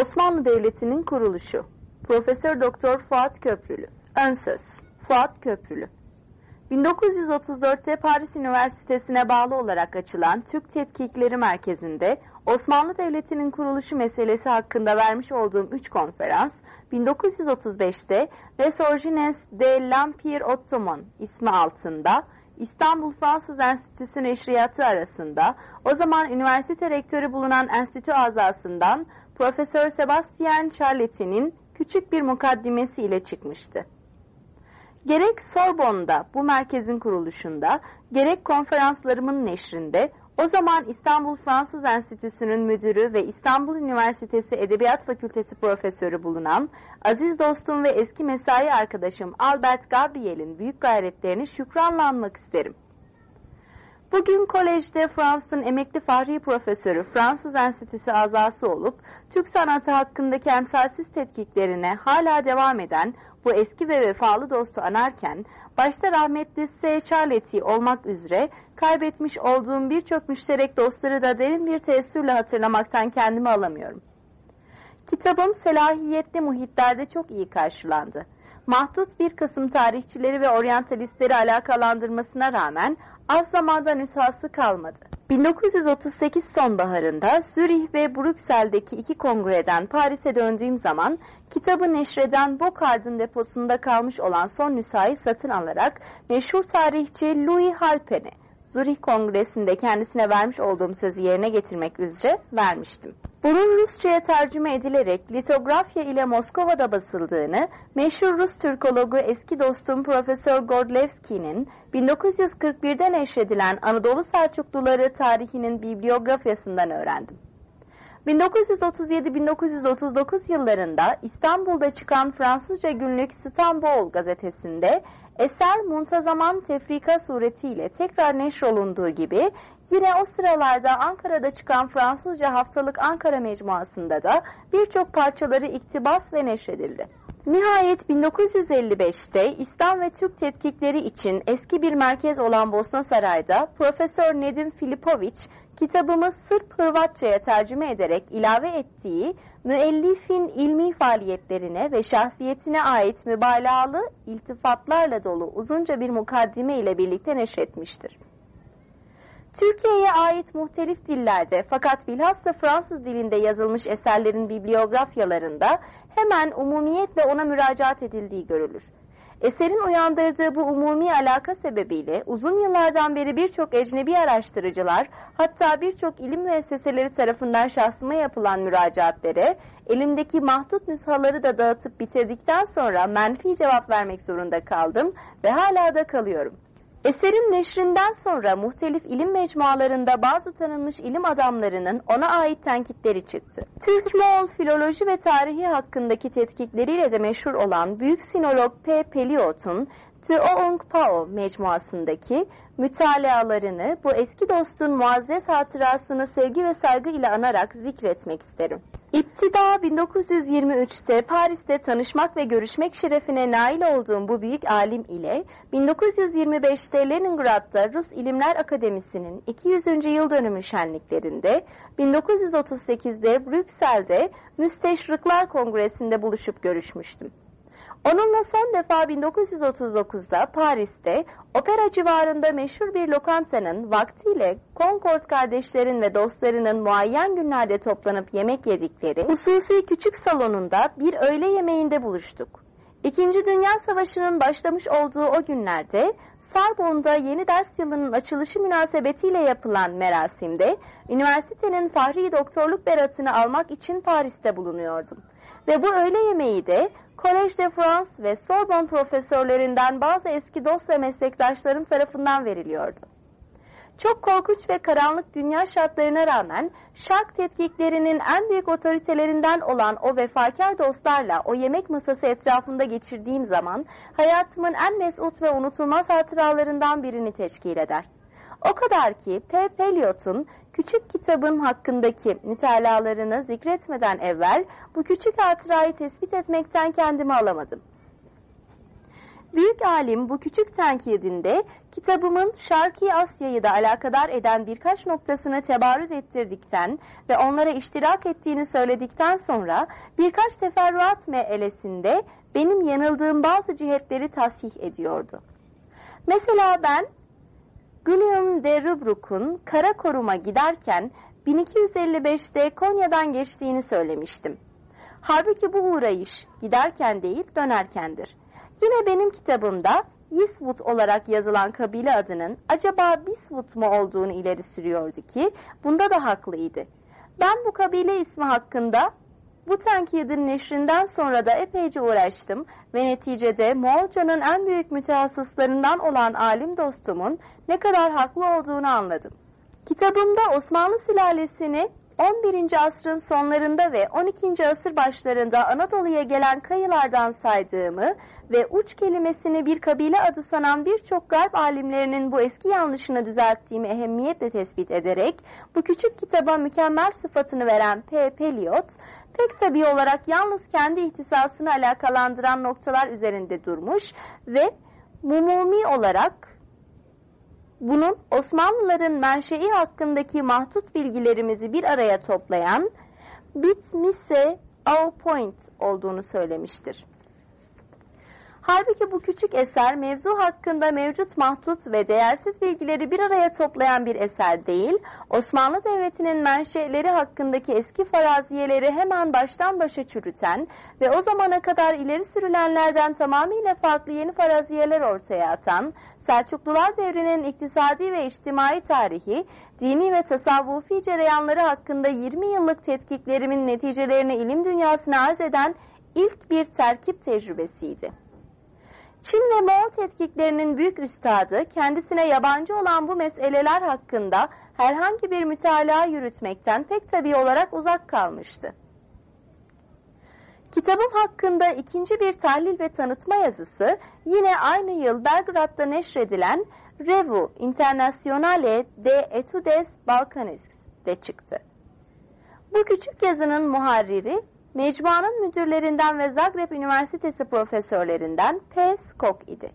Osmanlı Devleti'nin kuruluşu. Profesör Doktor Fuat Köprülü. Ön söz. Fuat Köprülü. 1934'te Paris Üniversitesi'ne bağlı olarak açılan Türk Tetkikleri Merkezi'nde Osmanlı Devleti'nin kuruluşu meselesi hakkında vermiş olduğum 3 konferans, 1935'te Les Origines de l'Empire Ottoman ismi altında İstanbul Fransız Enstitüsü Neşriyatı arasında o zaman üniversite rektörü bulunan enstitü azasından Profesör Sebastian Charletti'nin küçük bir mukaddimesi ile çıkmıştı. Gerek Sorbon'da bu merkezin kuruluşunda, gerek konferanslarımın neşrinde o zaman İstanbul Fransız Enstitüsü'nün müdürü ve İstanbul Üniversitesi Edebiyat Fakültesi profesörü bulunan aziz dostum ve eski mesai arkadaşım Albert Gabriel'in büyük gayretlerini şükranla anmak isterim. Bugün kolejde Fransız'ın emekli Fahri Profesörü Fransız Enstitüsü azası olup Türk sanatı hakkındaki emsalsiz tetkiklerine hala devam eden bu eski ve vefalı dostu anarken başta rahmetli S. Charletti olmak üzere kaybetmiş olduğum birçok müşterek dostları da derin bir teessürle hatırlamaktan kendimi alamıyorum. Kitabım selahiyetli muhitlerde çok iyi karşılandı. Mahdut bir kısım tarihçileri ve oryantalistleri alakalandırmasına rağmen az zamanda nüshası kalmadı. 1938 sonbaharında Zürih ve Brüksel'deki iki kongreden Paris'e döndüğüm zaman kitabı neşreden Bocard'ın deposunda kalmış olan son nüshayı satın alarak meşhur tarihçi Louis Halpen'e Zürih Kongresi'nde kendisine vermiş olduğum sözü yerine getirmek üzere vermiştim. Bunun Rusça'ya tercüme edilerek litografya ile Moskova'da basıldığını meşhur Rus Türkologu eski dostum Profesör Godlevski'nin 1941'de neşredilen Anadolu Selçukluları tarihinin bibliografyasından öğrendim. 1937-1939 yıllarında İstanbul'da çıkan Fransızca günlük İstanbul gazetesinde eser muntazaman tefrika suretiyle tekrar neşrolunduğu gibi yine o sıralarda Ankara'da çıkan Fransızca haftalık Ankara mecmuasında da birçok parçaları iktibas ve neşredildi. Nihayet 1955'te İslam ve Türk tetkikleri için eski bir merkez olan Bosna Saray'da Profesör Nedim Filipoviç kitabımı Sırp Hırvatça'ya tercüme ederek ilave ettiği müellifin ilmi faaliyetlerine ve şahsiyetine ait mübalağalı iltifatlarla dolu uzunca bir mukaddime ile birlikte neşretmiştir. Türkiye'ye ait muhtelif dillerde fakat bilhassa Fransız dilinde yazılmış eserlerin bibliografyalarında hemen umumiyetle ona müracaat edildiği görülür. Eserin uyandırdığı bu umumi alaka sebebiyle uzun yıllardan beri birçok ecnebi araştırıcılar hatta birçok ilim müesseseleri tarafından şahsıma yapılan müracaatlere elimdeki mahdut nüshaları da dağıtıp bitirdikten sonra menfi cevap vermek zorunda kaldım ve hala da kalıyorum. Eserin neşrinden sonra muhtelif ilim mecmualarında bazı tanınmış ilim adamlarının ona ait tenkitleri çıktı. Türk-Moğol filoloji ve tarihi hakkındaki tetkikleriyle de meşhur olan büyük sinolog P. Peliot'un The Oong Pao mecmuasındaki mütalalarını bu eski dostun muazzez hatırasını sevgi ve saygı ile anarak zikretmek isterim. İptida 1923'te Paris'te tanışmak ve görüşmek şerefine nail olduğum bu büyük alim ile 1925'te Leningrad'da Rus İlimler Akademisi'nin 200. yıl dönümü şenliklerinde 1938'de Brüksel'de Müsteşrikler Kongresi'nde buluşup görüşmüştüm. Onunla son defa 1939'da Paris'te opera civarında meşhur bir lokantanın vaktiyle Concord kardeşlerin ve dostlarının muayyen günlerde toplanıp yemek yedikleri hususi küçük salonunda bir öğle yemeğinde buluştuk. İkinci Dünya Savaşı'nın başlamış olduğu o günlerde Sorbonne'da yeni ders yılının açılışı münasebetiyle yapılan merasimde üniversitenin fahri doktorluk beratını almak için Paris'te bulunuyordum. Ve bu öğle yemeği de Collège de France ve Sorbonne profesörlerinden bazı eski dost ve meslektaşlarım tarafından veriliyordu. Çok korkunç ve karanlık dünya şartlarına rağmen şark tetkiklerinin en büyük otoritelerinden olan o vefakar dostlarla o yemek masası etrafında geçirdiğim zaman hayatımın en mesut ve unutulmaz hatıralarından birini teşkil eder. O kadar ki P. Peliot'un küçük kitabın hakkındaki mütalalarını zikretmeden evvel bu küçük hatırayı tespit etmekten kendimi alamadım. Büyük alim bu küçük tenkidinde kitabımın Şarkı Asya'yı da alakadar eden birkaç noktasını tebarüz ettirdikten ve onlara iştirak ettiğini söyledikten sonra birkaç teferruat meelesinde benim yanıldığım bazı cihetleri tasih ediyordu. Mesela ben Guillaume de Rubruk'un kara koruma giderken 1255'te Konya'dan geçtiğini söylemiştim. Halbuki bu uğrayış giderken değil dönerkendir. Yine benim kitabımda Yiswood olarak yazılan kabile adının acaba Biswood mu olduğunu ileri sürüyordu ki bunda da haklıydı. Ben bu kabile ismi hakkında bu tenkidin neşrinden sonra da epeyce uğraştım ve neticede Moğolca'nın en büyük mütehassıslarından olan alim dostumun ne kadar haklı olduğunu anladım. Kitabımda Osmanlı sülalesini 11. asrın sonlarında ve 12. asır başlarında Anadolu'ya gelen kayılardan saydığımı ve uç kelimesini bir kabile adı sanan birçok garp alimlerinin bu eski yanlışını düzelttiğimi ehemmiyetle tespit ederek bu küçük kitaba mükemmel sıfatını veren P. Peliot, pek tabi olarak yalnız kendi ihtisasını alakalandıran noktalar üzerinde durmuş ve mumumi olarak bunun Osmanlıların menşei hakkındaki mahdut bilgilerimizi bir araya toplayan bit mise au point olduğunu söylemiştir. Halbuki bu küçük eser mevzu hakkında mevcut mahdut ve değersiz bilgileri bir araya toplayan bir eser değil, Osmanlı Devleti'nin menşeleri hakkındaki eski faraziyeleri hemen baştan başa çürüten ve o zamana kadar ileri sürülenlerden tamamıyla farklı yeni faraziyeler ortaya atan, Selçuklular devrinin iktisadi ve içtimai tarihi, dini ve tasavvufi cereyanları hakkında 20 yıllık tetkiklerimin neticelerini ilim dünyasına arz eden ilk bir terkip tecrübesiydi. Çin ve Moğol tetkiklerinin büyük üstadı kendisine yabancı olan bu meseleler hakkında herhangi bir mütalaa yürütmekten pek tabi olarak uzak kalmıştı. Kitabım hakkında ikinci bir tahlil ve tanıtma yazısı yine aynı yıl Belgrad'da neşredilen Revu Internationale de Etudes Balkanis'te çıktı. Bu küçük yazının muharriri Mecmuanın müdürlerinden ve Zagreb Üniversitesi profesörlerinden P. Skok idi.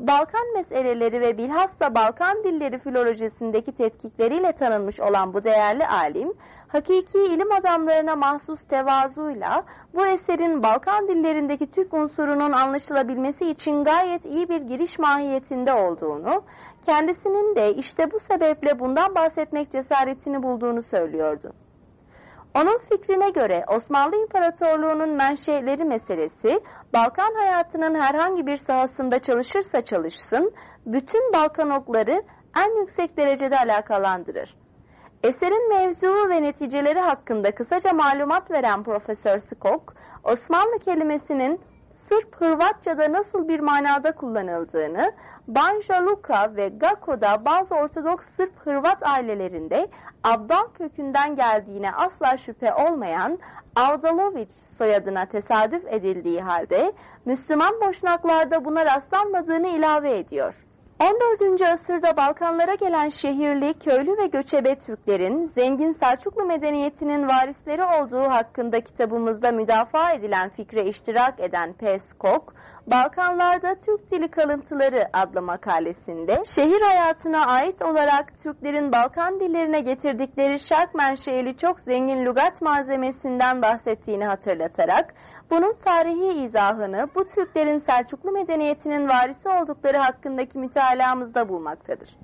Balkan meseleleri ve bilhassa Balkan dilleri filolojisindeki tetkikleriyle tanınmış olan bu değerli alim, hakiki ilim adamlarına mahsus tevazuyla bu eserin Balkan dillerindeki Türk unsurunun anlaşılabilmesi için gayet iyi bir giriş mahiyetinde olduğunu, kendisinin de işte bu sebeple bundan bahsetmek cesaretini bulduğunu söylüyordu. Onun fikrine göre Osmanlı İmparatorluğu'nun menşeleri meselesi Balkan hayatının herhangi bir sahasında çalışırsa çalışsın, bütün Balkan okları en yüksek derecede alakalandırır. Eserin mevzuu ve neticeleri hakkında kısaca malumat veren Profesör Skok, Osmanlı kelimesinin Sırp Hırvatça'da nasıl bir manada kullanıldığını, Banja Luka ve Gako'da bazı Ortodoks Sırp Hırvat ailelerinde Abdal kökünden geldiğine asla şüphe olmayan Avdaloviç soyadına tesadüf edildiği halde Müslüman boşnaklarda buna rastlanmadığını ilave ediyor. 14. asırda Balkanlara gelen şehirli, köylü ve göçebe Türklerin zengin Selçuklu medeniyetinin varisleri olduğu hakkında kitabımızda müdafaa edilen fikre iştirak eden Peskok, Balkanlarda Türk Dili Kalıntıları adlı makalesinde şehir hayatına ait olarak Türklerin Balkan dillerine getirdikleri şark menşeili çok zengin lügat malzemesinden bahsettiğini hatırlatarak bunun tarihi izahını bu Türklerin Selçuklu medeniyetinin varisi oldukları hakkındaki mütalaamızda bulmaktadır.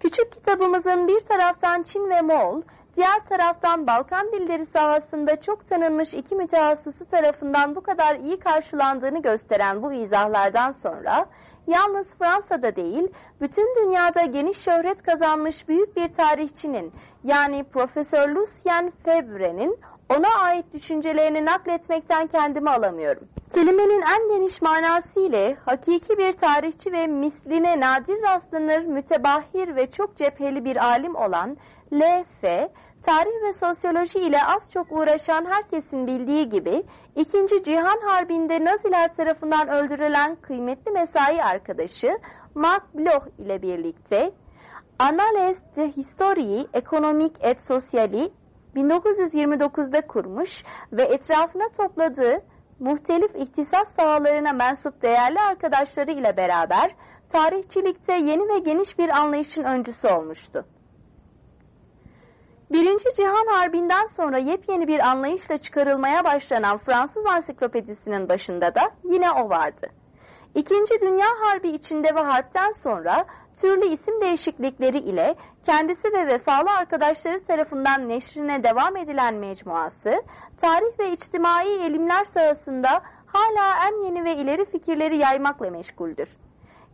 Küçük kitabımızın bir taraftan Çin ve Moğol, diğer taraftan Balkan dilleri sahasında çok tanınmış iki mütehassısı tarafından bu kadar iyi karşılandığını gösteren bu izahlardan sonra, yalnız Fransa'da değil, bütün dünyada geniş şöhret kazanmış büyük bir tarihçinin, yani Profesör Lucien Febvre'nin ona ait düşüncelerini nakletmekten kendimi alamıyorum. Kelimenin en geniş manası ile hakiki bir tarihçi ve misline nadir rastlanır mütebahhir ve çok cepheli bir alim olan L.F., tarih ve sosyoloji ile az çok uğraşan herkesin bildiği gibi İkinci Cihan Harbi'nde Naziler tarafından öldürülen kıymetli mesai arkadaşı Mark Bloch ile birlikte Annales de Historii Economique et Sociali 1929'da kurmuş ve etrafına topladığı muhtelif ihtisas sahalarına mensup değerli arkadaşları ile beraber tarihçilikte yeni ve geniş bir anlayışın öncüsü olmuştu. Birinci Cihan Harbi'nden sonra yepyeni bir anlayışla çıkarılmaya başlanan Fransız ansiklopedisinin başında da yine o vardı. İkinci Dünya Harbi içinde ve harpten sonra türlü isim değişiklikleri ile kendisi ve vefalı arkadaşları tarafından neşrine devam edilen mecmuası, tarih ve içtimai ilimler sahasında hala en yeni ve ileri fikirleri yaymakla meşguldür.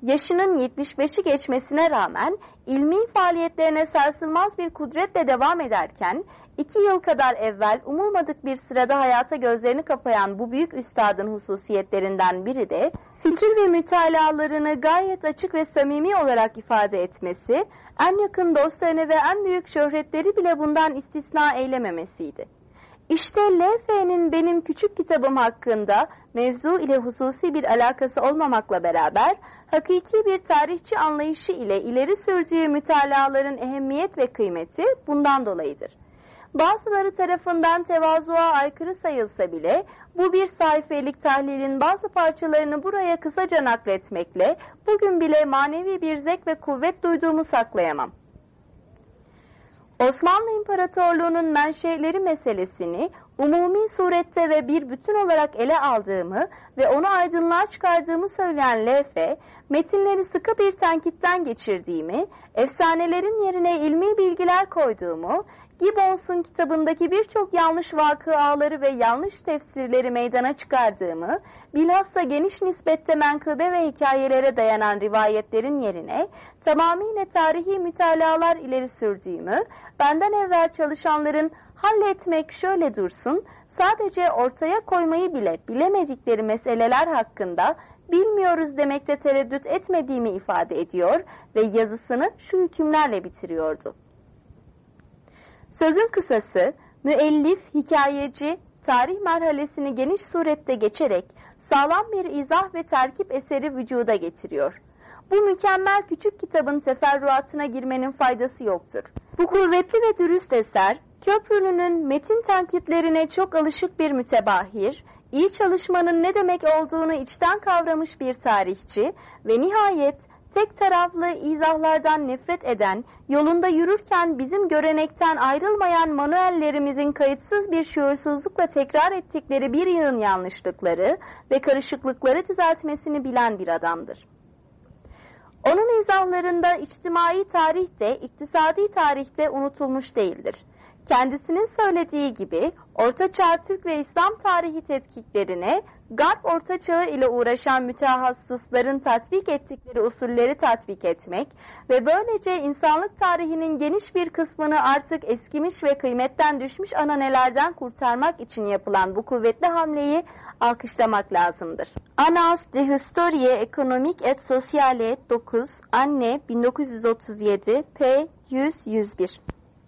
Yaşının 75'i geçmesine rağmen ilmi faaliyetlerine sarsılmaz bir kudretle devam ederken, iki yıl kadar evvel umulmadık bir sırada hayata gözlerini kapayan bu büyük üstadın hususiyetlerinden biri de, fikir ve mütalalarını gayet açık ve samimi olarak ifade etmesi, en yakın dostlarını ve en büyük şöhretleri bile bundan istisna eylememesiydi. İşte LF'nin benim küçük kitabım hakkında mevzu ile hususi bir alakası olmamakla beraber hakiki bir tarihçi anlayışı ile ileri sürdüğü mütalaların ehemmiyet ve kıymeti bundan dolayıdır. Bazıları tarafından tevazuğa aykırı sayılsa bile bu bir sayfelik tahlilin bazı parçalarını buraya kısaca nakletmekle bugün bile manevi bir zevk ve kuvvet duyduğumu saklayamam. Osmanlı İmparatorluğu'nun menşeleri meselesini umumi surette ve bir bütün olarak ele aldığımı ve onu aydınlığa çıkardığımı söyleyen L.F., metinleri sıkı bir tenkitten geçirdiğimi, efsanelerin yerine ilmi bilgiler koyduğumu, Gibbons'un kitabındaki birçok yanlış vakıaları ve yanlış tefsirleri meydana çıkardığımı, bilhassa geniş nispette menkıbe ve hikayelere dayanan rivayetlerin yerine tamamıyla tarihi mütalalar ileri sürdüğümü, benden evvel çalışanların halletmek şöyle dursun, sadece ortaya koymayı bile bilemedikleri meseleler hakkında bilmiyoruz demekte tereddüt etmediğimi ifade ediyor ve yazısını şu hükümlerle bitiriyordu. Sözün kısası, müellif, hikayeci, tarih merhalesini geniş surette geçerek sağlam bir izah ve terkip eseri vücuda getiriyor. Bu mükemmel küçük kitabın teferruatına girmenin faydası yoktur. Bu kuvvetli ve dürüst eser, Köprülü'nün metin tenkitlerine çok alışık bir mütebahir, iyi çalışmanın ne demek olduğunu içten kavramış bir tarihçi ve nihayet tek taraflı izahlardan nefret eden, yolunda yürürken bizim görenekten ayrılmayan manuellerimizin kayıtsız bir şuursuzlukla tekrar ettikleri bir yığın yanlışlıkları ve karışıklıkları düzeltmesini bilen bir adamdır. Onun izahlarında içtimai tarihte, iktisadi tarihte unutulmuş değildir. Kendisinin söylediği gibi Orta Çağ Türk ve İslam tarihi tetkiklerine Garp Orta Çağı ile uğraşan mütehassısların tatbik ettikleri usulleri tatbik etmek ve böylece insanlık tarihinin geniş bir kısmını artık eskimiş ve kıymetten düşmüş ananelerden kurtarmak için yapılan bu kuvvetli hamleyi alkışlamak lazımdır. Anas de Historie Economique et Sociale 9 Anne 1937 P 100-101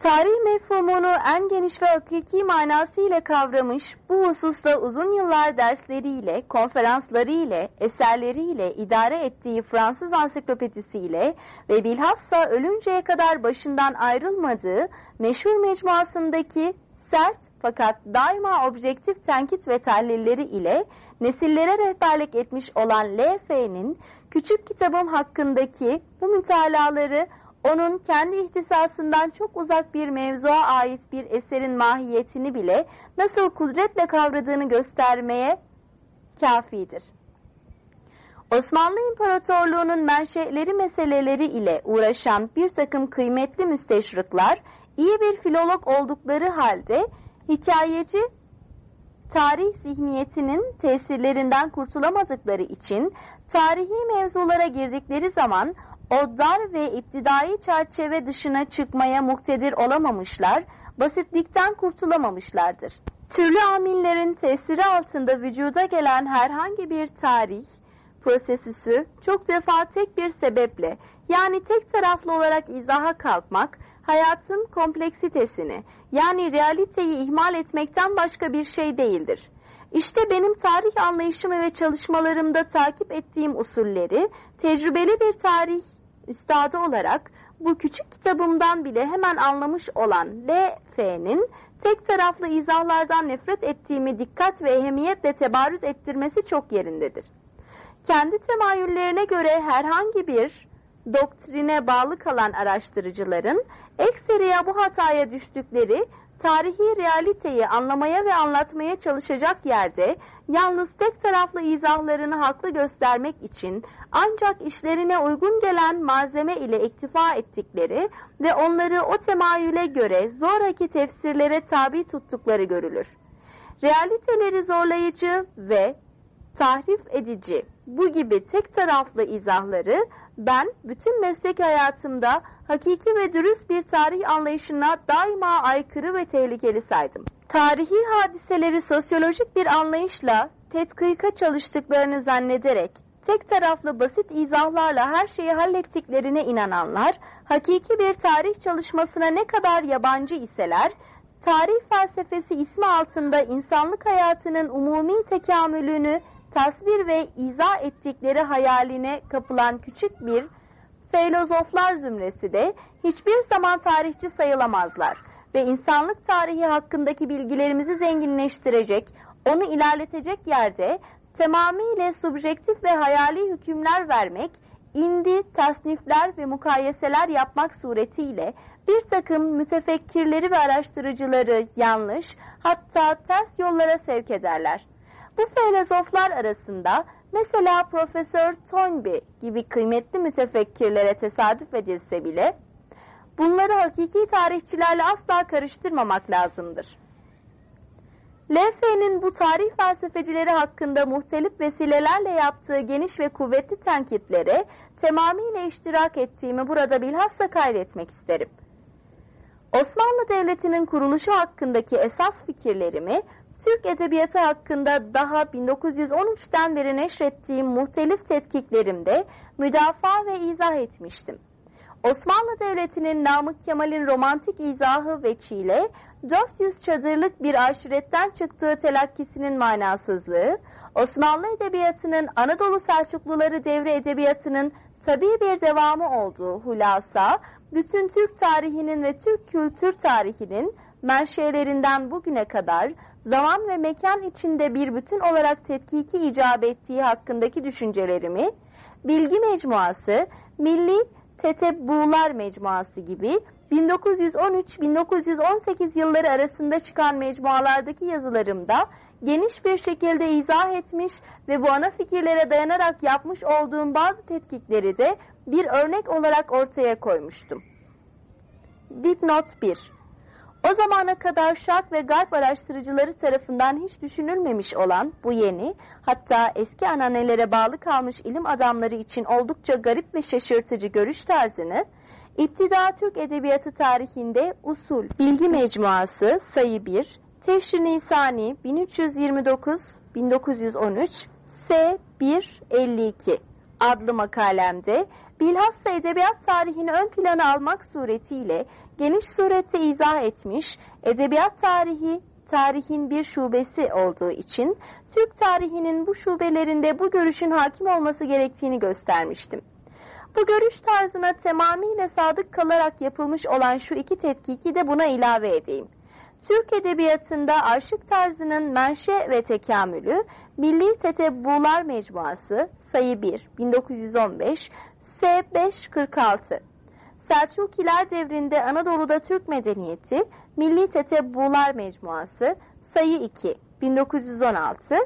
Tarih mefhumunu en geniş ve hakiki manasıyla kavramış, bu hususta uzun yıllar dersleriyle, konferanslarıyla, eserleriyle idare ettiği Fransız ansiklopedisiyle ve bilhassa ölünceye kadar başından ayrılmadığı meşhur mecmuasındaki sert fakat daima objektif tenkit ve tahlilleri ile nesillere rehberlik etmiş olan L.F.'nin küçük kitabım hakkındaki bu mütalaları onun kendi ihtisasından çok uzak bir mevzuya ait bir eserin mahiyetini bile nasıl kudretle kavradığını göstermeye kafidir. Osmanlı İmparatorluğu'nun menşeleri meseleleri ile uğraşan bir takım kıymetli müsteşrikler iyi bir filolog oldukları halde hikayeci tarih zihniyetinin tesirlerinden kurtulamadıkları için tarihi mevzulara girdikleri zaman o dar ve iptidai çerçeve dışına çıkmaya muktedir olamamışlar, basitlikten kurtulamamışlardır. Türlü amillerin tesiri altında vücuda gelen herhangi bir tarih, prosesüsü çok defa tek bir sebeple yani tek taraflı olarak izaha kalkmak, hayatın kompleksitesini yani realiteyi ihmal etmekten başka bir şey değildir. İşte benim tarih anlayışımı ve çalışmalarımda takip ettiğim usulleri tecrübeli bir tarih üstadı olarak bu küçük kitabımdan bile hemen anlamış olan L.F.'nin tek taraflı izahlardan nefret ettiğimi dikkat ve ehemmiyetle tebarüz ettirmesi çok yerindedir. Kendi temayüllerine göre herhangi bir doktrine bağlı kalan araştırıcıların ekseriya bu hataya düştükleri tarihi realiteyi anlamaya ve anlatmaya çalışacak yerde yalnız tek taraflı izahlarını haklı göstermek için ancak işlerine uygun gelen malzeme ile iktifa ettikleri ve onları o temayüle göre zoraki tefsirlere tabi tuttukları görülür. Realiteleri zorlayıcı ve tahrif edici bu gibi tek taraflı izahları ben bütün meslek hayatımda hakiki ve dürüst bir tarih anlayışına daima aykırı ve tehlikeli saydım. Tarihi hadiseleri sosyolojik bir anlayışla tetkika çalıştıklarını zannederek tek taraflı basit izahlarla her şeyi hallettiklerine inananlar, hakiki bir tarih çalışmasına ne kadar yabancı iseler, tarih felsefesi ismi altında insanlık hayatının umumi tekamülünü tasvir ve izah ettikleri hayaline kapılan küçük bir filozoflar zümresi de hiçbir zaman tarihçi sayılamazlar ve insanlık tarihi hakkındaki bilgilerimizi zenginleştirecek, onu ilerletecek yerde tamamıyla subjektif ve hayali hükümler vermek, indi, tasnifler ve mukayeseler yapmak suretiyle bir takım mütefekkirleri ve araştırıcıları yanlış, hatta ters yollara sevk ederler. Bu filozoflar arasında mesela Profesör Toynbee gibi kıymetli mütefekkirlere tesadüf edilse bile bunları hakiki tarihçilerle asla karıştırmamak lazımdır. Lefe'nin bu tarih felsefecileri hakkında muhtelif vesilelerle yaptığı geniş ve kuvvetli tenkitlere tamamıyla iştirak ettiğimi burada bilhassa kaydetmek isterim. Osmanlı Devleti'nin kuruluşu hakkındaki esas fikirlerimi Türk Edebiyatı hakkında daha 1913'ten beri neşrettiğim muhtelif tetkiklerimde müdafaa ve izah etmiştim. Osmanlı Devleti'nin Namık Kemal'in romantik izahı ve çile, 400 çadırlık bir aşiretten çıktığı telakkisinin manasızlığı, Osmanlı Edebiyatı'nın Anadolu Selçukluları devre edebiyatının tabi bir devamı olduğu hulasa, bütün Türk tarihinin ve Türk kültür tarihinin menşelerinden bugüne kadar zaman ve mekan içinde bir bütün olarak tetkiki icap ettiği hakkındaki düşüncelerimi, bilgi mecmuası, Milli Tetebbular Mecmuası gibi 1913-1918 yılları arasında çıkan mecmualardaki yazılarımda geniş bir şekilde izah etmiş ve bu ana fikirlere dayanarak yapmış olduğum bazı tetkikleri de bir örnek olarak ortaya koymuştum. Dipnot 1 o zamana kadar Şark ve Garp araştırıcıları tarafından hiç düşünülmemiş olan bu yeni, hatta eski ananelere bağlı kalmış ilim adamları için oldukça garip ve şaşırtıcı görüş tarzını, İptida Türk Edebiyatı tarihinde Usul Bilgi Mecmuası sayı 1, Teşri Nisani 1329-1913, S 152 adlı makalemde bilhassa edebiyat tarihini ön plana almak suretiyle geniş surette izah etmiş, edebiyat tarihi tarihin bir şubesi olduğu için Türk tarihinin bu şubelerinde bu görüşün hakim olması gerektiğini göstermiştim. Bu görüş tarzına tamamıyla sadık kalarak yapılmış olan şu iki tetkiki de buna ilave edeyim. Türk Edebiyatı'nda aşık tarzının menşe ve tekamülü Milli Tetebbular Mecmuası sayı 1 1915 S546 Selçukiler devrinde Anadolu'da Türk Medeniyeti Milli Tetebbular Mecmuası sayı 2 1916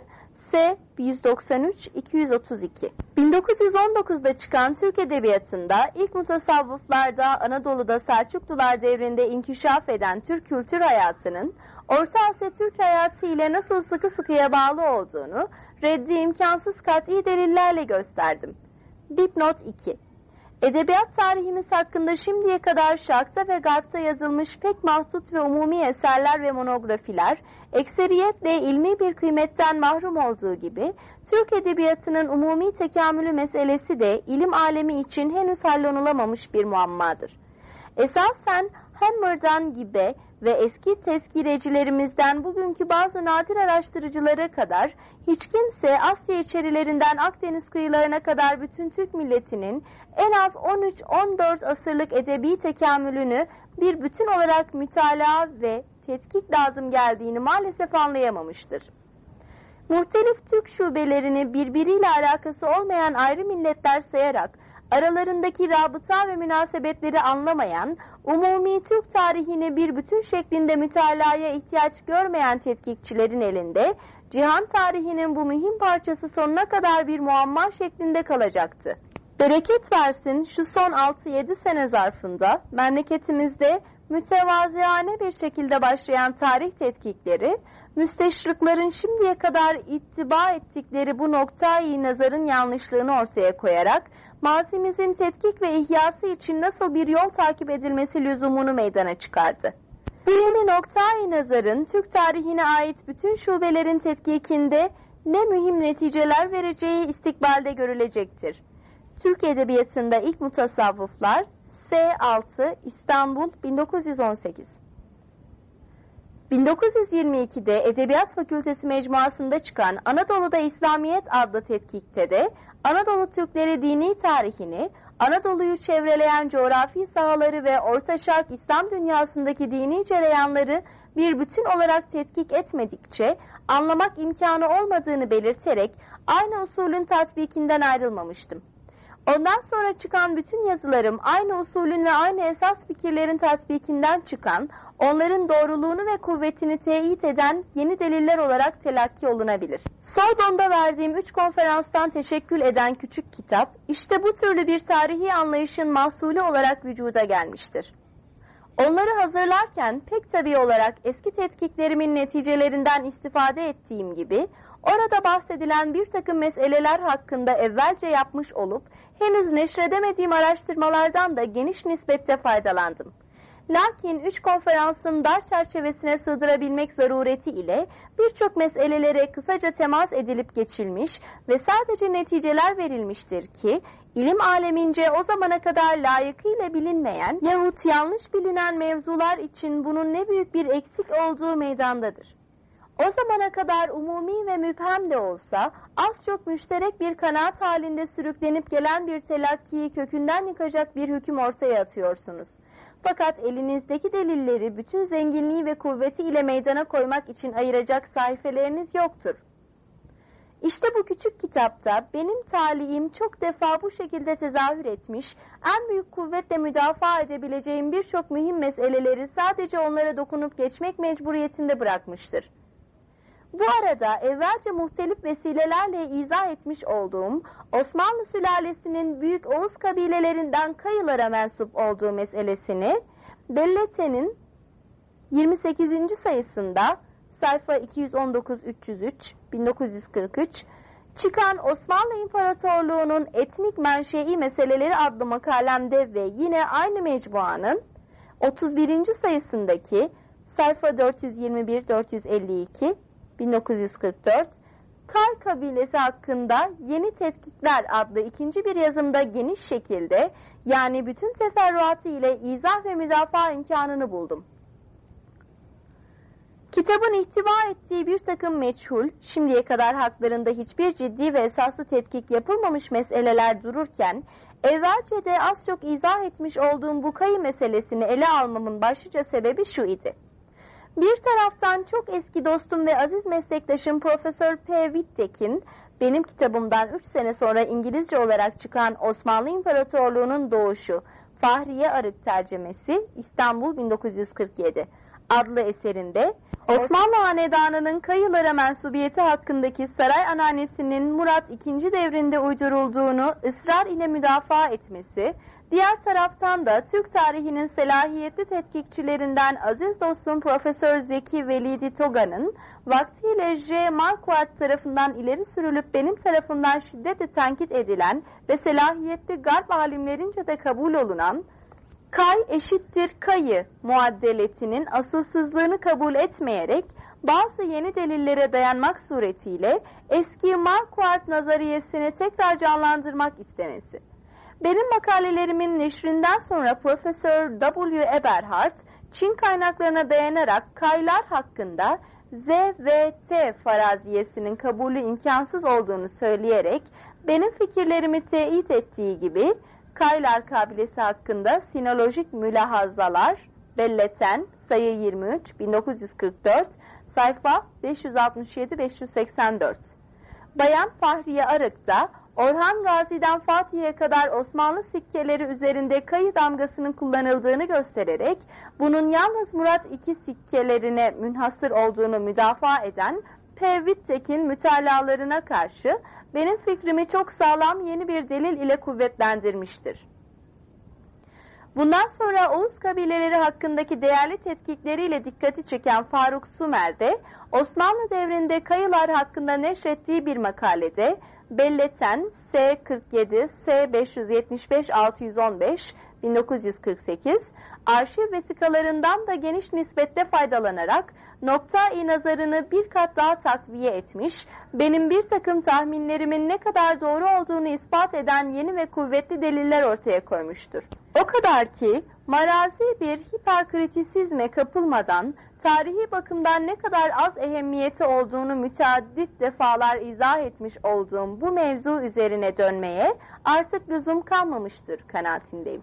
S 193 232 1919'da çıkan Türk Edebiyatı'nda ilk mutasavvıflarda Anadolu'da Selçuklular devrinde inkişaf eden Türk kültür hayatının Orta Asya Türk hayatı ile nasıl sıkı sıkıya bağlı olduğunu reddi imkansız kat'i delillerle gösterdim. Dipnot 2 Edebiyat tarihimiz hakkında şimdiye kadar Şark'ta ve Garp'ta yazılmış pek mahdut ve umumi eserler ve monografiler, ekseriyetle ilmi bir kıymetten mahrum olduğu gibi, Türk Edebiyatı'nın umumi tekamülü meselesi de ilim alemi için henüz hallolamamış bir muammadır. Esasen Hammer'dan gibi ve eski tezkirecilerimizden bugünkü bazı nadir araştırıcılara kadar hiç kimse Asya içerilerinden Akdeniz kıyılarına kadar bütün Türk milletinin en az 13-14 asırlık edebi tekamülünü bir bütün olarak mütalaa ve tetkik lazım geldiğini maalesef anlayamamıştır. Muhtelif Türk şubelerini birbiriyle alakası olmayan ayrı milletler sayarak aralarındaki rabıta ve münasebetleri anlamayan, umumi Türk tarihini bir bütün şeklinde mütalaya ihtiyaç görmeyen tetkikçilerin elinde, cihan tarihinin bu mühim parçası sonuna kadar bir muamma şeklinde kalacaktı. Bereket versin şu son 6-7 sene zarfında memleketimizde mütevaziyane bir şekilde başlayan tarih tetkikleri, müsteşriklerin şimdiye kadar ittiba ettikleri bu noktayı nazarın yanlışlığını ortaya koyarak, mazimizin tetkik ve ihyası için nasıl bir yol takip edilmesi lüzumunu meydana çıkardı. Bu noktayı nazarın Türk tarihine ait bütün şubelerin tetkikinde ne mühim neticeler vereceği istikbalde görülecektir. Türk Edebiyatı'nda ilk mutasavvıflar S6 İstanbul 1918 1922'de Edebiyat Fakültesi mecmuasında çıkan Anadolu'da İslamiyet adlı tetkikte de Anadolu Türkleri dini tarihini, Anadolu'yu çevreleyen coğrafi sahaları ve Orta Şark İslam dünyasındaki dini cereyanları bir bütün olarak tetkik etmedikçe anlamak imkanı olmadığını belirterek aynı usulün tatbikinden ayrılmamıştım. Ondan sonra çıkan bütün yazılarım aynı usulün ve aynı esas fikirlerin tatbikinden çıkan, onların doğruluğunu ve kuvvetini teyit eden yeni deliller olarak telakki olunabilir. Sorbon'da verdiğim üç konferanstan teşekkül eden küçük kitap, işte bu türlü bir tarihi anlayışın mahsulü olarak vücuda gelmiştir. Onları hazırlarken pek tabii olarak eski tetkiklerimin neticelerinden istifade ettiğim gibi, orada bahsedilen bir takım meseleler hakkında evvelce yapmış olup, henüz neşredemediğim araştırmalardan da geniş nispette faydalandım. Lakin üç konferansın dar çerçevesine sığdırabilmek zarureti ile birçok meselelere kısaca temas edilip geçilmiş ve sadece neticeler verilmiştir ki, ilim alemince o zamana kadar layıkıyla bilinmeyen yahut yanlış bilinen mevzular için bunun ne büyük bir eksik olduğu meydandadır. O zamana kadar umumi ve müphem de olsa az çok müşterek bir kanaat halinde sürüklenip gelen bir telakkiyi kökünden yıkacak bir hüküm ortaya atıyorsunuz. Fakat elinizdeki delilleri bütün zenginliği ve kuvveti ile meydana koymak için ayıracak sayfeleriniz yoktur. İşte bu küçük kitapta benim talihim çok defa bu şekilde tezahür etmiş, en büyük kuvvetle müdafaa edebileceğim birçok mühim meseleleri sadece onlara dokunup geçmek mecburiyetinde bırakmıştır. Bu arada evvelce muhtelif vesilelerle izah etmiş olduğum Osmanlı sülalesinin büyük Oğuz kabilelerinden kayılara mensup olduğu meselesini Bellete'nin 28. sayısında sayfa 219-303 1943 çıkan Osmanlı İmparatorluğu'nun etnik menşei meseleleri adlı makalemde ve yine aynı mecmuanın 31. sayısındaki sayfa 421-452 1944 Kar kabilesi hakkında Yeni Tetkikler adlı ikinci bir yazımda geniş şekilde yani bütün teferruatı ile izah ve müdafaa imkanını buldum. Kitabın ihtiva ettiği bir takım meçhul, şimdiye kadar haklarında hiçbir ciddi ve esaslı tetkik yapılmamış meseleler dururken, evvelce de az çok izah etmiş olduğum bu kayı meselesini ele almamın başlıca sebebi şu idi. Bir taraftan çok eski dostum ve aziz meslektaşım Profesör P. Wittek'in benim kitabımdan 3 sene sonra İngilizce olarak çıkan Osmanlı İmparatorluğu'nun doğuşu Fahriye Arık tercemesi İstanbul 1947 adlı eserinde Osmanlı Hanedanı'nın kayılara mensubiyeti hakkındaki saray ananesinin Murat II. devrinde uydurulduğunu ısrar ile müdafaa etmesi Diğer taraftan da Türk tarihinin selahiyetli tetkikçilerinden aziz dostum Profesör Zeki Velidi Toga'nın vaktiyle J. Marquardt tarafından ileri sürülüp benim tarafımdan şiddetle tenkit edilen ve selahiyetli garp alimlerince de kabul olunan Kay eşittir kayı muaddeletinin asılsızlığını kabul etmeyerek bazı yeni delillere dayanmak suretiyle eski Marquardt nazariyesini tekrar canlandırmak istemesi. Benim makalelerimin neşrinden sonra Profesör W. Eberhard, Çin kaynaklarına dayanarak kaylar hakkında Z ve T faraziyesinin kabulü imkansız olduğunu söyleyerek benim fikirlerimi teyit ettiği gibi kaylar kabilesi hakkında sinolojik mülahazalar Belleten sayı 23 1944 sayfa 567-584 Bayan Fahriye Arık da Orhan Gazi'den Fatih'e kadar Osmanlı sikkeleri üzerinde kayı damgasının kullanıldığını göstererek bunun yalnız Murat II sikkelerine münhasır olduğunu müdafaa eden Pevvit Tekin mütalalarına karşı benim fikrimi çok sağlam yeni bir delil ile kuvvetlendirmiştir. Bundan sonra Oğuz kabileleri hakkındaki değerli tetkikleriyle dikkati çeken Faruk Sumer de Osmanlı devrinde kayılar hakkında neşrettiği bir makalede Belleten S47 S575 615 1948 arşiv vesikalarından da geniş nispette faydalanarak nokta-i nazarını bir kat daha takviye etmiş, benim bir takım tahminlerimin ne kadar doğru olduğunu ispat eden yeni ve kuvvetli deliller ortaya koymuştur. O kadar ki marazi bir hiperkritisizme kapılmadan tarihi bakımdan ne kadar az ehemmiyeti olduğunu müteaddit defalar izah etmiş olduğum bu mevzu üzerine dönmeye artık lüzum kalmamıştır kanaatindeyim.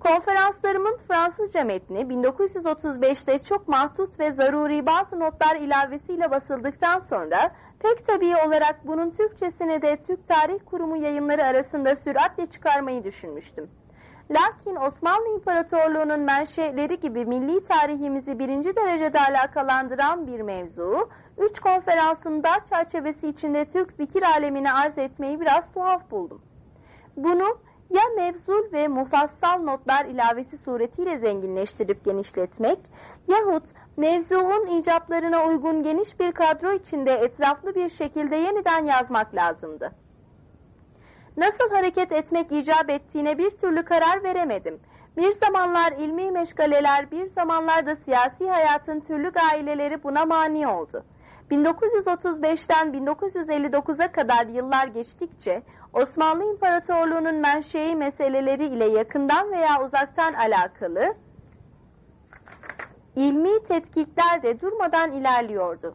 Konferanslarımın Fransızca metni 1935'te çok mahdut ve zaruri bazı notlar ilavesiyle basıldıktan sonra pek tabii olarak bunun Türkçesini de Türk Tarih Kurumu yayınları arasında süratle çıkarmayı düşünmüştüm. Lakin Osmanlı İmparatorluğu'nun menşeleri gibi milli tarihimizi birinci derecede alakalandıran bir mevzu, üç konferansın dar çerçevesi içinde Türk fikir alemine arz etmeyi biraz tuhaf buldum. Bunu ya mevzul ve mufassal notlar ilavesi suretiyle zenginleştirip genişletmek yahut mevzuun icaplarına uygun geniş bir kadro içinde etraflı bir şekilde yeniden yazmak lazımdı. Nasıl hareket etmek icap ettiğine bir türlü karar veremedim. Bir zamanlar ilmi meşgaleler, bir zamanlar da siyasi hayatın türlü gaileleri buna mani oldu. 1935'ten 1959'a kadar yıllar geçtikçe Osmanlı İmparatorluğu'nun menşei meseleleri ile yakından veya uzaktan alakalı ilmi tetkikler de durmadan ilerliyordu.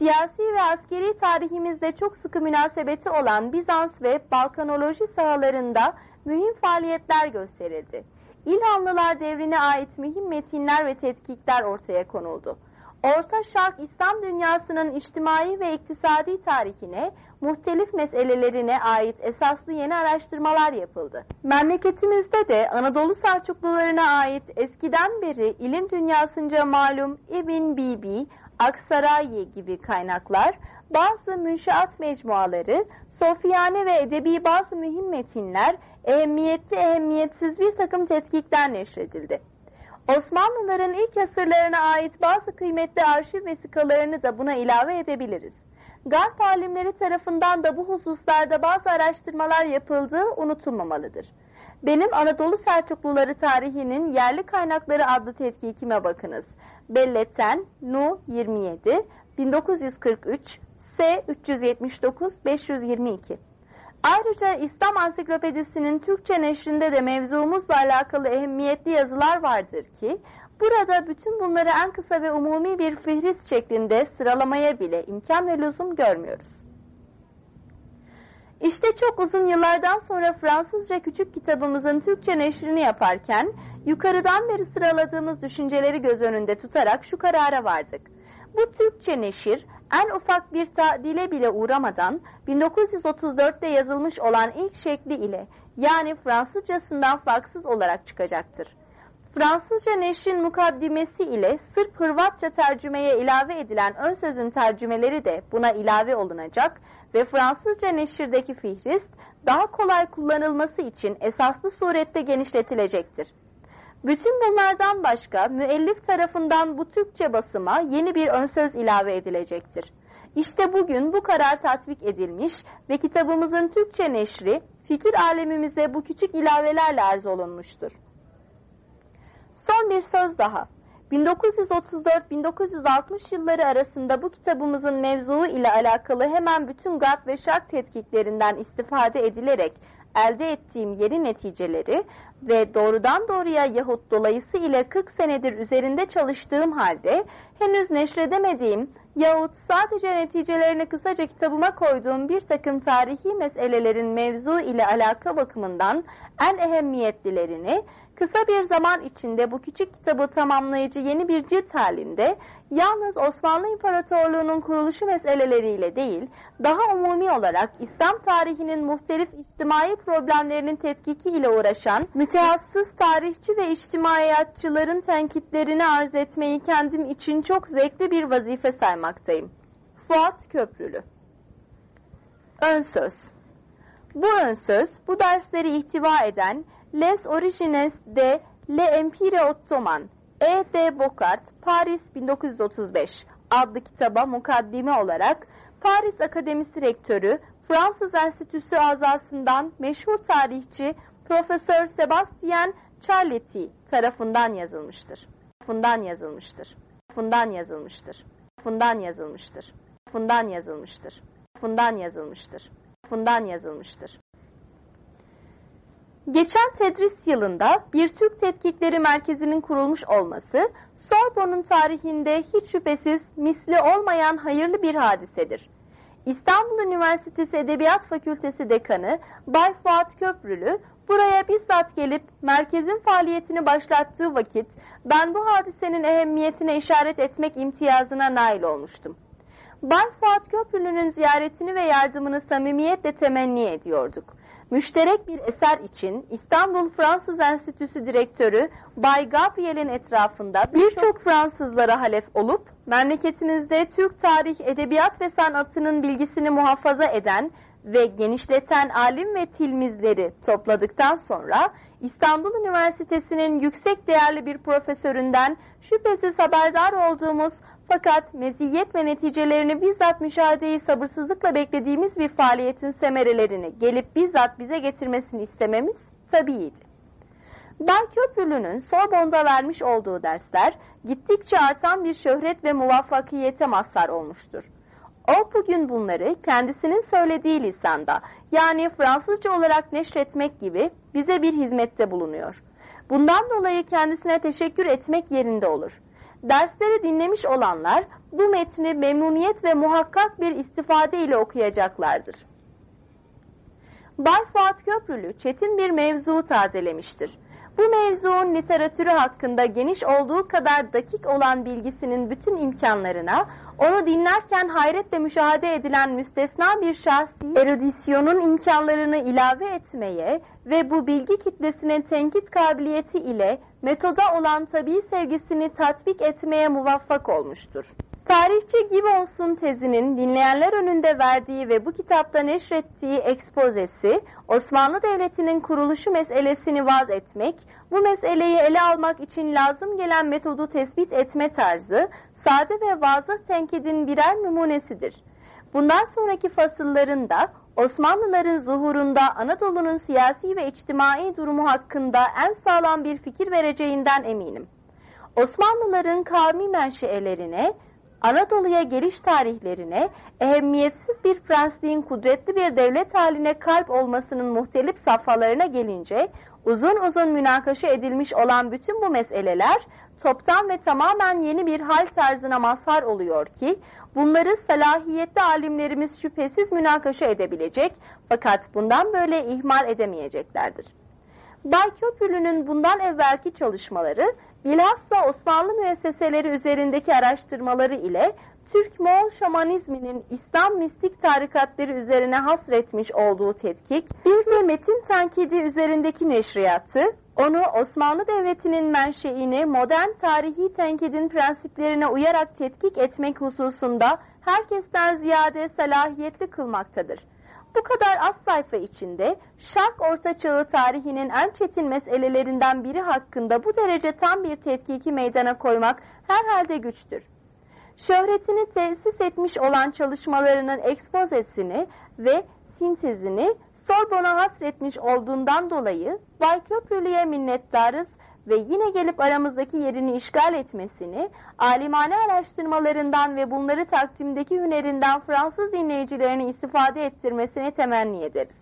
Siyasi ve askeri tarihimizde çok sıkı münasebeti olan Bizans ve Balkanoloji sahalarında mühim faaliyetler gösterildi. İlhanlılar devrine ait mühim metinler ve tetkikler ortaya konuldu. Orta Şark İslam dünyasının içtimai ve iktisadi tarihine, muhtelif meselelerine ait esaslı yeni araştırmalar yapıldı. Memleketimizde de Anadolu Selçuklularına ait eskiden beri ilim dünyasınca malum İbn Bibi, Aksarayi gibi kaynaklar, bazı münşaat mecmuaları, sofiyane ve edebi bazı mühim metinler, ehemmiyetli ehemmiyetsiz bir takım tetkikler neşredildi. Osmanlıların ilk asırlarına ait bazı kıymetli arşiv vesikalarını da buna ilave edebiliriz. Garp alimleri tarafından da bu hususlarda bazı araştırmalar yapıldığı unutulmamalıdır. Benim Anadolu Selçukluları tarihinin yerli kaynakları adlı tetkikime bakınız. Belletten Nu 27 1943 S 379 522 Ayrıca İslam Ansiklopedisi'nin Türkçe neşrinde de mevzumuzla alakalı ehemmiyetli yazılar vardır ki, burada bütün bunları en kısa ve umumi bir fihris şeklinde sıralamaya bile imkan ve lüzum görmüyoruz. İşte çok uzun yıllardan sonra Fransızca küçük kitabımızın Türkçe neşrini yaparken, yukarıdan beri sıraladığımız düşünceleri göz önünde tutarak şu karara vardık. Bu Türkçe neşir, en ufak bir tadile bile uğramadan 1934'te yazılmış olan ilk şekli ile yani Fransızcasından farksız olarak çıkacaktır. Fransızca neşrin mukaddimesi ile Sırp Hırvatça tercümeye ilave edilen ön sözün tercümeleri de buna ilave olunacak ve Fransızca neşirdeki fihrist daha kolay kullanılması için esaslı surette genişletilecektir. Bütün bunlardan başka müellif tarafından bu Türkçe basıma yeni bir önsöz ilave edilecektir. İşte bugün bu karar tatbik edilmiş ve kitabımızın Türkçe neşri fikir alemimize bu küçük ilavelerle arz olunmuştur. Son bir söz daha. 1934-1960 yılları arasında bu kitabımızın mevzuu ile alakalı hemen bütün garp ve şark tetkiklerinden istifade edilerek elde ettiğim yeni neticeleri ve doğrudan doğruya yahut dolayısıyla 40 senedir üzerinde çalıştığım halde henüz neşredemediğim yahut sadece neticelerini kısaca kitabıma koyduğum bir takım tarihi meselelerin mevzu ile alaka bakımından en ehemmiyetlilerini kısa bir zaman içinde bu küçük kitabı tamamlayıcı yeni bir cilt halinde yalnız Osmanlı İmparatorluğu'nun kuruluşu meseleleriyle değil, daha umumi olarak İslam tarihinin muhtelif içtimai problemlerinin tetkiki ile uğraşan mütehassıs tarihçi ve içtimaiyatçıların tenkitlerini arz etmeyi kendim için çok zevkli bir vazife saymaktayım. Fuat Köprülü Ön Söz Bu ön söz, bu dersleri ihtiva eden Les Origines de l'Empire Ottoman, E. D. Bocart, Paris 1935 adlı kitaba mukaddime olarak Paris Akademisi Rektörü, Fransız Enstitüsü azasından meşhur tarihçi Profesör Sebastien Charletti tarafından yazılmıştır. Tarafından yazılmıştır. Tarafından yazılmıştır. Tarafından yazılmıştır. Tarafından yazılmıştır. Tarafından yazılmıştır. Tarafından yazılmıştır. Geçen tedris yılında bir Türk Tetkikleri Merkezi'nin kurulmuş olması, Sorbon'un tarihinde hiç şüphesiz misli olmayan hayırlı bir hadisedir. İstanbul Üniversitesi Edebiyat Fakültesi Dekanı Bay Fuat Köprülü buraya bizzat gelip merkezin faaliyetini başlattığı vakit ben bu hadisenin ehemmiyetine işaret etmek imtiyazına nail olmuştum. Bay Fuat Köprülü'nün ziyaretini ve yardımını samimiyetle temenni ediyorduk müşterek bir eser için İstanbul Fransız Enstitüsü Direktörü Bay Gabriel'in etrafında birçok Fransızlara halef olup memleketimizde Türk tarih, edebiyat ve sanatının bilgisini muhafaza eden ve genişleten alim ve tilmizleri topladıktan sonra İstanbul Üniversitesi'nin yüksek değerli bir profesöründen şüphesiz haberdar olduğumuz fakat meziyet ve neticelerini bizzat müşahedeyi sabırsızlıkla beklediğimiz bir faaliyetin semerelerini gelip bizzat bize getirmesini istememiz tabiiydi. Bay Köprülü'nün Sorbon'da vermiş olduğu dersler gittikçe artan bir şöhret ve muvaffakiyete mazhar olmuştur. O bugün bunları kendisinin söylediği lisanda yani Fransızca olarak neşretmek gibi bize bir hizmette bulunuyor. Bundan dolayı kendisine teşekkür etmek yerinde olur. Dersleri dinlemiş olanlar bu metni memnuniyet ve muhakkak bir istifade ile okuyacaklardır. Bay Fuat Köprülü çetin bir mevzu tazelemiştir. Bu mevzuun literatürü hakkında geniş olduğu kadar dakik olan bilgisinin bütün imkanlarına, onu dinlerken hayretle müşahede edilen müstesna bir şahsi erudisyonun imkanlarını ilave etmeye ve bu bilgi kitlesinin tenkit kabiliyeti ile metoda olan tabi sevgisini tatbik etmeye muvaffak olmuştur. Tarihçi Gibbons'un tezinin dinleyenler önünde verdiği ve bu kitapta neşrettiği ekspozesi, Osmanlı Devleti'nin kuruluşu meselesini vaz etmek, bu meseleyi ele almak için lazım gelen metodu tespit etme tarzı, sade ve vazı tenkidin birer numunesidir. Bundan sonraki fasıllarında Osmanlıların zuhurunda Anadolu'nun siyasi ve içtimai durumu hakkında en sağlam bir fikir vereceğinden eminim. Osmanlıların kavmi menşeelerine, Anadolu'ya geliş tarihlerine, ehemmiyetsiz bir prensliğin kudretli bir devlet haline kalp olmasının muhtelif safhalarına gelince, uzun uzun münakaşa edilmiş olan bütün bu meseleler, toptan ve tamamen yeni bir hal tarzına mazhar oluyor ki, bunları salahiyetli alimlerimiz şüphesiz münakaşa edebilecek, fakat bundan böyle ihmal edemeyeceklerdir. Bay Köprülü'nün bundan evvelki çalışmaları, bilhassa Osmanlı müesseseleri üzerindeki araştırmaları ile Türk-Moğol şamanizminin İslam mistik tarikatları üzerine hasretmiş olduğu tetkik, bir de metin tenkidi üzerindeki neşriyatı, onu Osmanlı Devleti'nin menşeini modern tarihi tenkidin prensiplerine uyarak tetkik etmek hususunda herkesten ziyade salahiyetli kılmaktadır. Bu kadar az sayfa içinde Şark Orta Çağı tarihinin en çetin meselelerinden biri hakkında bu derece tam bir tetkiki meydana koymak herhalde güçtür. Şöhretini tesis etmiş olan çalışmalarının ekspozesini ve sintezini Sorbon'a hasretmiş olduğundan dolayı Bay Köprülü'ye minnettarız ve yine gelip aramızdaki yerini işgal etmesini, alimane araştırmalarından ve bunları takdimdeki hünerinden Fransız dinleyicilerini istifade ettirmesini temenni ederiz.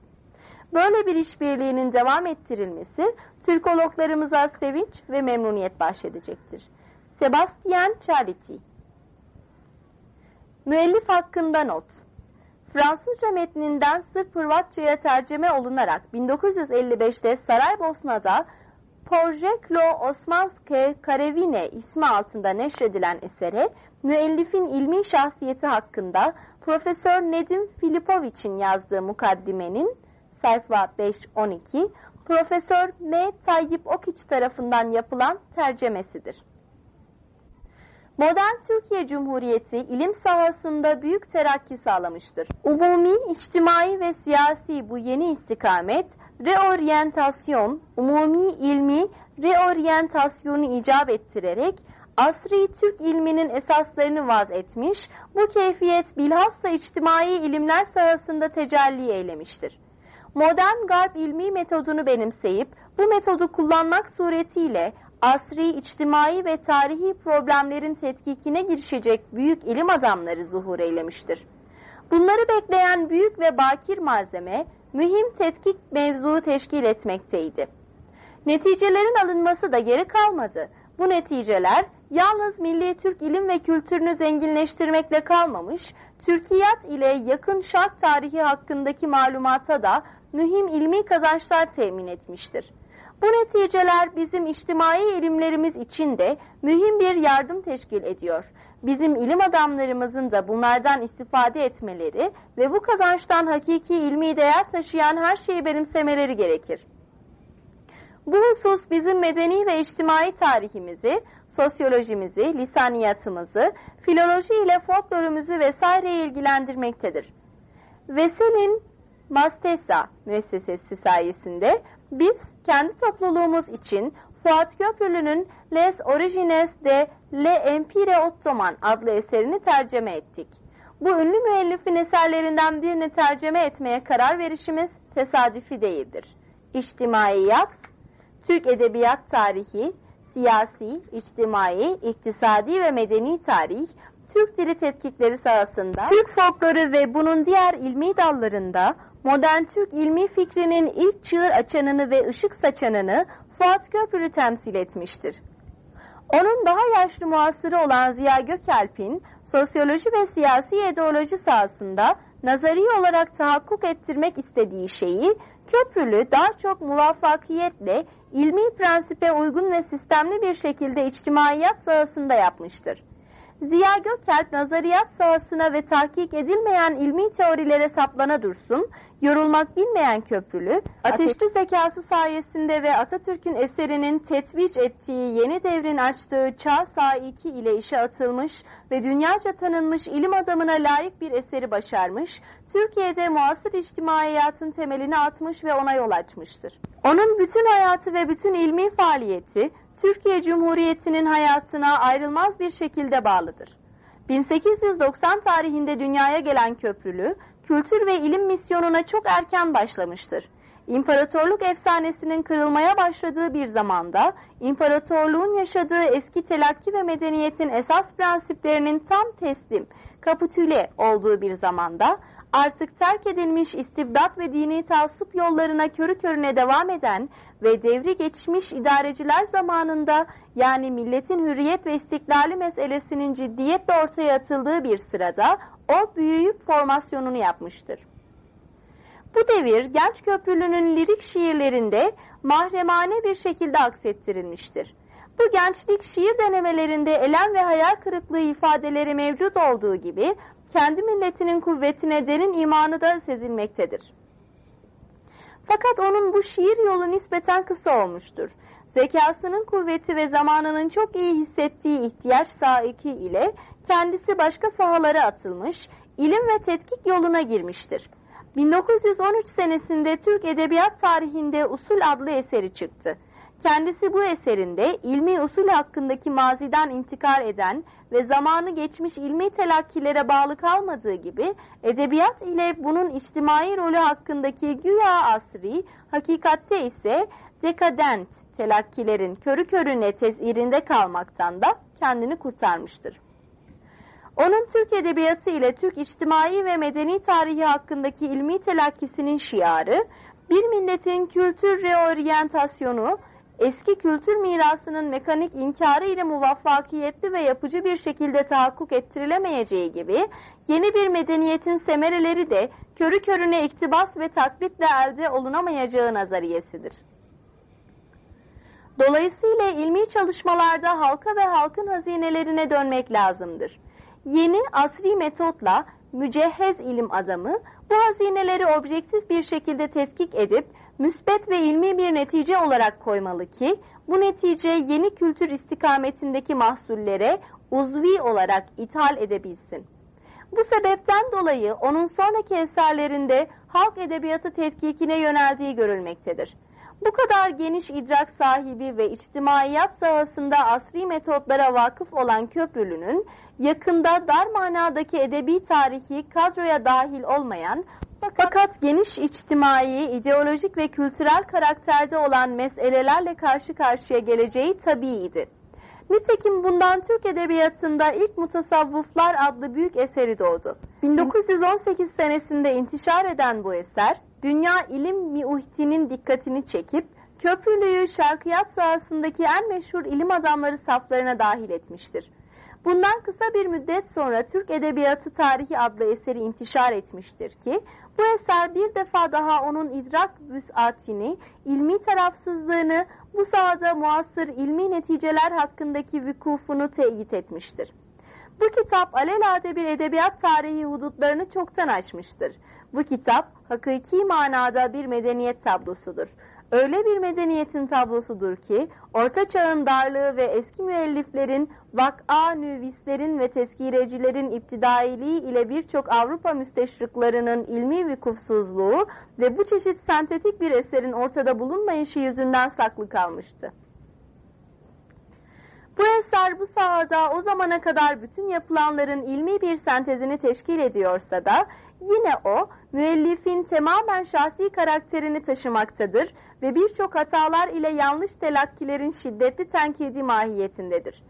Böyle bir işbirliğinin devam ettirilmesi Türkologlarımıza sevinç ve memnuniyet bahşedecektir. Sebastian Charity Müellif hakkında not Fransızca metninden sırf Hırvatça'ya tercüme olunarak 1955'te Saraybosna'da Porjeklo Osmanske Karevine ismi altında neşredilen esere müellifin ilmi şahsiyeti hakkında Profesör Nedim Filipoviç'in yazdığı mukaddimenin sayfa 5-12 Profesör M. Tayyip Okiç tarafından yapılan tercemesidir. Modern Türkiye Cumhuriyeti ilim sahasında büyük terakki sağlamıştır. Umumi, içtimai ve siyasi bu yeni istikamet, reoryentasyon, umumi ilmi reoryentasyonu icap ettirerek asri Türk ilminin esaslarını vaz etmiş, bu keyfiyet bilhassa içtimai ilimler sahasında tecelli eylemiştir. Modern garp ilmi metodunu benimseyip bu metodu kullanmak suretiyle asri, içtimai ve tarihi problemlerin tetkikine girişecek büyük ilim adamları zuhur eylemiştir. Bunları bekleyen büyük ve bakir malzeme, mühim tetkik mevzuu teşkil etmekteydi. Neticelerin alınması da geri kalmadı. Bu neticeler yalnız milli Türk ilim ve kültürünü zenginleştirmekle kalmamış, Türkiyat ile yakın şark tarihi hakkındaki malumata da mühim ilmi kazançlar temin etmiştir. Bu neticeler bizim içtimai ilimlerimiz için de mühim bir yardım teşkil ediyor. Bizim ilim adamlarımızın da bunlardan istifade etmeleri ve bu kazançtan hakiki ilmi değer taşıyan her şeyi benimsemeleri gerekir. Bu husus bizim medeni ve içtimai tarihimizi, sosyolojimizi, lisaniyatımızı, filoloji ile folklorumuzu vesaire ilgilendirmektedir. Vesel'in Mastesa müessesesi sayesinde biz kendi topluluğumuz için Fuat Köprülü'nün Les Origines de Le Empire Ottoman adlı eserini tercüme ettik. Bu ünlü müellifin eserlerinden birini tercüme etmeye karar verişimiz tesadüfi değildir. İçtimaiyat, Türk Edebiyat Tarihi, Siyasi, İçtimai, İktisadi ve Medeni Tarih, Türk Dili Tetkikleri sahasında, Türk folkloru ve bunun diğer ilmi dallarında modern Türk ilmi fikrinin ilk çığır açanını ve ışık saçanını Fuat Köprülü temsil etmiştir. Onun daha yaşlı muasırı olan Ziya Gökalp'in sosyoloji ve siyasi ideoloji sahasında nazari olarak tahakkuk ettirmek istediği şeyi Köprülü daha çok muvaffakiyetle ilmi prensipe uygun ve sistemli bir şekilde içtimaiyat sahasında yapmıştır. Ziya Gökalp nazariyat sahasına ve tahkik edilmeyen ilmi teorilere saplana dursun, yorulmak bilmeyen köprülü, ateşli zekası sayesinde ve Atatürk'ün eserinin tetviç ettiği yeni devrin açtığı çağ saiki ile işe atılmış ve dünyaca tanınmış ilim adamına layık bir eseri başarmış, Türkiye'de muasır içtimaiyatın temelini atmış ve ona yol açmıştır. Onun bütün hayatı ve bütün ilmi faaliyeti, Türkiye Cumhuriyeti'nin hayatına ayrılmaz bir şekilde bağlıdır. 1890 tarihinde dünyaya gelen Köprülü, kültür ve ilim misyonuna çok erken başlamıştır. İmparatorluk efsanesinin kırılmaya başladığı bir zamanda, imparatorluğun yaşadığı eski telakki ve medeniyetin esas prensiplerinin tam teslim, kapitüle olduğu bir zamanda, artık terk edilmiş istibdat ve dini taassup yollarına körü körüne devam eden ve devri geçmiş idareciler zamanında yani milletin hürriyet ve istiklali meselesinin ciddiyetle ortaya atıldığı bir sırada o büyüyüp formasyonunu yapmıştır. Bu devir Genç Köprülü'nün lirik şiirlerinde mahremane bir şekilde aksettirilmiştir. Bu gençlik şiir denemelerinde elem ve hayal kırıklığı ifadeleri mevcut olduğu gibi kendi milletinin kuvvetine derin imanı da sezilmektedir. Fakat onun bu şiir yolu nispeten kısa olmuştur. Zekasının kuvveti ve zamanının çok iyi hissettiği ihtiyaç saiki ile kendisi başka sahalara atılmış, ilim ve tetkik yoluna girmiştir. 1913 senesinde Türk Edebiyat tarihinde Usul adlı eseri çıktı. Kendisi bu eserinde ilmi usul hakkındaki maziden intikal eden ve zamanı geçmiş ilmi telakkilere bağlı kalmadığı gibi edebiyat ile bunun içtimai rolü hakkındaki güya asri, hakikatte ise dekadent telakkilerin körü körüne tezirinde kalmaktan da kendini kurtarmıştır. Onun Türk Edebiyatı ile Türk içtimai ve medeni tarihi hakkındaki ilmi telakkisinin şiarı, Bir milletin kültür reoryantasyonu, eski kültür mirasının mekanik inkarı ile muvaffakiyetli ve yapıcı bir şekilde tahakkuk ettirilemeyeceği gibi, yeni bir medeniyetin semereleri de körü körüne iktibas ve taklitle elde olunamayacağı nazariyesidir. Dolayısıyla ilmi çalışmalarda halka ve halkın hazinelerine dönmek lazımdır. Yeni asri metotla mücehhez ilim adamı bu hazineleri objektif bir şekilde tetkik edip müsbet ve ilmi bir netice olarak koymalı ki bu netice yeni kültür istikametindeki mahsullere uzvi olarak ithal edebilsin. Bu sebepten dolayı onun sonraki eserlerinde halk edebiyatı tetkikine yöneldiği görülmektedir. Bu kadar geniş idrak sahibi ve içtimaiyat sahasında asri metotlara vakıf olan Köprülü'nün yakında dar manadaki edebi tarihi kadroya dahil olmayan fakat geniş içtimai, ideolojik ve kültürel karakterde olan meselelerle karşı karşıya geleceği tabiiydi. Nitekim bundan Türk Edebiyatı'nda ilk Mutasavvıflar adlı büyük eseri doğdu. 1918 senesinde intişar eden bu eser, dünya ilim miuhtinin dikkatini çekip, Köprülü'yü şarkıyat sahasındaki en meşhur ilim adamları saflarına dahil etmiştir. Bundan kısa bir müddet sonra Türk Edebiyatı Tarihi adlı eseri intişar etmiştir ki, bu eser bir defa daha onun idrak vüsatini, ilmi tarafsızlığını, bu sahada muasır ilmi neticeler hakkındaki vükufunu teyit etmiştir. Bu kitap alelade bir edebiyat tarihi hudutlarını çoktan aşmıştır. Bu kitap hakiki manada bir medeniyet tablosudur öyle bir medeniyetin tablosudur ki, Orta Çağ'ın darlığı ve eski müelliflerin, vak'a nüvislerin ve teskirecilerin iptidailiği ile birçok Avrupa müsteşriklarının ilmi vükufsuzluğu ve bu çeşit sentetik bir eserin ortada bulunmayışı yüzünden saklı kalmıştı. Bu eser bu sahada o zamana kadar bütün yapılanların ilmi bir sentezini teşkil ediyorsa da yine o müellifin tamamen şahsi karakterini taşımaktadır ve birçok hatalar ile yanlış telakkilerin şiddetli tenkidi mahiyetindedir.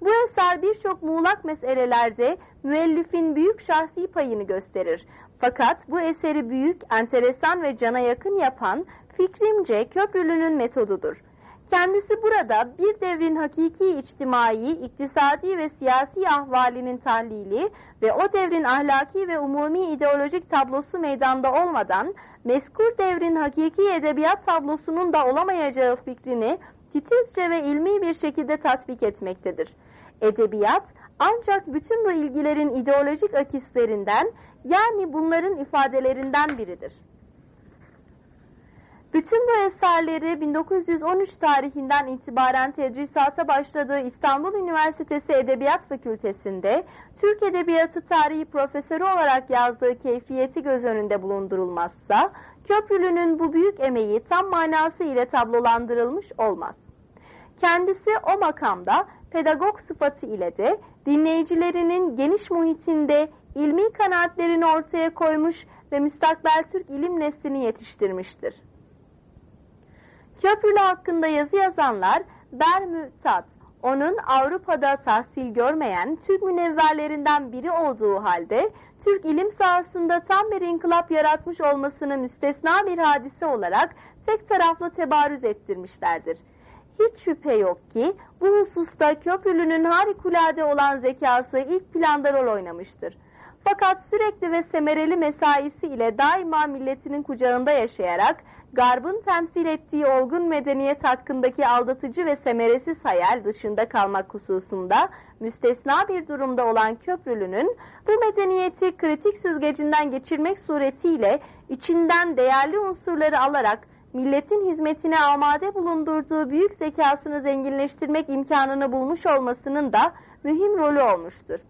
Bu eser birçok muğlak meselelerde müellifin büyük şahsi payını gösterir. Fakat bu eseri büyük, enteresan ve cana yakın yapan fikrimce Köprülü'nün metodudur. Kendisi burada bir devrin hakiki içtimai, iktisadi ve siyasi ahvalinin tahlili ve o devrin ahlaki ve umumi ideolojik tablosu meydanda olmadan meskur devrin hakiki edebiyat tablosunun da olamayacağı fikrini titizce ve ilmi bir şekilde tatbik etmektedir. Edebiyat ancak bütün bu ilgilerin ideolojik akislerinden yani bunların ifadelerinden biridir. Bütün bu eserleri 1913 tarihinden itibaren tedrisata başladığı İstanbul Üniversitesi Edebiyat Fakültesinde Türk Edebiyatı Tarihi Profesörü olarak yazdığı keyfiyeti göz önünde bulundurulmazsa, Köprülü'nün bu büyük emeği tam manası ile tablolandırılmış olmaz. Kendisi o makamda pedagog sıfatı ile de dinleyicilerinin geniş muhitinde ilmi kanaatlerini ortaya koymuş ve müstakbel Türk ilim neslini yetiştirmiştir. Köprülü hakkında yazı yazanlar Bermütat, onun Avrupa'da tahsil görmeyen Türk münevverlerinden biri olduğu halde Türk ilim sahasında tam bir inkılap yaratmış olmasını müstesna bir hadise olarak tek taraflı tebarüz ettirmişlerdir. Hiç şüphe yok ki bu hususta Köprülü'nün harikulade olan zekası ilk planda rol oynamıştır. Fakat sürekli ve semereli mesaisi ile daima milletinin kucağında yaşayarak Garb'ın temsil ettiği olgun medeniyet hakkındaki aldatıcı ve semeresiz hayal dışında kalmak hususunda müstesna bir durumda olan Köprülü'nün bu medeniyeti kritik süzgecinden geçirmek suretiyle içinden değerli unsurları alarak milletin hizmetine amade bulundurduğu büyük zekasını zenginleştirmek imkanını bulmuş olmasının da mühim rolü olmuştur.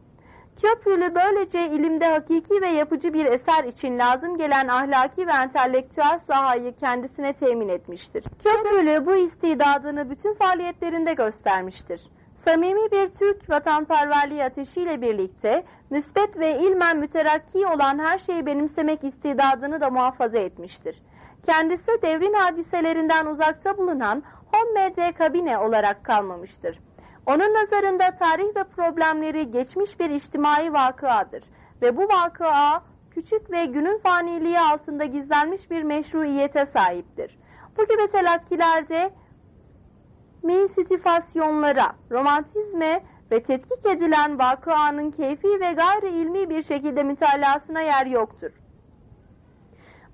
Köprülü böylece ilimde hakiki ve yapıcı bir eser için lazım gelen ahlaki ve entelektüel sahayı kendisine temin etmiştir. Köprülü bu istidadını bütün faaliyetlerinde göstermiştir. Samimi bir Türk vatanperverliği ateşiyle birlikte müsbet ve ilmen müterakki olan her şeyi benimsemek istidadını da muhafaza etmiştir. Kendisi devrin hadiselerinden uzakta bulunan homme de kabine olarak kalmamıştır. Onun nazarında tarih ve problemleri geçmiş bir içtimai vakıadır ve bu vakıa küçük ve günün faniliği altında gizlenmiş bir meşruiyete sahiptir. Bu gibi telakkilerde minstifasyonlara, romantizme ve tetkik edilen vakıanın keyfi ve gayri ilmi bir şekilde mütalasına yer yoktur.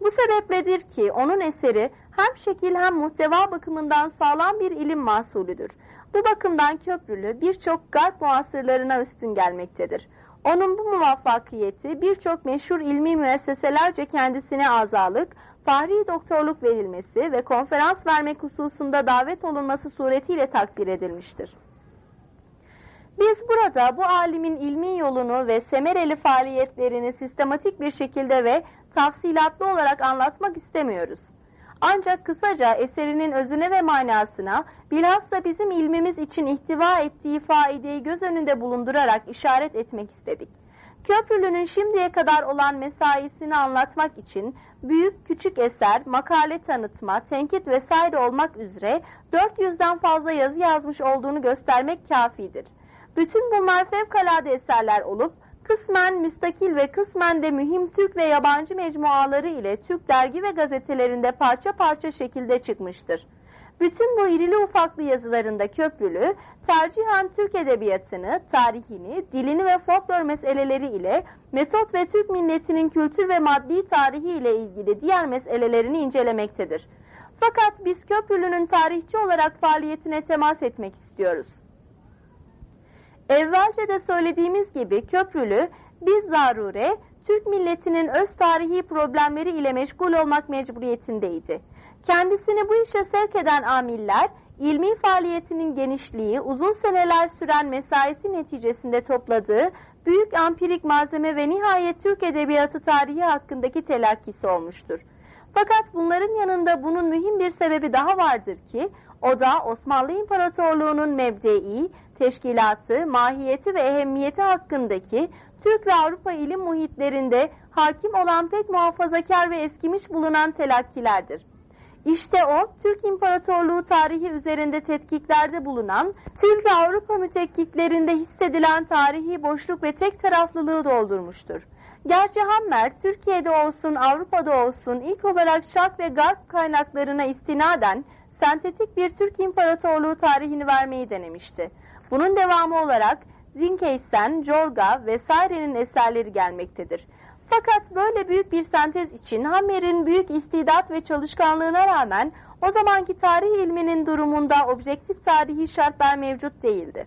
Bu sebepledir ki onun eseri hem şekil hem muhteva bakımından sağlam bir ilim mahsulüdür. Bu bakımdan köprülü birçok garp muasırlarına üstün gelmektedir. Onun bu muvaffakiyeti birçok meşhur ilmi müesseselerce kendisine azalık, fahri doktorluk verilmesi ve konferans vermek hususunda davet olunması suretiyle takdir edilmiştir. Biz burada bu alimin ilmi yolunu ve semereli faaliyetlerini sistematik bir şekilde ve tafsilatlı olarak anlatmak istemiyoruz. Ancak kısaca eserinin özüne ve manasına bilhassa bizim ilmimiz için ihtiva ettiği faideyi göz önünde bulundurarak işaret etmek istedik. Köprülü'nün şimdiye kadar olan mesaisini anlatmak için büyük küçük eser, makale tanıtma, tenkit vesaire olmak üzere 400'den fazla yazı yazmış olduğunu göstermek kafidir. Bütün bunlar fevkalade eserler olup kısmen müstakil ve kısmen de mühim Türk ve yabancı mecmuaları ile Türk dergi ve gazetelerinde parça parça şekilde çıkmıştır. Bütün bu irili ufaklı yazılarında Köprülü, tercihen Türk edebiyatını, tarihini, dilini ve folklor meseleleri ile metot ve Türk milletinin kültür ve maddi tarihi ile ilgili diğer meselelerini incelemektedir. Fakat biz Köprülü'nün tarihçi olarak faaliyetine temas etmek istiyoruz. Evvelce de söylediğimiz gibi Köprülü, biz zarure, Türk milletinin öz tarihi problemleri ile meşgul olmak mecburiyetindeydi. Kendisini bu işe sevk eden amiller, ilmi faaliyetinin genişliği, uzun seneler süren mesaisi neticesinde topladığı büyük ampirik malzeme ve nihayet Türk edebiyatı tarihi hakkındaki telakkisi olmuştur. Fakat bunların yanında bunun mühim bir sebebi daha vardır ki, o da Osmanlı İmparatorluğu'nun mebdei, teşkilatı, mahiyeti ve ehemmiyeti hakkındaki Türk ve Avrupa ilim muhitlerinde hakim olan pek muhafazakar ve eskimiş bulunan telakkilerdir. İşte o, Türk İmparatorluğu tarihi üzerinde tetkiklerde bulunan, Türk ve Avrupa mütekkiklerinde hissedilen tarihi boşluk ve tek taraflılığı doldurmuştur. Gerçi Hammer, Türkiye'de olsun, Avrupa'da olsun ilk olarak Şark ve Garp kaynaklarına istinaden sentetik bir Türk İmparatorluğu tarihini vermeyi denemişti. Bunun devamı olarak Zinkeisen, Jorga vesairenin eserleri gelmektedir. Fakat böyle büyük bir sentez için Hammer'in büyük istidat ve çalışkanlığına rağmen o zamanki tarih ilminin durumunda objektif tarihi şartlar mevcut değildi.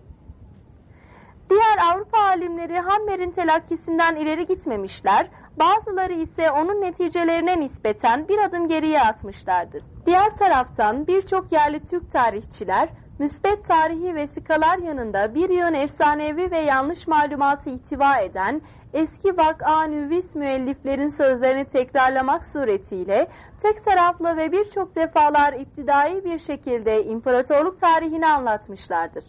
Diğer Avrupa alimleri Hammer'in telakkisinden ileri gitmemişler, bazıları ise onun neticelerine nispeten bir adım geriye atmışlardır. Diğer taraftan birçok yerli Türk tarihçiler müsbet tarihi vesikalar yanında bir yön efsanevi ve yanlış malumatı ihtiva eden eski vak'a nüvis müelliflerin sözlerini tekrarlamak suretiyle tek taraflı ve birçok defalar iptidai bir şekilde imparatorluk tarihini anlatmışlardır.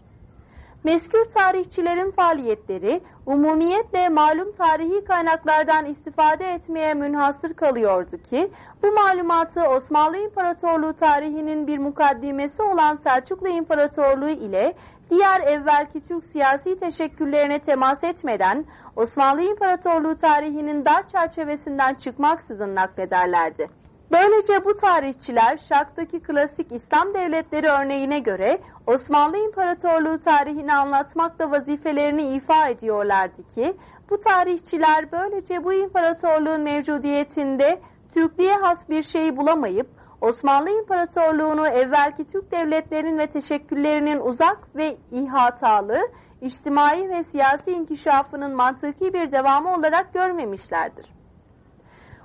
Meskür tarihçilerin faaliyetleri umumiyetle malum tarihi kaynaklardan istifade etmeye münhasır kalıyordu ki bu malumatı Osmanlı İmparatorluğu tarihinin bir mukaddimesi olan Selçuklu İmparatorluğu ile diğer evvelki Türk siyasi teşekküllerine temas etmeden Osmanlı İmparatorluğu tarihinin dar çerçevesinden çıkmaksızın naklederlerdi. Böylece bu tarihçiler Şak'taki klasik İslam devletleri örneğine göre Osmanlı İmparatorluğu tarihini anlatmakla vazifelerini ifa ediyorlardı ki bu tarihçiler böylece bu imparatorluğun mevcudiyetinde Türklüğe has bir şey bulamayıp Osmanlı İmparatorluğunu evvelki Türk devletlerinin ve teşekküllerinin uzak ve ihatalı, içtimai ve siyasi inkişafının mantıki bir devamı olarak görmemişlerdir.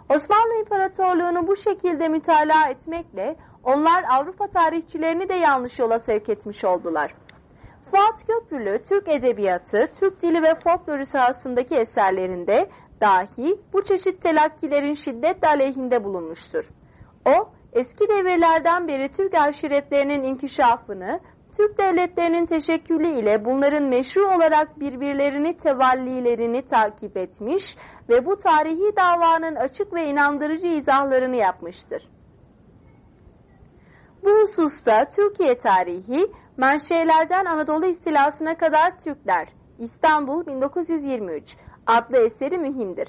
Osmanlı İmparatorluğu'nu bu şekilde mütalaa etmekle onlar Avrupa tarihçilerini de yanlış yola sevk etmiş oldular. Fuat Köprülü Türk edebiyatı, Türk dili ve folkloru sahasındaki eserlerinde dahi bu çeşit telakkilerin şiddetle aleyhinde bulunmuştur. O, eski devirlerden beri Türk aşiretlerinin inkişafını, Türk devletlerinin teşekkülü ile bunların meşru olarak birbirlerini tevallilerini takip etmiş ve bu tarihi davanın açık ve inandırıcı izahlarını yapmıştır. Bu hususta Türkiye tarihi, menşelerden Anadolu istilasına kadar Türkler, İstanbul 1923 adlı eseri mühimdir.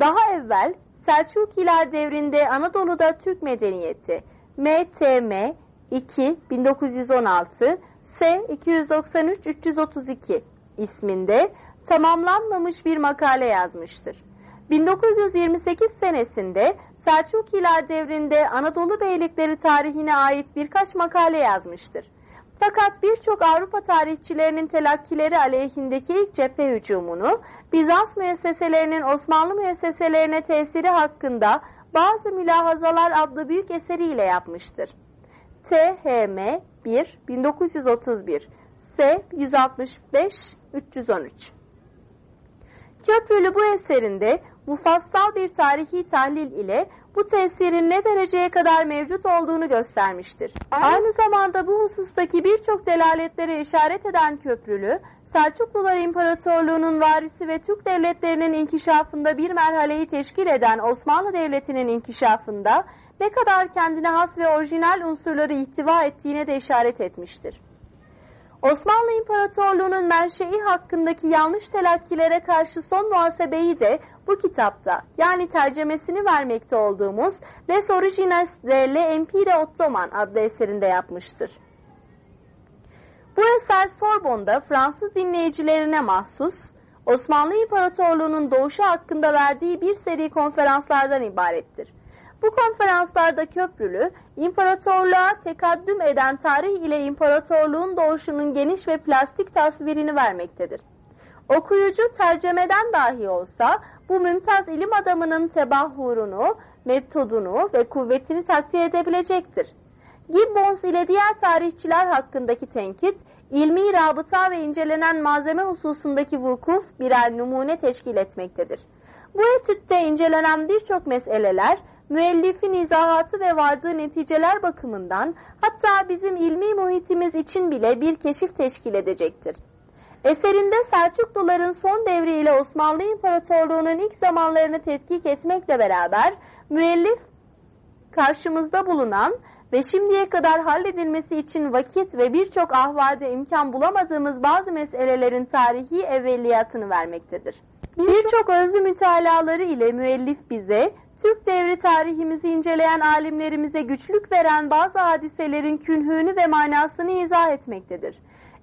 Daha evvel Selçukiler devrinde Anadolu'da Türk medeniyeti MTM 2 1916 S 293 332 isminde tamamlanmamış bir makale yazmıştır. 1928 senesinde Selçukiler devrinde Anadolu beylikleri tarihine ait birkaç makale yazmıştır. Fakat birçok Avrupa tarihçilerinin telakkileri aleyhindeki ilk cephe hücumunu Bizans müesseselerinin Osmanlı müesseselerine tesiri hakkında bazı mülahazalar adlı büyük eseriyle yapmıştır. THM 1 1931 S 165 313 Köprülü bu eserinde mufassal bir tarihi tahlil ile bu tesirin ne dereceye kadar mevcut olduğunu göstermiştir. Aynı zamanda bu husustaki birçok delaletlere işaret eden Köprülü, Selçuklular İmparatorluğu'nun varisi ve Türk devletlerinin inkişafında bir merhaleyi teşkil eden Osmanlı Devleti'nin inkişafında ne kadar kendine has ve orijinal unsurları ihtiva ettiğine de işaret etmiştir. Osmanlı İmparatorluğu'nun menşei hakkındaki yanlış telakkilere karşı son muhasebeyi de bu kitapta yani tercemesini vermekte olduğumuz Les Origines de l'Empire Ottoman adlı eserinde yapmıştır. Bu eser Sorbon'da Fransız dinleyicilerine mahsus Osmanlı İmparatorluğu'nun doğuşu hakkında verdiği bir seri konferanslardan ibarettir. Bu konferanslarda Köprülü, imparatorluğa tekaddüm eden tarih ile imparatorluğun doğuşunun geniş ve plastik tasvirini vermektedir. Okuyucu tercemeden dahi olsa bu mümtaz ilim adamının tebahhurunu, metodunu ve kuvvetini takdir edebilecektir. Gibbons ile diğer tarihçiler hakkındaki tenkit, ilmi rabıta ve incelenen malzeme hususundaki vukuf birer numune teşkil etmektedir. Bu etütte incelenen birçok meseleler, müellifin izahatı ve vardığı neticeler bakımından hatta bizim ilmi muhitimiz için bile bir keşif teşkil edecektir. Eserinde Selçukluların son devriyle Osmanlı İmparatorluğu'nun ilk zamanlarını tetkik etmekle beraber müellif karşımızda bulunan ve şimdiye kadar halledilmesi için vakit ve birçok ahvalde imkan bulamadığımız bazı meselelerin tarihi evveliyatını vermektedir. Birçok özlü mütalaları ile müellif bize Türk devri tarihimizi inceleyen alimlerimize güçlük veren bazı hadiselerin künhünü ve manasını izah etmektedir.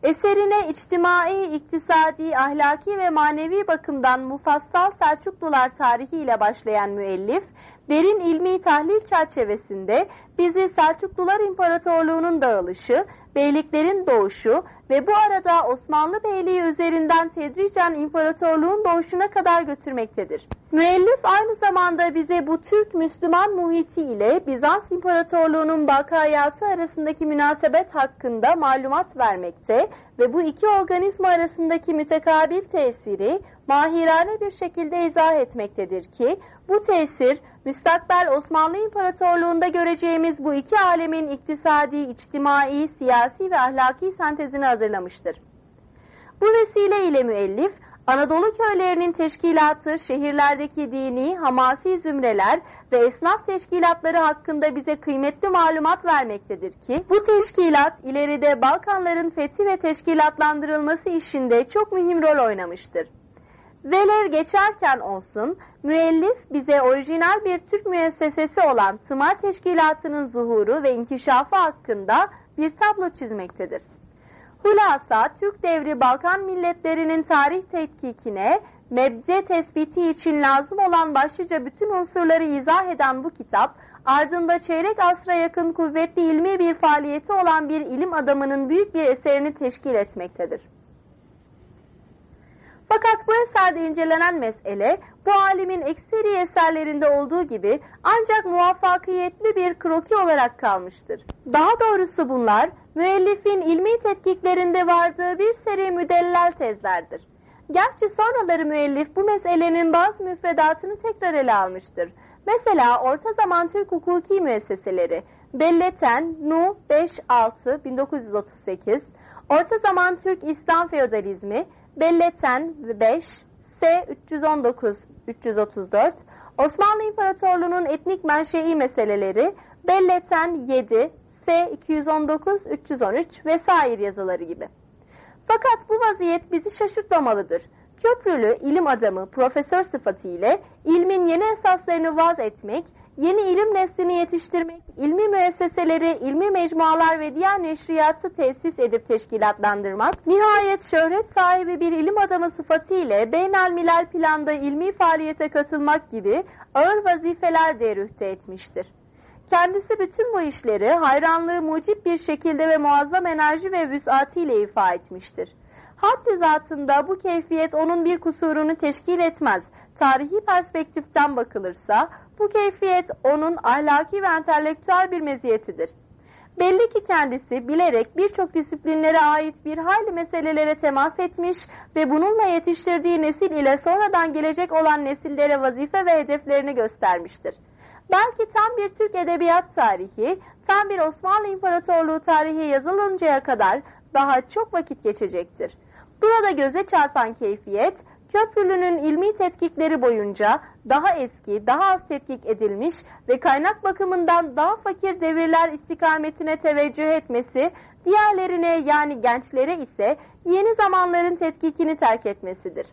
Eserine içtimai, iktisadi, ahlaki ve manevi bakımdan mufassal Selçuklular tarihi ile başlayan müellif, derin ilmi tahlil çerçevesinde bizi Selçuklular İmparatorluğu'nun dağılışı, beyliklerin doğuşu ve bu arada Osmanlı Beyliği üzerinden tedricen imparatorluğun doğuşuna kadar götürmektedir. Müellif aynı zamanda bize bu Türk Müslüman muhiti ile Bizans İmparatorluğu'nun bakayası arasındaki münasebet hakkında malumat vermekte ve bu iki organizma arasındaki mütekabil tesiri mahirane bir şekilde izah etmektedir ki bu tesir müstakbel Osmanlı İmparatorluğu'nda göreceğimiz bu iki alemin iktisadi, içtimai, siyasi ve ahlaki sentezini hazırlamıştır. Bu vesile ile müellif Anadolu köylerinin teşkilatı, şehirlerdeki dini, hamasi zümreler ve esnaf teşkilatları hakkında bize kıymetli malumat vermektedir ki, bu teşkilat ileride Balkanların fethi ve teşkilatlandırılması işinde çok mühim rol oynamıştır. Velev geçerken olsun, müellif bize orijinal bir Türk müessesesi olan Tımar Teşkilatı'nın zuhuru ve inkişafı hakkında bir tablo çizmektedir. Hulasa, Türk devri Balkan milletlerinin tarih tetkikine, mebze tespiti için lazım olan başlıca bütün unsurları izah eden bu kitap, ardında çeyrek asra yakın kuvvetli ilmi bir faaliyeti olan bir ilim adamının büyük bir eserini teşkil etmektedir. Fakat bu eserde incelenen mesele, bu alimin ekseri eserlerinde olduğu gibi ancak muvaffakiyetli bir kroki olarak kalmıştır. Daha doğrusu bunlar, müellifin ilmi tetkiklerinde vardığı bir seri müdellel tezlerdir. Gerçi sonraları müellif bu meselenin bazı müfredatını tekrar ele almıştır. Mesela Orta Zaman Türk Hukuki Müesseseleri, Belleten, Nu 5-6 1938, Orta Zaman Türk İslam Feodalizmi, Belleten 5, S 319 334, Osmanlı İmparatorluğu'nun etnik menşei meseleleri, Belleten 7, S 219 313 vesaire yazıları gibi. Fakat bu vaziyet bizi şaşırtmamalıdır. Köprülü ilim adamı profesör sıfatıyla ilmin yeni esaslarını vaz etmek, yeni ilim neslini yetiştirmek, ilmi müesseseleri, ilmi mecmualar ve diğer neşriyatı tesis edip teşkilatlandırmak, nihayet şöhret sahibi bir ilim adamı sıfatıyla beynelmilel planda ilmi faaliyete katılmak gibi ağır vazifeler derühte etmiştir. Kendisi bütün bu işleri hayranlığı mucip bir şekilde ve muazzam enerji ve vüsatiyle ifa etmiştir. Haddi zatında bu keyfiyet onun bir kusurunu teşkil etmez. Tarihi perspektiften bakılırsa bu keyfiyet onun ahlaki ve entelektüel bir meziyetidir. Belli ki kendisi bilerek birçok disiplinlere ait bir hayli meselelere temas etmiş ve bununla yetiştirdiği nesil ile sonradan gelecek olan nesillere vazife ve hedeflerini göstermiştir. Belki tam bir Türk edebiyat tarihi, tam bir Osmanlı İmparatorluğu tarihi yazılıncaya kadar daha çok vakit geçecektir. Burada göze çarpan keyfiyet, Köprülü'nün ilmi tetkikleri boyunca daha eski, daha az tetkik edilmiş ve kaynak bakımından daha fakir devirler istikametine teveccüh etmesi, diğerlerine yani gençlere ise yeni zamanların tetkikini terk etmesidir.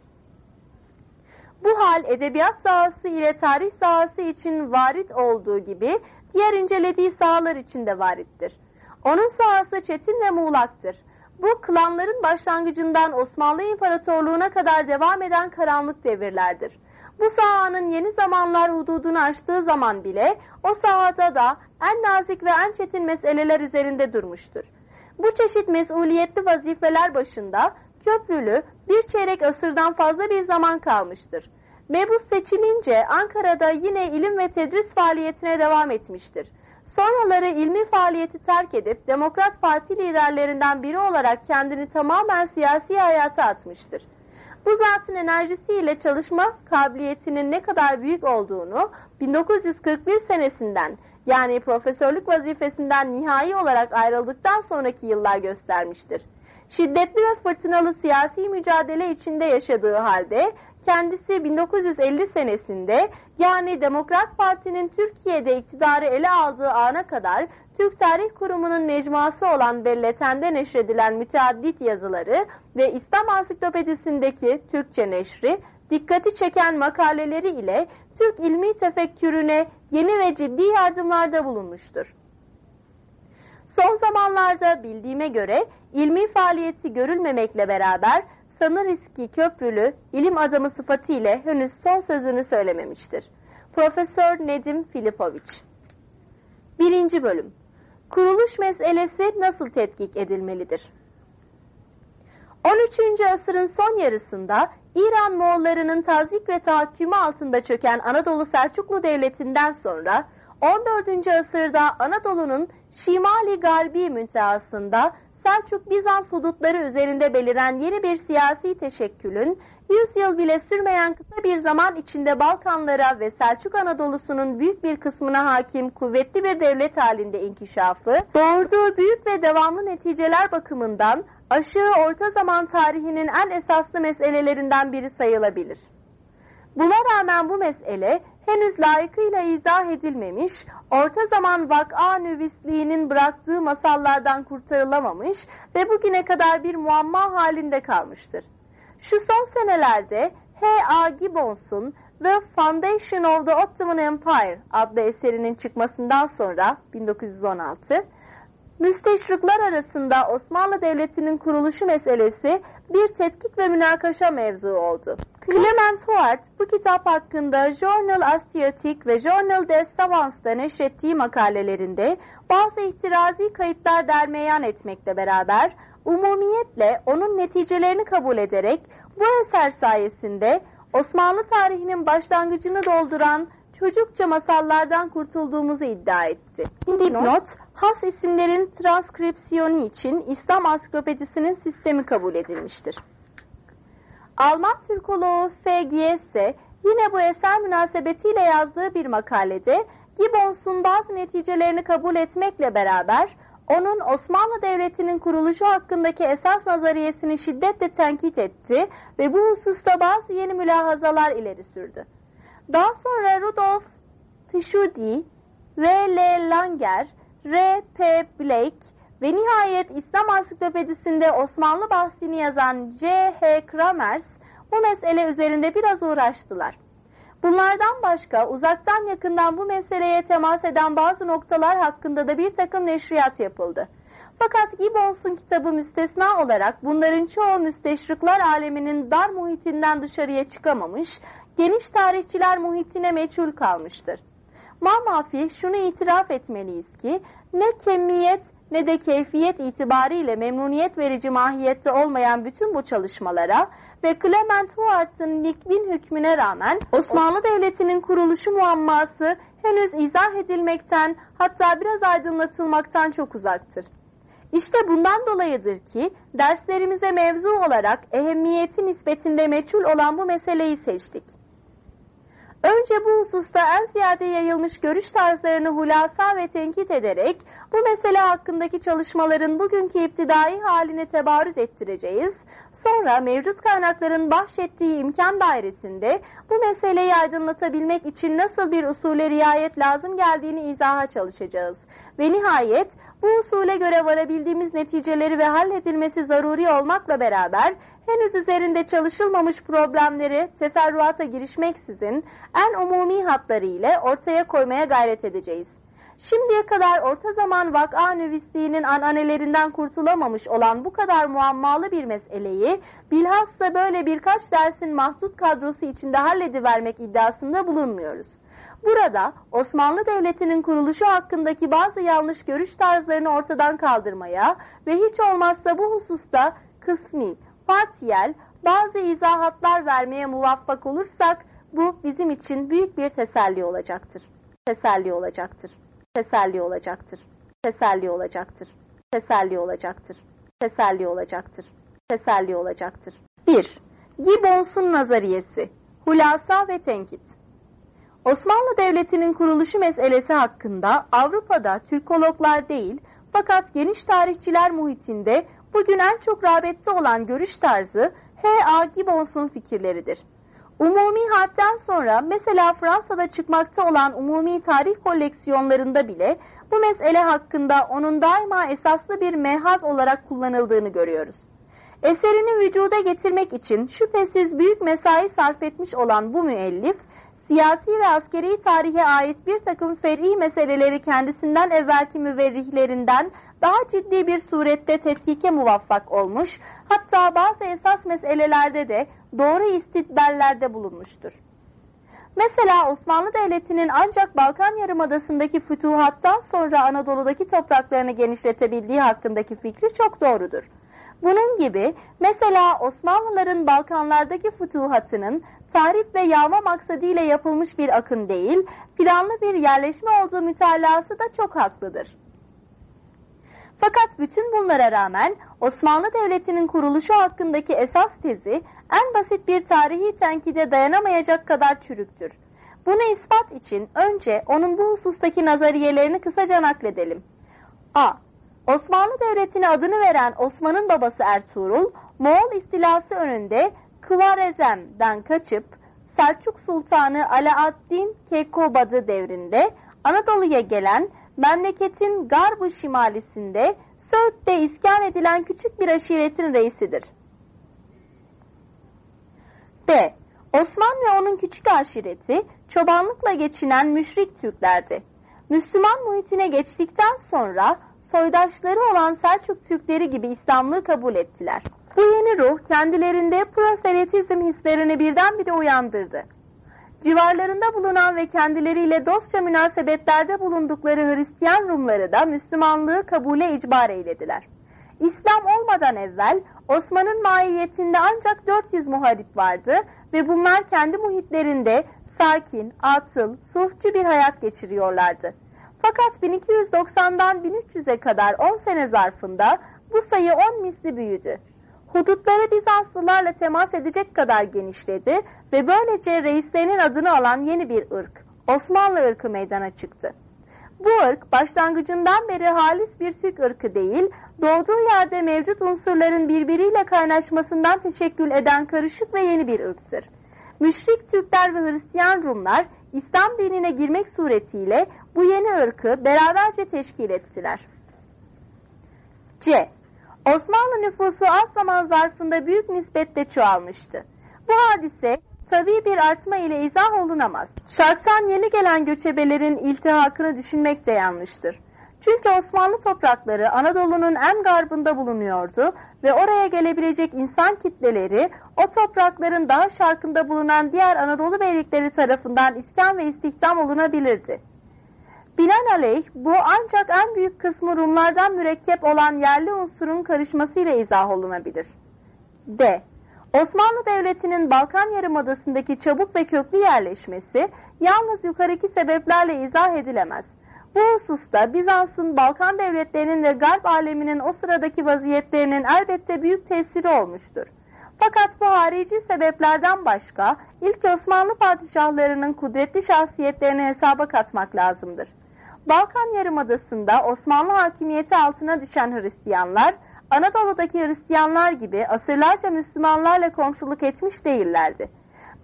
Bu hal edebiyat sahası ile tarih sahası için varit olduğu gibi diğer incelediği sahalar için de varittir. Onun sahası çetin ve muğlaktır. Bu klanların başlangıcından Osmanlı İmparatorluğu'na kadar devam eden karanlık devirlerdir. Bu sahanın yeni zamanlar hududunu aştığı zaman bile o sahada da en nazik ve en çetin meseleler üzerinde durmuştur. Bu çeşit mesuliyetli vazifeler başında Köprülü bir çeyrek asırdan fazla bir zaman kalmıştır. Mebus seçilince Ankara'da yine ilim ve tedris faaliyetine devam etmiştir. Sonraları ilmi faaliyeti terk edip Demokrat Parti liderlerinden biri olarak kendini tamamen siyasi hayata atmıştır. Bu zatın enerjisiyle çalışma kabiliyetinin ne kadar büyük olduğunu 1941 senesinden yani profesörlük vazifesinden nihai olarak ayrıldıktan sonraki yıllar göstermiştir. Şiddetli ve fırtınalı siyasi mücadele içinde yaşadığı halde kendisi 1950 senesinde yani Demokrat Parti'nin Türkiye'de iktidarı ele aldığı ana kadar Türk Tarih Kurumu'nun mecmuası olan Belleten'de neşredilen müteaddit yazıları ve İslam Ansiklopedisindeki Türkçe neşri dikkati çeken makaleleri ile Türk ilmi tefekkürüne yeni ve ciddi yardımlarda bulunmuştur. Son zamanlarda bildiğime göre ilmi faaliyeti görülmemekle beraber sanır riski köprülü ilim adamı sıfatıyla henüz son sözünü söylememiştir. Profesör Nedim Filipoviç Birinci Bölüm Kuruluş meselesi nasıl tetkik edilmelidir? 13. asırın son yarısında İran Moğollarının tazik ve tahakkümü altında çöken Anadolu Selçuklu Devleti'nden sonra 14. asırda Anadolu'nun şimali garbi müntehasında Selçuk-Bizans hudutları üzerinde beliren yeni bir siyasi teşekkülün 100 yıl bile sürmeyen kısa bir zaman içinde Balkanlara ve Selçuk Anadolu'sunun büyük bir kısmına hakim kuvvetli bir devlet halinde inkişafı, doğurduğu büyük ve devamlı neticeler bakımından aşığı orta zaman tarihinin en esaslı meselelerinden biri sayılabilir. Buna rağmen bu mesele henüz layıkıyla izah edilmemiş, orta zaman vak'a nüvisliğinin bıraktığı masallardan kurtarılamamış ve bugüne kadar bir muamma halinde kalmıştır. Şu son senelerde H.A. Gibbons'un The Foundation of the Ottoman Empire adlı eserinin çıkmasından sonra 1916, müsteşrikler arasında Osmanlı Devleti'nin kuruluşu meselesi bir tetkik ve münakaşa mevzu oldu. Clement Huart bu kitap hakkında Journal Astiotic ve Journal des Savants'ta neşrettiği makalelerinde bazı ihtirazi kayıtlar dermeyan etmekle beraber umumiyetle onun neticelerini kabul ederek bu eser sayesinde Osmanlı tarihinin başlangıcını dolduran çocukça masallardan kurtulduğumuzu iddia etti. Dipnot, has isimlerin transkripsiyonu için İslam Ansiklopedisinin sistemi kabul edilmiştir. Alman Türkoloğu F. Giesse yine bu eser münasebetiyle yazdığı bir makalede Gibbons'un bazı neticelerini kabul etmekle beraber onun Osmanlı Devleti'nin kuruluşu hakkındaki esas nazariyesini şiddetle tenkit etti ve bu hususta bazı yeni mülahazalar ileri sürdü. Daha sonra Rudolf Tschudi, V. L. Langer, R. P. Blake ve nihayet İslam Ansiklopedisinde Osmanlı bahsini yazan C. H. Kramers bu mesele üzerinde biraz uğraştılar. Bunlardan başka uzaktan yakından bu meseleye temas eden bazı noktalar hakkında da bir takım neşriyat yapıldı. Fakat Gibbons'un kitabı müstesna olarak bunların çoğu müsteşrikler aleminin dar muhitinden dışarıya çıkamamış, geniş tarihçiler muhitine meçhul kalmıştır. Mamafi şunu itiraf etmeliyiz ki ne kemiyet ne de keyfiyet itibariyle memnuniyet verici mahiyette olmayan bütün bu çalışmalara ve Clement Huart'ın Likvin hükmüne rağmen Osmanlı Devleti'nin kuruluşu muamması henüz izah edilmekten hatta biraz aydınlatılmaktan çok uzaktır. İşte bundan dolayıdır ki derslerimize mevzu olarak ehemmiyeti nispetinde meçhul olan bu meseleyi seçtik. Önce bu hususta en ziyade yayılmış görüş tarzlarını hulasa ve tenkit ederek bu mesele hakkındaki çalışmaların bugünkü iptidai haline tebarüz ettireceğiz. Sonra mevcut kaynakların bahşettiği imkan dairesinde bu meseleyi aydınlatabilmek için nasıl bir usule riayet lazım geldiğini izaha çalışacağız. Ve nihayet bu usule göre varabildiğimiz neticeleri ve halledilmesi zaruri olmakla beraber henüz üzerinde çalışılmamış problemleri teferruata girişmeksizin en umumi hatları ile ortaya koymaya gayret edeceğiz. Şimdiye kadar orta zaman vaka nüvisliğinin ananelerinden kurtulamamış olan bu kadar muammalı bir meseleyi bilhassa böyle birkaç dersin mahdut kadrosu içinde halledivermek iddiasında bulunmuyoruz. Burada Osmanlı Devleti'nin kuruluşu hakkındaki bazı yanlış görüş tarzlarını ortadan kaldırmaya ve hiç olmazsa bu hususta kısmi, partiyel bazı izahatlar vermeye muvaffak olursak bu bizim için büyük bir teselli olacaktır. Teselli olacaktır. Teselli olacaktır. Teselli olacaktır. Teselli olacaktır. Teselli olacaktır. Teselli olacaktır. 1. Gibbons'un nazariyesi. Hulasa ve tenkit. Osmanlı Devleti'nin kuruluşu meselesi hakkında Avrupa'da Türkologlar değil fakat geniş tarihçiler muhitinde bugün en çok rağbette olan görüş tarzı H.A. Gibbons'un fikirleridir. Umumi harpten sonra mesela Fransa'da çıkmakta olan umumi tarih koleksiyonlarında bile bu mesele hakkında onun daima esaslı bir mehaz olarak kullanıldığını görüyoruz. Eserini vücuda getirmek için şüphesiz büyük mesai sarf etmiş olan bu müellif, siyasi ve askeri tarihe ait bir takım fer'i meseleleri kendisinden evvelki müverrihlerinden daha ciddi bir surette tetkike muvaffak olmuş, hatta bazı esas meselelerde de doğru istidlallerde bulunmuştur. Mesela Osmanlı Devleti'nin ancak Balkan Yarımadası'ndaki fütuhattan sonra Anadolu'daki topraklarını genişletebildiği hakkındaki fikri çok doğrudur. Bunun gibi mesela Osmanlıların Balkanlardaki fütuhatının tarif ve yağma maksadıyla yapılmış bir akın değil, planlı bir yerleşme olduğu mütalası da çok haklıdır. Fakat bütün bunlara rağmen Osmanlı Devleti'nin kuruluşu hakkındaki esas tezi en basit bir tarihi tenkide dayanamayacak kadar çürüktür. Bunu ispat için önce onun bu husustaki nazariyelerini kısaca nakledelim. A. Osmanlı Devleti'ne adını veren Osman'ın babası Ertuğrul, Moğol istilası önünde Kıvarezem'den kaçıp Selçuk Sultanı Alaaddin Kekkobadı devrinde Anadolu'ya gelen memleketin garbı şimalisinde Söğüt'te iskan edilen küçük bir aşiretin reisidir. B. Osman ve onun küçük aşireti çobanlıkla geçinen müşrik Türklerdi. Müslüman muhitine geçtikten sonra soydaşları olan Selçuk Türkleri gibi İslamlığı kabul ettiler. Bu yeni ruh kendilerinde proselitizm hislerini birdenbire uyandırdı. Civarlarında bulunan ve kendileriyle dostça münasebetlerde bulundukları Hristiyan Rumları da Müslümanlığı kabule icbar eylediler. İslam olmadan evvel Osman'ın mahiyetinde ancak 400 muharip vardı ve bunlar kendi muhitlerinde sakin, atıl, suhçu bir hayat geçiriyorlardı. Fakat 1290'dan 1300'e kadar 10 sene zarfında bu sayı 10 misli büyüdü. Hudutları Bizanslılarla temas edecek kadar genişledi ve böylece reislerinin adını alan yeni bir ırk, Osmanlı ırkı meydana çıktı. Bu ırk başlangıcından beri halis bir Türk ırkı değil, doğduğu yerde mevcut unsurların birbiriyle kaynaşmasından teşekkül eden karışık ve yeni bir ırktır. Müşrik Türkler ve Hristiyan Rumlar İslam dinine girmek suretiyle bu yeni ırkı beraberce teşkil ettiler. C. Osmanlı nüfusu az zaman zarfında büyük nispetle çoğalmıştı. Bu hadise tabii bir artma ile izah olunamaz. Şarktan yeni gelen göçebelerin iltihakını düşünmek de yanlıştır. Çünkü Osmanlı toprakları Anadolu'nun en garbında bulunuyordu ve oraya gelebilecek insan kitleleri o toprakların daha şarkında bulunan diğer Anadolu beylikleri tarafından iskan ve istihdam olunabilirdi. Binaenaleyh bu ancak en büyük kısmı Rumlardan mürekkep olan yerli unsurun karışmasıyla izah olunabilir. D. Osmanlı Devleti'nin Balkan Yarımadası'ndaki çabuk ve köklü yerleşmesi yalnız yukarıki sebeplerle izah edilemez. Bu hususta Bizans'ın Balkan devletlerinin ve Garp aleminin o sıradaki vaziyetlerinin elbette büyük tesiri olmuştur. Fakat bu harici sebeplerden başka ilk Osmanlı padişahlarının kudretli şahsiyetlerini hesaba katmak lazımdır. Balkan Yarımadası'nda Osmanlı hakimiyeti altına düşen Hristiyanlar, Anadolu'daki Hristiyanlar gibi asırlarca Müslümanlarla komşuluk etmiş değillerdi.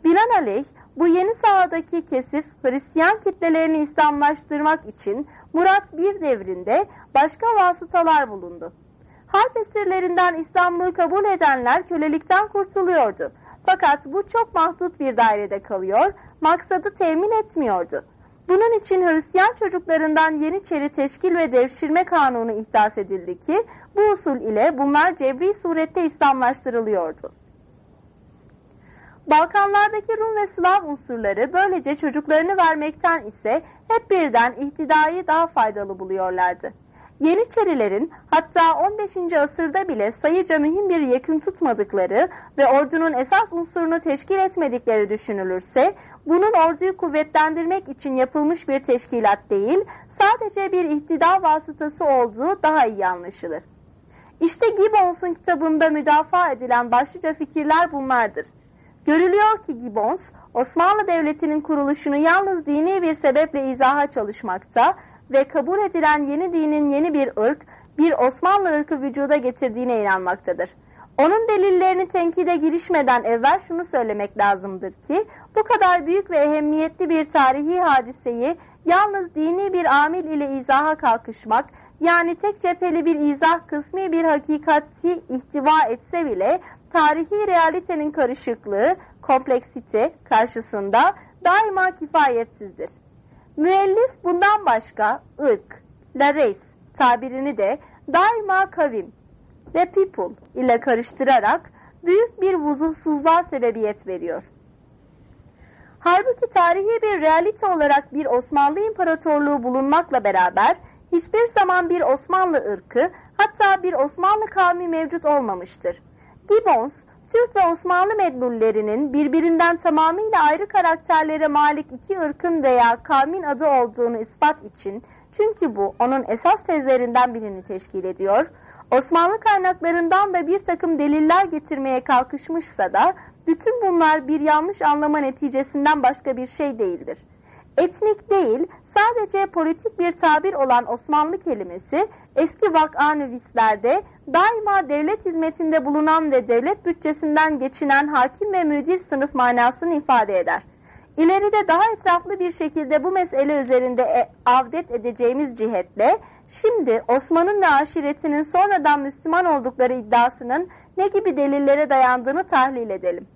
Binaenaleyh bu yeni sahadaki kesif Hristiyan kitlelerini İslamlaştırmak için Murat bir devrinde başka vasıtalar bulundu. Harp esirlerinden İslamlığı kabul edenler kölelikten kurtuluyordu. Fakat bu çok mahdut bir dairede kalıyor, maksadı temin etmiyordu. Bunun için Hristiyan çocuklarından Yeniçeri Teşkil ve Devşirme Kanunu ihdas edildi ki bu usul ile bunlar cebri surette İslamlaştırılıyordu. Balkanlardaki Rum ve Slav unsurları böylece çocuklarını vermekten ise hep birden ihtidayı daha faydalı buluyorlardı. Yeniçerilerin hatta 15. asırda bile sayıca mühim bir yakın tutmadıkları ve ordunun esas unsurunu teşkil etmedikleri düşünülürse, bunun orduyu kuvvetlendirmek için yapılmış bir teşkilat değil, sadece bir ihtida vasıtası olduğu daha iyi anlaşılır. İşte Gibbons'un kitabında müdafaa edilen başlıca fikirler bunlardır. Görülüyor ki Gibbons, Osmanlı Devleti'nin kuruluşunu yalnız dini bir sebeple izaha çalışmakta ve kabul edilen yeni dinin yeni bir ırk, bir Osmanlı ırkı vücuda getirdiğine inanmaktadır. Onun delillerini tenkide girişmeden evvel şunu söylemek lazımdır ki, bu kadar büyük ve ehemmiyetli bir tarihi hadiseyi yalnız dini bir amil ile izaha kalkışmak, yani tek cepheli bir izah kısmi bir hakikati ihtiva etse bile, tarihi realitenin karışıklığı, kompleksite karşısında daima kifayetsizdir. Müellif bundan başka ırk, la race tabirini de daima kavim, the people ile karıştırarak büyük bir vuzuhsuzluğa sebebiyet veriyor. Halbuki tarihi bir realite olarak bir Osmanlı İmparatorluğu bulunmakla beraber hiçbir zaman bir Osmanlı ırkı hatta bir Osmanlı kavmi mevcut olmamıştır. Gibbons, Türk ve Osmanlı medlullerinin birbirinden tamamıyla ayrı karakterlere malik iki ırkın veya kavmin adı olduğunu ispat için, çünkü bu onun esas tezlerinden birini teşkil ediyor, Osmanlı kaynaklarından da bir takım deliller getirmeye kalkışmışsa da, bütün bunlar bir yanlış anlama neticesinden başka bir şey değildir. Etnik değil, sadece politik bir tabir olan Osmanlı kelimesi, eski vak'a-nüvislerde daima devlet hizmetinde bulunan ve devlet bütçesinden geçinen hakim ve müdür sınıf manasını ifade eder. İleride daha etraflı bir şekilde bu mesele üzerinde e, avdet edeceğimiz cihetle, şimdi Osman'ın ve aşiretinin sonradan Müslüman oldukları iddiasının ne gibi delillere dayandığını tahlil edelim.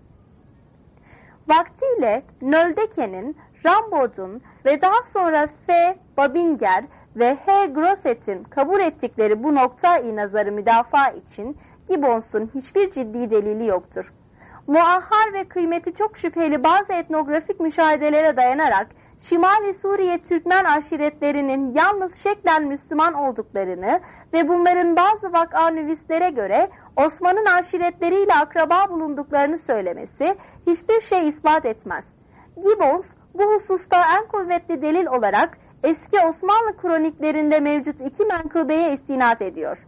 Vaktiyle Nöldeke'nin, Rambaud'un ve daha sonra F. Babinger ve H. Grosset'in kabul ettikleri bu nokta-i nazarı müdafaa için Gibbons'un hiçbir ciddi delili yoktur. Muahhar ve kıymeti çok şüpheli bazı etnografik müşahedelere dayanarak Şimali Suriye Türkmen aşiretlerinin yalnız şeklen Müslüman olduklarını ve bunların bazı vaka nüvislere göre Osman'ın aşiretleriyle akraba bulunduklarını söylemesi hiçbir şey ispat etmez. Gibbons bu hususta en kuvvetli delil olarak eski Osmanlı kroniklerinde mevcut iki menkıbeye istinat ediyor.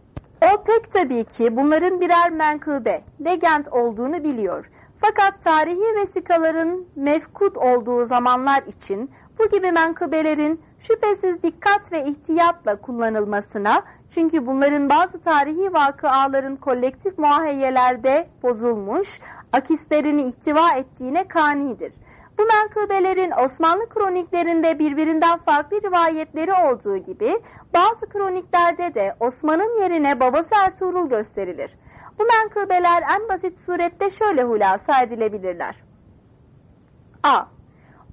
O pek tabii ki bunların birer menkıbe, legend olduğunu biliyor. Fakat tarihi vesikaların mefkut olduğu zamanlar için bu gibi menkıbelerin şüphesiz dikkat ve ihtiyatla kullanılmasına, çünkü bunların bazı tarihi vakıaların kolektif muayyelerde bozulmuş, akislerini ihtiva ettiğine kanidir. Bu menkıbelerin Osmanlı kroniklerinde birbirinden farklı rivayetleri olduğu gibi bazı kroniklerde de Osman'ın yerine babası Ertuğrul gösterilir. Bu menkıbeler en basit surette şöyle hulasa edilebilirler. A.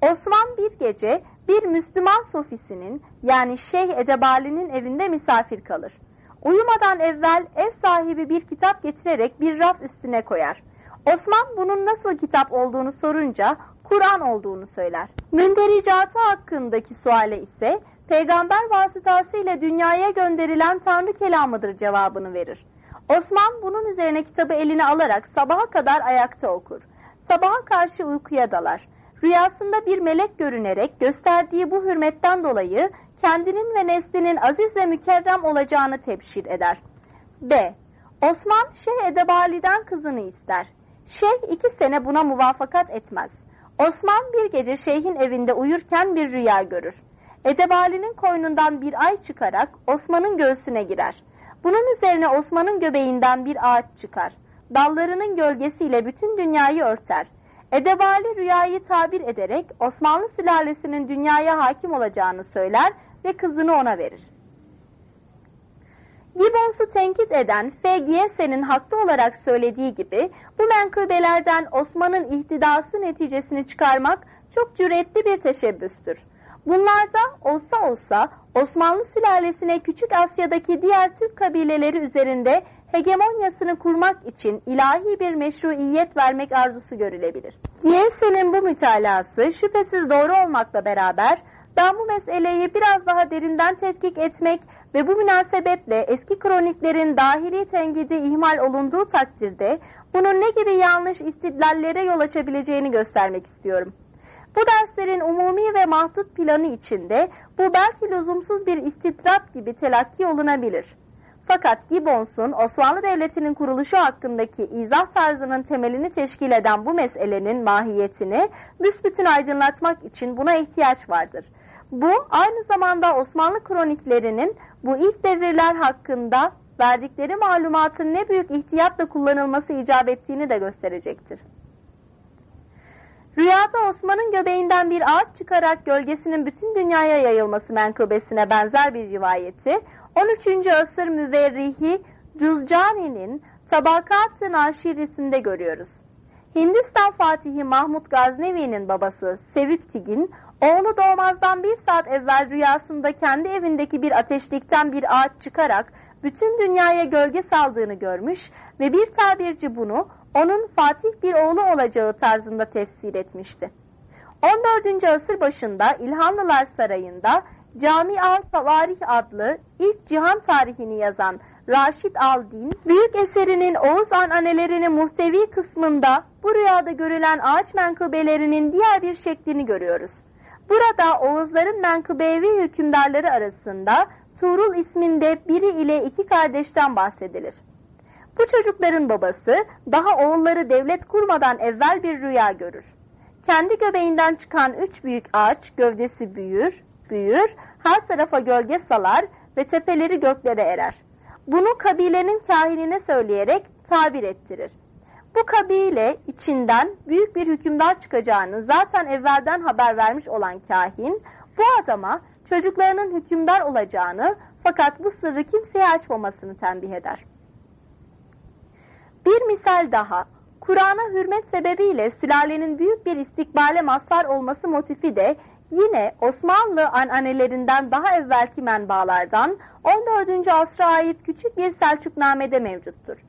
Osman bir gece bir Müslüman sofisinin yani Şeyh Edebali'nin evinde misafir kalır. Uyumadan evvel ev sahibi bir kitap getirerek bir raf üstüne koyar. Osman bunun nasıl kitap olduğunu sorunca Kur'an olduğunu söyler. Mündericatı hakkındaki suale ise peygamber vasıtasıyla dünyaya gönderilen Tanrı kelamıdır cevabını verir. Osman bunun üzerine kitabı eline alarak sabaha kadar ayakta okur. Sabaha karşı uykuya dalar. Rüyasında bir melek görünerek gösterdiği bu hürmetten dolayı kendinin ve neslinin aziz ve mükerrem olacağını tebşir eder. B. Osman Şeyh Edebali'den kızını ister. Şeyh iki sene buna muvafakat etmez. Osman bir gece şeyhin evinde uyurken bir rüya görür. Edebali'nin koynundan bir ay çıkarak Osman'ın göğsüne girer. Bunun üzerine Osman'ın göbeğinden bir ağaç çıkar. Dallarının gölgesiyle bütün dünyayı örter. Edebali rüyayı tabir ederek Osmanlı sülalesinin dünyaya hakim olacağını söyler ve kızını ona verir. Gibbons'u tenkit eden F. Giesen'in haklı olarak söylediği gibi bu menkıbelerden Osman'ın ihtidası neticesini çıkarmak çok cüretli bir teşebbüstür. Bunlarda olsa olsa Osmanlı sülalesine Küçük Asya'daki diğer Türk kabileleri üzerinde hegemonyasını kurmak için ilahi bir meşruiyet vermek arzusu görülebilir. Giesen'in bu mütalası şüphesiz doğru olmakla beraber ben bu meseleyi biraz daha derinden tetkik etmek ve bu münasebetle eski kroniklerin dahili tenkidi ihmal olunduğu takdirde bunun ne gibi yanlış istidlallere yol açabileceğini göstermek istiyorum. Bu derslerin umumi ve mahdut planı içinde bu belki lüzumsuz bir istidrat gibi telakki olunabilir. Fakat Gibbons'un Osmanlı Devleti'nin kuruluşu hakkındaki izah tarzının temelini teşkil eden bu meselenin mahiyetini büsbütün aydınlatmak için buna ihtiyaç vardır. Bu aynı zamanda Osmanlı kroniklerinin bu ilk devirler hakkında verdikleri malumatın ne büyük ihtiyatla kullanılması icap ettiğini de gösterecektir. Rüyada Osman'ın göbeğinden bir ağaç çıkarak gölgesinin bütün dünyaya yayılması menkıbesine benzer bir rivayeti 13. asır müverrihi Cüzcani'nin Tabakat-ı Naşirisi'nde görüyoruz. Hindistan Fatihi Mahmud Gaznevi'nin babası Seviptigin, oğlu doğmazdan bir saat evvel rüyasında kendi evindeki bir ateşlikten bir ağaç çıkarak bütün dünyaya gölge saldığını görmüş ve bir tabirci bunu onun Fatih bir oğlu olacağı tarzında tefsir etmişti. 14. asır başında İlhanlılar Sarayı'nda Cami al Tavarih adlı ilk cihan tarihini yazan Raşid al-Din, büyük eserinin Oğuz ananelerini muhtevi kısmında bu rüyada görülen ağaç menkıbelerinin diğer bir şeklini görüyoruz. Burada Oğuzların menkıbevi hükümdarları arasında Tuğrul isminde biri ile iki kardeşten bahsedilir. Bu çocukların babası daha oğulları devlet kurmadan evvel bir rüya görür. Kendi göbeğinden çıkan üç büyük ağaç gövdesi büyür, büyür, her tarafa gölge salar ve tepeleri göklere erer. Bunu kabilenin kahinine söyleyerek tabir ettirir. Bu kabile içinden büyük bir hükümdar çıkacağını zaten evvelden haber vermiş olan kahin, bu adama çocuklarının hükümdar olacağını fakat bu sırrı kimseye açmamasını tembih eder. Bir misal daha, Kur'an'a hürmet sebebiyle sülalenin büyük bir istikbale mazhar olması motifi de yine Osmanlı ananelerinden daha evvelki menbaalardan 14. asra ait küçük bir Selçukname'de mevcuttur.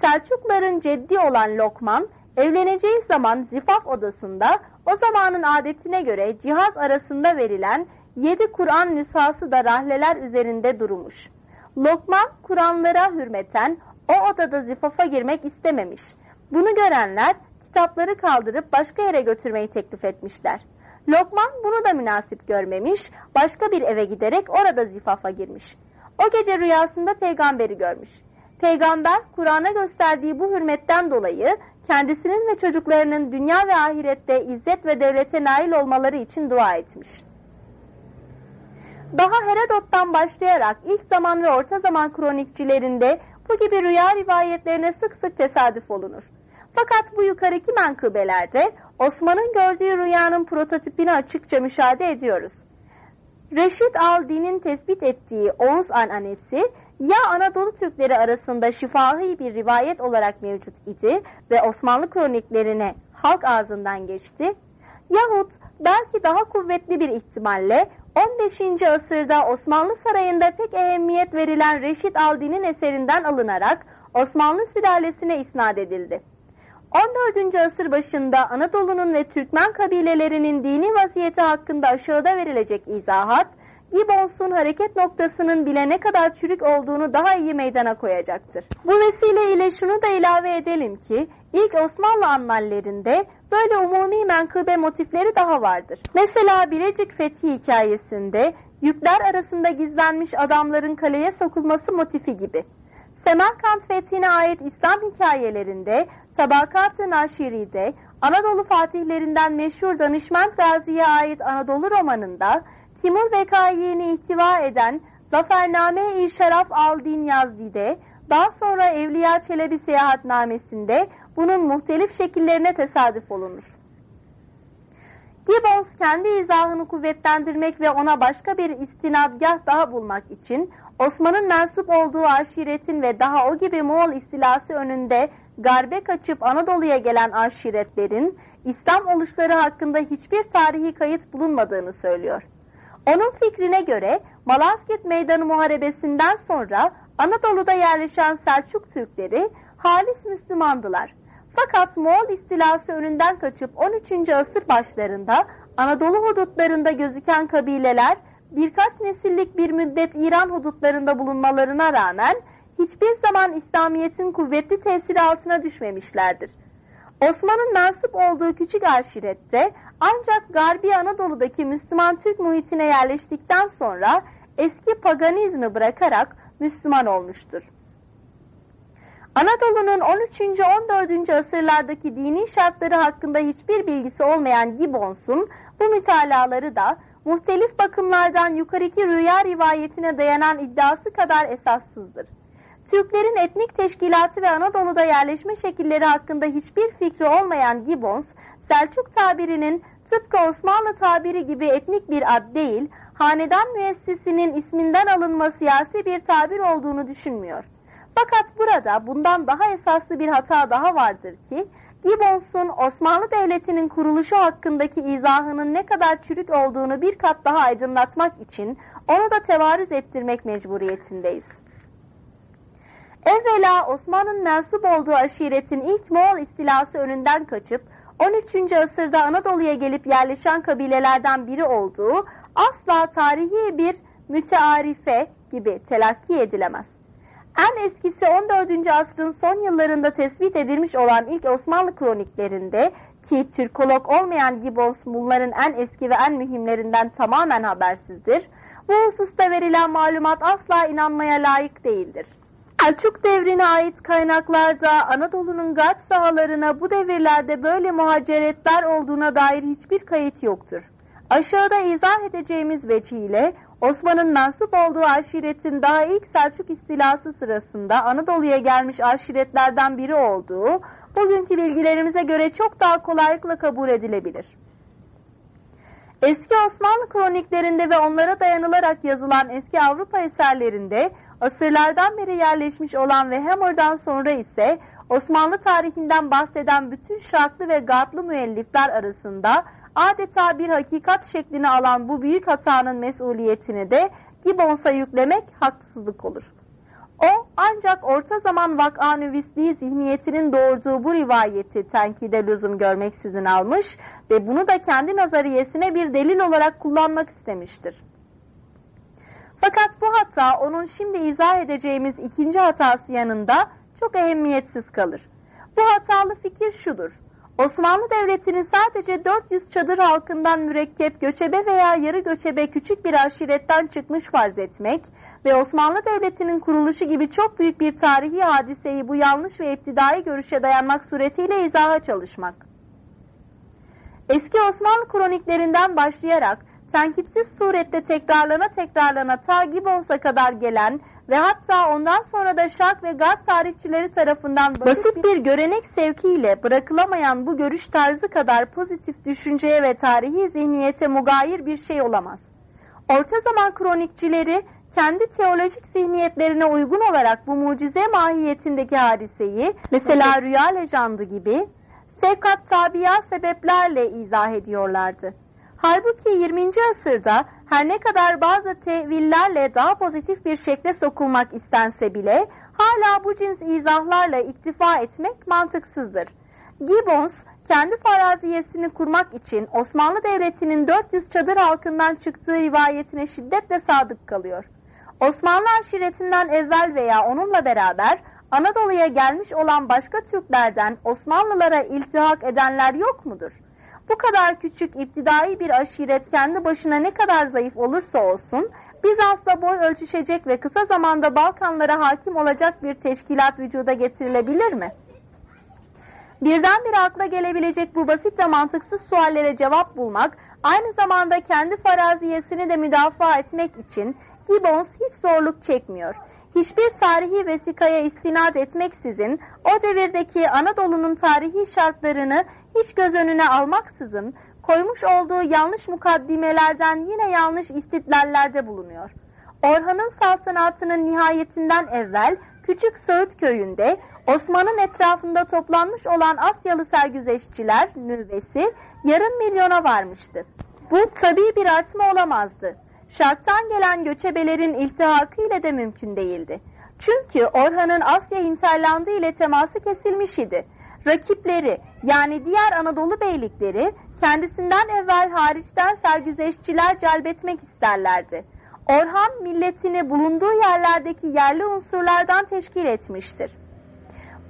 Selçukların ceddi olan Lokman, evleneceği zaman zifaf odasında o zamanın adetine göre cihaz arasında verilen yedi Kur'an nüshası da rahleler üzerinde durmuş. Lokman Kur'anlara hürmeten o odada zifafa girmek istememiş. Bunu görenler kitapları kaldırıp başka yere götürmeyi teklif etmişler. Lokman bunu da münasip görmemiş, başka bir eve giderek orada zifafa girmiş. O gece rüyasında peygamberi görmüş. Peygamber Kur'an'a gösterdiği bu hürmetten dolayı kendisinin ve çocuklarının dünya ve ahirette izzet ve devlete nail olmaları için dua etmiş. Daha Herodot'tan başlayarak ilk zaman ve orta zaman kronikçilerinde bu gibi rüya rivayetlerine sık sık tesadüf olunur. Fakat bu yukarıki menkıbelerde Osman'ın gördüğü rüyanın prototipini açıkça müşahede ediyoruz. Reşit al-Din'in tespit ettiği Oğuz ananesi ya Anadolu Türkleri arasında şifahi bir rivayet olarak mevcut idi ve Osmanlı kroniklerine halk ağzından geçti yahut belki daha kuvvetli bir ihtimalle 15. asırda Osmanlı Sarayı'nda pek ehemmiyet verilen Reşit Aldin'in eserinden alınarak Osmanlı sülalesine isnat edildi. 14. asır başında Anadolu'nun ve Türkmen kabilelerinin dini vaziyeti hakkında aşağıda verilecek izahat, Gibbons'un hareket noktasının bile ne kadar çürük olduğunu daha iyi meydana koyacaktır. Bu vesileyle şunu da ilave edelim ki, ilk Osmanlı annallerinde böyle umumi menkıbe motifleri daha vardır. Mesela Bilecik Fethi hikayesinde yükler arasında gizlenmiş adamların kaleye sokulması motifi gibi. Semerkant fethine ait İslam hikayelerinde, Tabakat-ı Naşiri'de, Anadolu fatihlerinden meşhur Danışment Gazi'ye ait Anadolu romanında, Timur Vekai'ni ihtiva eden Zafername-i Şeraf al-Din Yazdi'de, daha sonra Evliya Çelebi seyahatnamesinde bunun muhtelif şekillerine tesadüf olunur. Gibbons kendi izahını kuvvetlendirmek ve ona başka bir istinadgah daha bulmak için Osman'ın mensup olduğu aşiretin ve daha o gibi Moğol istilası önünde garbe kaçıp Anadolu'ya gelen aşiretlerin İslam oluşları hakkında hiçbir tarihi kayıt bulunmadığını söylüyor. Onun fikrine göre Malazgirt Meydanı Muharebesi'nden sonra Anadolu'da yerleşen Selçuk Türkleri halis Müslümandılar. Fakat Moğol istilası önünden kaçıp 13. asır başlarında Anadolu hudutlarında gözüken kabileler birkaç nesillik bir müddet İran hudutlarında bulunmalarına rağmen hiçbir zaman İslamiyet'in kuvvetli tesiri altına düşmemişlerdir. Osman'ın mensup olduğu küçük aşirette ancak Garbi Anadolu'daki Müslüman Türk muhitine yerleştikten sonra eski paganizmi bırakarak Müslüman olmuştur. Anadolu'nun 13. 14. asırlardaki dini şartları hakkında hiçbir bilgisi olmayan Gibbons'un bu mütalaları da muhtelif bakımlardan yukarıki rüya rivayetine dayanan iddiası kadar esassızdır. Türklerin etnik teşkilatı ve Anadolu'da yerleşme şekilleri hakkında hiçbir fikri olmayan Gibbons, Selçuk tabirinin tıpkı Osmanlı tabiri gibi etnik bir ad değil, hanedan müessisinin isminden alınma siyasi bir tabir olduğunu düşünmüyor. Fakat burada bundan daha esaslı bir hata daha vardır ki, Gibbons'un Osmanlı Devleti'nin kuruluşu hakkındaki izahının ne kadar çürük olduğunu bir kat daha aydınlatmak için onu da tevarüz ettirmek mecburiyetindeyiz. Evvela Osman'ın mensup olduğu aşiretin ilk Moğol istilası önünden kaçıp 13. asırda Anadolu'ya gelip yerleşen kabilelerden biri olduğu asla tarihi bir mütearife gibi telakki edilemez. En eskisi 14. asrın son yıllarında tespit edilmiş olan ilk Osmanlı kroniklerinde ki Türkolog olmayan Gibbons bunların en eski ve en mühimlerinden tamamen habersizdir. Bu hususta verilen malumat asla inanmaya layık değildir. Selçuk devrine ait kaynaklarda Anadolu'nun garp sahalarına bu devirlerde böyle muhaceretler olduğuna dair hiçbir kayıt yoktur. Aşağıda izah edeceğimiz veçiyle Osman'ın mensup olduğu aşiretin daha ilk Selçuk istilası sırasında Anadolu'ya gelmiş aşiretlerden biri olduğu bugünkü bilgilerimize göre çok daha kolaylıkla kabul edilebilir. Eski Osmanlı kroniklerinde ve onlara dayanılarak yazılan eski Avrupa eserlerinde asırlardan beri yerleşmiş olan ve Hammer'dan sonra ise Osmanlı tarihinden bahseden bütün şarklı ve garplı müellifler arasında adeta bir hakikat şeklini alan bu büyük hatanın mesuliyetini de Gibbons'a yüklemek haksızlık olur. O ancak orta zaman vak'anüvisliği zihniyetinin doğurduğu bu rivayeti tenkide lüzum görmeksizin almış ve bunu da kendi nazariyesine bir delil olarak kullanmak istemiştir. Fakat bu hata onun şimdi izah edeceğimiz ikinci hatası yanında çok ehemmiyetsiz kalır. Bu hatalı fikir şudur. Osmanlı Devleti'nin sadece 400 çadır halkından mürekkep göçebe veya yarı göçebe küçük bir aşiretten çıkmış farz etmek ve Osmanlı Devleti'nin kuruluşu gibi çok büyük bir tarihi hadiseyi bu yanlış ve iptidai görüşe dayanmak suretiyle izaha çalışmak. Eski Osmanlı kroniklerinden başlayarak tenkitsiz surette tekrarlana tekrarlana ta Gibbons'a kadar gelen ve hatta ondan sonra da Şark ve Garp tarihçileri tarafından basit bir görenek sevkiyle bırakılamayan bu görüş tarzı kadar pozitif düşünceye ve tarihi zihniyete mugayir bir şey olamaz. Orta zaman kronikçileri kendi teolojik zihniyetlerine uygun olarak bu mucize mahiyetindeki hadiseyi mesela rüya lejandı gibi sevkat tabiya sebeplerle izah ediyorlardı. Halbuki 20. asırda her ne kadar bazı tevillerle daha pozitif bir şekle sokulmak istense bile hala bu cins izahlarla iktifa etmek mantıksızdır. Gibbons kendi faraziyesini kurmak için Osmanlı Devleti'nin 400 çadır halkından çıktığı rivayetine şiddetle sadık kalıyor. Osmanlı aşiretinden evvel veya onunla beraber Anadolu'ya gelmiş olan başka Türklerden Osmanlılara iltihak edenler yok mudur? Bu kadar küçük iptidai bir aşiret kendi başına ne kadar zayıf olursa olsun Bizans'la boy ölçüşecek ve kısa zamanda Balkanlara hakim olacak bir teşkilat vücuda getirilebilir mi? Birdenbire akla gelebilecek bu basit ve mantıksız suallere cevap bulmak, aynı zamanda kendi faraziyesini de müdafaa etmek için Gibbons hiç zorluk çekmiyor. Hiçbir tarihi vesikaya istinad etmeksizin o devirdeki Anadolu'nun tarihi şartlarını hiç göz önüne almaksızın koymuş olduğu yanlış mukaddimelerden yine yanlış istitlallerde bulunuyor. Orhan'ın saltanatının nihayetinden evvel Küçük Söğüt köyünde Osman'ın etrafında toplanmış olan Asyalı sergüzeşçiler nüvesi yarım milyona varmıştı. Bu tabii bir artma olamazdı. Şarktan gelen göçebelerin iltihakı ile de mümkün değildi. Çünkü Orhan'ın Asya hinterlandı ile teması kesilmiş idi. Rakipleri yani diğer Anadolu beylikleri kendisinden evvel hariçten sergüzeşçiler celbetmek isterlerdi. Orhan milletini bulunduğu yerlerdeki yerli unsurlardan teşkil etmiştir.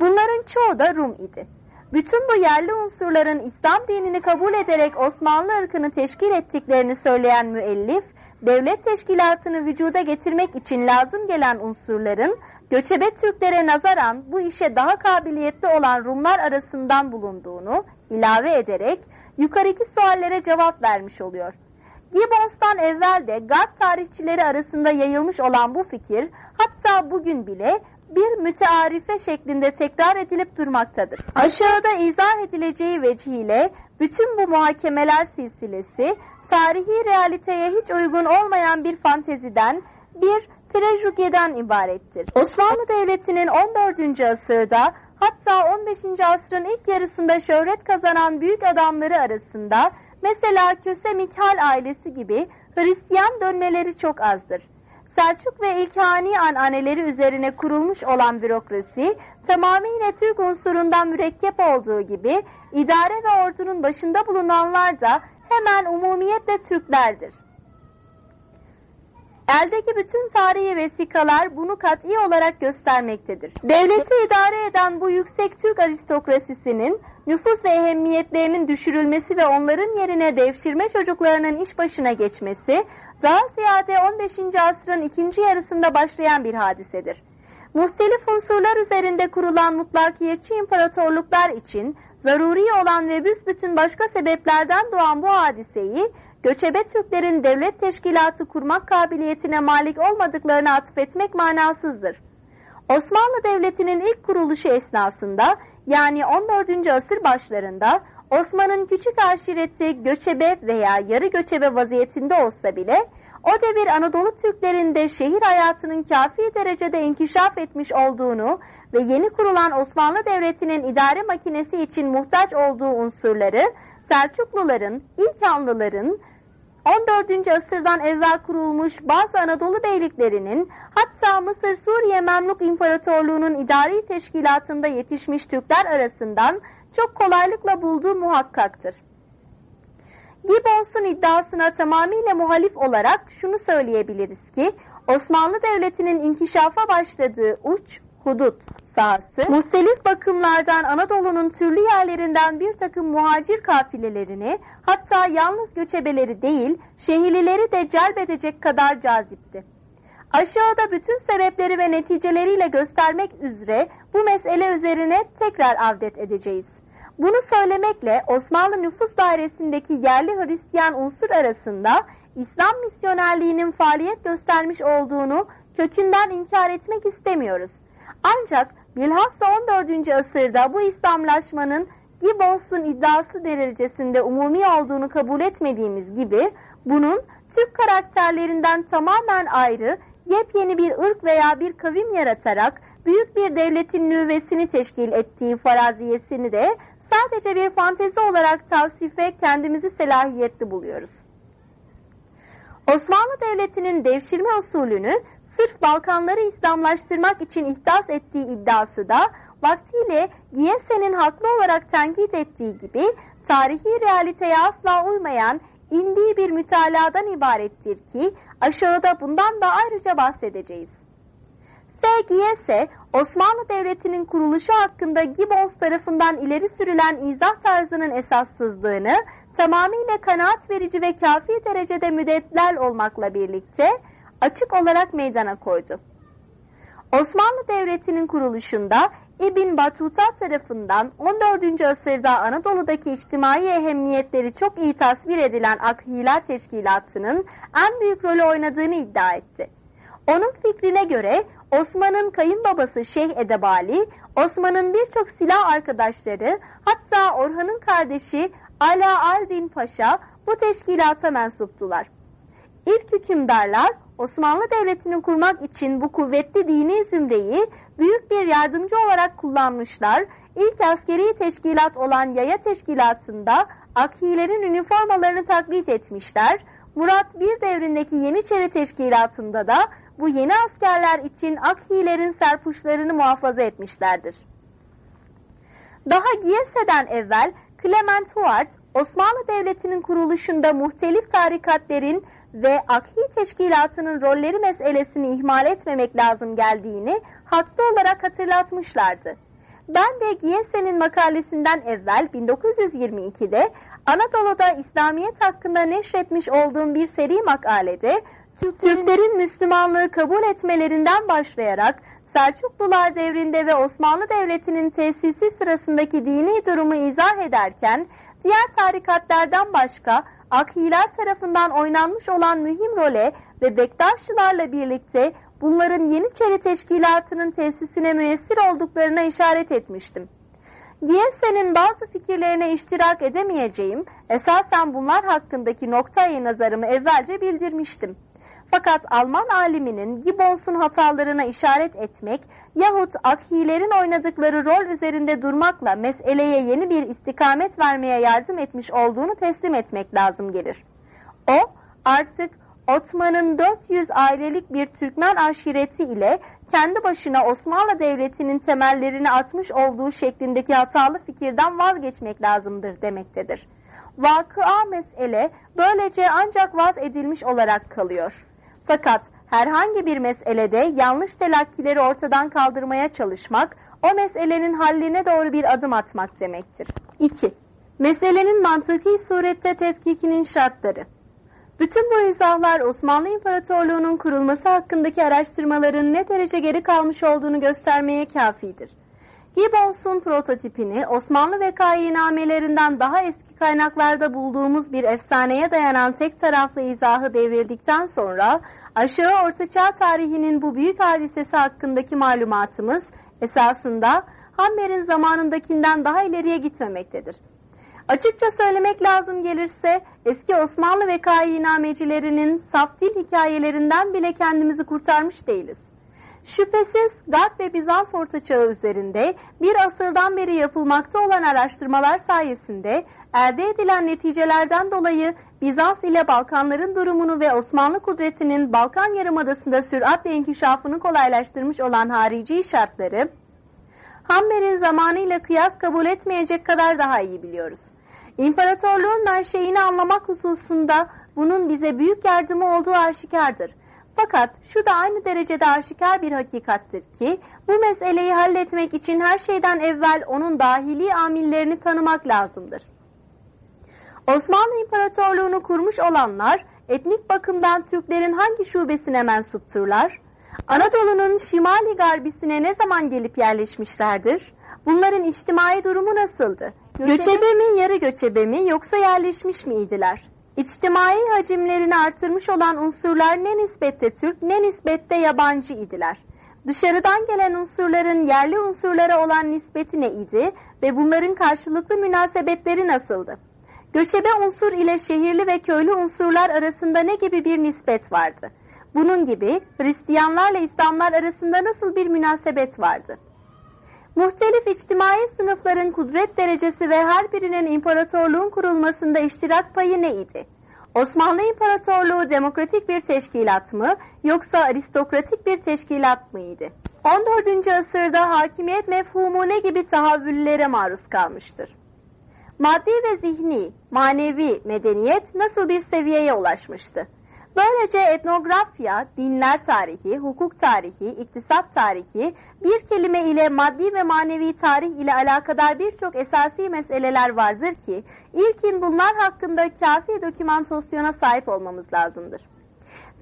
Bunların çoğu da Rum idi. Bütün bu yerli unsurların İslam dinini kabul ederek Osmanlı ırkını teşkil ettiklerini söyleyen müellif, devlet teşkilatını vücuda getirmek için lazım gelen unsurların göçebe Türklere nazaran bu işe daha kabiliyetli olan Rumlar arasından bulunduğunu ilave ederek yukarıki suallere cevap vermiş oluyor. Gibbons'tan evvel de Garp tarihçileri arasında yayılmış olan bu fikir hatta bugün bile bir mütearife şeklinde tekrar edilip durmaktadır. Aşağıda izah edileceği vecihiyle bütün bu muhakemeler silsilesi tarihi realiteye hiç uygun olmayan bir fanteziden, bir prejugeden ibarettir. Osmanlı Devleti'nin 14. asırda hatta 15. asrın ilk yarısında şöhret kazanan büyük adamları arasında mesela Köse Mikhal ailesi gibi Hristiyan dönmeleri çok azdır. Selçuk ve İlkhani ananeleri üzerine kurulmuş olan bürokrasi tamamıyla Türk unsurundan mürekkep olduğu gibi idare ve ordunun başında bulunanlar da hemen umumiyetle Türklerdir. Eldeki bütün tarihi vesikalar bunu kat'i olarak göstermektedir. Devleti idare eden bu yüksek Türk aristokrasisinin nüfus ve ehemmiyetlerinin düşürülmesi ve onların yerine devşirme çocuklarının iş başına geçmesi daha ziyade 15. asrın ikinci yarısında başlayan bir hadisedir. Muhtelif unsurlar üzerinde kurulan mutlakiyetçi imparatorluklar için zaruri olan ve büsbütün başka sebeplerden doğan bu hadiseyi göçebe Türklerin devlet teşkilatı kurmak kabiliyetine malik olmadıklarını atfetmek manasızdır. Osmanlı Devleti'nin ilk kuruluşu esnasında yani 14. asır başlarında Osman'ın küçük aşireti göçebe veya yarı göçebe vaziyetinde olsa bile o devir Anadolu Türklerinde şehir hayatının kafi derecede inkişaf etmiş olduğunu ve yeni kurulan Osmanlı Devleti'nin idare makinesi için muhtaç olduğu unsurları Selçukluların, İlkanlıların, 14. asırdan evvel kurulmuş bazı Anadolu beyliklerinin hatta Mısır Suriye Memluk İmparatorluğu'nun idari teşkilatında yetişmiş Türkler arasından çok kolaylıkla bulduğu muhakkaktır. Gibbons'un iddiasına tamamıyla muhalif olarak şunu söyleyebiliriz ki Osmanlı Devleti'nin inkişafa başladığı uç, hudut sahası, muhtelif bakımlardan Anadolu'nun türlü yerlerinden bir takım muhacir kafilelerini, hatta yalnız göçebeleri değil, şehirlileri de celbedecek kadar cazipti. Aşağıda bütün sebepleri ve neticeleriyle göstermek üzere bu mesele üzerine tekrar avdet edeceğiz. Bunu söylemekle Osmanlı nüfus dairesindeki yerli Hristiyan unsur arasında İslam misyonerliğinin faaliyet göstermiş olduğunu kökünden inkar etmek istemiyoruz. Ancak bilhassa 14. asırda bu İslamlaşmanın Gibbons'un iddiası derecesinde umumi olduğunu kabul etmediğimiz gibi bunun Türk karakterlerinden tamamen ayrı yepyeni bir ırk veya bir kavim yaratarak büyük bir devletin nüvesini teşkil ettiği faraziyesini de sadece bir fantezi olarak tavsife kendimizi selahiyetli buluyoruz. Osmanlı Devleti'nin devşirme usulünü sırf Balkanları İslamlaştırmak için ihdas ettiği iddiası da vaktiyle Giyese'nin haklı olarak tenkit ettiği gibi tarihi realiteye asla uymayan indiği bir mütaladan ibarettir ki aşağıda bundan da ayrıca bahsedeceğiz. S. Giyese, Osmanlı Devleti'nin kuruluşu hakkında Gibbons tarafından ileri sürülen izah tarzının esassızlığını tamamıyla kanaat verici ve kafi derecede müdetlel olmakla birlikte açık olarak meydana koydu. Osmanlı Devleti'nin kuruluşunda İbn Batuta tarafından 14. asırda Anadolu'daki içtimai ehemmiyetleri çok iyi tasvir edilen Akhiler Teşkilatı'nın en büyük rolü oynadığını iddia etti. Onun fikrine göre Osman'ın kayınbabası Şeyh Edebali, Osman'ın birçok silah arkadaşları, hatta Orhan'ın kardeşi Ala Ardin Paşa bu teşkilata mensuptular. İlk hükümdarlar Osmanlı Devleti'ni kurmak için bu kuvvetli dini zümreyi büyük bir yardımcı olarak kullanmışlar. İlk askeri teşkilat olan Yaya Teşkilatı'nda Akhilerin üniformalarını taklit etmişler. Murat bir devrindeki Yeniçeri Teşkilatı'nda da bu yeni askerler için Akhilerin serpuşlarını muhafaza etmişlerdir. Daha Giyese'den evvel Clement Huart, Osmanlı Devleti'nin kuruluşunda muhtelif tarikatlerin ve Akhi Teşkilatı'nın rolleri meselesini ihmal etmemek lazım geldiğini haklı olarak hatırlatmışlardı. Ben de Giyese'nin makalesinden evvel 1922'de Anadolu'da İslamiyet hakkında neşretmiş olduğum bir seri makalede Türklerin Müslümanlığı kabul etmelerinden başlayarak Selçuklular devrinde ve Osmanlı Devleti'nin tesisi sırasındaki dini durumu izah ederken diğer tarikatlardan başka Akhiler tarafından oynanmış olan mühim role ve Bektaşçılarla birlikte bunların Yeniçeri Teşkilatı'nın tesisine müessir olduklarına işaret etmiştim. Giyese'nin bazı fikirlerine iştirak edemeyeceğim, esasen bunlar hakkındaki noktayı nazarımı evvelce bildirmiştim. Fakat Alman aliminin Gibbons'un hatalarına işaret etmek yahut Akhilerin oynadıkları rol üzerinde durmakla meseleye yeni bir istikamet vermeye yardım etmiş olduğunu teslim etmek lazım gelir. O artık Osman'ın 400 ailelik bir Türkmen aşireti ile kendi başına Osmanlı Devleti'nin temellerini atmış olduğu şeklindeki hatalı fikirden vazgeçmek lazımdır demektedir. Vakıa mesele böylece ancak vaz edilmiş olarak kalıyor. Fakat herhangi bir meselede yanlış telakkileri ortadan kaldırmaya çalışmak, o meselenin halline doğru bir adım atmak demektir. 2. Meselenin mantıki surette tetkikinin şartları. Bütün bu izahlar Osmanlı İmparatorluğu'nun kurulması hakkındaki araştırmaların ne derece geri kalmış olduğunu göstermeye kafidir. Gibbons'un prototipini Osmanlı vekainamelerinden daha eski kaynaklarda bulduğumuz bir efsaneye dayanan tek taraflı izahı devrildikten sonra aşağı ortaçağ tarihinin bu büyük hadisesi hakkındaki malumatımız esasında Hammer'in zamanındakinden daha ileriye gitmemektedir. Açıkça söylemek lazım gelirse eski Osmanlı vekainamecilerinin saf dil hikayelerinden bile kendimizi kurtarmış değiliz. Şüphesiz Garp ve Bizans ortaçağı üzerinde bir asırdan beri yapılmakta olan araştırmalar sayesinde elde edilen neticelerden dolayı Bizans ile Balkanların durumunu ve Osmanlı kudretinin Balkan Yarımadası'nda süratle inkişafını kolaylaştırmış olan harici şartları, Hammer'in zamanıyla kıyas kabul etmeyecek kadar daha iyi biliyoruz. İmparatorluğun menşeini anlamak hususunda bunun bize büyük yardımı olduğu aşikardır. Fakat şu da aynı derecede aşikar bir hakikattir ki bu meseleyi halletmek için her şeyden evvel onun dahili amillerini tanımak lazımdır. Osmanlı İmparatorluğunu kurmuş olanlar etnik bakımdan Türklerin hangi şubesine mensupturlar? Anadolu'nun şimali garbisine ne zaman gelip yerleşmişlerdir? Bunların içtimai durumu nasıldı? Göçebe mi, yarı göçebe mi yoksa yerleşmiş miydiler? İçtimai hacimlerini artırmış olan unsurlar ne nispette Türk ne nispette yabancı idiler. Dışarıdan gelen unsurların yerli unsurlara olan nispeti ne idi ve bunların karşılıklı münasebetleri nasıldı? Göçebe unsur ile şehirli ve köylü unsurlar arasında ne gibi bir nispet vardı? Bunun gibi Hristiyanlarla İslamlar arasında nasıl bir münasebet vardı? Muhtelif içtimai sınıfların kudret derecesi ve her birinin imparatorluğun kurulmasında iştirak payı neydi? Osmanlı İmparatorluğu demokratik bir teşkilat mı yoksa aristokratik bir teşkilat mıydı? 14. asırda hakimiyet mefhumu ne gibi tahavvüllere maruz kalmıştır? Maddi ve zihni, manevi medeniyet nasıl bir seviyeye ulaşmıştı? Böylece etnografya, dinler tarihi, hukuk tarihi, iktisat tarihi, bir kelime ile maddi ve manevi tarih ile alakadar birçok esasi meseleler vardır ki, ilkin bunlar hakkında kafi dokümantasyona sahip olmamız lazımdır.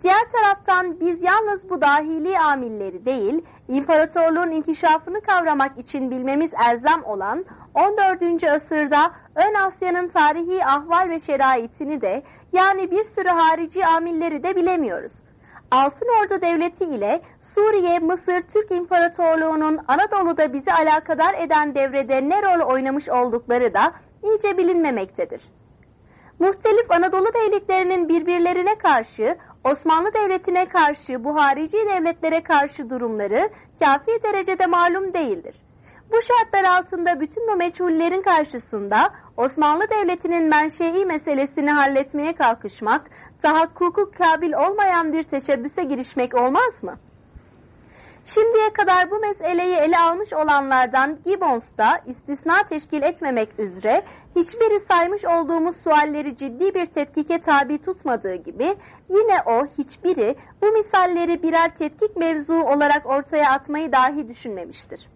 Diğer taraftan biz yalnız bu dahili amilleri değil, imparatorluğun inkişafını kavramak için bilmemiz elzem olan 14. asırda Ön Asya'nın tarihi ahval ve şeraitini de yani bir sürü harici amilleri de bilemiyoruz. Altın Ordu Devleti ile Suriye, Mısır, Türk İmparatorluğu'nun Anadolu'da bizi alakadar eden devrede ne rol oynamış oldukları da iyice bilinmemektedir. Muhtelif Anadolu beyliklerinin birbirlerine karşı, Osmanlı Devleti'ne karşı, bu harici devletlere karşı durumları kafi derecede malum değildir. Bu şartlar altında bütün bu meçhullerin karşısında Osmanlı Devleti'nin menşei meselesini halletmeye kalkışmak, tahakkuku kabil olmayan bir teşebbüse girişmek olmaz mı? Şimdiye kadar bu meseleyi ele almış olanlardan Gibbons da istisna teşkil etmemek üzere hiçbiri saymış olduğumuz sualleri ciddi bir tetkike tabi tutmadığı gibi yine o hiçbiri bu misalleri birer tetkik mevzu olarak ortaya atmayı dahi düşünmemiştir.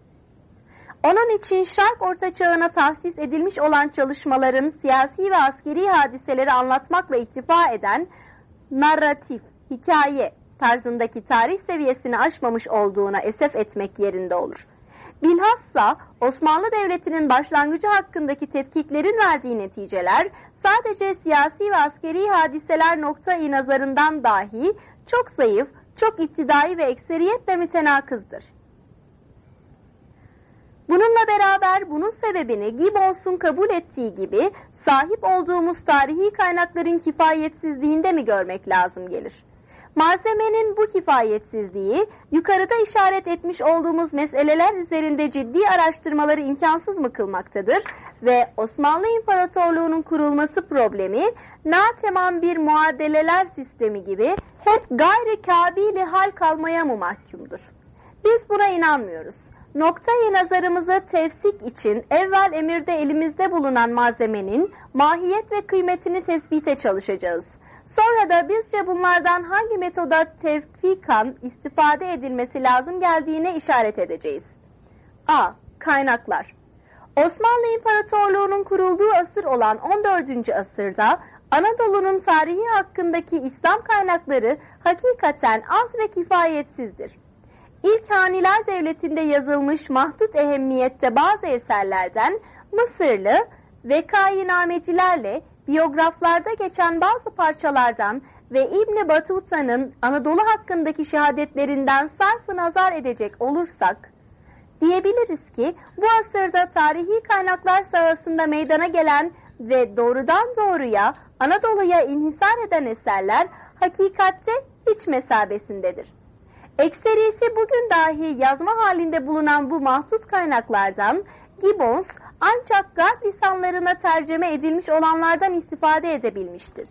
Onun için Şark Orta Çağı'na tahsis edilmiş olan çalışmaların siyasi ve askeri hadiseleri anlatmakla iktifa eden narratif, hikaye tarzındaki tarih seviyesini aşmamış olduğuna esef etmek yerinde olur. Bilhassa Osmanlı Devleti'nin başlangıcı hakkındaki tetkiklerin verdiği neticeler sadece siyasi ve askeri hadiseler noktayı nazarından dahi çok zayıf, çok iptidai ve ekseriyetle mütenakızdır. Bununla beraber bunun sebebini Gibbons'un kabul ettiği gibi sahip olduğumuz tarihi kaynakların kifayetsizliğinde mi görmek lazım gelir? Malzemenin bu kifayetsizliği yukarıda işaret etmiş olduğumuz meseleler üzerinde ciddi araştırmaları imkansız mı kılmaktadır ve Osmanlı İmparatorluğu'nun kurulması problemi nateman bir muadeleler sistemi gibi hep gayri kabili hal kalmaya mı mahkumdur? Biz buna inanmıyoruz. Noktayı nazarımızı tevsik için evvel emirde elimizde bulunan malzemenin mahiyet ve kıymetini tespite çalışacağız. Sonra da bizce bunlardan hangi metoda tevfikan istifade edilmesi lazım geldiğine işaret edeceğiz. A. Kaynaklar Osmanlı İmparatorluğu'nun kurulduğu asır olan 14. asırda Anadolu'nun tarihi hakkındaki İslam kaynakları hakikaten az ve kifayetsizdir. İlk Haniler Devleti'nde yazılmış mahdut ehemmiyette bazı eserlerden Mısırlı vekainamecilerle biyograflarda geçen bazı parçalardan ve İbni Batuta'nın Anadolu hakkındaki şehadetlerinden sarfı nazar edecek olursak, diyebiliriz ki bu asırda tarihi kaynaklar sahasında meydana gelen ve doğrudan doğruya Anadolu'ya inhisar eden eserler hakikatte hiç mesabesindedir. Ekserisi bugün dahi yazma halinde bulunan bu mahsus kaynaklardan Gibbons ancak Garp lisanlarına tercüme edilmiş olanlardan istifade edebilmiştir.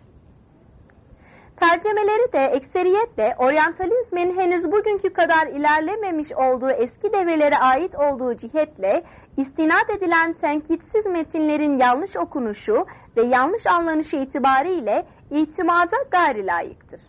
Tercemeleri de ekseriyetle oryantalizmin henüz bugünkü kadar ilerlememiş olduğu eski devirlere ait olduğu cihetle istinat edilen tenkitsiz metinlerin yanlış okunuşu ve yanlış anlanışı itibariyle itimada gayri layıktır.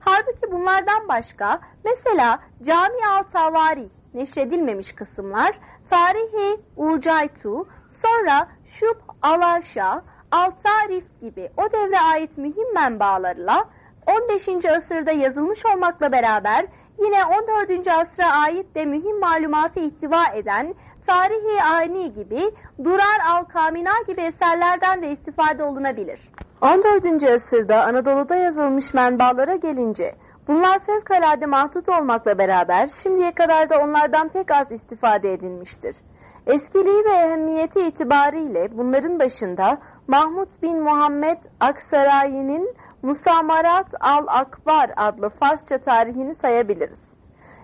Halbuki bunlardan başka mesela Cami-al Tavarih neşredilmemiş kısımlar Tarihi Ucaytu, sonra Şub Alaşa, Al-Tarif gibi o devre ait mühim menbaalarla 15. asırda yazılmış olmakla beraber yine 14. asra ait de mühim malumatı ihtiva eden Tarihi Ani gibi Durar Al-Kamina gibi eserlerden de istifade olunabilir. 14. asırda Anadolu'da yazılmış menbaalara gelince bunlar fevkalade mahdut olmakla beraber şimdiye kadar da onlardan pek az istifade edilmiştir. Eskiliği ve ehemmiyeti itibariyle bunların başında Mahmud bin Muhammed Aksarayi'nin Musamarat al-Akbar adlı Farsça tarihini sayabiliriz.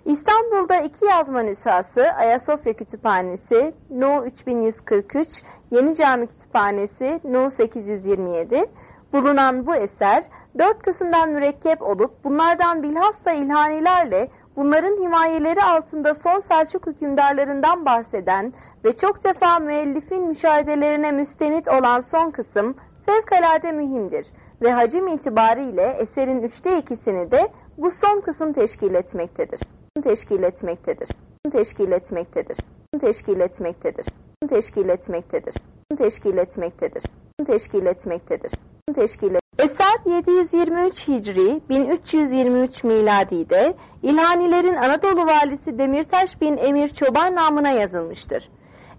İstanbul'da iki yazma nüshası Ayasofya Kütüphanesi No 3143, Yeni Cami Kütüphanesi No 827 bulunan bu eser dört kısımdan mürekkep olup bunlardan bilhassa ilhanilerle bunların himayeleri altında son Selçuk hükümdarlarından bahseden ve çok defa müellifin müşahedelerine müstenit olan son kısım fevkalade mühimdir ve hacim itibariyle eserin üçte ikisini de bu son kısım teşkil etmektedir. Teşkil etmektedir. Teşkil etmektedir. Teşkil etmektedir. Teşkil etmektedir. Teşkil etmektedir. Teşkil etmektedir. Teşkil Eser 723 Hicri 1323 miladide İlhanilerin Anadolu valisi Demirtaş bin Emir Çoban namına yazılmıştır.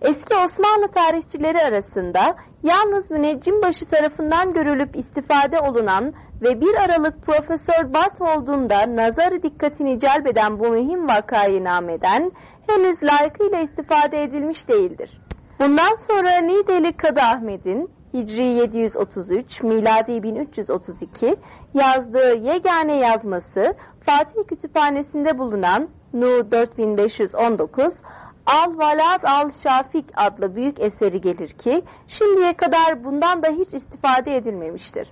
Eski Osmanlı tarihçileri arasında yalnız müneccimbaşı tarafından görülüp istifade olunan ve 1 Aralık Profesör Barthold'un nazarı dikkatini celbeden bu mühim vakayı nameden henüz layıkıyla istifade edilmiş değildir. Bundan sonra Nideli Kadı Ahmet'in Hicri 733, miladi 1332 yazdığı yegane yazması Fatih Kütüphanesi'nde bulunan Nu 4519 Al-Valad al-Şafik adlı büyük eseri gelir ki şimdiye kadar bundan da hiç istifade edilmemiştir.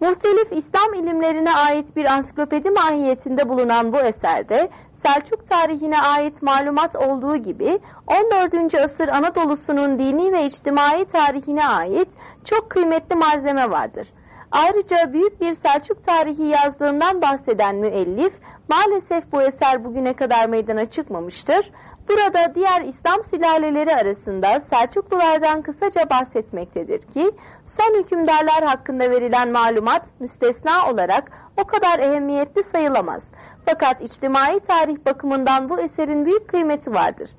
Muhtelif İslam ilimlerine ait bir ansiklopedi mahiyetinde bulunan bu eserde Selçuk tarihine ait malumat olduğu gibi 14. asır Anadolu'sunun dini ve içtimai tarihine ait çok kıymetli malzeme vardır. Ayrıca büyük bir Selçuk tarihi yazdığından bahseden müellif maalesef bu eser bugüne kadar meydana çıkmamıştır. Burada diğer İslam sülaleleri arasında Selçuklulardan kısaca bahsetmektedir ki son hükümdarlar hakkında verilen malumat müstesna olarak o kadar ehemmiyetli sayılamaz. Fakat içtimai tarih bakımından bu eserin büyük kıymeti vardır.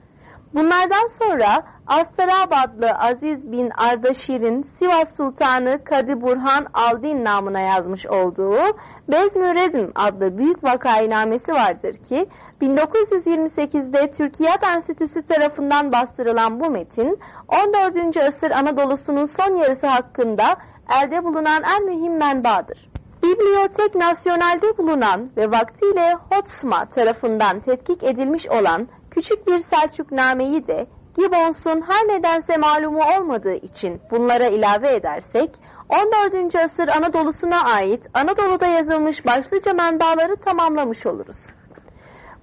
Bunlardan sonra Astarabadlı Aziz bin Ardaşir'in Sivas Sultanı Kadı Burhan Aldin namına yazmış olduğu Bezmü Rezm adlı büyük vakainamesi vardır ki 1928'de Türkiye Enstitüsü tarafından bastırılan bu metin 14. asır Anadolu'sunun son yarısı hakkında elde bulunan en mühim menbadır. Bibliotek Nasyonel'de bulunan ve vaktiyle Hotsma tarafından tetkik edilmiş olan küçük bir Selçuknameyi de Gibbons'un her nedense malumu olmadığı için bunlara ilave edersek 14. asır Anadolu'suna ait Anadolu'da yazılmış başlıca menbaları tamamlamış oluruz.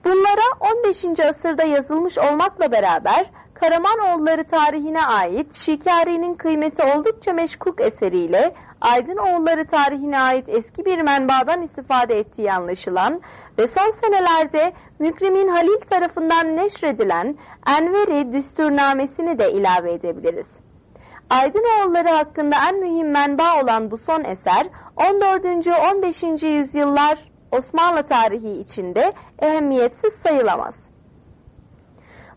Bunlara 15. asırda yazılmış olmakla beraber Karamanoğulları tarihine ait Şikari'nin kıymeti oldukça meşkuk eseriyle Aydınoğulları tarihine ait eski bir menbadan istifade ettiği anlaşılan ve son senelerde Mükrimin Halil tarafından neşredilen Enveri Düsturnamesini de ilave edebiliriz. Aydınoğulları hakkında en mühim menba olan bu son eser 14. 15. yüzyıllar Osmanlı tarihi içinde ehemmiyetsiz sayılamaz.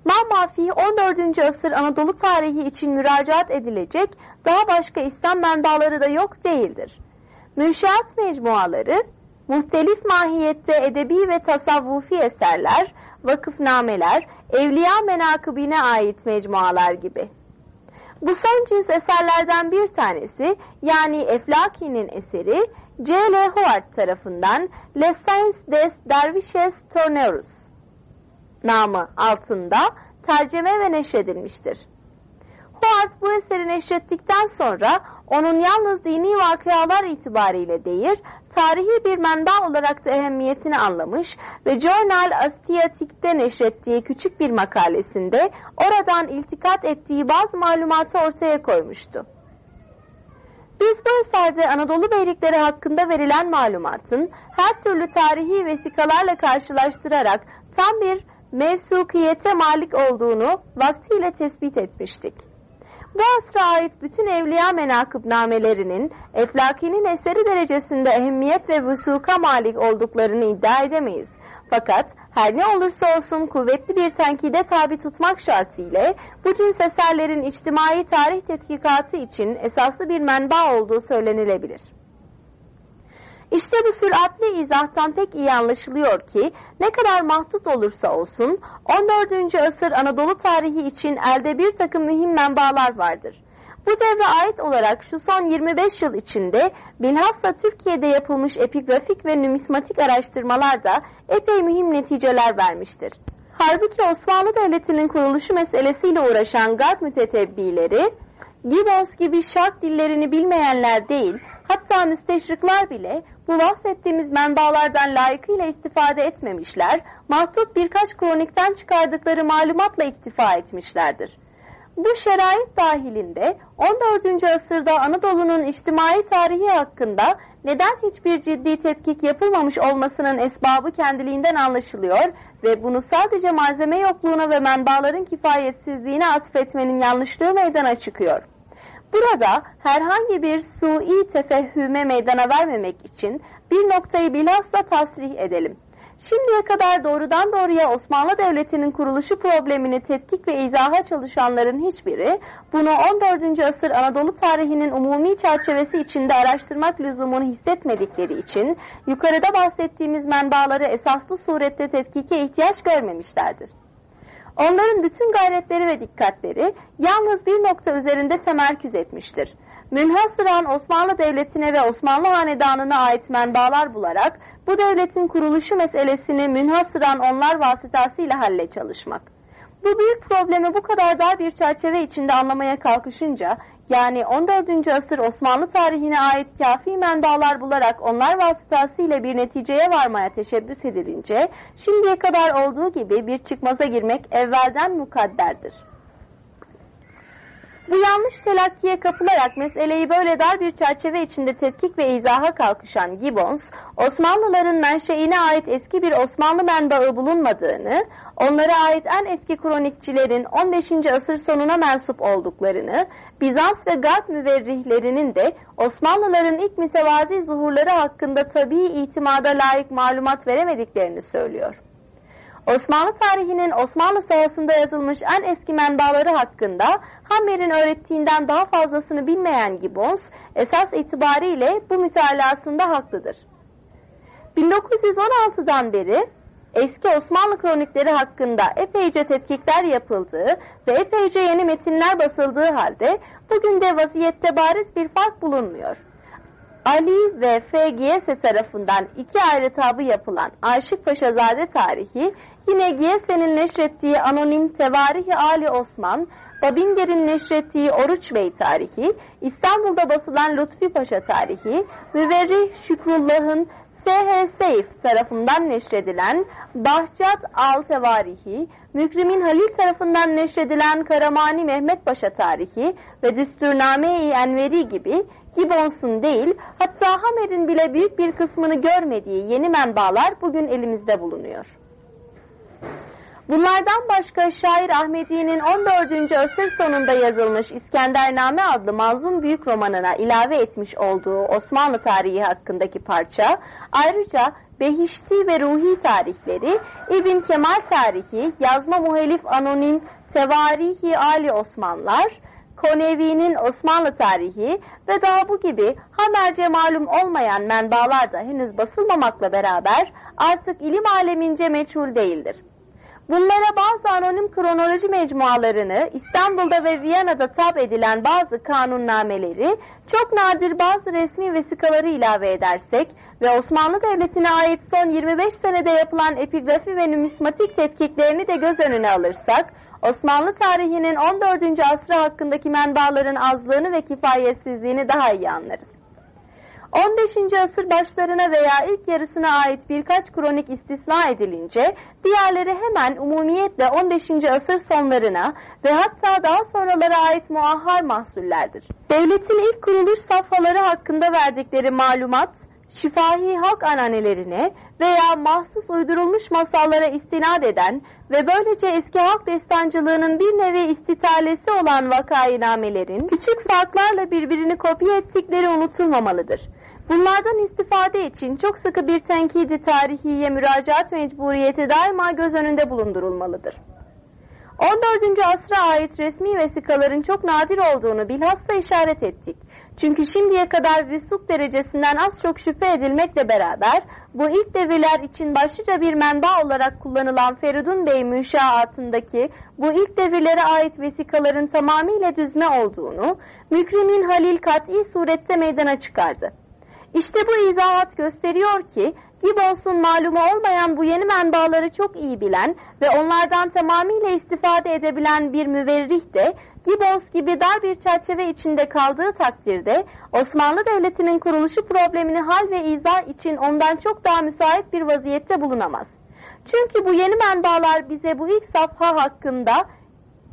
Mamafi 14. asır Anadolu tarihi için müracaat edilecek daha başka İslam menbaları da yok değildir. Münşaat mecmuaları, muhtelif mahiyette edebi ve tasavvufi eserler, vakıfnameler, evliya menakıbine ait mecmualar gibi. Bu son cins eserlerden bir tanesi yani Eflaki'nin eseri C. L. Howard tarafından Les Saints des Dervishes Torneros namı altında tercüme ve neşredilmiştir. Howard bu eseri neşrettikten sonra onun yalnız dini vakıalar itibariyle değil, tarihi bir menba olarak da ehemmiyetini anlamış ve Journal Asiatic'te neşrettiği küçük bir makalesinde oradan iltikat ettiği bazı malumatı ortaya koymuştu. Biz bu eserde Anadolu beylikleri hakkında verilen malumatın her türlü tarihi vesikalarla karşılaştırarak tam bir mevsukiyete malik olduğunu vaktiyle tespit etmiştik. Bu asra ait bütün evliya menakıbnamelerinin Eflaki'nin eseri derecesinde ehemmiyet ve vüsuka malik olduklarını iddia edemeyiz. Fakat her ne olursa olsun kuvvetli bir tenkide tabi tutmak şartıyla bu cins eserlerin içtimai tarih tetkikatı için esaslı bir menba olduğu söylenilebilir. İşte bu süratli izahtan pek iyi anlaşılıyor ki ne kadar mahdut olursa olsun 14. asır Anadolu tarihi için elde bir takım mühim menbalar vardır. Bu devre ait olarak şu son 25 yıl içinde bilhassa Türkiye'de yapılmış epigrafik ve numismatik araştırmalar da epey mühim neticeler vermiştir. Halbuki Osmanlı Devleti'nin kuruluşu meselesiyle uğraşan garp mütetebbileri, Gibbons gibi şark dillerini bilmeyenler değil, hatta müsteşrikler bile bu bahsettiğimiz menbalardan layıkıyla istifade etmemişler, mahtup birkaç kronikten çıkardıkları malumatla iktifa etmişlerdir. Bu şerait dahilinde 14. asırda Anadolu'nun içtimai tarihi hakkında neden hiçbir ciddi tetkik yapılmamış olmasının esbabı kendiliğinden anlaşılıyor ve bunu sadece malzeme yokluğuna ve menbaların kifayetsizliğine atfetmenin yanlışlığı meydana çıkıyor. Burada herhangi bir sui tefehüme meydana vermemek için bir noktayı bilhassa tasrih edelim. Şimdiye kadar doğrudan doğruya Osmanlı Devleti'nin kuruluşu problemini tetkik ve izaha çalışanların hiçbiri bunu 14. asır Anadolu tarihinin umumi çerçevesi içinde araştırmak lüzumunu hissetmedikleri için yukarıda bahsettiğimiz menbaları esaslı surette tetkike ihtiyaç görmemişlerdir. Onların bütün gayretleri ve dikkatleri yalnız bir nokta üzerinde temerküz etmiştir. Münhasıran Osmanlı Devleti'ne ve Osmanlı Hanedanı'na ait menbalar bularak bu devletin kuruluşu meselesini münhasıran onlar vasıtasıyla halle çalışmak. Bu büyük problemi bu kadar dar bir çerçeve içinde anlamaya kalkışınca, yani 14. asır Osmanlı tarihine ait kafi menbalar bularak onlar vasıtasıyla bir neticeye varmaya teşebbüs edilince, şimdiye kadar olduğu gibi bir çıkmaza girmek evvelden mukadderdir. Bu yanlış telakkiye kapılarak meseleyi böyle dar bir çerçeve içinde tetkik ve izaha kalkışan Gibbons, Osmanlıların menşeine ait eski bir Osmanlı menbaı bulunmadığını, onlara ait en eski kronikçilerin 15. asır sonuna mensup olduklarını, Bizans ve Garp müverrihlerinin de Osmanlıların ilk mütevazi zuhurları hakkında tabii itimada layık malumat veremediklerini söylüyor. Osmanlı tarihinin Osmanlı sahasında yazılmış en eski menbaları hakkında Hammer'in öğrettiğinden daha fazlasını bilmeyen Gibbons, esas itibariyle bu mütalasında haklıdır. 1916'dan beri eski Osmanlı kronikleri hakkında epeyce tetkikler yapıldığı ve epeyce yeni metinler basıldığı halde bugün de vaziyette bariz bir fark bulunmuyor. Ali ve F. Giyese tarafından iki ayrı tabı yapılan Aşık Paşazade tarihi, yine Giyese'nin neşrettiği anonim Tevarihi Ali Osman, Babinger'in neşrettiği Oruç Bey tarihi, İstanbul'da basılan Lütfi Paşa tarihi, Müverrih Şükrullah'ın S.H. Seyf tarafından neşredilen Bahçat Altevarihi, Mükrimin Halil tarafından neşredilen Karamani Mehmet Paşa tarihi ve Düsturname-i Enveri gibi Gibbons'un değil, hatta Hamer'in bile büyük bir kısmını görmediği yeni menbalar bugün elimizde bulunuyor. Bunlardan başka şair Ahmedi'nin 14. asır sonunda yazılmış İskendername adlı manzum büyük romanına ilave etmiş olduğu Osmanlı tarihi hakkındaki parça, ayrıca Behişti ve Ruhi tarihleri, İbn Kemal tarihi, yazma muhalif anonim Tevarihi Ali Osmanlar, Konevi'nin Osmanlı tarihi ve daha bu gibi Hamerce malum olmayan menbalar da henüz basılmamakla beraber artık ilim alemince meçhul değildir. Bunlara bazı anonim kronoloji mecmualarını, İstanbul'da ve Viyana'da tap edilen bazı kanunnameleri, çok nadir bazı resmi vesikaları ilave edersek ve Osmanlı Devleti'ne ait son 25 senede yapılan epigrafi ve numismatik tetkiklerini de göz önüne alırsak, Osmanlı tarihinin 14. asrı hakkındaki menbaların azlığını ve kifayetsizliğini daha iyi anlarız. 15. asır başlarına veya ilk yarısına ait birkaç kronik istisna edilince, diğerleri hemen umumiyetle 15. asır sonlarına ve hatta daha sonralara ait muahhar mahsullerdir. Devletin ilk kuruluş safhaları hakkında verdikleri malumat, şifahi halk ananelerine veya mahsus uydurulmuş masallara istinad eden ve böylece eski halk destancılığının bir nevi istitalesi olan vakainamelerin küçük farklarla birbirini kopya ettikleri unutulmamalıdır. Bunlardan istifade için çok sıkı bir tenkidi tarihiye müracaat mecburiyeti daima göz önünde bulundurulmalıdır. 14. asra ait resmi vesikaların çok nadir olduğunu bilhassa işaret ettik. Çünkü şimdiye kadar vüsuk derecesinden az çok şüphe edilmekle beraber bu ilk devirler için başlıca bir menba olarak kullanılan Feridun Bey münşaatındaki bu ilk devirlere ait vesikaların tamamıyla düzme olduğunu Mükrimin Halil kat'i surette meydana çıkardı. İşte bu izahat gösteriyor ki Gibbons'un malumu olmayan bu yeni menbaları çok iyi bilen ve onlardan tamamıyla istifade edebilen bir müverrih de Gibbons gibi dar bir çerçeve içinde kaldığı takdirde Osmanlı Devleti'nin kuruluşu problemini hal ve izah için ondan çok daha müsait bir vaziyette bulunamaz. Çünkü bu yeni menbalar bize bu ilk safha hakkında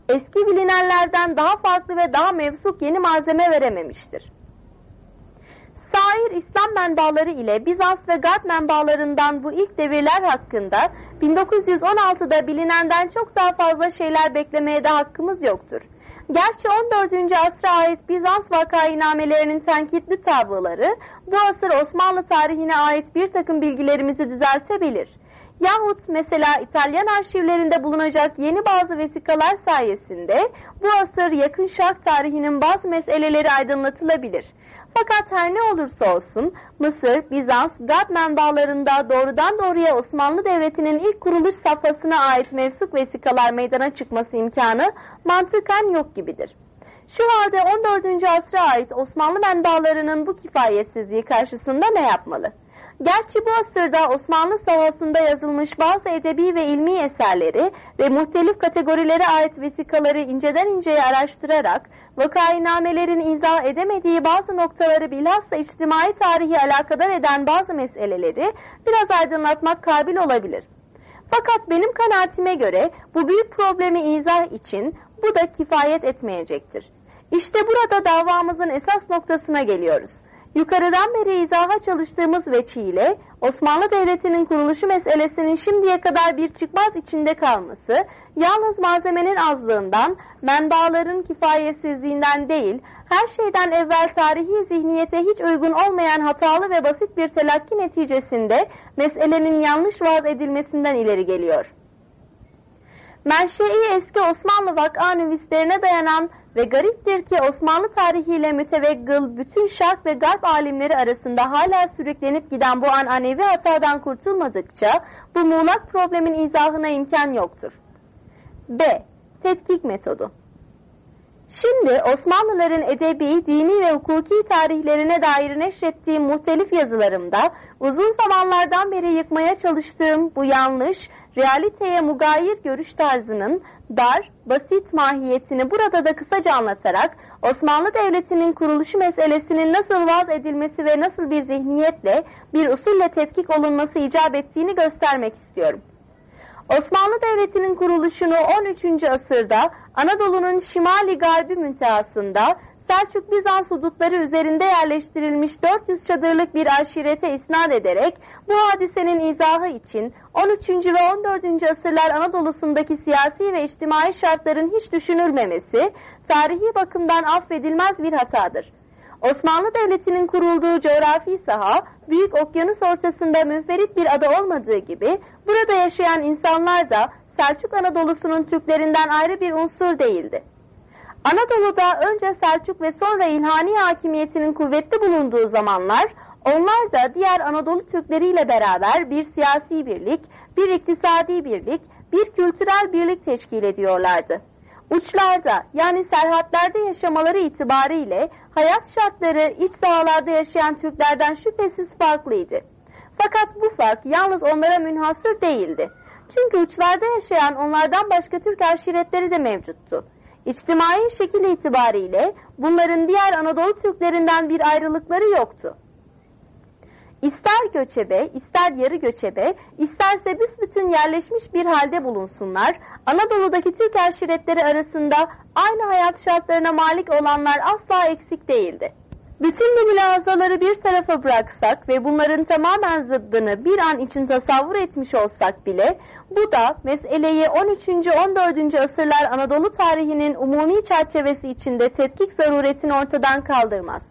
eski bilinenlerden daha farklı ve daha mevsuk yeni malzeme verememiştir. Sair İslam menbaları ile Bizans ve Garp menbalarından bu ilk devirler hakkında 1916'da bilinenden çok daha fazla şeyler beklemeye de hakkımız yoktur. Gerçi 14. asra ait Bizans vakainamelerinin tenkitli tabloları bu asır Osmanlı tarihine ait bir takım bilgilerimizi düzeltebilir. Yahut mesela İtalyan arşivlerinde bulunacak yeni bazı vesikalar sayesinde bu asır yakın şark tarihinin bazı meseleleri aydınlatılabilir. Fakat her ne olursa olsun Mısır, Bizans, Gad menbaalarında doğrudan doğruya Osmanlı Devleti'nin ilk kuruluş safhasına ait mevsuk vesikalar meydana çıkması imkanı mantıken yok gibidir. Şu halde 14. asra ait Osmanlı menbaalarının bu kifayetsizliği karşısında ne yapmalı? Gerçi bu asırda Osmanlı sahasında yazılmış bazı edebi ve ilmi eserleri ve muhtelif kategorilere ait vesikaları inceden inceye araştırarak vakainamelerin izah edemediği bazı noktaları bilhassa içtimai tarihi alakadar eden bazı meseleleri biraz aydınlatmak kabil olabilir. Fakat benim kanaatime göre bu büyük problemi izah için bu da kifayet etmeyecektir. İşte burada davamızın esas noktasına geliyoruz. Yukarıdan beri izaha çalıştığımız veçiyle Osmanlı Devleti'nin kuruluşu meselesinin şimdiye kadar bir çıkmaz içinde kalması, yalnız malzemenin azlığından, menbaaların kifayetsizliğinden değil, her şeyden evvel tarihi zihniyete hiç uygun olmayan hatalı ve basit bir telakki neticesinde meselenin yanlış vaaz edilmesinden ileri geliyor. Menşei eski Osmanlı vaka nüvislerine dayanan ve gariptir ki Osmanlı tarihiyle müteveggıl bütün şark ve garp alimleri arasında hala sürüklenip giden bu ananevi hatadan kurtulmadıkça bu muğlak problemin izahına imkan yoktur. B. Tetkik metodu Şimdi Osmanlıların edebi, dini ve hukuki tarihlerine dair neşrettiğim muhtelif yazılarımda uzun zamanlardan beri yıkmaya çalıştığım bu yanlış, realiteye mugayir görüş tarzının dar, basit mahiyetini burada da kısaca anlatarak Osmanlı Devleti'nin kuruluşu meselesinin nasıl vaz edilmesi ve nasıl bir zihniyetle, bir usulle tetkik olunması icap ettiğini göstermek istiyorum. Osmanlı Devleti'nin kuruluşunu 13. asırda Anadolu'nun şimali garbi müntehasında Selçuk Bizans hudutları üzerinde yerleştirilmiş 400 çadırlık bir aşirete isnat ederek bu hadisenin izahı için 13. ve 14. asırlar Anadolu'sundaki siyasi ve içtimai şartların hiç düşünülmemesi tarihi bakımdan affedilmez bir hatadır. Osmanlı Devleti'nin kurulduğu coğrafi saha, büyük okyanus ortasında müferit bir ada olmadığı gibi, burada yaşayan insanlar da Selçuk Anadolu'sunun Türklerinden ayrı bir unsur değildi. Anadolu'da önce Selçuk ve sonra İlhani hakimiyetinin kuvvetli bulunduğu zamanlar, onlar da diğer Anadolu Türkleriyle beraber bir siyasi birlik, bir iktisadi birlik, bir kültürel birlik teşkil ediyorlardı. Uçlarda yani serhatlarda yaşamaları itibariyle hayat şartları iç sahalarda yaşayan Türklerden şüphesiz farklıydı. Fakat bu fark yalnız onlara münhasır değildi. Çünkü uçlarda yaşayan onlardan başka Türk aşiretleri de mevcuttu. İçtimai şekil itibariyle bunların diğer Anadolu Türklerinden bir ayrılıkları yoktu. İster göçebe, ister yarı göçebe, isterse büsbütün yerleşmiş bir halde bulunsunlar, Anadolu'daki Türk aşiretleri arasında aynı hayat şartlarına malik olanlar asla eksik değildi. Bütün bu mülazaları bir tarafa bıraksak ve bunların tamamen zıddını bir an için tasavvur etmiş olsak bile, bu da meseleyi 13. 14. asırlar Anadolu tarihinin umumi çerçevesi içinde tetkik zaruretini ortadan kaldırmaz.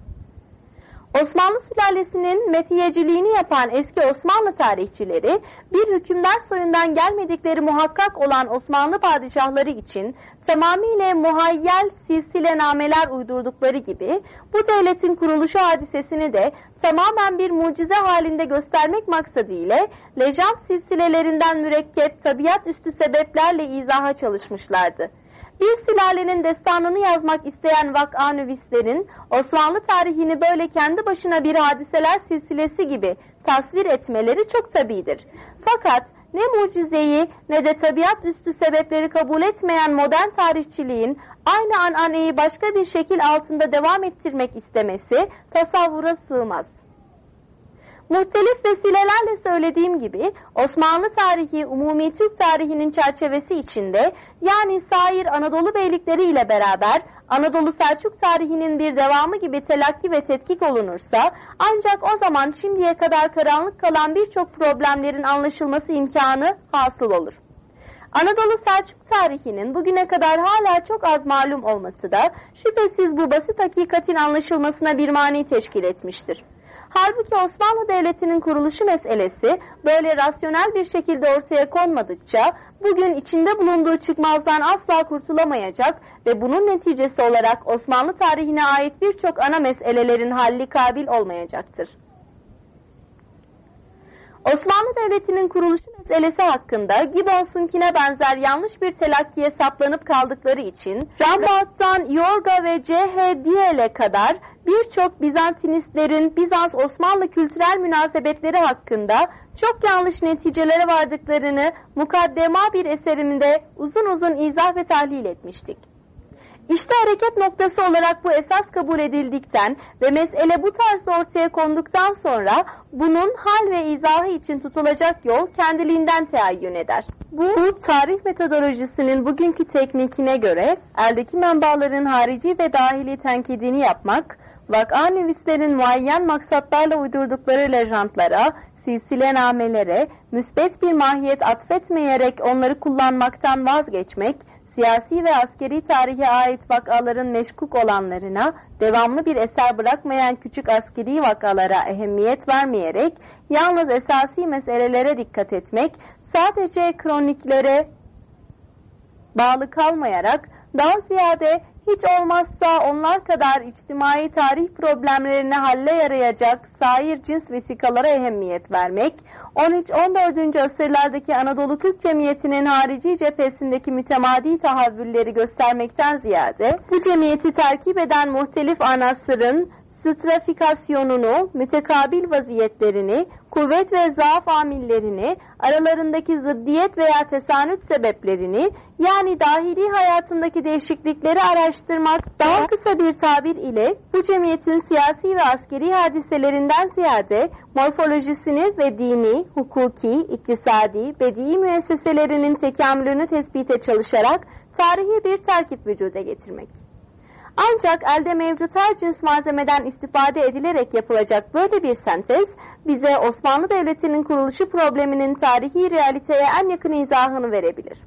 Osmanlı sülalesinin metiyeciliğini yapan eski Osmanlı tarihçileri bir hükümdar soyundan gelmedikleri muhakkak olan Osmanlı padişahları için tamamıyla muhayyel silsile nameler uydurdukları gibi bu devletin kuruluşu hadisesini de tamamen bir mucize halinde göstermek maksadıyla lejant silsilelerinden mürekkep tabiat üstü sebeplerle izaha çalışmışlardı. Bir sülalenin destanını yazmak isteyen vaka nüvislerin Osmanlı tarihini böyle kendi başına bir hadiseler silsilesi gibi tasvir etmeleri çok tabidir. Fakat ne mucizeyi ne de tabiat üstü sebepleri kabul etmeyen modern tarihçiliğin aynı ananeyi başka bir şekil altında devam ettirmek istemesi tasavvura sığmaz. Muhtelif vesilelerle söylediğim gibi Osmanlı tarihi umumi Türk tarihinin çerçevesi içinde yani sair Anadolu beylikleri ile beraber Anadolu Selçuk tarihinin bir devamı gibi telakki ve tetkik olunursa ancak o zaman şimdiye kadar karanlık kalan birçok problemlerin anlaşılması imkanı hasıl olur. Anadolu Selçuk tarihinin bugüne kadar hala çok az malum olması da şüphesiz bu basit hakikatin anlaşılmasına bir mani teşkil etmiştir. Halbuki Osmanlı Devleti'nin kuruluşu meselesi böyle rasyonel bir şekilde ortaya konmadıkça bugün içinde bulunduğu çıkmazdan asla kurtulamayacak ve bunun neticesi olarak Osmanlı tarihine ait birçok ana meselelerin halli kabil olmayacaktır. Osmanlı Devleti'nin kuruluşu meselesi hakkında Gibbons'unkine benzer yanlış bir telakkiye saplanıp kaldıkları için Rambaud'dan Yorga ve C.H. Diel'e kadar birçok Bizantinistlerin Bizans-Osmanlı kültürel münasebetleri hakkında çok yanlış neticelere vardıklarını mukaddema bir eserimde uzun uzun izah ve tahlil etmiştik. İşte hareket noktası olarak bu esas kabul edildikten ve mesele bu tarzda ortaya konduktan sonra bunun hal ve izahı için tutulacak yol kendiliğinden teayyün eder. Bu, tarih metodolojisinin bugünkü teknikine göre eldeki menbaların harici ve dahili tenkidini yapmak, vaka nüvislerin muayyen maksatlarla uydurdukları lejantlara, silsile namelere, müsbet bir mahiyet atfetmeyerek onları kullanmaktan vazgeçmek, siyasi ve askeri tarihe ait vakaların meşkuk olanlarına, devamlı bir eser bırakmayan küçük askeri vakalara ehemmiyet vermeyerek, yalnız esasi meselelere dikkat etmek, sadece kroniklere bağlı kalmayarak, daha ziyade hiç olmazsa onlar kadar içtimai tarih problemlerine halle yarayacak sair cins vesikalara ehemmiyet vermek, 13-14. asırlardaki Anadolu Türk Cemiyeti'nin harici cephesindeki mütemadi tahavvülleri göstermekten ziyade, bu cemiyeti takip eden muhtelif anasırın strafikasyonunu, mütekabil vaziyetlerini, kuvvet ve zaaf amillerini, aralarındaki zıddiyet veya tesanüt sebeplerini, yani dahili hayatındaki değişiklikleri araştırmak, daha kısa bir tabir ile bu cemiyetin siyasi ve askeri hadiselerinden ziyade morfolojisini ve dini, hukuki, iktisadi, bedi müesseselerinin tekamülünü tespite çalışarak tarihi bir takip vücuda getirmek. Ancak elde mevcut her cins malzemeden istifade edilerek yapılacak böyle bir sentez, bize Osmanlı Devleti'nin kuruluşu probleminin tarihi realiteye en yakın izahını verebilir.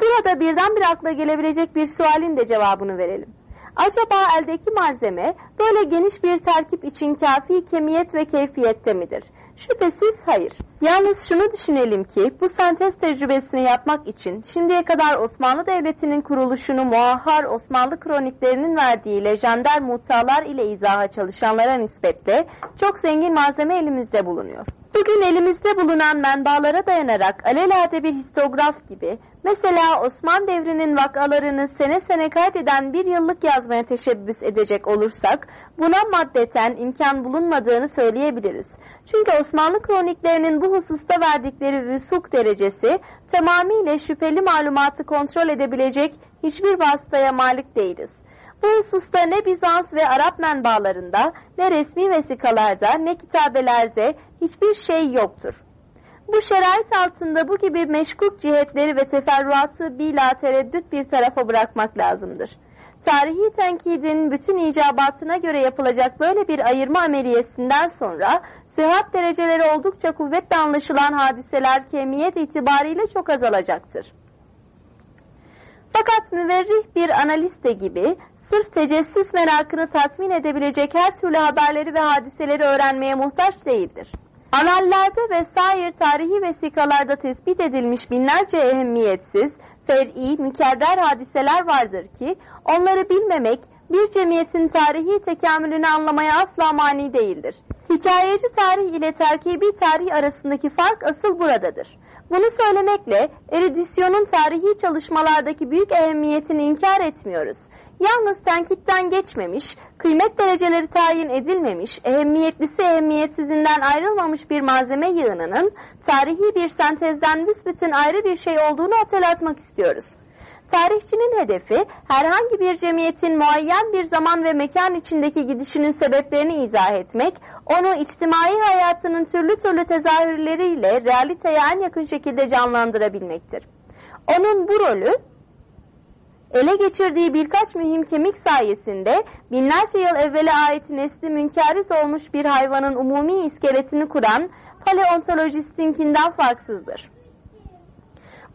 Burada birdenbire akla gelebilecek bir sualin de cevabını verelim. Acaba eldeki malzeme böyle geniş bir terkip için kafi kemiyet ve keyfiyette midir? Şüphesiz hayır. Yalnız şunu düşünelim ki bu sentez tecrübesini yapmak için şimdiye kadar Osmanlı Devleti'nin kuruluşunu muahhar Osmanlı kroniklerinin verdiği lejender mutalar ile izaha çalışanlara nispetle çok zengin malzeme elimizde bulunuyor. Bugün elimizde bulunan menbalara dayanarak alelade bir histograf gibi mesela Osman devrinin vakalarını sene sene kaydeden bir yıllık yazmaya teşebbüs edecek olursak buna maddeten imkan bulunmadığını söyleyebiliriz. Çünkü Osmanlı kroniklerinin bu hususta verdikleri vüsuk derecesi tamamıyla şüpheli malumatı kontrol edebilecek hiçbir vasıtaya malik değiliz. Bu hususta ne Bizans ve Arap menbaalarında, ne resmi vesikalarda, ne kitabelerde hiçbir şey yoktur. Bu şerait altında bu gibi meşkuk cihetleri ve teferruatı bila tereddüt bir tarafa bırakmak lazımdır. Tarihi tenkidin bütün icabatına göre yapılacak böyle bir ayırma ameliyesinden sonra sıhhat dereceleri oldukça kuvvetle anlaşılan hadiseler kemiyet itibariyle çok azalacaktır. Fakat müverrih bir analiste gibi sırf tecessüs merakını tatmin edebilecek her türlü haberleri ve hadiseleri öğrenmeye muhtaç değildir. Anallerde ve sair tarihi vesikalarda tespit edilmiş binlerce ehemmiyetsiz, fer'i, mükerrer hadiseler vardır ki onları bilmemek bir cemiyetin tarihi tekamülünü anlamaya asla mani değildir. Hikayeci tarih ile terkibi tarih arasındaki fark asıl buradadır. Bunu söylemekle eridisyonun tarihi çalışmalardaki büyük ehemmiyetini inkar etmiyoruz. Yalnız tenkitten geçmemiş, kıymet dereceleri tayin edilmemiş, ehemmiyetlisi ehemmiyetsizinden ayrılmamış bir malzeme yığınının tarihi bir sentezden büsbütün ayrı bir şey olduğunu hatırlatmak istiyoruz. Tarihçinin hedefi herhangi bir cemiyetin muayyen bir zaman ve mekan içindeki gidişinin sebeplerini izah etmek, onu içtimai hayatının türlü türlü tezahürleriyle realiteye en yakın şekilde canlandırabilmektir. Onun bu rolü ele geçirdiği birkaç mühim kemik sayesinde binlerce yıl evvele ait nesli münkaris olmuş bir hayvanın umumi iskeletini kuran paleontolojistinkinden farksızdır.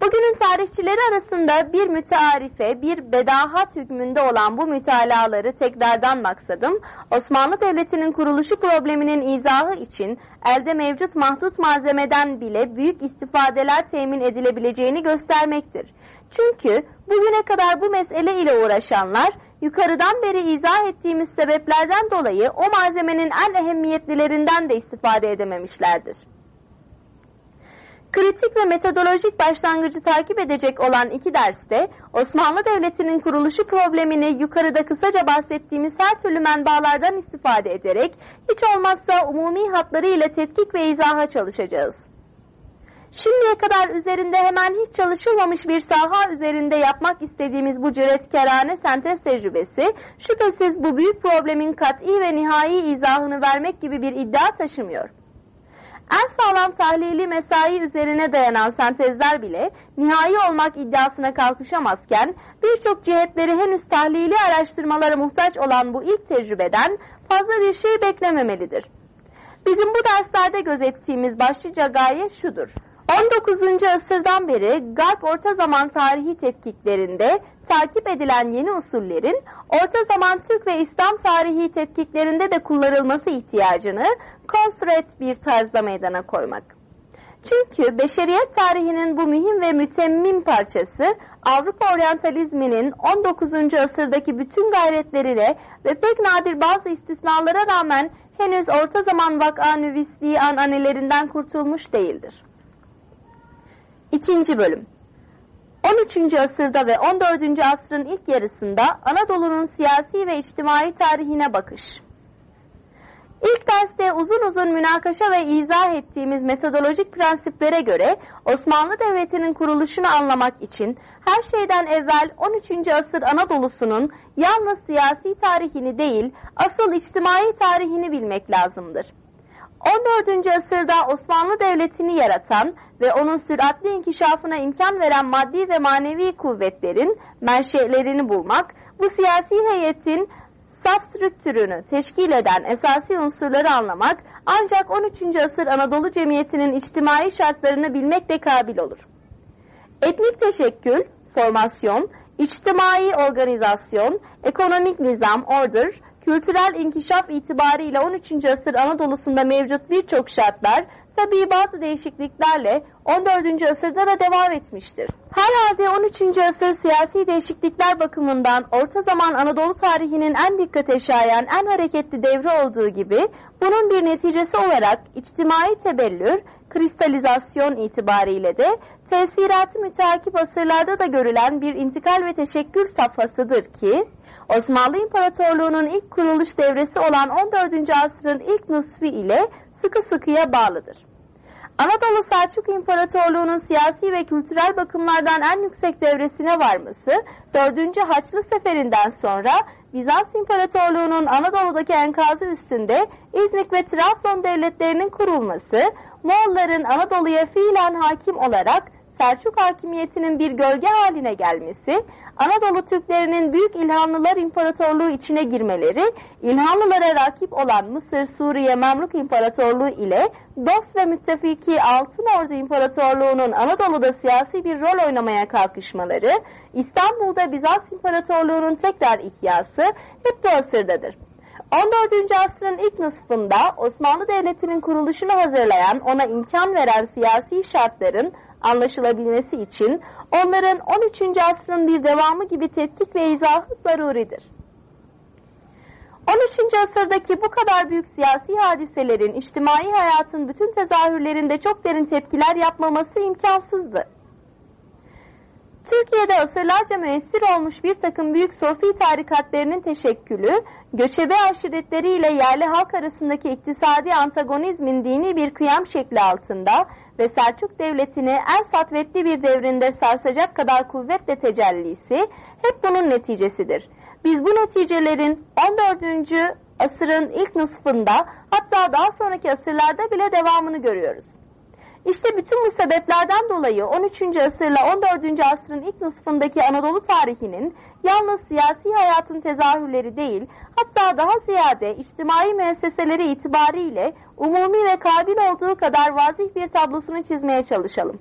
Bugünün tarihçileri arasında bir mütearife, bir bedahat hükmünde olan bu mütalaları tekrardan maksadım, Osmanlı Devleti'nin kuruluşu probleminin izahı için elde mevcut mahdut malzemeden bile büyük istifadeler temin edilebileceğini göstermektir. Çünkü bugüne kadar bu mesele ile uğraşanlar, yukarıdan beri izah ettiğimiz sebeplerden dolayı o malzemenin en ehemmiyetlilerinden de istifade edememişlerdir. Kritik ve metodolojik başlangıcı takip edecek olan iki derste Osmanlı Devleti'nin kuruluşu problemini yukarıda kısaca bahsettiğimiz her türlü menbaalardan istifade ederek hiç olmazsa umumi hatlarıyla tetkik ve izaha çalışacağız. Şimdiye kadar üzerinde hemen hiç çalışılmamış bir saha üzerinde yapmak istediğimiz bu cüretkarane sentez tecrübesi şüphesiz bu büyük problemin kat'i ve nihai izahını vermek gibi bir iddia taşımıyor. En sağlam tahlili mesai üzerine dayanan sentezler bile nihai olmak iddiasına kalkışamazken birçok cihetleri henüz tahlili araştırmalara muhtaç olan bu ilk tecrübeden fazla bir şey beklememelidir. Bizim bu derslerde gözettiğimiz başlıca gaye şudur. 19. asırdan beri Garp Orta Zaman tarihi tetkiklerinde takip edilen yeni usullerin Orta Zaman Türk ve İslam tarihi tetkiklerinde de kullanılması ihtiyacını konstret bir tarzda meydana koymak. Çünkü beşeriyet tarihinin bu mühim ve mütemmim parçası Avrupa oryantalizminin 19. asırdaki bütün gayretleriyle ve pek nadir bazı istisnalara rağmen henüz orta zaman vaka nüvisliği ananelerinden kurtulmuş değildir. İkinci bölüm 13. asırda ve 14. asrın ilk yarısında Anadolu'nun siyasi ve içtimai tarihine bakış. İlk derste uzun uzun münakaşa ve izah ettiğimiz metodolojik prensiplere göre Osmanlı Devleti'nin kuruluşunu anlamak için her şeyden evvel 13. asır Anadolu'sunun yalnız siyasi tarihini değil, asıl içtimai tarihini bilmek lazımdır. 14. asırda Osmanlı Devleti'ni yaratan ve onun süratli inkişafına imkan veren maddi ve manevi kuvvetlerin menşelerini bulmak, bu siyasi heyetin saf strüktürünü teşkil eden esasi unsurları anlamak ancak 13. asır Anadolu Cemiyeti'nin içtimai şartlarını bilmekle kabil olur. Etnik teşekkül, formasyon, içtimai organizasyon, ekonomik nizam, order, kültürel inkişaf itibariyle 13. asır Anadolu'sunda mevcut birçok şartlar tabii bazı değişikliklerle 14. asırda da devam etmiştir. Herhalde 13. asır siyasi değişiklikler bakımından orta zaman Anadolu tarihinin en dikkate şayan, en hareketli devri olduğu gibi bunun bir neticesi olarak içtimai tebellür, kristalizasyon itibariyle de tesiratı müteakip asırlarda da görülen bir intikal ve teşekkül safhasıdır ki Osmanlı İmparatorluğu'nun ilk kuruluş devresi olan 14. asrın ilk nısfı ile sıkı sıkıya bağlıdır. Anadolu Selçuk İmparatorluğu'nun siyasi ve kültürel bakımlardan en yüksek devresine varması, 4. Haçlı Seferinden sonra Bizans İmparatorluğu'nun Anadolu'daki enkazı üstünde İznik ve Trabzon devletlerinin kurulması, Moğolların Anadolu'ya fiilen hakim olarak Selçuk hakimiyetinin bir gölge haline gelmesi, Anadolu Türklerinin Büyük İlhanlılar İmparatorluğu içine girmeleri, İlhanlılara rakip olan Mısır, Suriye, Memluk İmparatorluğu ile dost ve müttefiki Altın Ordu İmparatorluğu'nun Anadolu'da siyasi bir rol oynamaya kalkışmaları, İstanbul'da Bizans İmparatorluğu'nun tekrar ihyası hep bu asırdadır. 14. asrın ilk nısfında Osmanlı Devleti'nin kuruluşunu hazırlayan, ona imkan veren siyasi şartların anlaşılabilmesi için onların 13. asrın bir devamı gibi tetkik ve izahı zaruridir. 13. asırdaki bu kadar büyük siyasi hadiselerin içtimai hayatın bütün tezahürlerinde çok derin tepkiler yapmaması imkansızdı. Türkiye'de asırlarca müessir olmuş bir takım büyük sofi tarikatlarının teşekkülü, göçebe aşiretleriyle yerli halk arasındaki iktisadi antagonizmin dini bir kıyam şekli altında ve Selçuk Devleti'ni en satvetli bir devrinde sarsacak kadar kuvvetle tecellisi hep bunun neticesidir. Biz bu neticelerin 14. asırın ilk nısfında hatta daha sonraki asırlarda bile devamını görüyoruz. İşte bütün bu sebeplerden dolayı 13. asırla 14. asrın ilk nısfındaki Anadolu tarihinin yalnız siyasi hayatın tezahürleri değil, hatta daha ziyade içtimai müesseseleri itibariyle umumi ve kabil olduğu kadar vazih bir tablosunu çizmeye çalışalım.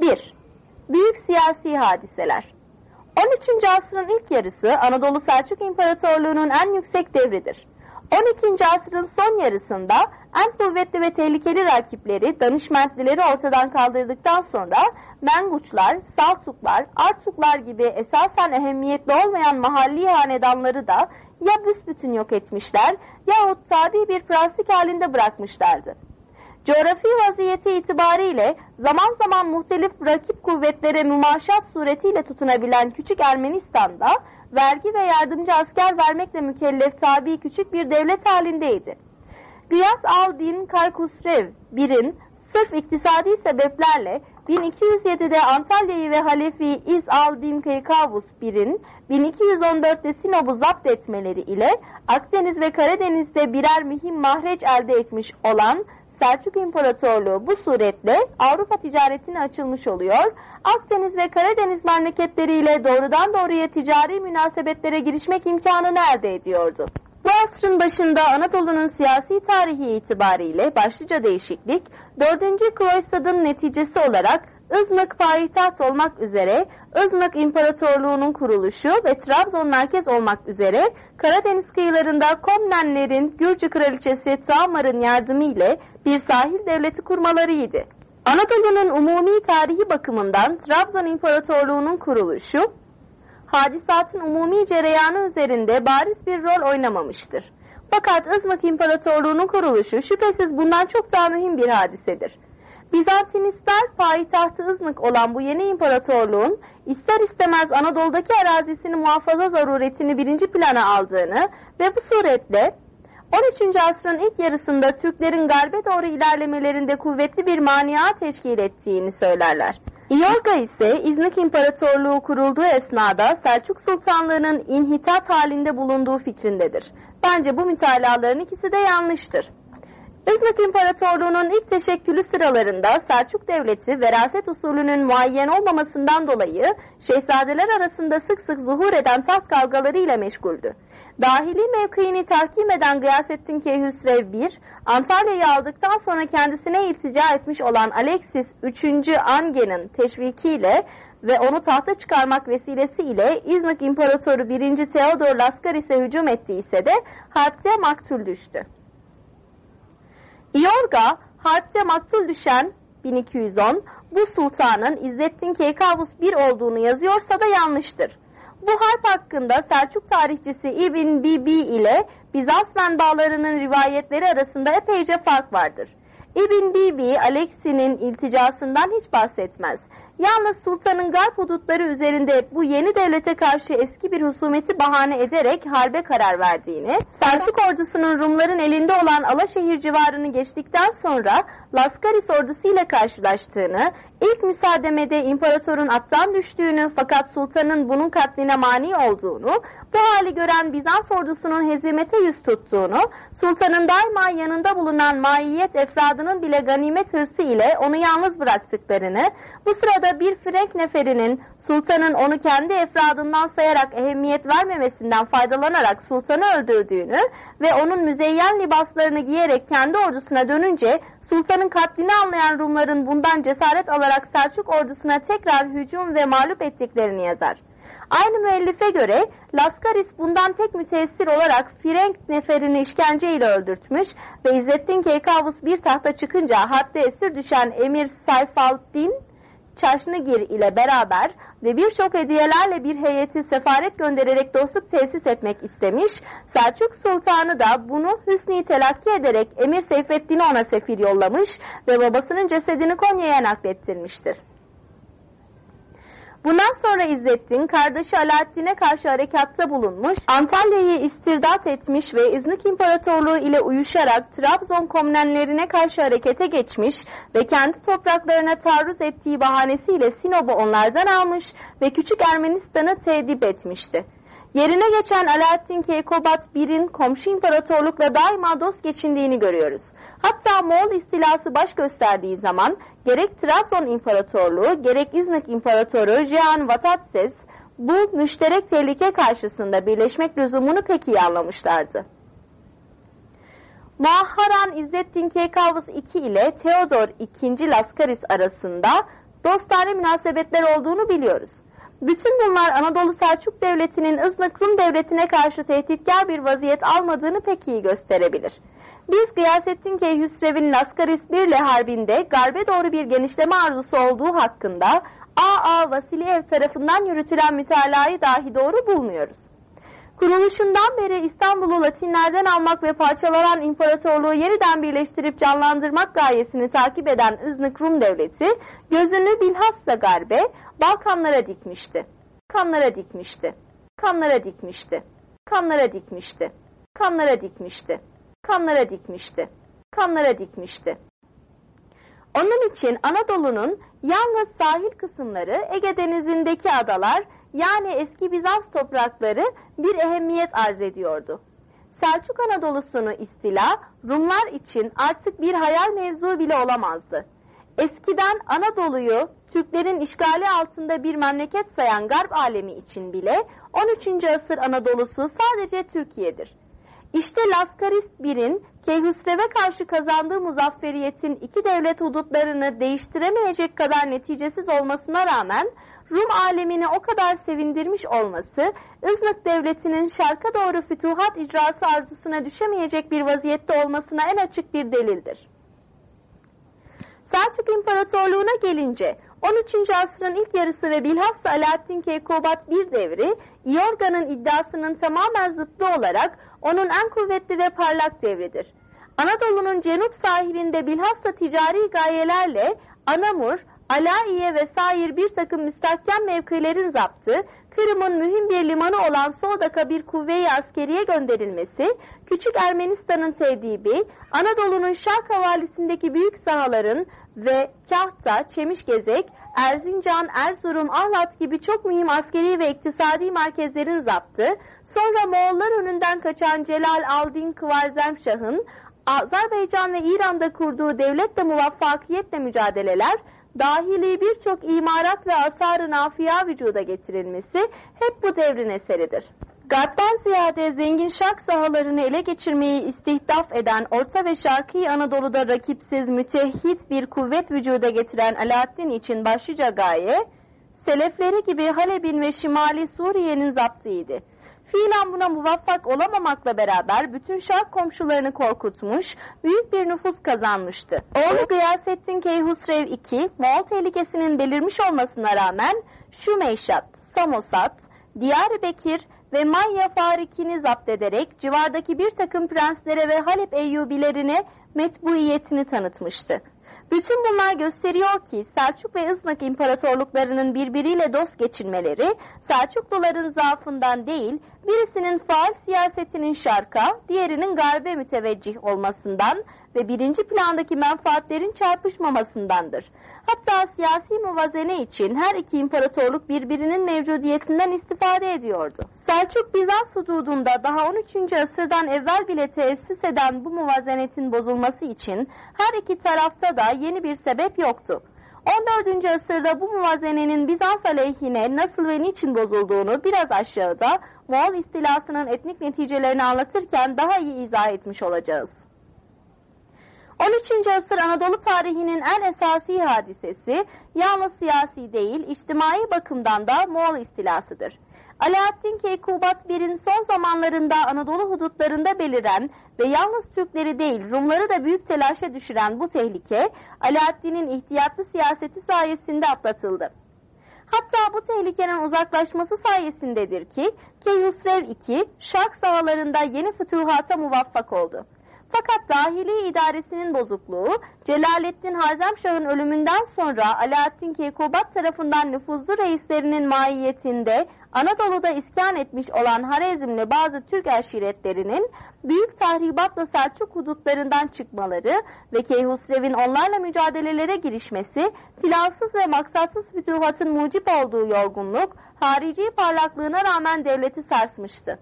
1. Büyük siyasi hadiseler 13. asrın ilk yarısı Anadolu Selçuk İmparatorluğu'nun en yüksek devridir. 12. asrın son yarısında en kuvvetli ve tehlikeli rakipleri, danışmentlileri ortadan kaldırdıktan sonra Menguçlar, Saltuklar, Artuklar gibi esasen ehemmiyetli olmayan mahalli hanedanları da ya büsbütün yok etmişler yahut tabi bir prenslik halinde bırakmışlardı. Coğrafi vaziyeti itibariyle zaman zaman muhtelif rakip kuvvetlere mümaşat suretiyle tutunabilen küçük Ermenistan'da vergi ve yardımcı asker vermekle mükellef tabi küçük bir devlet halindeydi. Gıyat al-Din Kaykusrev Bir'in sırf iktisadi sebeplerle 1207'de Antalya'yı ve Halefi İz al-Din Kaykavus Bir'in 1214'te Sinop'u zapt etmeleri ile Akdeniz ve Karadeniz'de birer mühim mahreç elde etmiş olan Selçuk İmparatorluğu bu suretle Avrupa ticaretine açılmış oluyor. Akdeniz ve Karadeniz memleketleriyle doğrudan doğruya ticari münasebetlere girişmek imkanını elde ediyordu. Bu asrın başında Anadolu'nun siyasi tarihi itibariyle başlıca değişiklik 4. Kroysad'ın neticesi olarak Izmık payitaht olmak üzere Izmık İmparatorluğu'nun kuruluşu ve Trabzon merkez olmak üzere Karadeniz kıyılarında Komnenlerin Gürcü Kraliçesi Tamar'ın yardımıyla bir sahil devleti kurmalarıydı. Anadolu'nun umumi tarihi bakımından Trabzon İmparatorluğu'nun kuruluşu, hadisatın umumi cereyanı üzerinde bariz bir rol oynamamıştır. Fakat Izmık İmparatorluğu'nun kuruluşu şüphesiz bundan çok daha mühim bir hadisedir. Bizantinistler payitahtı Izmık olan bu yeni imparatorluğun ister istemez Anadolu'daki arazisini muhafaza zaruretini birinci plana aldığını ve bu suretle 13. asrın ilk yarısında Türklerin garbe doğru ilerlemelerinde kuvvetli bir mania teşkil ettiğini söylerler. İyorga ise İznik İmparatorluğu kurulduğu esnada Selçuk Sultanlığı'nın inhitat halinde bulunduğu fikrindedir. Bence bu mütalaların ikisi de yanlıştır. İznik İmparatorluğu'nun ilk teşekkülü sıralarında Selçuk Devleti veraset usulünün muayyen olmamasından dolayı şehzadeler arasında sık sık zuhur eden taht kavgaları ile meşguldü. Dahili mevkiini tahkim eden Gıyasettin Keyhüsrev I, Antalya'yı aldıktan sonra kendisine iltica etmiş olan Alexis III. Ange'nin teşvikiyle ve onu tahta çıkarmak vesilesiyle İznik İmparatoru 1. Theodor Laskaris'e hücum ettiyse de harpte maktul düştü. İorga, harpte maktul düşen 1210, bu sultanın İzzettin Keykavus I olduğunu yazıyorsa da yanlıştır. Bu harp hakkında Selçuk tarihçisi İbn Bibi ile Bizans menbaalarının rivayetleri arasında epeyce fark vardır. İbn Bibi, Alexi'nin ilticasından hiç bahsetmez. Yalnız sultanın garp hudutları üzerinde bu yeni devlete karşı eski bir husumeti bahane ederek harbe karar verdiğini, Selçuk ordusunun Rumların elinde olan Alaşehir civarını geçtikten sonra Laskaris ordusuyla karşılaştığını, ilk müsaademede imparatorun attan düştüğünü fakat sultanın bunun katline mani olduğunu, bu hali gören Bizans ordusunun hezimete yüz tuttuğunu, sultanın daima yanında bulunan maiyet efradını Tanrı'nın bile ganimet hırsı ile onu yalnız bıraktıklarını, bu sırada bir Frank neferinin sultanın onu kendi efradından sayarak ehemmiyet vermemesinden faydalanarak sultanı öldürdüğünü ve onun müzeyyen libaslarını giyerek kendi ordusuna dönünce sultanın katlini anlayan Rumların bundan cesaret alarak Selçuk ordusuna tekrar hücum ve mağlup ettiklerini yazar. Aynı müellife göre Laskaris bundan tek müteessir olarak Frank neferini işkenceyle öldürtmüş ve İzzettin Keykavus bir tahta çıkınca hatta esir düşen Emir Sayfaldin Çaşnıgir ile beraber ve birçok hediyelerle bir heyeti sefaret göndererek dostluk tesis etmek istemiş. Selçuk Sultanı da bunu hüsnü telakki ederek Emir Seyfettin'i ona sefir yollamış ve babasının cesedini Konya'ya naklettirmiştir. Bundan sonra İzzettin kardeşi Alaaddin'e karşı harekatta bulunmuş, Antalya'yı istirdat etmiş ve İznik İmparatorluğu ile uyuşarak Trabzon komnenlerine karşı harekete geçmiş ve kendi topraklarına taarruz ettiği bahanesiyle Sinop'u onlardan almış ve Küçük Ermenistan'ı tedip etmişti. Yerine geçen Alaaddin Keykobat I'nin komşu imparatorlukla daima dost geçindiğini görüyoruz. Hatta Moğol istilası baş gösterdiği zaman gerek Trabzon İmparatorluğu gerek İznik İmparatoru Jean Vatatses bu müşterek tehlike karşısında birleşmek lüzumunu pek iyi anlamışlardı. Muahharan İzzettin Keykavus II ile Theodor II Laskaris arasında dostane münasebetler olduğunu biliyoruz. Bütün bunlar Anadolu Selçuk Devleti'nin Izlık Rum Devleti'ne karşı tehditkar bir vaziyet almadığını pek iyi gösterebilir. Biz Gıyasettin Keyhüsrev'in Laskaris I harbinde garbe doğru bir genişleme arzusu olduğu hakkında A.A. Vasiliyev tarafından yürütülen mütalayı dahi doğru bulmuyoruz. Kuruluşundan beri İstanbul'u Latinlerden almak ve parçalanan imparatorluğu yeniden birleştirip canlandırmak gayesini takip eden Iznik Rum Devleti gözünü bilhassa garbe Balkanlara dikmişti. Kanlara dikmişti. Kanlara dikmişti. Kanlara dikmişti. Kanlara dikmişti. Kanlara dikmişti. Kanlara dikmişti. Onun için Anadolu'nun yalnız sahil kısımları Ege Denizi'ndeki adalar yani eski Bizans toprakları bir ehemmiyet arz ediyordu. Selçuk Anadolu'sunu istila Rumlar için artık bir hayal mevzu bile olamazdı. Eskiden Anadolu'yu Türklerin işgali altında bir memleket sayan Garp alemi için bile 13. asır Anadolu'su sadece Türkiye'dir. İşte Laskaris Bir'in Keyhüsrev'e karşı kazandığı muzafferiyetin iki devlet hudutlarını değiştiremeyecek kadar neticesiz olmasına rağmen Rum alemini o kadar sevindirmiş olması, Iznik devletinin şarka doğru fütuhat icrası arzusuna düşemeyecek bir vaziyette olmasına en açık bir delildir. Selçuk İmparatorluğu'na gelince 13. asrın ilk yarısı ve bilhassa Alaaddin Keykubat bir devri, Iorga'nın iddiasının tamamen zıttı olarak onun en kuvvetli ve parlak devridir. Anadolu'nun cenup sahilinde bilhassa ticari gayelerle Anamur, Alaiye vesaire bir takım müstahkem mevkilerin zaptı, Kırım'ın mühim bir limanı olan Soğdak'a bir kuvveyi askeriye gönderilmesi, Küçük Ermenistan'ın tedibi, Anadolu'nun şark havalisindeki büyük sahaların ve Kahta, Çemişgezek, Erzincan, Erzurum, Ahlat gibi çok mühim askeri ve iktisadi merkezlerin zaptı, sonra Moğollar önünden kaçan Celal Aldin Kıvarzemşah'ın Azerbaycan ve İran'da kurduğu devletle muvaffakiyetle mücadeleler, dahili birçok imarat ve asar-ı nafiya vücuda getirilmesi hep bu devrin eseridir. Garp'tan ziyade zengin şark sahalarını ele geçirmeyi istihdaf eden Orta ve Şarkı Anadolu'da rakipsiz mütehhit bir kuvvet vücuda getiren Alaaddin için başlıca gaye, Selefleri gibi Halep'in ve Şimali Suriye'nin zaptıydı. Fiilen buna muvaffak olamamakla beraber bütün şark komşularını korkutmuş, büyük bir nüfus kazanmıştı. Oğlu Gıyasettin Keyhusrev II, Moğol tehlikesinin belirmiş olmasına rağmen Şumeyşat, Samosat, Diyarbekir ve Maya Farikini zapt ederek civardaki bir takım prenslere ve Halep Eyyubilerine metbuiyetini tanıtmıştı. Bütün bunlar gösteriyor ki Selçuk ve Iznak imparatorluklarının birbiriyle dost geçinmeleri Selçukluların zaafından değil, birisinin faal siyasetinin şarka, diğerinin garbe müteveccih olmasından ve birinci plandaki menfaatlerin çarpışmamasındandır. Hatta siyasi muvazene için her iki imparatorluk birbirinin mevcudiyetinden istifade ediyordu. Selçuk Bizans hududunda daha 13. asırdan evvel bile teessüs eden bu muvazenetin bozulması için her iki tarafta da yeni bir sebep yoktu. 14. asırda bu muvazenenin Bizans aleyhine nasıl ve niçin bozulduğunu biraz aşağıda Moğol istilasının etnik neticelerini anlatırken daha iyi izah etmiş olacağız. 13. asır Anadolu tarihinin en esasi hadisesi yalnız siyasi değil, içtimai bakımdan da Moğol istilasıdır. Alaaddin Keykubat I'nin son zamanlarında Anadolu hudutlarında beliren ve yalnız Türkleri değil Rumları da büyük telaşa düşüren bu tehlike Alaaddin'in ihtiyatlı siyaseti sayesinde atlatıldı. Hatta bu tehlikenin uzaklaşması sayesindedir ki Keyhusrev II Şark sahalarında yeni fütuhata muvaffak oldu. Fakat dahili idaresinin bozukluğu Celaleddin Harzemşah'ın ölümünden sonra Alaaddin Keykubat tarafından nüfuzlu reislerinin mahiyetinde Anadolu'da iskan etmiş olan Harezmli bazı Türk aşiretlerinin büyük tahribatla Selçuk hudutlarından çıkmaları ve Keyhusrev'in onlarla mücadelelere girişmesi, filansız ve maksatsız fütuhatın mucip olduğu yorgunluk, harici parlaklığına rağmen devleti sarsmıştı.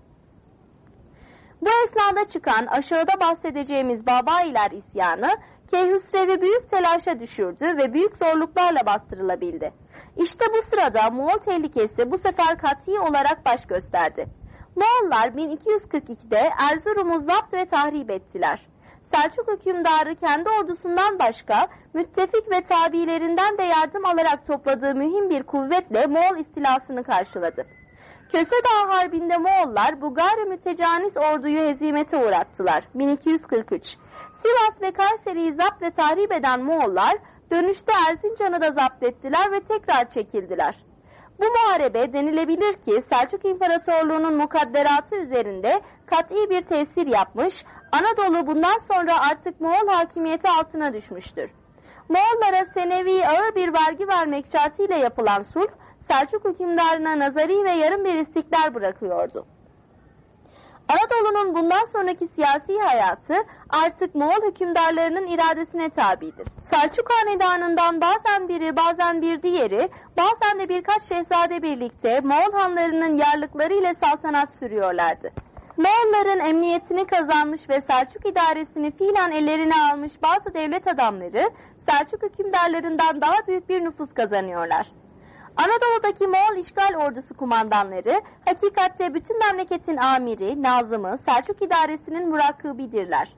Bu esnada çıkan aşağıda bahsedeceğimiz Babailer isyanı Keyhüsrev'i büyük telaşa düşürdü ve büyük zorluklarla bastırılabildi. İşte bu sırada Moğol tehlikesi bu sefer kat'i olarak baş gösterdi. Moğollar 1242'de Erzurum'u zapt ve tahrip ettiler. Selçuk hükümdarı kendi ordusundan başka müttefik ve tabilerinden de yardım alarak topladığı mühim bir kuvvetle Moğol istilasını karşıladı. Köse Dağı Harbi'nde Moğollar Bulgar mütecanis orduyu hezimete uğrattılar. 1243. Sivas ve Kayseri'yi zapt ve tahrip eden Moğollar dönüşte Erzincan'ı da zapt ettiler ve tekrar çekildiler. Bu muharebe denilebilir ki Selçuk İmparatorluğu'nun mukadderatı üzerinde kat'i bir tesir yapmış, Anadolu bundan sonra artık Moğol hakimiyeti altına düşmüştür. Moğollara senevi ağır bir vergi vermek şartıyla yapılan sulh, Selçuk hükümdarına nazari ve yarım bir istiklal bırakıyordu. Anadolu'nun bundan sonraki siyasi hayatı artık Moğol hükümdarlarının iradesine tabidir. Selçuk Hanedanı'ndan bazen biri bazen bir diğeri bazen de birkaç şehzade birlikte Moğol hanlarının yarlıkları saltanat sürüyorlardı. Moğolların emniyetini kazanmış ve Selçuk idaresini fiilen ellerine almış bazı devlet adamları Selçuk hükümdarlarından daha büyük bir nüfus kazanıyorlar. Anadolu'daki Moğol işgal ordusu kumandanları hakikatte bütün memleketin amiri, nazımı, Selçuk idaresinin murakkibidirler.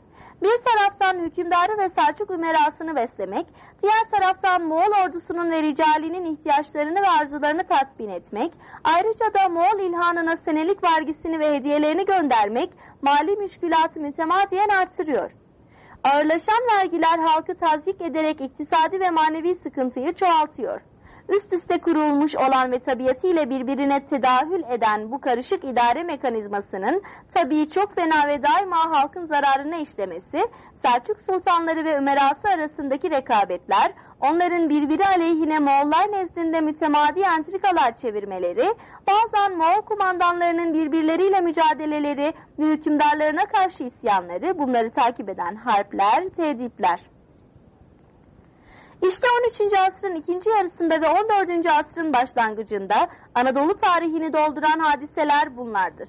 Bir taraftan hükümdarı ve Selçuk ümerasını beslemek, diğer taraftan Moğol ordusunun ve ricalinin ihtiyaçlarını ve arzularını tatmin etmek, ayrıca da Moğol ilhanına senelik vergisini ve hediyelerini göndermek mali müşkülatı mütemadiyen artırıyor. Ağırlaşan vergiler halkı tazyik ederek iktisadi ve manevi sıkıntıyı çoğaltıyor üst üste kurulmuş olan ve tabiatıyla birbirine tedahül eden bu karışık idare mekanizmasının tabii çok fena ve daima halkın zararına işlemesi, Selçuk sultanları ve ümerası arasındaki rekabetler, onların birbiri aleyhine Moğollar nezdinde mütemadi entrikalar çevirmeleri, bazen Moğol kumandanlarının birbirleriyle mücadeleleri ve hükümdarlarına karşı isyanları, bunları takip eden harpler, tehditler. İşte 13. asrın ikinci yarısında ve 14. asrın başlangıcında Anadolu tarihini dolduran hadiseler bunlardır.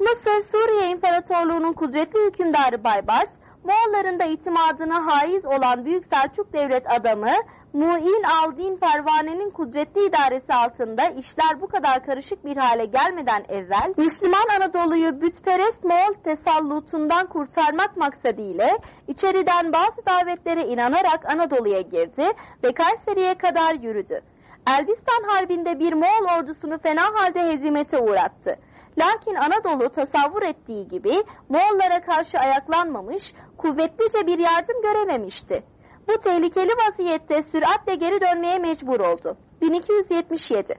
Mısır, Suriye İmparatorluğu'nun kudretli hükümdarı Baybars, Moğolların da itimadına haiz olan Büyük Selçuk Devlet adamı Mu'in Aldin Pervane'nin kudretli idaresi altında işler bu kadar karışık bir hale gelmeden evvel Müslüman Anadolu'yu bütperest Moğol tesallutundan kurtarmak maksadıyla içeriden bazı davetlere inanarak Anadolu'ya girdi ve Kayseri'ye kadar yürüdü. Elbistan Harbi'nde bir Moğol ordusunu fena halde hezimete uğrattı. Lakin Anadolu tasavvur ettiği gibi Moğollara karşı ayaklanmamış, kuvvetlice bir yardım görememişti. Bu tehlikeli vaziyette süratle geri dönmeye mecbur oldu. 1277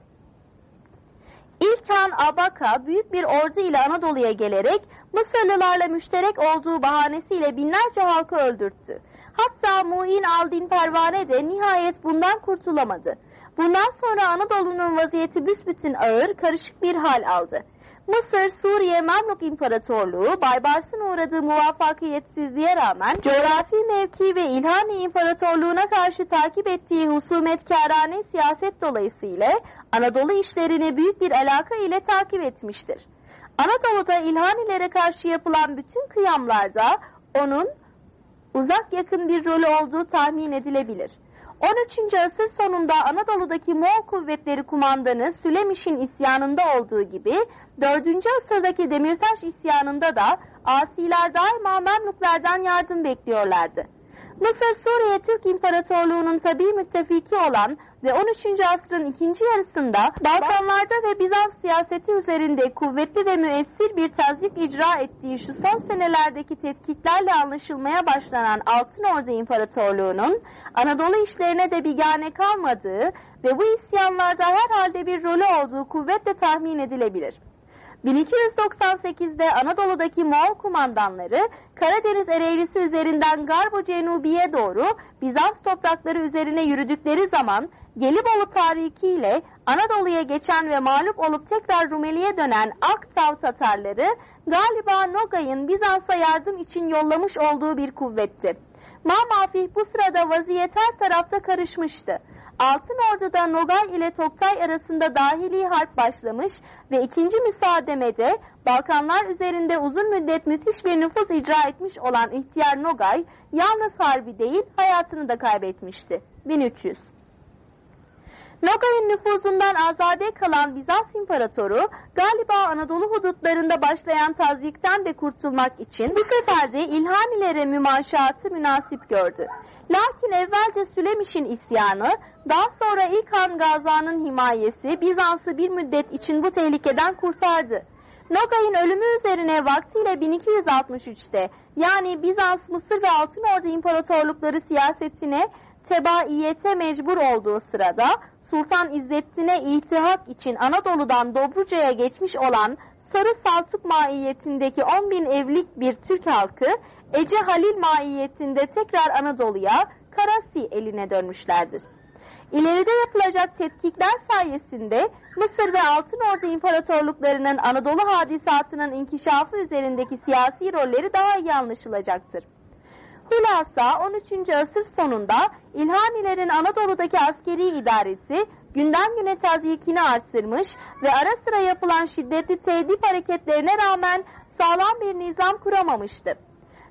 İlkan Abaka büyük bir ordu ile Anadolu'ya gelerek Mısırlılarla müşterek olduğu bahanesiyle binlerce halkı öldürttü. Hatta Muin Aldin Pervane de nihayet bundan kurtulamadı. Bundan sonra Anadolu'nun vaziyeti büsbütün ağır, karışık bir hal aldı. Mısır, Suriye Memluk İmparatorluğu Baybars'ın uğradığı muvaffakiyetsizliğe rağmen coğrafi mevki ve İlhani İmparatorluğu'na karşı takip ettiği husumetkârane siyaset dolayısıyla Anadolu işlerini büyük bir alaka ile takip etmiştir. Anadolu'da İlhanilere karşı yapılan bütün kıyamlarda onun uzak yakın bir rolü olduğu tahmin edilebilir. 13. asır sonunda Anadolu'daki Moğol kuvvetleri kumandanı Sülemiş'in isyanında olduğu gibi 4. asırdaki Demirtaş isyanında da asiler daima Memluklerden yardım bekliyorlardı. Mısır Suriye Türk İmparatorluğu'nun tabi müttefiki olan ve 13. asrın ikinci yarısında Balkanlarda ve Bizans siyaseti üzerinde kuvvetli ve müessir bir tazik icra ettiği şu son senelerdeki tetkiklerle anlaşılmaya başlanan Altın Ordu İmparatorluğu'nun Anadolu işlerine de bigane kalmadığı ve bu isyanlarda herhalde bir rolü olduğu kuvvetle tahmin edilebilir. 1298'de Anadolu'daki Moğol kumandanları Karadeniz Ereğlisi üzerinden Garbo Cenubi'ye doğru Bizans toprakları üzerine yürüdükleri zaman Gelibolu tariki ile Anadolu'ya geçen ve mağlup olup tekrar Rumeli'ye dönen Aktav Tatarları galiba Nogay'ın Bizans'a yardım için yollamış olduğu bir kuvvetti. Mamafih bu sırada vaziyet her tarafta karışmıştı. Altın Ordu'da Nogay ile Toktay arasında dahili harp başlamış ve ikinci müsaademede Balkanlar üzerinde uzun müddet müthiş bir nüfus icra etmiş olan ihtiyar Nogay yalnız harbi değil hayatını da kaybetmişti. 1300 Nogay'ın nüfuzundan azade kalan Bizans İmparatoru galiba Anadolu hudutlarında başlayan tazyikten de kurtulmak için bu sefer de İlhanilere mümaşatı münasip gördü. Lakin evvelce Sülemiş'in isyanı, daha sonra ilk Han Gaza'nın himayesi Bizans'ı bir müddet için bu tehlikeden kurtardı. Nogay'ın ölümü üzerine vaktiyle 1263'te yani Bizans, Mısır ve Altın Ordu İmparatorlukları siyasetine tebaiyete mecbur olduğu sırada Sultan İzzettin'e iltihak için Anadolu'dan Dobruca'ya geçmiş olan Sarı Saltık maiyetindeki 10 bin evlik bir Türk halkı Ece Halil maiyetinde tekrar Anadolu'ya Karasi eline dönmüşlerdir. İleride yapılacak tetkikler sayesinde Mısır ve Altın Ordu İmparatorluklarının Anadolu hadisatının inkişafı üzerindeki siyasi rolleri daha iyi anlaşılacaktır. Hulasa 13. asır sonunda İlhanilerin Anadolu'daki askeri idaresi günden güne tazyikini arttırmış ve ara sıra yapılan şiddetli tedip hareketlerine rağmen sağlam bir nizam kuramamıştı.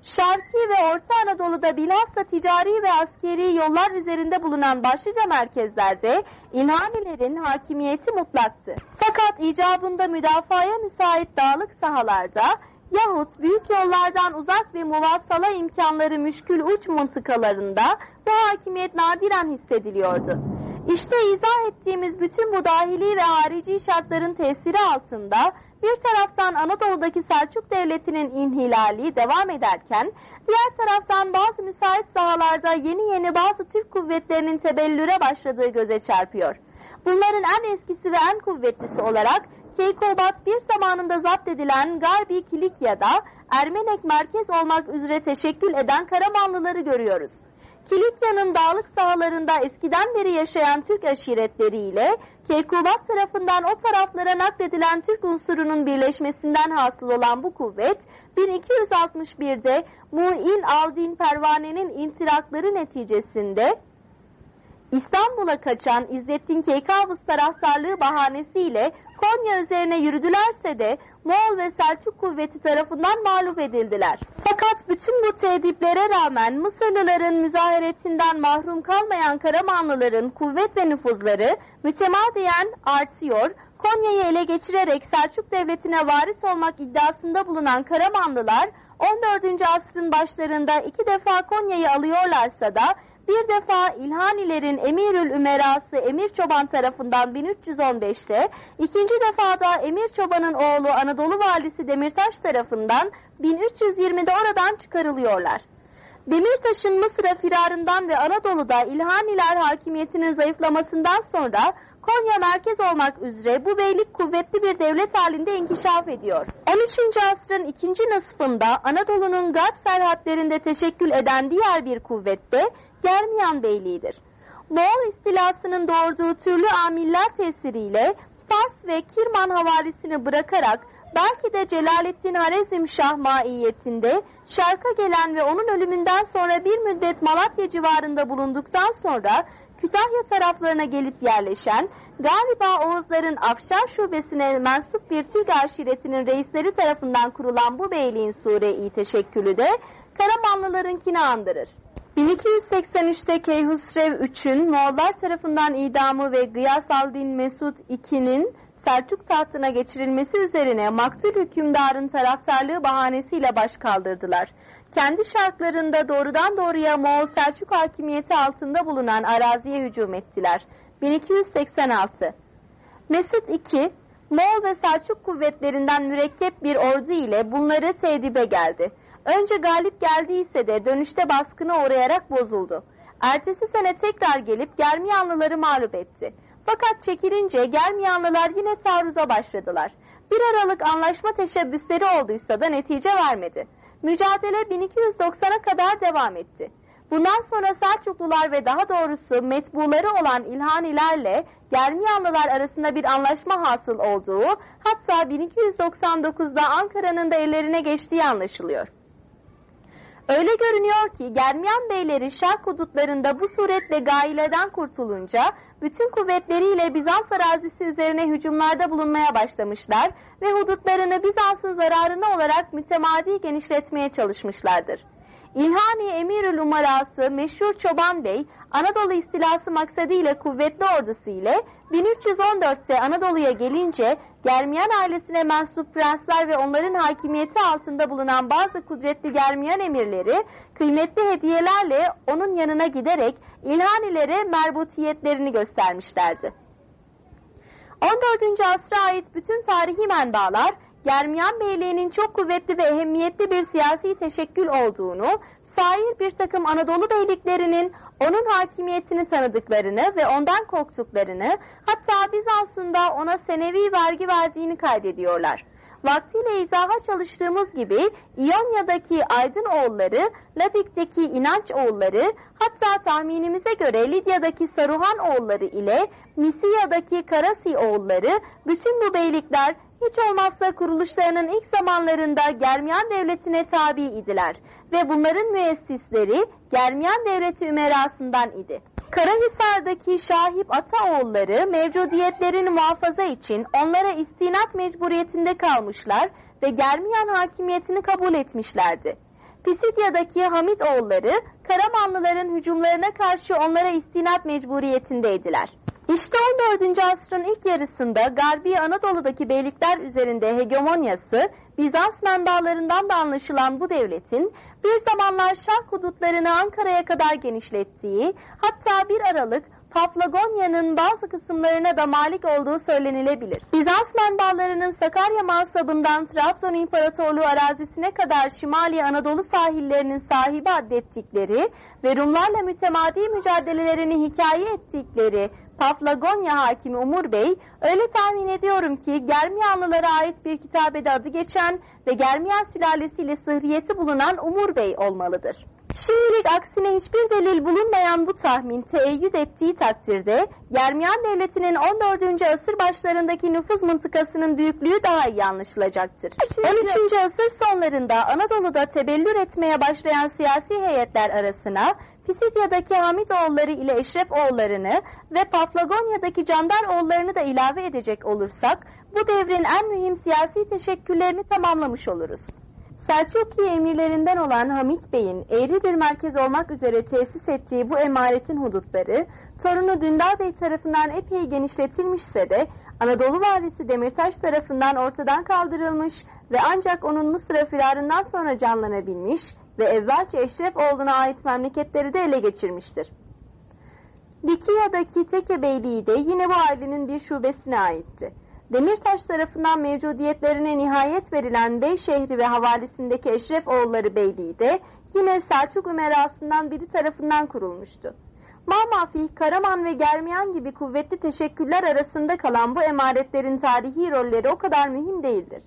Şarki ve Orta Anadolu'da bilhassa ticari ve askeri yollar üzerinde bulunan başlıca merkezlerde İlhanilerin hakimiyeti mutlaktı. Fakat icabında müdafaya müsait dağlık sahalarda yahut büyük yollardan uzak ve muvassala imkanları müşkül uç mıntıkalarında bu hakimiyet nadiren hissediliyordu. İşte izah ettiğimiz bütün bu dahili ve harici şartların tesiri altında bir taraftan Anadolu'daki Selçuk Devleti'nin inhilali devam ederken, diğer taraftan bazı müsait sahalarda yeni yeni bazı Türk kuvvetlerinin tebellüre başladığı göze çarpıyor. Bunların en eskisi ve en kuvvetlisi olarak Keykobat bir zamanında zapt edilen Garbi Kilikya'da Ermenek merkez olmak üzere teşekkül eden Karamanlıları görüyoruz. Kilikya'nın dağlık sahalarında eskiden beri yaşayan Türk aşiretleriyle Keykubat tarafından o taraflara nakledilen Türk unsurunun birleşmesinden hasıl olan bu kuvvet 1261'de Mu'in Aldin Pervane'nin intirakları neticesinde İstanbul'a kaçan İzzettin Keykavus taraftarlığı bahanesiyle Konya üzerine yürüdülerse de Moğol ve Selçuk kuvveti tarafından mağlup edildiler. Fakat bütün bu tehdiplere rağmen Mısırlıların müzaheretinden mahrum kalmayan Karamanlıların kuvvet ve nüfuzları mütemadiyen artıyor, Konya'yı ele geçirerek Selçuk Devleti'ne varis olmak iddiasında bulunan Karamanlılar 14. asrın başlarında iki defa Konya'yı alıyorlarsa da bir defa İlhanilerin Emirül Ümerası Emir Çoban tarafından 1315'te, ikinci defa da Emir Çoban'ın oğlu Anadolu valisi Demirtaş tarafından 1320'de oradan çıkarılıyorlar. Demirtaş'ın Mısır'a firarından ve Anadolu'da İlhaniler hakimiyetinin zayıflamasından sonra Konya merkez olmak üzere bu beylik kuvvetli bir devlet halinde inkişaf ediyor. 13. asrın ikinci nısfında Anadolu'nun garp serhatlerinde teşekkül eden diğer bir kuvvette Germiyan Beyliği'dir. Moğol istilasının doğurduğu türlü amiller tesiriyle Fars ve Kirman havalisini bırakarak belki de Celaleddin Harizmşah maiyetinde şarka gelen ve onun ölümünden sonra bir müddet Malatya civarında bulunduktan sonra Kütahya taraflarına gelip yerleşen, galiba Oğuzların Afşar şubesine mensup bir Tilg aşiretinin reisleri tarafından kurulan bu beyliğin sure-i teşekkülü de Karamanlılarınkini andırır. 1283'te Keyhusrev III'ün Moğollar tarafından idamı ve Gıyas-aldin Mesud II'nin Selçuk tahtına geçirilmesi üzerine maktul hükümdarın taraftarlığı bahanesiyle baş kaldırdılar. Kendi şartlarında doğrudan doğruya Moğol Selçuk hakimiyeti altında bulunan araziye hücum ettiler. 1286 Mesut II, Moğol ve Selçuk kuvvetlerinden mürekkep bir ordu ile bunları tedibe geldi. Önce galip geldiyse de dönüşte baskına uğrayarak bozuldu. Ertesi sene tekrar gelip Germiyanlıları mağlup etti. Fakat çekilince Germiyanlılar yine taarruza başladılar. Bir aralık anlaşma teşebbüsleri olduysa da netice vermedi. Mücadele 1290'a kadar devam etti. Bundan sonra Selçuklular ve daha doğrusu metbuları olan İlhanilerle Germiyanlılar arasında bir anlaşma hasıl olduğu, hatta 1299'da Ankara'nın da ellerine geçtiği anlaşılıyor. Öyle görünüyor ki Germiyan beyleri Şark hudutlarında bu suretle gaileden kurtulunca bütün kuvvetleriyle Bizans arazisi üzerine hücumlarda bulunmaya başlamışlar ve hudutlarını Bizans'ın zararına olarak mütemadi genişletmeye çalışmışlardır. İlhani Emirül Umarası meşhur Çoban Bey, Anadolu istilası maksadıyla kuvvetli ordusu ile 1314'te Anadolu'ya gelince Germiyan ailesine mensup prensler ve onların hakimiyeti altında bulunan bazı kudretli Germiyan emirleri kıymetli hediyelerle onun yanına giderek İlhanilere merbutiyetlerini göstermişlerdi. 14. asra ait bütün tarihi menbalar Germiyan Beyliği'nin çok kuvvetli ve ehemmiyetli bir siyasi teşekkül olduğunu, sair bir takım Anadolu beyliklerinin onun hakimiyetini tanıdıklarını ve ondan korktuklarını, hatta Bizans'ın da ona senevi vergi verdiğini kaydediyorlar. Vaktiyle izaha çalıştığımız gibi İonya'daki Aydın oğulları, Ladik'teki İnanç oğulları, hatta tahminimize göre Lidya'daki Saruhan oğulları ile Misiya'daki Karasi oğulları, bütün bu beylikler hiç olmazsa kuruluşlarının ilk zamanlarında Germiyan devletine tabi idiler ve bunların müessisleri Germiyan devleti ümerasından idi. Karahisar'daki Şahip Ataoğulları mevcudiyetlerini muhafaza için onlara istinat mecburiyetinde kalmışlar ve Germiyan hakimiyetini kabul etmişlerdi. Pisidya'daki Hamit oğulları Karamanlıların hücumlarına karşı onlara istinat mecburiyetindeydiler. İşte 14. asrın ilk yarısında Garbi Anadolu'daki beylikler üzerinde hegemonyası Bizans menbaalarından da anlaşılan bu devletin bir zamanlar Şark hudutlarını Ankara'ya kadar genişlettiği hatta bir aralık Paphlagonya'nın bazı kısımlarına da malik olduğu söylenilebilir. Bizans menbaalarının Sakarya mansabından Trabzon İmparatorluğu arazisine kadar Şimali Anadolu sahillerinin sahibi addettikleri ve Rumlarla mütemadi mücadelelerini hikaye ettikleri Paflagonya hakimi Umur Bey, öyle tahmin ediyorum ki Germiyanlılara ait bir kitabede adı geçen ve Germiyan sülalesiyle sıhriyeti bulunan Umur Bey olmalıdır. Şimdilik aksine hiçbir delil bulunmayan bu tahmin teeyyüt ettiği takdirde Germiyan devletinin 14. asır başlarındaki nüfuz mıntıkasının büyüklüğü daha iyi anlaşılacaktır. 13. asır sonlarında Anadolu'da tebellür etmeye başlayan siyasi heyetler arasına Pisidya'daki Hamid oğulları ile Eşref oğullarını ve Paflagonya'daki Candar oğullarını da ilave edecek olursak bu devrin en mühim siyasi teşekküllerini tamamlamış oluruz. Selçuklu emirlerinden olan Hamit Bey'in eğri bir merkez olmak üzere tesis ettiği bu emaretin hudutları, torunu Dündar Bey tarafından epey genişletilmişse de Anadolu valisi Demirtaş tarafından ortadan kaldırılmış ve ancak onun Mısır'a firarından sonra canlanabilmiş ve evvelce Eşref oğluna ait memleketleri de ele geçirmiştir. Likiya'daki Teke Beyliği de yine bu ailenin bir şubesine aitti. Demirtaş tarafından mevcudiyetlerine nihayet verilen Bey şehri ve havalisindeki Eşref oğulları Beyliği de yine Selçuk Ümerasından biri tarafından kurulmuştu. Mamafih, Karaman ve Germiyan gibi kuvvetli teşekküller arasında kalan bu emaretlerin tarihi rolleri o kadar mühim değildir.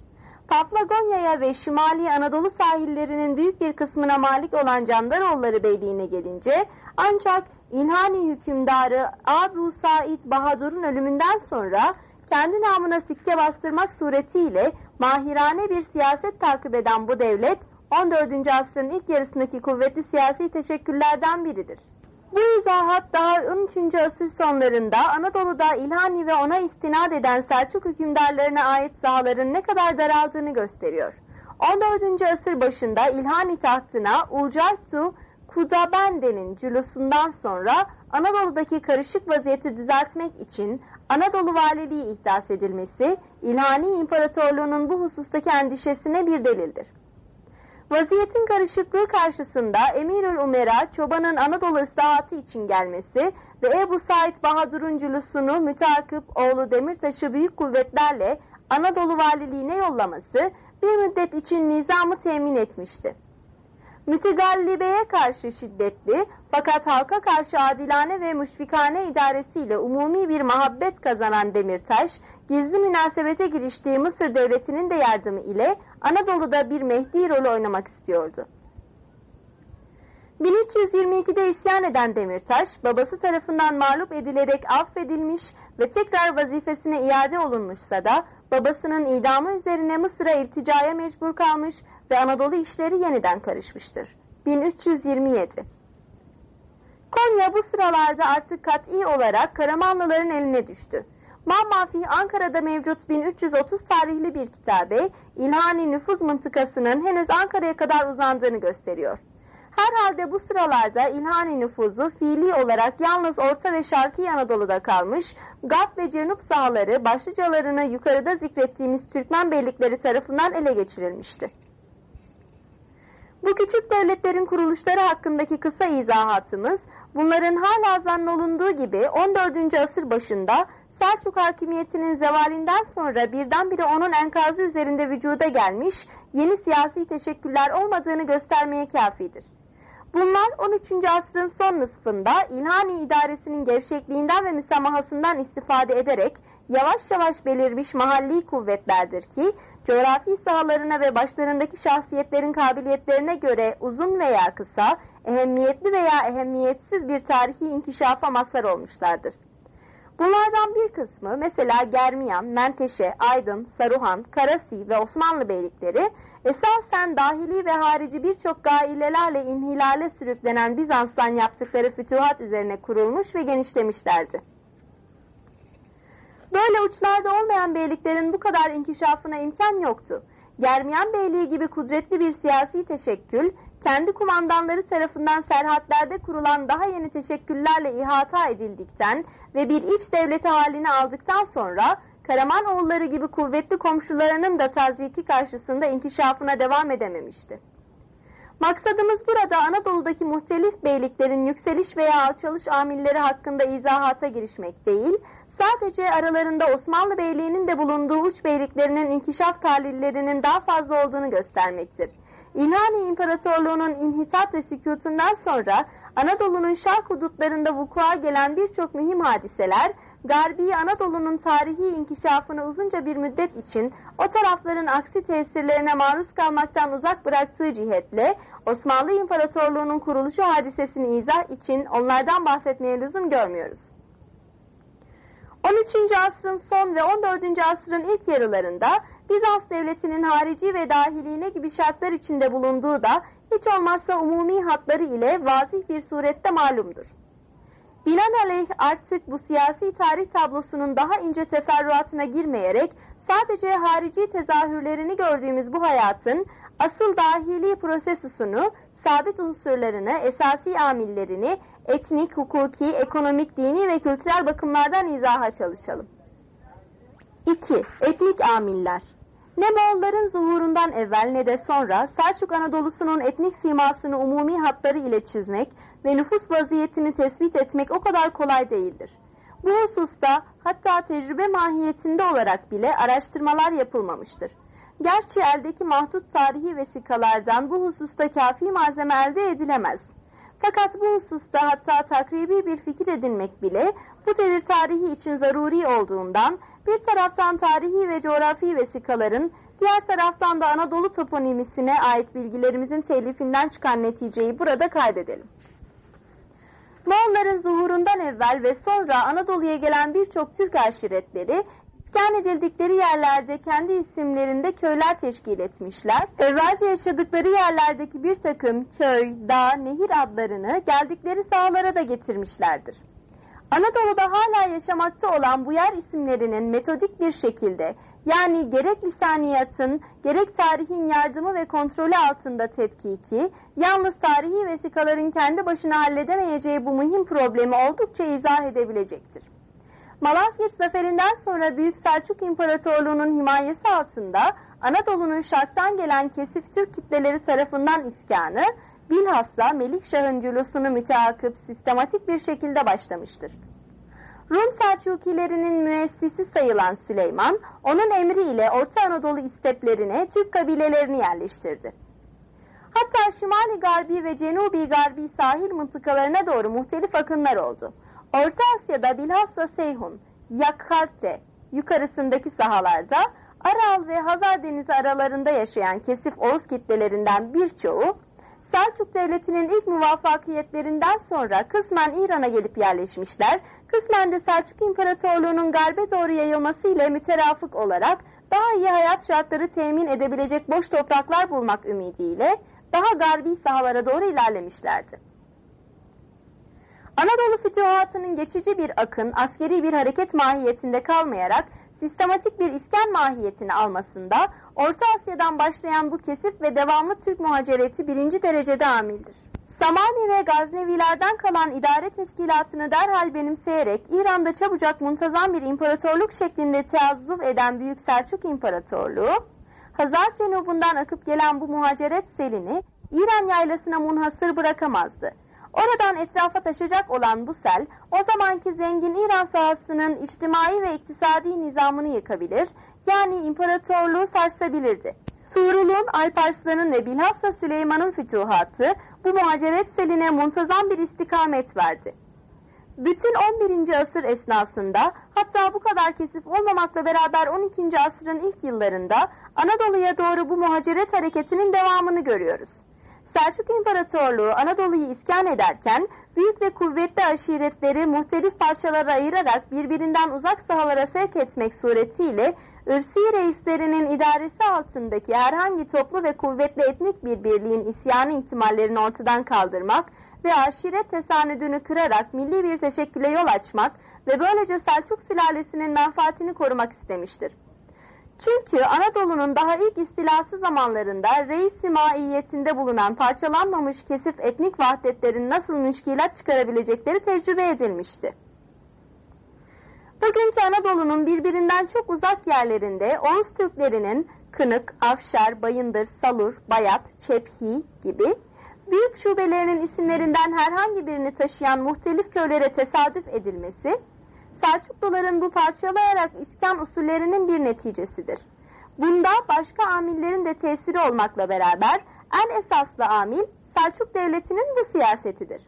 Paphlagonya'ya ve Şimali Anadolu sahillerinin büyük bir kısmına malik olan Candaroğulları Beyliğine gelince ancak İlhani hükümdarı Abu Said Bahadur'un ölümünden sonra kendi namına sikke bastırmak suretiyle mahirane bir siyaset takip eden bu devlet 14. asrın ilk yarısındaki kuvvetli siyasi teşekküllerden biridir. Bu izahat daha 13. asır sonlarında Anadolu'da İlhani ve ona istinad eden Selçuk hükümdarlarına ait sahaların ne kadar daraldığını gösteriyor. 14. asır başında İlhani tahtına Ucartu Kudabende'nin cülusundan sonra Anadolu'daki karışık vaziyeti düzeltmek için Anadolu Valiliği ihdas edilmesi, İlhani İmparatorluğu'nun bu husustaki endişesine bir delildir. Vaziyetin karışıklığı karşısında Emirül Umera çobanın Anadolu ıslahatı için gelmesi ve Ebu Said Bahadur'un cülusunu mütakip oğlu Demirtaş'ı büyük kuvvetlerle Anadolu valiliğine yollaması bir müddet için nizamı temin etmişti. Mütegallibeye karşı şiddetli fakat halka karşı adilane ve müşfikane idaresiyle umumi bir muhabbet kazanan Demirtaş, gizli münasebete giriştiği Mısır devletinin de yardımı ile Anadolu'da bir Mehdi rolü oynamak istiyordu. 1322'de isyan eden Demirtaş, babası tarafından mağlup edilerek affedilmiş ve tekrar vazifesine iade olunmuşsa da babasının idamı üzerine Mısır'a ilticaya mecbur kalmış ve Anadolu işleri yeniden karışmıştır. 1327 Konya bu sıralarda artık kat'i olarak Karamanlıların eline düştü. Mammafi Ankara'da mevcut 1330 tarihli bir kitabe, İlhani nüfuz mıntıkasının henüz Ankara'ya kadar uzandığını gösteriyor. Herhalde bu sıralarda İlhani nüfuzu fiili olarak yalnız Orta ve Şarkı Anadolu'da kalmış, Gat ve Cenup sahaları başlıcalarını yukarıda zikrettiğimiz Türkmen beylikleri tarafından ele geçirilmişti. Bu küçük devletlerin kuruluşları hakkındaki kısa izahatımız, bunların hala zannolunduğu gibi 14. asır başında Selçuk hakimiyetinin zevalinden sonra birdenbire onun enkazı üzerinde vücuda gelmiş yeni siyasi teşekküller olmadığını göstermeye kafidir. Bunlar 13. asrın son nısfında İlhani idaresinin gevşekliğinden ve müsamahasından istifade ederek yavaş yavaş belirmiş mahalli kuvvetlerdir ki coğrafi sahalarına ve başlarındaki şahsiyetlerin kabiliyetlerine göre uzun veya kısa, ehemmiyetli veya ehemmiyetsiz bir tarihi inkişafa mazhar olmuşlardır. Bunlardan bir kısmı mesela Germiyan, Menteşe, Aydın, Saruhan, Karasi ve Osmanlı beylikleri esasen dahili ve harici birçok gailelerle inhilale sürüklenen Bizans'tan yaptıkları fütuhat üzerine kurulmuş ve genişlemişlerdi. Böyle uçlarda olmayan beyliklerin bu kadar inkişafına imkan yoktu. Germiyan Beyliği gibi kudretli bir siyasi teşekkül, kendi kumandanları tarafından serhatlerde kurulan daha yeni teşekküllerle ihata edildikten ve bir iç devleti halini aldıktan sonra Karamanoğulları gibi kuvvetli komşularının da taziki karşısında inkişafına devam edememişti. Maksadımız burada Anadolu'daki muhtelif beyliklerin yükseliş veya alçalış amilleri hakkında izahata girişmek değil, sadece aralarında Osmanlı Beyliği'nin de bulunduğu uç beyliklerinin inkişaf talillerinin daha fazla olduğunu göstermektir. İlhani İmparatorluğu'nun inhitat ve sükutundan sonra Anadolu'nun şark hudutlarında vukua gelen birçok mühim hadiseler, Garbi Anadolu'nun tarihi inkişafını uzunca bir müddet için o tarafların aksi tesirlerine maruz kalmaktan uzak bıraktığı cihetle Osmanlı İmparatorluğu'nun kuruluşu hadisesini izah için onlardan bahsetmeye lüzum görmüyoruz. 13. asrın son ve 14. asrın ilk yarılarında Bizans devletinin harici ve dahiliğine gibi şartlar içinde bulunduğu da hiç olmazsa umumi hatları ile vazih bir surette malumdur. Binaenaleyh artık bu siyasi tarih tablosunun daha ince teferruatına girmeyerek sadece harici tezahürlerini gördüğümüz bu hayatın asıl dahili prosesüsünü, sabit unsurlarını, esasi amillerini etnik, hukuki, ekonomik, dini ve kültürel bakımlardan izaha çalışalım. 2. Etnik amiller ne Moğolların zuhurundan evvel ne de sonra Selçuk Anadolu'sunun etnik simasını umumi hatları ile çizmek ve nüfus vaziyetini tespit etmek o kadar kolay değildir. Bu hususta hatta tecrübe mahiyetinde olarak bile araştırmalar yapılmamıştır. Gerçi eldeki mahdut tarihi vesikalardan bu hususta kafi malzeme elde edilemez. Fakat bu hususta hatta takribi bir fikir edinmek bile bu devir tarihi için zaruri olduğundan bir taraftan tarihi ve coğrafi vesikaların, diğer taraftan da Anadolu toponimisine ait bilgilerimizin telifinden çıkan neticeyi burada kaydedelim. Moğolların zuhurundan evvel ve sonra Anadolu'ya gelen birçok Türk aşiretleri İskan yerlerde kendi isimlerinde köyler teşkil etmişler. Evvelce yaşadıkları yerlerdeki bir takım köy, dağ, nehir adlarını geldikleri sahalara da getirmişlerdir. Anadolu'da hala yaşamakta olan bu yer isimlerinin metodik bir şekilde yani gerek lisaniyatın gerek tarihin yardımı ve kontrolü altında tetkiki, yalnız tarihi vesikaların kendi başına halledemeyeceği bu mühim problemi oldukça izah edebilecektir. Malazgirt zaferinden sonra Büyük Selçuk İmparatorluğu'nun himayesi altında Anadolu'nun şarktan gelen kesif Türk kitleleri tarafından iskanı, bilhassa Melikşah'ın cülusunu müteakıp sistematik bir şekilde başlamıştır. Rum Selçukilerinin müessisi sayılan Süleyman, onun emriyle Orta Anadolu isteplerine Türk kabilelerini yerleştirdi. Hatta Şimali Garbi ve Cenubi Garbi sahil mıntıkalarına doğru muhtelif akınlar oldu. Orta Asya'da bilhassa Seyhun, Yakkarte yukarısındaki sahalarda Aral ve Hazar Denizi aralarında yaşayan kesif Oğuz kitlelerinden birçoğu Selçuk Devleti'nin ilk muvaffakiyetlerinden sonra kısmen İran'a gelip yerleşmişler, kısmen de Selçuk İmparatorluğu'nun garbe doğru yayılması ile müterafık olarak daha iyi hayat şartları temin edebilecek boş topraklar bulmak ümidiyle daha garbi sahalara doğru ilerlemişlerdi. Anadolu fütühatının geçici bir akın, askeri bir hareket mahiyetinde kalmayarak sistematik bir iskan mahiyetini almasında Orta Asya'dan başlayan bu kesif ve devamlı Türk muhacereti birinci derecede amildir. Samani ve Gaznevilerden kalan idare teşkilatını derhal benimseyerek İran'da çabucak muntazam bir imparatorluk şeklinde teazzuf eden Büyük Selçuk İmparatorluğu, Hazar Cenubundan akıp gelen bu muhaceret selini İran yaylasına munhasır bırakamazdı. Oradan etrafa taşacak olan bu sel, o zamanki zengin İran sahasının içtimai ve iktisadi nizamını yıkabilir, yani imparatorluğu sarsabilirdi. Tuğrul'un, Alparslan'ın ve bilhassa Süleyman'ın fütuhatı bu muhaceret seline muntazam bir istikamet verdi. Bütün 11. asır esnasında hatta bu kadar kesif olmamakla beraber 12. asrın ilk yıllarında Anadolu'ya doğru bu muhaceret hareketinin devamını görüyoruz. Selçuk İmparatorluğu Anadolu'yu iskan ederken büyük ve kuvvetli aşiretleri muhtelif parçalara ayırarak birbirinden uzak sahalara sevk etmek suretiyle ırsi reislerinin idaresi altındaki herhangi toplu ve kuvvetli etnik bir birliğin isyanı ihtimallerini ortadan kaldırmak ve aşiret tesanüdünü kırarak milli bir teşekküle yol açmak ve böylece Selçuk sülalesinin menfaatini korumak istemiştir. Çünkü Anadolu'nun daha ilk istilası zamanlarında reis maiyetinde bulunan parçalanmamış kesif etnik vahdetlerin nasıl müşkilat çıkarabilecekleri tecrübe edilmişti. Bugünkü Anadolu'nun birbirinden çok uzak yerlerinde Oğuz Türklerinin Kınık, Afşar, Bayındır, Salur, Bayat, Çephi gibi büyük şubelerinin isimlerinden herhangi birini taşıyan muhtelif köylere tesadüf edilmesi, Selçukluların bu parçalayarak iskan usullerinin bir neticesidir. Bunda başka amillerin de tesiri olmakla beraber en esaslı amil Selçuk Devleti'nin bu siyasetidir.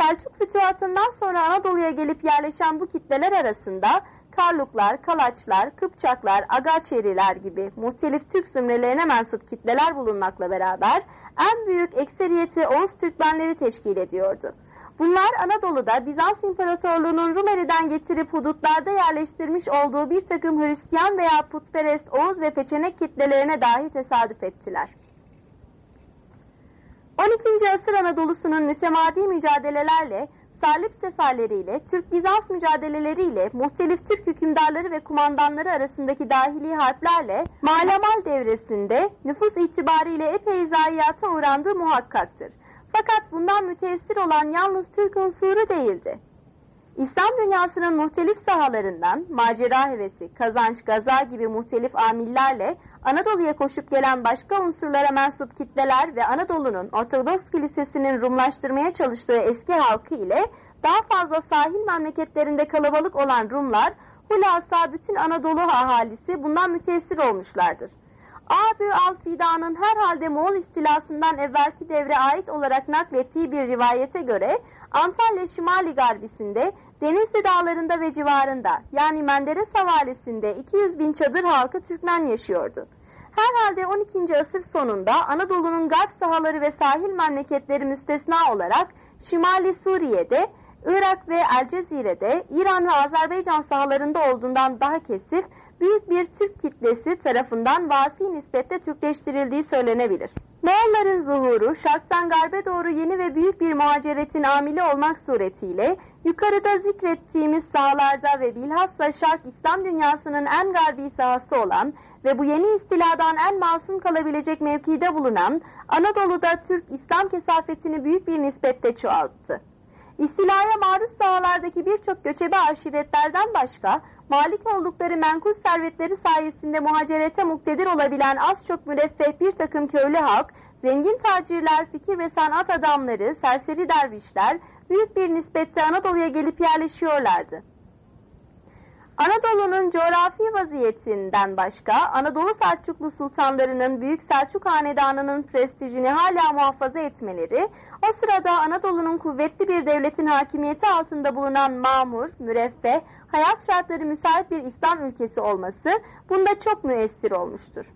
Selçuk fütühatından sonra Anadolu'ya gelip yerleşen bu kitleler arasında Karluklar, Kalaçlar, Kıpçaklar, Agaçeriler gibi muhtelif Türk zümrelerine mensup kitleler bulunmakla beraber en büyük ekseriyeti Oğuz Türkmenleri teşkil ediyordu. Bunlar Anadolu'da Bizans İmparatorluğu'nun Rumeli'den getirip hudutlarda yerleştirmiş olduğu bir takım Hristiyan veya putperest Oğuz ve Peçenek kitlelerine dahi tesadüf ettiler. 12. asır Anadolu'sunun mütemadi mücadelelerle, salip seferleriyle, Türk-Bizans mücadeleleriyle, muhtelif Türk hükümdarları ve kumandanları arasındaki dahili harplerle, Malamal devresinde nüfus itibariyle epey zayiata uğrandığı muhakkaktır. Fakat bundan müteessir olan yalnız Türk unsuru değildi. İslam dünyasının muhtelif sahalarından macera hevesi, kazanç, gaza gibi muhtelif amillerle Anadolu'ya koşup gelen başka unsurlara mensup kitleler ve Anadolu'nun Ortodoks Kilisesi'nin Rumlaştırmaya çalıştığı eski halkı ile daha fazla sahil memleketlerinde kalabalık olan Rumlar, hulasa bütün Anadolu ahalisi bundan müteessir olmuşlardır. Abi Alfida'nın herhalde Moğol istilasından evvelki devre ait olarak naklettiği bir rivayete göre Antalya Şimali Garbisi'nde Denizli Dağları'nda ve civarında yani Menderes Havalisi'nde 200 bin çadır halkı Türkmen yaşıyordu. Herhalde 12. asır sonunda Anadolu'nun garp sahaları ve sahil memleketleri müstesna olarak Şimali Suriye'de Irak ve El Cezire'de İran ve Azerbaycan sahalarında olduğundan daha kesif, büyük bir Türk kitlesi tarafından vasi nispette Türkleştirildiği söylenebilir. Moğolların zuhuru şarktan garbe doğru yeni ve büyük bir muhaceretin amili olmak suretiyle yukarıda zikrettiğimiz sahalarda ve bilhassa şark İslam dünyasının en garbi sahası olan ve bu yeni istiladan en masum kalabilecek mevkide bulunan Anadolu'da Türk İslam kesafetini büyük bir nispette çoğalttı. İstilaya maruz sahalardaki birçok göçebe aşiretlerden başka, malik oldukları menkul servetleri sayesinde muhacerete muktedir olabilen az çok müreffeh bir takım köylü halk, zengin tacirler, fikir ve sanat adamları, serseri dervişler büyük bir nispette Anadolu'ya gelip yerleşiyorlardı. Anadolu'nun coğrafi vaziyetinden başka Anadolu Selçuklu sultanlarının Büyük Selçuk Hanedanı'nın prestijini hala muhafaza etmeleri, o sırada Anadolu'nun kuvvetli bir devletin hakimiyeti altında bulunan mamur, müreffeh, hayat şartları müsait bir İslam ülkesi olması bunda çok müessir olmuştur.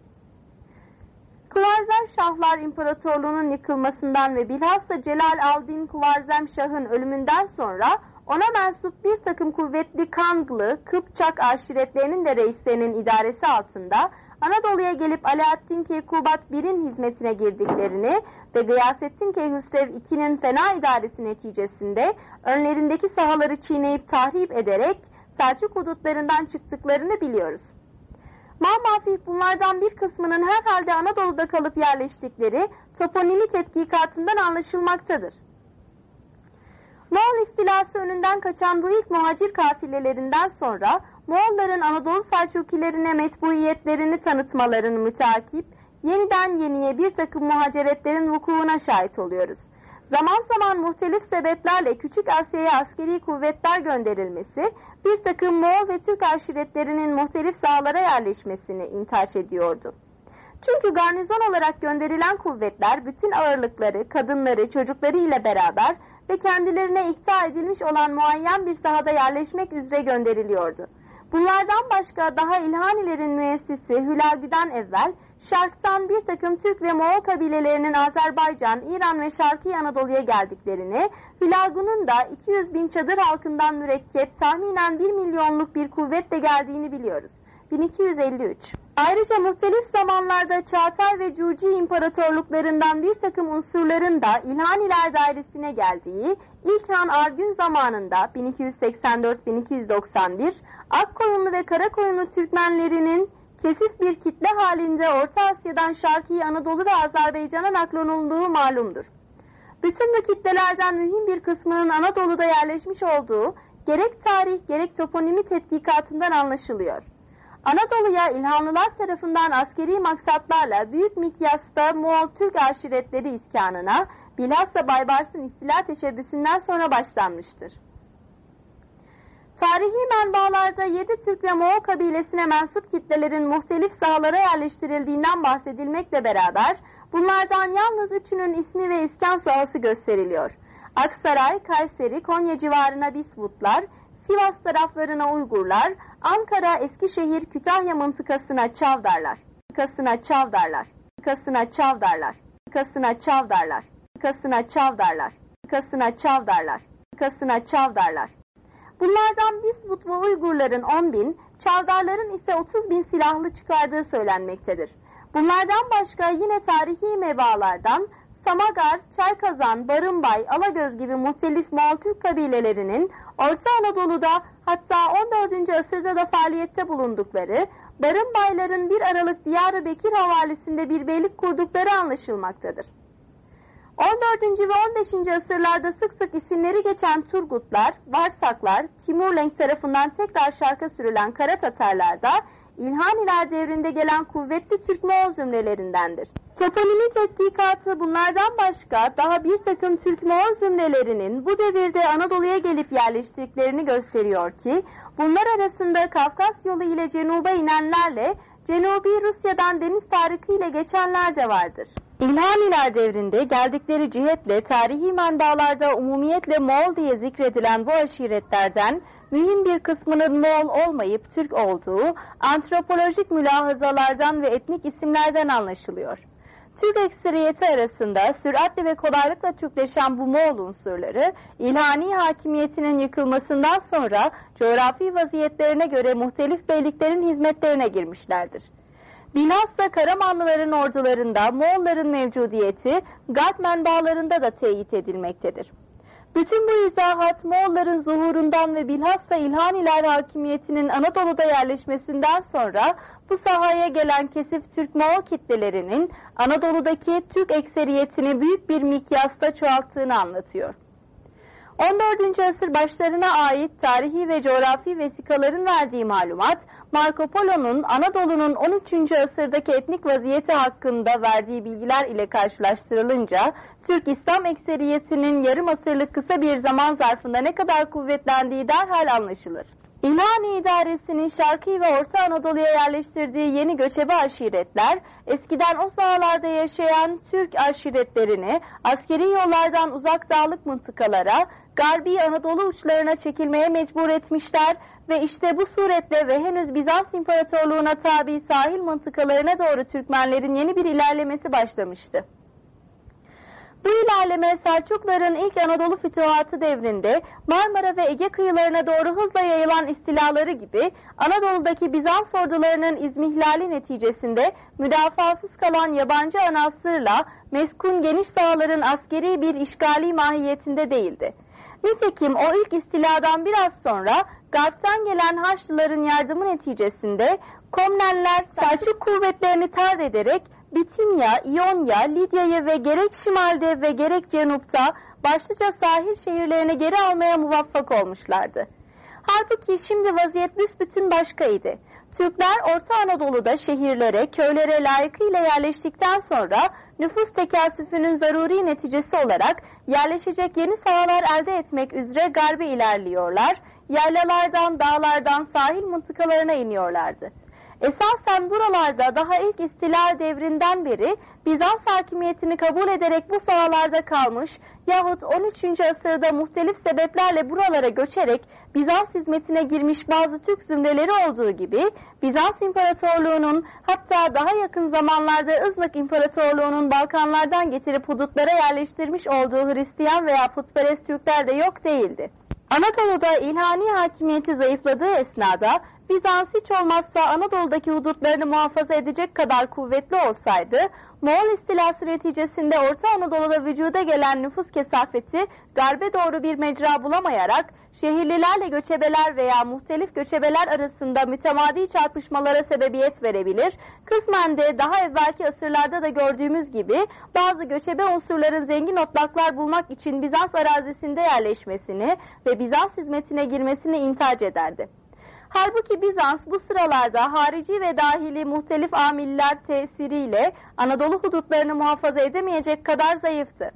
Kuvarzem Şahlar İmparatorluğu'nun yıkılmasından ve bilhassa Celal Aldin Kuvarzem Şah'ın ölümünden sonra ona mensup bir takım kuvvetli Kanglı, Kıpçak aşiretlerinin de reislerinin idaresi altında Anadolu'ya gelip Alaaddin Keykubat I'nin hizmetine girdiklerini ve Gıyasettin Keyhüsrev II'nin fena idaresi neticesinde önlerindeki sahaları çiğneyip tahrip ederek Selçuk hudutlarından çıktıklarını biliyoruz. Mamafih bunlardan bir kısmının herhalde Anadolu'da kalıp yerleştikleri toponimi tetkikatından anlaşılmaktadır. Moğol istilası önünden kaçan bu ilk muhacir kafilelerinden sonra Moğolların Anadolu Selçukilerine metbuiyetlerini tanıtmalarını mütakip yeniden yeniye bir takım muhaceretlerin vukuuna şahit oluyoruz. Zaman zaman muhtelif sebeplerle Küçük Asya'ya askeri kuvvetler gönderilmesi bir takım Moğol ve Türk aşiretlerinin muhtelif sahalara yerleşmesini intaç ediyordu. Çünkü garnizon olarak gönderilen kuvvetler bütün ağırlıkları, kadınları, çocukları ile beraber ve kendilerine ikta edilmiş olan muayyen bir sahada yerleşmek üzere gönderiliyordu. Bunlardan başka daha İlhanilerin müessisi Hülagü'den evvel Şark'tan bir takım Türk ve Moğol kabilelerinin Azerbaycan, İran ve Şarkı Anadolu'ya geldiklerini, Hülagu'nun da 200 bin çadır halkından mürekkep tahminen 1 milyonluk bir kuvvetle geldiğini biliyoruz. 1253 Ayrıca muhtelif zamanlarda Çağatay ve Cuci imparatorluklarından bir takım unsurların da İlhaniler dairesine geldiği ilk Han Argün zamanında 1284-1291 Akkoyunlu ve Karakoyunlu Türkmenlerinin kesif bir kitle halinde Orta Asya'dan Şarkı Anadolu ve Azerbaycan'a naklonulduğu malumdur. Bütün bu kitlelerden mühim bir kısmının Anadolu'da yerleşmiş olduğu gerek tarih gerek toponimi tetkikatından anlaşılıyor. Anadolu'ya İlhanlılar tarafından askeri maksatlarla büyük mikyasta Moğol Türk aşiretleri iskanına bilhassa Baybars'ın istila teşebbüsünden sonra başlanmıştır. Tarihi menbaalarda yedi Türk ve Moğol kabilesine mensup kitlelerin muhtelif sahalara yerleştirildiğinden bahsedilmekle beraber bunlardan yalnız üçünün ismi ve iskan sahası gösteriliyor. Aksaray, Kayseri, Konya civarına Bisvutlar, Sivas taraflarına Uygurlar, Ankara, Eskişehir, Kütahya mıntıkasına Çavdarlar, mıntıkasına Çavdarlar, mıntıkasına Çavdarlar, mıntıkasına Çavdarlar, mıntıkasına Çavdarlar, mıntıkasına Çavdarlar, mıntıkasına Çavdarlar. Bunlardan Bismut ve Uygurların 10 bin, Çavdarların ise 30 bin silahlı çıkardığı söylenmektedir. Bunlardan başka yine tarihi mebalardan Samagar, Çaykazan, Barınbay, Alagöz gibi muhtelif Moğol Türk kabilelerinin Orta Anadolu'da hatta 14. asırda da faaliyette bulundukları, Barınbayların bir Aralık Diyarı Bekir havalisinde bir beylik kurdukları anlaşılmaktadır. 14. ve 15. asırlarda sık sık isimleri geçen Turgutlar, Varsaklar, Timurlenk tarafından tekrar şarka sürülen Kara Tatarlar da İlhaniler devrinde gelen kuvvetli Türk Moğol zümrelerindendir. Toponimi tetkikatı bunlardan başka daha bir takım Türk Moğol zümrelerinin bu devirde Anadolu'ya gelip yerleştiklerini gösteriyor ki bunlar arasında Kafkas yolu ile cenuba inenlerle Cenubi Rusya'dan deniz tarikı ile geçenler de vardır. İlhaniler devrinde geldikleri cihetle tarihi menbalarda umumiyetle Moğol diye zikredilen bu aşiretlerden mühim bir kısmının Moğol olmayıp Türk olduğu antropolojik mülahazalardan ve etnik isimlerden anlaşılıyor. Türk ekseriyeti arasında süratle ve kolaylıkla Türkleşen bu Moğol unsurları, ilhani hakimiyetinin yıkılmasından sonra coğrafi vaziyetlerine göre muhtelif beyliklerin hizmetlerine girmişlerdir. Bilhassa Karamanlıların ordularında Moğolların mevcudiyeti Garp menbaalarında da teyit edilmektedir. Bütün bu izahat Moğolların zuhurundan ve bilhassa İlhaniler hakimiyetinin Anadolu'da yerleşmesinden sonra bu sahaya gelen kesif Türk-Moğol kitlelerinin Anadolu'daki Türk ekseriyetini büyük bir mikyasta çoğalttığını anlatıyor. 14. asır başlarına ait tarihi ve coğrafi vesikaların verdiği malumat, Marco Polo'nun Anadolu'nun 13. asırdaki etnik vaziyeti hakkında verdiği bilgiler ile karşılaştırılınca, Türk İslam ekseriyetinin yarım asırlık kısa bir zaman zarfında ne kadar kuvvetlendiği derhal anlaşılır. İlhani idaresinin Şarkı ve Orta Anadolu'ya yerleştirdiği yeni göçebe aşiretler, eskiden o sahalarda yaşayan Türk aşiretlerini askeri yollardan uzak dağlık mıntıkalara, Garbi Anadolu uçlarına çekilmeye mecbur etmişler ve işte bu suretle ve henüz Bizans İmparatorluğu'na tabi sahil mıntıkalarına doğru Türkmenlerin yeni bir ilerlemesi başlamıştı. Bu ilerleme Selçukların ilk Anadolu fütuhatı devrinde Marmara ve Ege kıyılarına doğru hızla yayılan istilaları gibi Anadolu'daki Bizans ordularının izmihlali neticesinde müdafasız kalan yabancı anasırla meskun geniş sahaların askeri bir işgali mahiyetinde değildi. Nitekim o ilk istiladan biraz sonra Garp'tan gelen Haçlıların yardımı neticesinde Komnenler Selçuk kuvvetlerini tard ederek Bitinya, İonya, Lidya'yı ve gerek şimalde ve gerek cenupta başlıca sahil şehirlerini geri almaya muvaffak olmuşlardı. Halbuki şimdi vaziyet büsbütün başkaydı. Türkler Orta Anadolu'da şehirlere, köylere layıkıyla yerleştikten sonra nüfus tekasüfünün zaruri neticesi olarak yerleşecek yeni sahalar elde etmek üzere garbe ilerliyorlar, yaylalardan, dağlardan sahil mıntıkalarına iniyorlardı. Esasen buralarda daha ilk istila devrinden beri Bizans hakimiyetini kabul ederek bu sahalarda kalmış yahut 13. asırda muhtelif sebeplerle buralara göçerek Bizans hizmetine girmiş bazı Türk zümreleri olduğu gibi Bizans İmparatorluğu'nun hatta daha yakın zamanlarda Izmik İmparatorluğu'nun Balkanlardan getirip hudutlara yerleştirmiş olduğu Hristiyan veya putperest Türkler de yok değildi. Anadolu'da ilhani hakimiyeti zayıfladığı esnada Bizans hiç olmazsa Anadolu'daki hudutlarını muhafaza edecek kadar kuvvetli olsaydı, Moğol istilası neticesinde Orta Anadolu'da vücuda gelen nüfus kesafeti garbe doğru bir mecra bulamayarak şehirlilerle göçebeler veya muhtelif göçebeler arasında mütemadi çarpışmalara sebebiyet verebilir. Kısmen de daha evvelki asırlarda da gördüğümüz gibi bazı göçebe unsurların zengin otlaklar bulmak için Bizans arazisinde yerleşmesini ve Bizans hizmetine girmesini intac ederdi. Halbuki Bizans bu sıralarda harici ve dahili muhtelif amiller tesiriyle Anadolu hudutlarını muhafaza edemeyecek kadar zayıftı.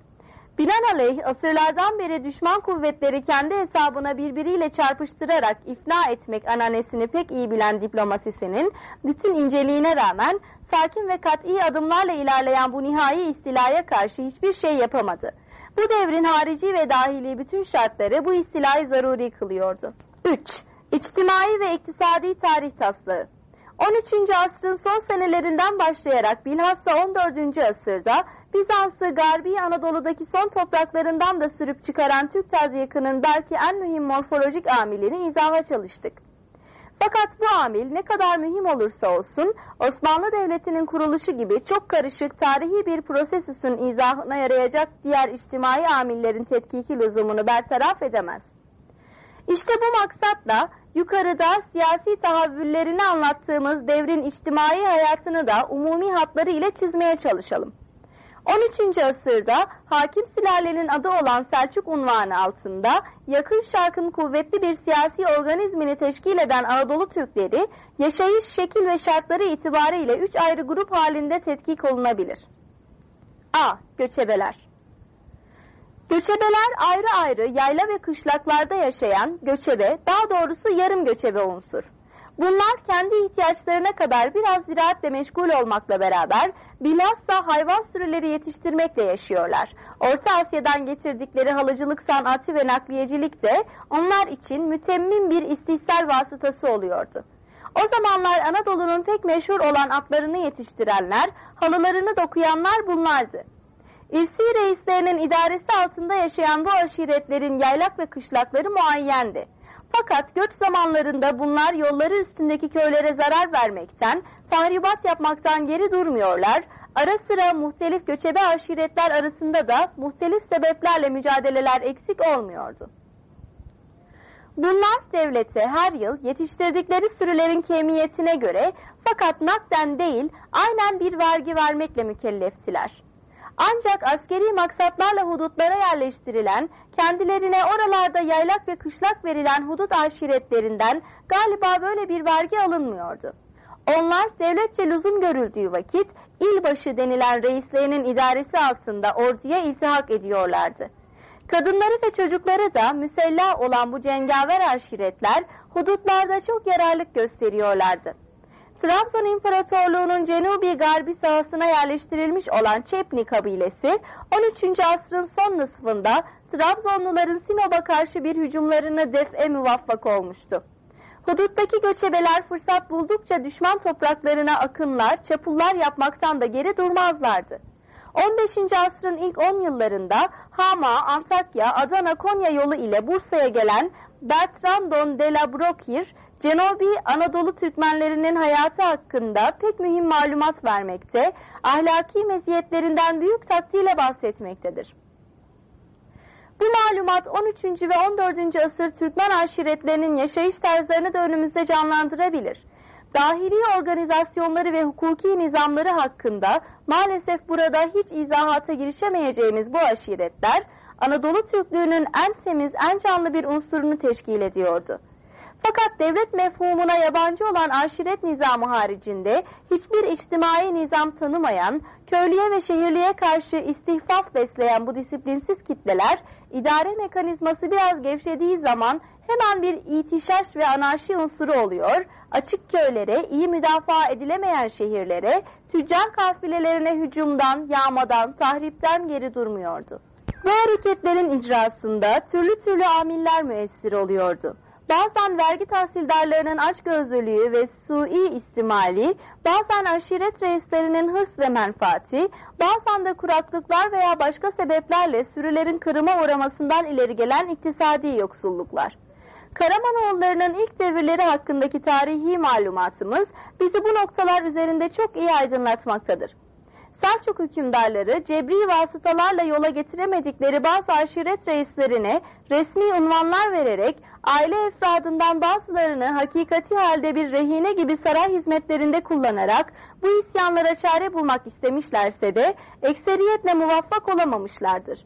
Binaenaleyh asırlardan beri düşman kuvvetleri kendi hesabına birbiriyle çarpıştırarak ifna etmek ananesini pek iyi bilen diplomasisinin bütün inceliğine rağmen sakin ve kat'i adımlarla ilerleyen bu nihai istilaya karşı hiçbir şey yapamadı. Bu devrin harici ve dahili bütün şartları bu istilayı zaruri kılıyordu. 3. İçtimai ve iktisadi tarih taslağı 13. asrın son senelerinden başlayarak bilhassa 14. asırda Bizans'ı Garbi Anadolu'daki son topraklarından da sürüp çıkaran Türk tazyakının belki en mühim morfolojik amilini izaha çalıştık. Fakat bu amil ne kadar mühim olursa olsun Osmanlı Devleti'nin kuruluşu gibi çok karışık tarihi bir prosesüsün izahına yarayacak diğer içtimai amillerin tetkiki lüzumunu bertaraf edemez. İşte bu maksatla yukarıda siyasi tahavvüllerini anlattığımız devrin içtimai hayatını da umumi hatları ile çizmeye çalışalım. 13. asırda hakim sülalenin adı olan Selçuk unvanı altında yakın şarkın kuvvetli bir siyasi organizmini teşkil eden Anadolu Türkleri yaşayış şekil ve şartları itibariyle üç ayrı grup halinde tetkik olunabilir. A. Göçebeler Göçebeler ayrı ayrı yayla ve kışlaklarda yaşayan göçebe, daha doğrusu yarım göçebe unsur. Bunlar kendi ihtiyaçlarına kadar biraz ziraatle meşgul olmakla beraber bilhassa hayvan sürüleri yetiştirmekle yaşıyorlar. Orta Asya'dan getirdikleri halıcılık sanatı ve nakliyecilik de onlar için mütemmin bir istihsal vasıtası oluyordu. O zamanlar Anadolu'nun pek meşhur olan atlarını yetiştirenler, halılarını dokuyanlar bunlardı. İrsi reislerinin idaresi altında yaşayan bu aşiretlerin yaylak ve kışlakları muayyendi. Fakat göç zamanlarında bunlar yolları üstündeki köylere zarar vermekten, tahribat yapmaktan geri durmuyorlar, ara sıra muhtelif göçebe aşiretler arasında da muhtelif sebeplerle mücadeleler eksik olmuyordu. Bunlar devlete her yıl yetiştirdikleri sürülerin kemiyetine göre fakat nakden değil aynen bir vergi vermekle mükelleftiler. Ancak askeri maksatlarla hudutlara yerleştirilen, kendilerine oralarda yaylak ve kışlak verilen hudut aşiretlerinden galiba böyle bir vergi alınmıyordu. Onlar devletçe lüzum görüldüğü vakit ilbaşı denilen reislerinin idaresi altında orduya iltihak ediyorlardı. Kadınları ve çocukları da müsellah olan bu cengaver aşiretler hudutlarda çok yararlık gösteriyorlardı. Trabzon İmparatorluğu'nun cenubi garbi sahasına yerleştirilmiş olan Çepni kabilesi 13. asrın son nısfında Trabzonluların Sinop'a karşı bir hücumlarını def'e muvaffak olmuştu. Huduttaki göçebeler fırsat buldukça düşman topraklarına akınlar, çapullar yapmaktan da geri durmazlardı. 15. asrın ilk 10 yıllarında Hama, Antakya, Adana, Konya yolu ile Bursa'ya gelen Bertrandon de la Brocquer, Cenobi Anadolu Türkmenlerinin hayatı hakkında pek mühim malumat vermekte, ahlaki meziyetlerinden büyük takdirle bahsetmektedir. Bu malumat 13. ve 14. asır Türkmen aşiretlerinin yaşayış tarzlarını da önümüzde canlandırabilir. Dahili organizasyonları ve hukuki nizamları hakkında maalesef burada hiç izahata girişemeyeceğimiz bu aşiretler, Anadolu Türklüğünün en temiz, en canlı bir unsurunu teşkil ediyordu. Fakat devlet mefhumuna yabancı olan aşiret nizamı haricinde hiçbir içtimai nizam tanımayan, köylüye ve şehirliye karşı istihfaf besleyen bu disiplinsiz kitleler, idare mekanizması biraz gevşediği zaman hemen bir itişaş ve anarşi unsuru oluyor, açık köylere, iyi müdafaa edilemeyen şehirlere, tüccar kafilelerine hücumdan, yağmadan, tahripten geri durmuyordu. Bu hareketlerin icrasında türlü türlü amiller müessir oluyordu. Bazen vergi tahsildarlarının açgözlülüğü ve sui istimali, bazen aşiret reislerinin hırs ve menfaati, bazen de kuraklıklar veya başka sebeplerle sürülerin kırıma uğramasından ileri gelen iktisadi yoksulluklar. Karamanoğullarının ilk devirleri hakkındaki tarihi malumatımız bizi bu noktalar üzerinde çok iyi aydınlatmaktadır. Selçuk hükümdarları cebri vasıtalarla yola getiremedikleri bazı aşiret reislerine resmi unvanlar vererek aile efradından bazılarını hakikati halde bir rehine gibi saray hizmetlerinde kullanarak bu isyanlara çare bulmak istemişlerse de ekseriyetle muvaffak olamamışlardır.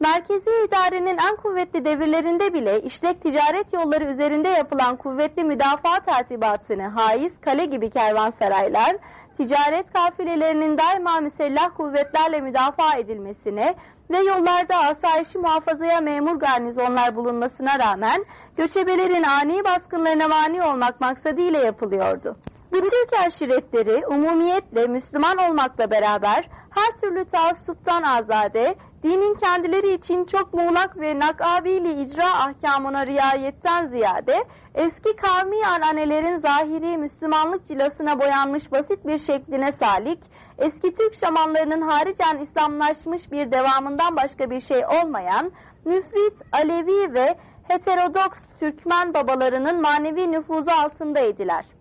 Merkezi idarenin en kuvvetli devirlerinde bile işlek ticaret yolları üzerinde yapılan kuvvetli müdafaa tertibatını haiz, kale gibi kervansaraylar, ticaret kafilelerinin daima müsellah kuvvetlerle müdafaa edilmesine ve yollarda asayişi muhafazaya memur garnizonlar bulunmasına rağmen göçebelerin ani baskınlarına mani olmak maksadıyla yapılıyordu. Bu Türk aşiretleri umumiyetle Müslüman olmakla beraber her türlü taassuptan azade, dinin kendileri için çok muğlak ve nakabili icra ahkamına riayetten ziyade, eski kavmi ananelerin zahiri Müslümanlık cilasına boyanmış basit bir şekline salik, eski Türk şamanlarının haricen İslamlaşmış bir devamından başka bir şey olmayan, müfrit, Alevi ve heterodoks Türkmen babalarının manevi nüfuzu altındaydılar.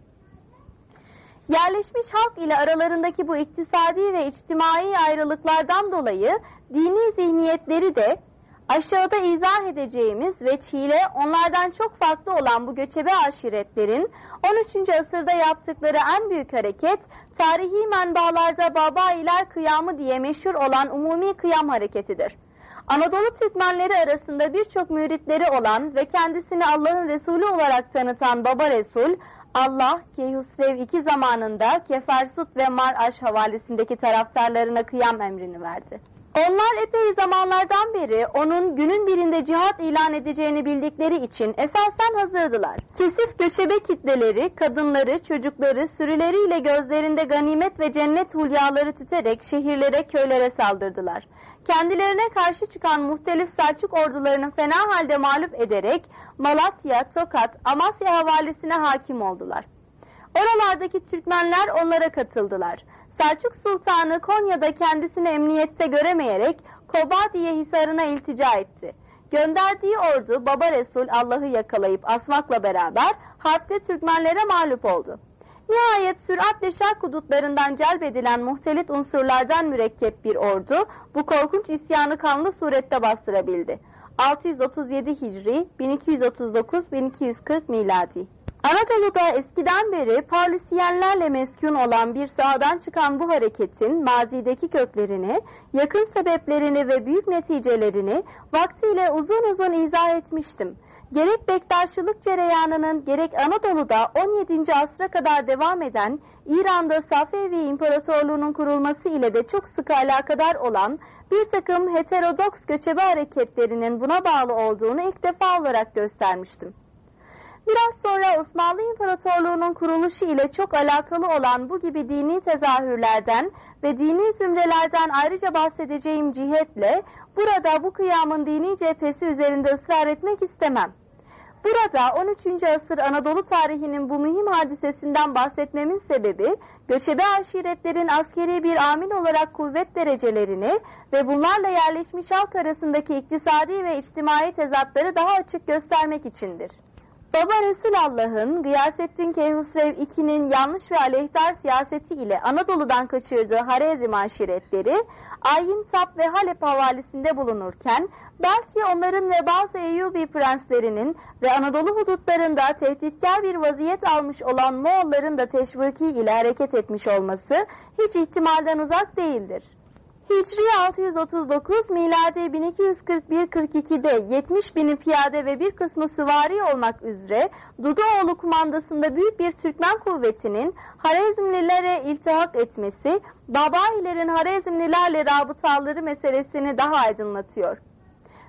Yerleşmiş halk ile aralarındaki bu iktisadi ve içtimai ayrılıklardan dolayı dini zihniyetleri de aşağıda izah edeceğimiz ve Çile onlardan çok farklı olan bu göçebe aşiretlerin 13. asırda yaptıkları en büyük hareket tarihi menbalarda Baba-iler kıyamı diye meşhur olan umumi kıyam hareketidir. Anadolu Türkmenleri arasında birçok müritleri olan ve kendisini Allah'ın Resulü olarak tanıtan Baba Resul, Allah Keyhusrev iki zamanında Kefersut ve Maraş havalesindeki taraftarlarına kıyam emrini verdi. Onlar epey zamanlardan beri onun günün birinde cihat ilan edeceğini bildikleri için esasen hazırdılar. Kesif göçebe kitleleri, kadınları, çocukları sürüleriyle gözlerinde ganimet ve cennet hulyaları tüterek şehirlere, köylere saldırdılar. Kendilerine karşı çıkan muhtelif Selçuk ordularını fena halde mağlup ederek Malatya, Tokat, Amasya havalesine hakim oldular. Oralardaki Türkmenler onlara katıldılar. Selçuk Sultanı Konya'da kendisini emniyette göremeyerek Kobadiye Hisarı'na iltica etti. Gönderdiği ordu Baba Resul Allah'ı yakalayıp asmakla beraber harpte Türkmenlere mağlup oldu. Nihayet süratle şark hudutlarından celbedilen muhtelit unsurlardan mürekkep bir ordu bu korkunç isyanı kanlı surette bastırabildi. 637 Hicri, 1239-1240 miladi. Anadolu'da eskiden beri Parlüsiyenlerle meskun olan bir sahadan çıkan bu hareketin mazideki köklerini, yakın sebeplerini ve büyük neticelerini vaktiyle uzun uzun izah etmiştim. Gerek Bektaşılık cereyanının gerek Anadolu'da 17. asra kadar devam eden İran'da Safevi İmparatorluğu'nun kurulması ile de çok sık alakadar olan bir takım heterodoks göçebe hareketlerinin buna bağlı olduğunu ilk defa olarak göstermiştim. Biraz sonra Osmanlı İmparatorluğu'nun kuruluşu ile çok alakalı olan bu gibi dini tezahürlerden ve dini zümrelerden ayrıca bahsedeceğim cihetle burada bu kıyamın dini cephesi üzerinde ısrar etmek istemem. Burada 13. asır Anadolu tarihinin bu mühim hadisesinden bahsetmemin sebebi göçebe aşiretlerin askeri bir amil olarak kuvvet derecelerini ve bunlarla yerleşmiş halk arasındaki iktisadi ve içtimai tezatları daha açık göstermek içindir. Baba Resulallah'ın Gıyasettin Keyhusrev II'nin yanlış ve aleyhdar siyaseti ile Anadolu'dan kaçırdığı Harezm aşiretleri Ayin Sap ve Halep havalisinde bulunurken belki onların ve bazı Eyyubi prenslerinin ve Anadolu hudutlarında tehditkar bir vaziyet almış olan Moğolların da teşviki ile hareket etmiş olması hiç ihtimalden uzak değildir. Hicri 639, miladi 1241-42'de 70 bini piyade ve bir kısmı süvari olmak üzere Duduoğlu kumandasında büyük bir Türkmen kuvvetinin Harezmlilere iltihak etmesi, Babailerin Harezmlilerle rabıtaları meselesini daha aydınlatıyor.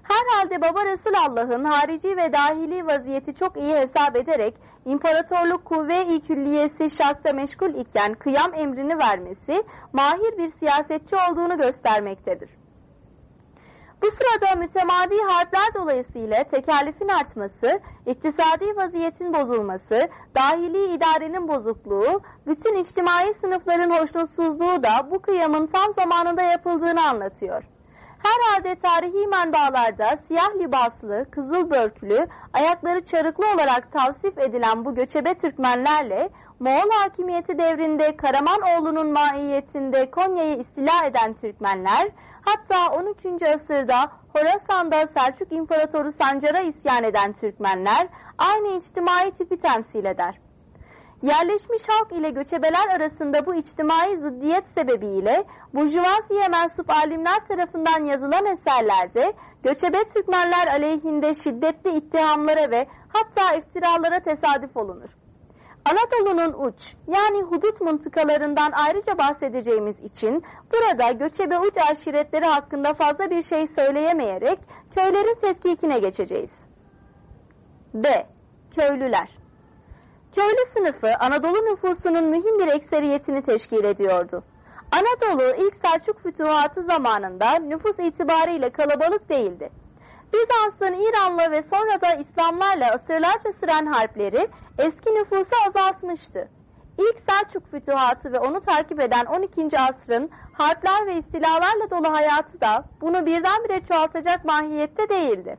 Herhalde Baba Resulallah'ın harici ve dahili vaziyeti çok iyi hesap ederek imparatorluk kuvve-i külliyesi şarkta meşgul iken kıyam emrini vermesi mahir bir siyasetçi olduğunu göstermektedir. Bu sırada mütemadi harpler dolayısıyla tekalifin artması, iktisadi vaziyetin bozulması, dahili idarenin bozukluğu, bütün içtimai sınıfların hoşnutsuzluğu da bu kıyamın tam zamanında yapıldığını anlatıyor. Herhalde tarihi menbalarda siyah libaslı, kızıl börkülü, ayakları çarıklı olarak tavsif edilen bu göçebe Türkmenlerle Moğol hakimiyeti devrinde Karamanoğlu'nun maiyetinde Konya'yı istila eden Türkmenler, hatta 13. asırda Horasan'da Selçuk İmparatoru Sancar'a isyan eden Türkmenler aynı içtimai tipi temsil eder. Yerleşmiş halk ile göçebeler arasında bu içtimai zıddiyet sebebiyle burjuvaziye mensup alimler tarafından yazılan eserlerde göçebe Türkmenler aleyhinde şiddetli ittihamlara ve hatta iftiralara tesadüf olunur. Anadolu'nun uç yani hudut mıntıkalarından ayrıca bahsedeceğimiz için burada göçebe uç aşiretleri hakkında fazla bir şey söyleyemeyerek köylerin tetkikine geçeceğiz. B. Köylüler Köylü sınıfı Anadolu nüfusunun mühim bir ekseriyetini teşkil ediyordu. Anadolu ilk Selçuk fütuhatı zamanında nüfus itibariyle kalabalık değildi. Bizans'ın İranlı ve sonra da İslamlarla asırlarca süren harpleri eski nüfusu azaltmıştı. İlk Selçuk fütuhatı ve onu takip eden 12. asrın harpler ve istilalarla dolu hayatı da bunu birdenbire çoğaltacak mahiyette değildi.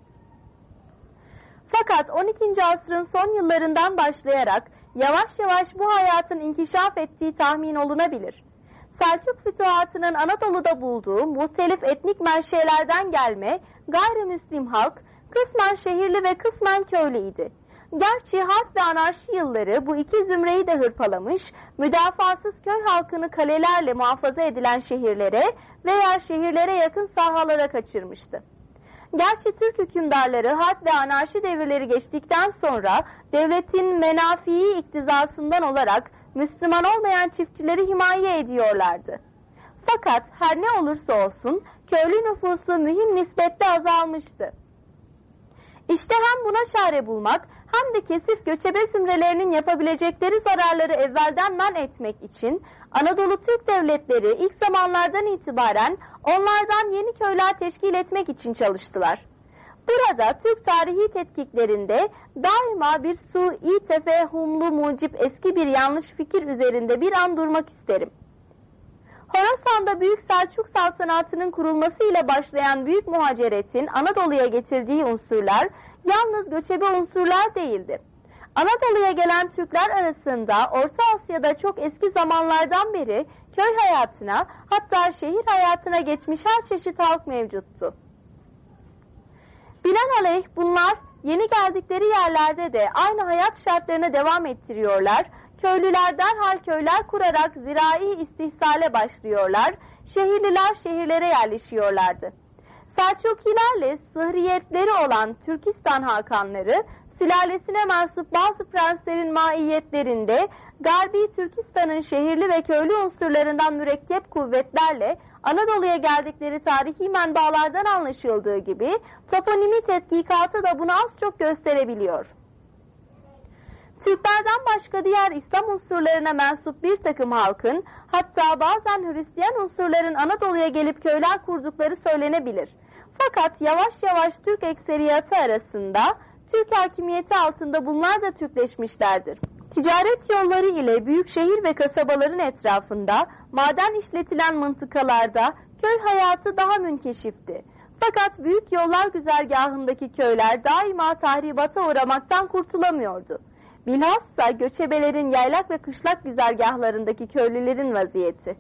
Fakat 12. asrın son yıllarından başlayarak yavaş yavaş bu hayatın inkişaf ettiği tahmin olunabilir. Selçuk fütuhatının Anadolu'da bulduğu muhtelif etnik menşelerden gelme gayrimüslim halk kısmen şehirli ve kısmen köylüydi. Gerçi harp ve anarşi yılları bu iki zümreyi de hırpalamış, müdafasız köy halkını kalelerle muhafaza edilen şehirlere veya şehirlere yakın sahalara kaçırmıştı. Gerçi Türk hükümdarları harp ve anarşi devirleri geçtikten sonra devletin menafii iktizasından olarak Müslüman olmayan çiftçileri himaye ediyorlardı. Fakat her ne olursa olsun köylü nüfusu mühim nispette azalmıştı. İşte hem buna çare bulmak hem de kesif göçebe zümrelerinin yapabilecekleri zararları evvelden men etmek için Anadolu Türk devletleri ilk zamanlardan itibaren onlardan yeni köyler teşkil etmek için çalıştılar. Burada Türk tarihi tetkiklerinde daima bir sui tefehumlu mucip eski bir yanlış fikir üzerinde bir an durmak isterim. Horasan'da Büyük Selçuk saltanatının kurulmasıyla başlayan büyük muhaceretin Anadolu'ya getirdiği unsurlar yalnız göçebe unsurlar değildi. Anadolu'ya gelen Türkler arasında Orta Asya'da çok eski zamanlardan beri köy hayatına hatta şehir hayatına geçmiş her çeşit halk mevcuttu. Binaenaleyh bunlar yeni geldikleri yerlerde de aynı hayat şartlarına devam ettiriyorlar. Köylüler derhal köyler kurarak zirai istihsale başlıyorlar. Şehirliler şehirlere yerleşiyorlardı. Selçukilerle sıhriyetleri olan Türkistan hakanları sülalesine mensup bazı prenslerin maiyetlerinde Garbi Türkistan'ın şehirli ve köylü unsurlarından mürekkep kuvvetlerle Anadolu'ya geldikleri tarihi menbaalardan anlaşıldığı gibi toponimi tetkikatı da bunu az çok gösterebiliyor. Türklerden başka diğer İslam unsurlarına mensup bir takım halkın hatta bazen Hristiyan unsurların Anadolu'ya gelip köyler kurdukları söylenebilir. Fakat yavaş yavaş Türk ekseriyatı arasında Türk hakimiyeti altında bunlar da Türkleşmişlerdir. Ticaret yolları ile büyük şehir ve kasabaların etrafında maden işletilen mıntıkalarda köy hayatı daha münkeşifti. Fakat büyük yollar güzergahındaki köyler daima tahribata uğramaktan kurtulamıyordu. Bilhassa göçebelerin yaylak ve kışlak güzergahlarındaki köylülerin vaziyeti.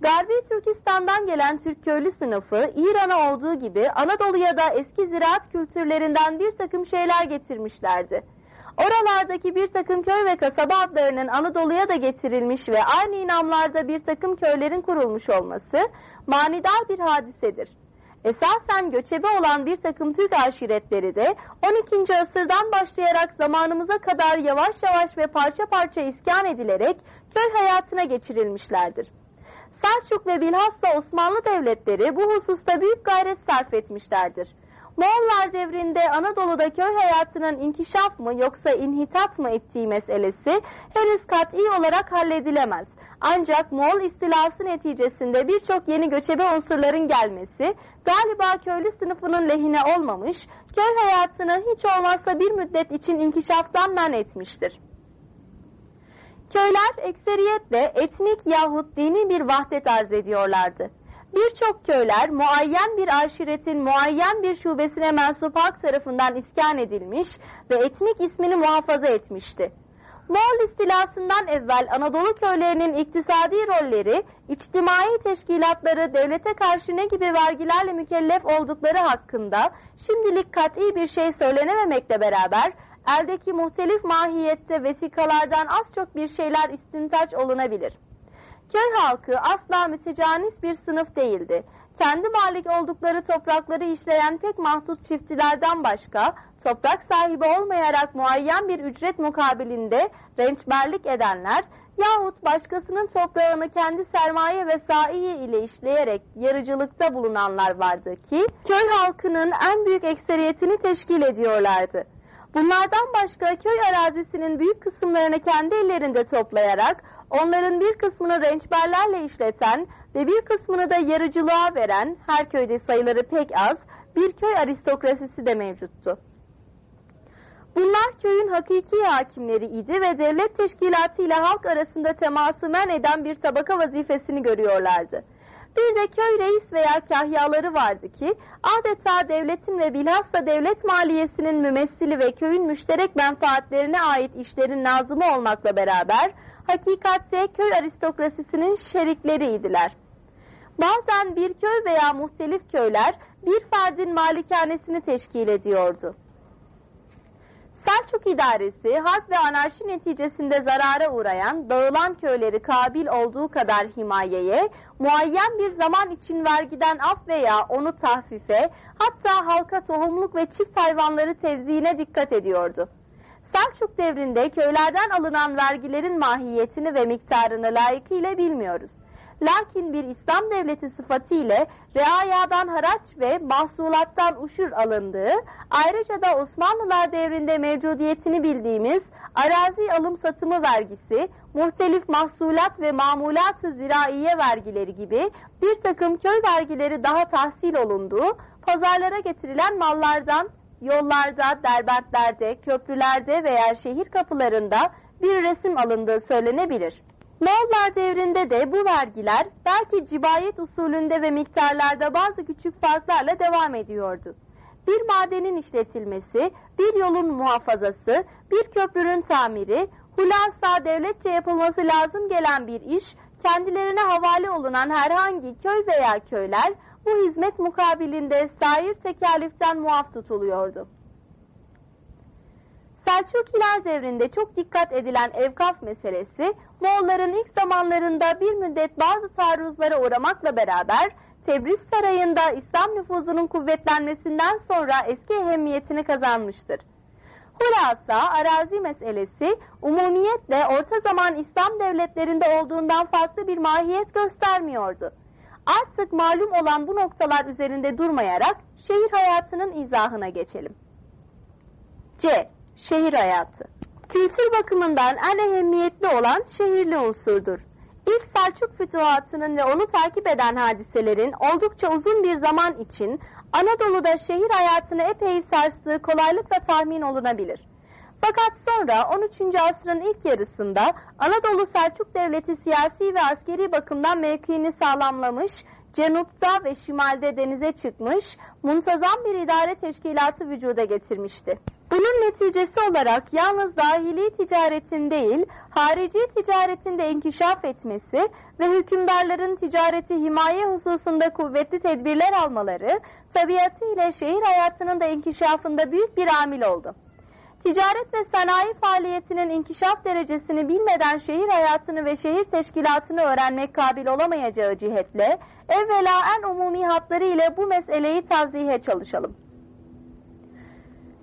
Garbi Türkistan'dan gelen Türk köylü sınıfı İran'a olduğu gibi Anadolu'ya da eski ziraat kültürlerinden bir takım şeyler getirmişlerdi. Oralardaki bir takım köy ve kasaba adlarının Anadolu'ya da getirilmiş ve aynı inamlarda bir takım köylerin kurulmuş olması manidar bir hadisedir. Esasen göçebe olan bir takım Türk aşiretleri de 12. asırdan başlayarak zamanımıza kadar yavaş yavaş ve parça parça iskan edilerek köy hayatına geçirilmişlerdir. Selçuk ve bilhassa Osmanlı devletleri bu hususta büyük gayret sarf etmişlerdir. Moğollar devrinde Anadolu'da köy hayatının inkişaf mı yoksa inhitat mı ettiği meselesi henüz kat'i olarak halledilemez. Ancak Moğol istilası neticesinde birçok yeni göçebe unsurların gelmesi galiba köylü sınıfının lehine olmamış, köy hayatını hiç olmazsa bir müddet için inkişaftan men etmiştir. Köyler ekseriyetle etnik yahut dini bir vahdet arz ediyorlardı. Birçok köyler muayyen bir aşiretin muayyen bir şubesine mensup halk tarafından iskan edilmiş ve etnik ismini muhafaza etmişti. Moğol istilasından evvel Anadolu köylerinin iktisadi rolleri, içtimai teşkilatları devlete karşı ne gibi vergilerle mükellef oldukları hakkında şimdilik kat'i bir şey söylenememekle beraber eldeki muhtelif mahiyette vesikalardan az çok bir şeyler istintaç olunabilir. Köy halkı asla mütecanis bir sınıf değildi. Kendi malik oldukları toprakları işleyen tek mahdut çiftçilerden başka, toprak sahibi olmayarak muayyen bir ücret mukabilinde rençberlik edenler yahut başkasının toprağını kendi sermaye ve sahiye ile işleyerek yarıcılıkta bulunanlar vardı ki, köy halkının en büyük ekseriyetini teşkil ediyorlardı. Bunlardan başka köy arazisinin büyük kısımlarını kendi ellerinde toplayarak onların bir kısmını rençberlerle işleten ve bir kısmını da yarıcılığa veren her köyde sayıları pek az bir köy aristokrasisi de mevcuttu. Bunlar köyün hakiki hakimleri idi ve devlet teşkilatı ile halk arasında teması men eden bir tabaka vazifesini görüyorlardı. Bir de köy reis veya kahyaları vardı ki adeta devletin ve bilhassa devlet maliyesinin mümessili ve köyün müşterek menfaatlerine ait işlerin nazımı olmakla beraber hakikatte köy aristokrasisinin şerikleriydiler. Bazen bir köy veya muhtelif köyler bir ferdin malikanesini teşkil ediyordu. Selçuk idaresi harp ve anarşi neticesinde zarara uğrayan, dağılan köyleri kabil olduğu kadar himayeye, muayyen bir zaman için vergiden af veya onu tahfife, hatta halka tohumluk ve çift hayvanları tevziine dikkat ediyordu. Selçuk devrinde köylerden alınan vergilerin mahiyetini ve miktarını layıkıyla bilmiyoruz. Lakin bir İslam devleti sıfatıyla reayadan haraç ve mahsulattan uşur alındığı, ayrıca da Osmanlılar devrinde mevcudiyetini bildiğimiz arazi alım satımı vergisi, muhtelif mahsulat ve mamulat-ı ziraiye vergileri gibi bir takım köy vergileri daha tahsil olunduğu, pazarlara getirilen mallardan yollarda, derbentlerde, köprülerde veya şehir kapılarında bir resim alındığı söylenebilir. Moğollar devrinde de bu vergiler belki cibayet usulünde ve miktarlarda bazı küçük farklarla devam ediyordu. Bir madenin işletilmesi, bir yolun muhafazası, bir köprünün tamiri, hulasa devletçe yapılması lazım gelen bir iş, kendilerine havale olunan herhangi köy veya köyler bu hizmet mukabilinde sair tekaliften muaf tutuluyordu. Selçukiler devrinde çok dikkat edilen evkaf meselesi, Moğolların ilk zamanlarında bir müddet bazı taarruzlara uğramakla beraber Tebriz Sarayı'nda İslam nüfuzunun kuvvetlenmesinden sonra eski ehemmiyetini kazanmıştır. Hulasa arazi meselesi umumiyetle orta zaman İslam devletlerinde olduğundan farklı bir mahiyet göstermiyordu. Artık malum olan bu noktalar üzerinde durmayarak şehir hayatının izahına geçelim. C. Şehir hayatı. Kültür bakımından en ehemmiyetli olan şehirli unsurdur. İlk Selçuk fütuhatının ve onu takip eden hadiselerin oldukça uzun bir zaman için Anadolu'da şehir hayatını epey sarstığı kolaylıkla tahmin olunabilir. Fakat sonra 13. asrın ilk yarısında Anadolu Selçuk Devleti siyasi ve askeri bakımdan mevkiini sağlamlamış, cenupta ve şimalde denize çıkmış, muntazam bir idare teşkilatı vücuda getirmişti. Bunun neticesi olarak yalnız dahili ticaretin değil, harici ticaretin de inkişaf etmesi ve hükümdarların ticareti himaye hususunda kuvvetli tedbirler almaları, tabiatıyla şehir hayatının da inkişafında büyük bir amil oldu. Ticaret ve sanayi faaliyetinin inkişaf derecesini bilmeden şehir hayatını ve şehir teşkilatını öğrenmek kabil olamayacağı cihetle, evvela en umumi hatları ile bu meseleyi tavzihe çalışalım.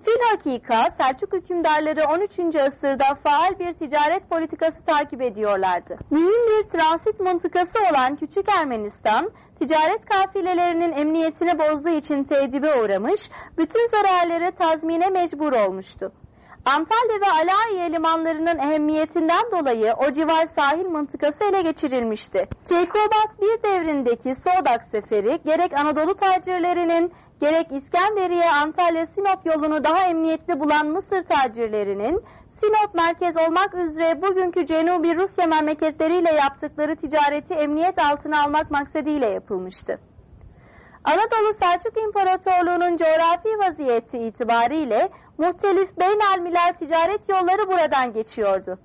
Fil hakika Selçuk hükümdarları 13. asırda faal bir ticaret politikası takip ediyorlardı. Mühim bir transit mıntıkası olan Küçük Ermenistan, ticaret kafilelerinin emniyetini bozduğu için tedibe uğramış, bütün zararları tazmine mecbur olmuştu. Antalya ve Alahiye limanlarının ehemmiyetinden dolayı o civar sahil mıntıkası ele geçirilmişti. Keykobat bir devrindeki Soğdak seferi gerek Anadolu tacirlerinin gerek İskenderiye Antalya Sinop yolunu daha emniyetli bulan Mısır tacirlerinin Sinop merkez olmak üzere bugünkü Cenubi Rusya memleketleriyle yaptıkları ticareti emniyet altına almak maksadıyla yapılmıştı. Anadolu Selçuk İmparatorluğu'nun coğrafi vaziyeti itibariyle muhtelif beynelmiler ticaret yolları buradan geçiyordu.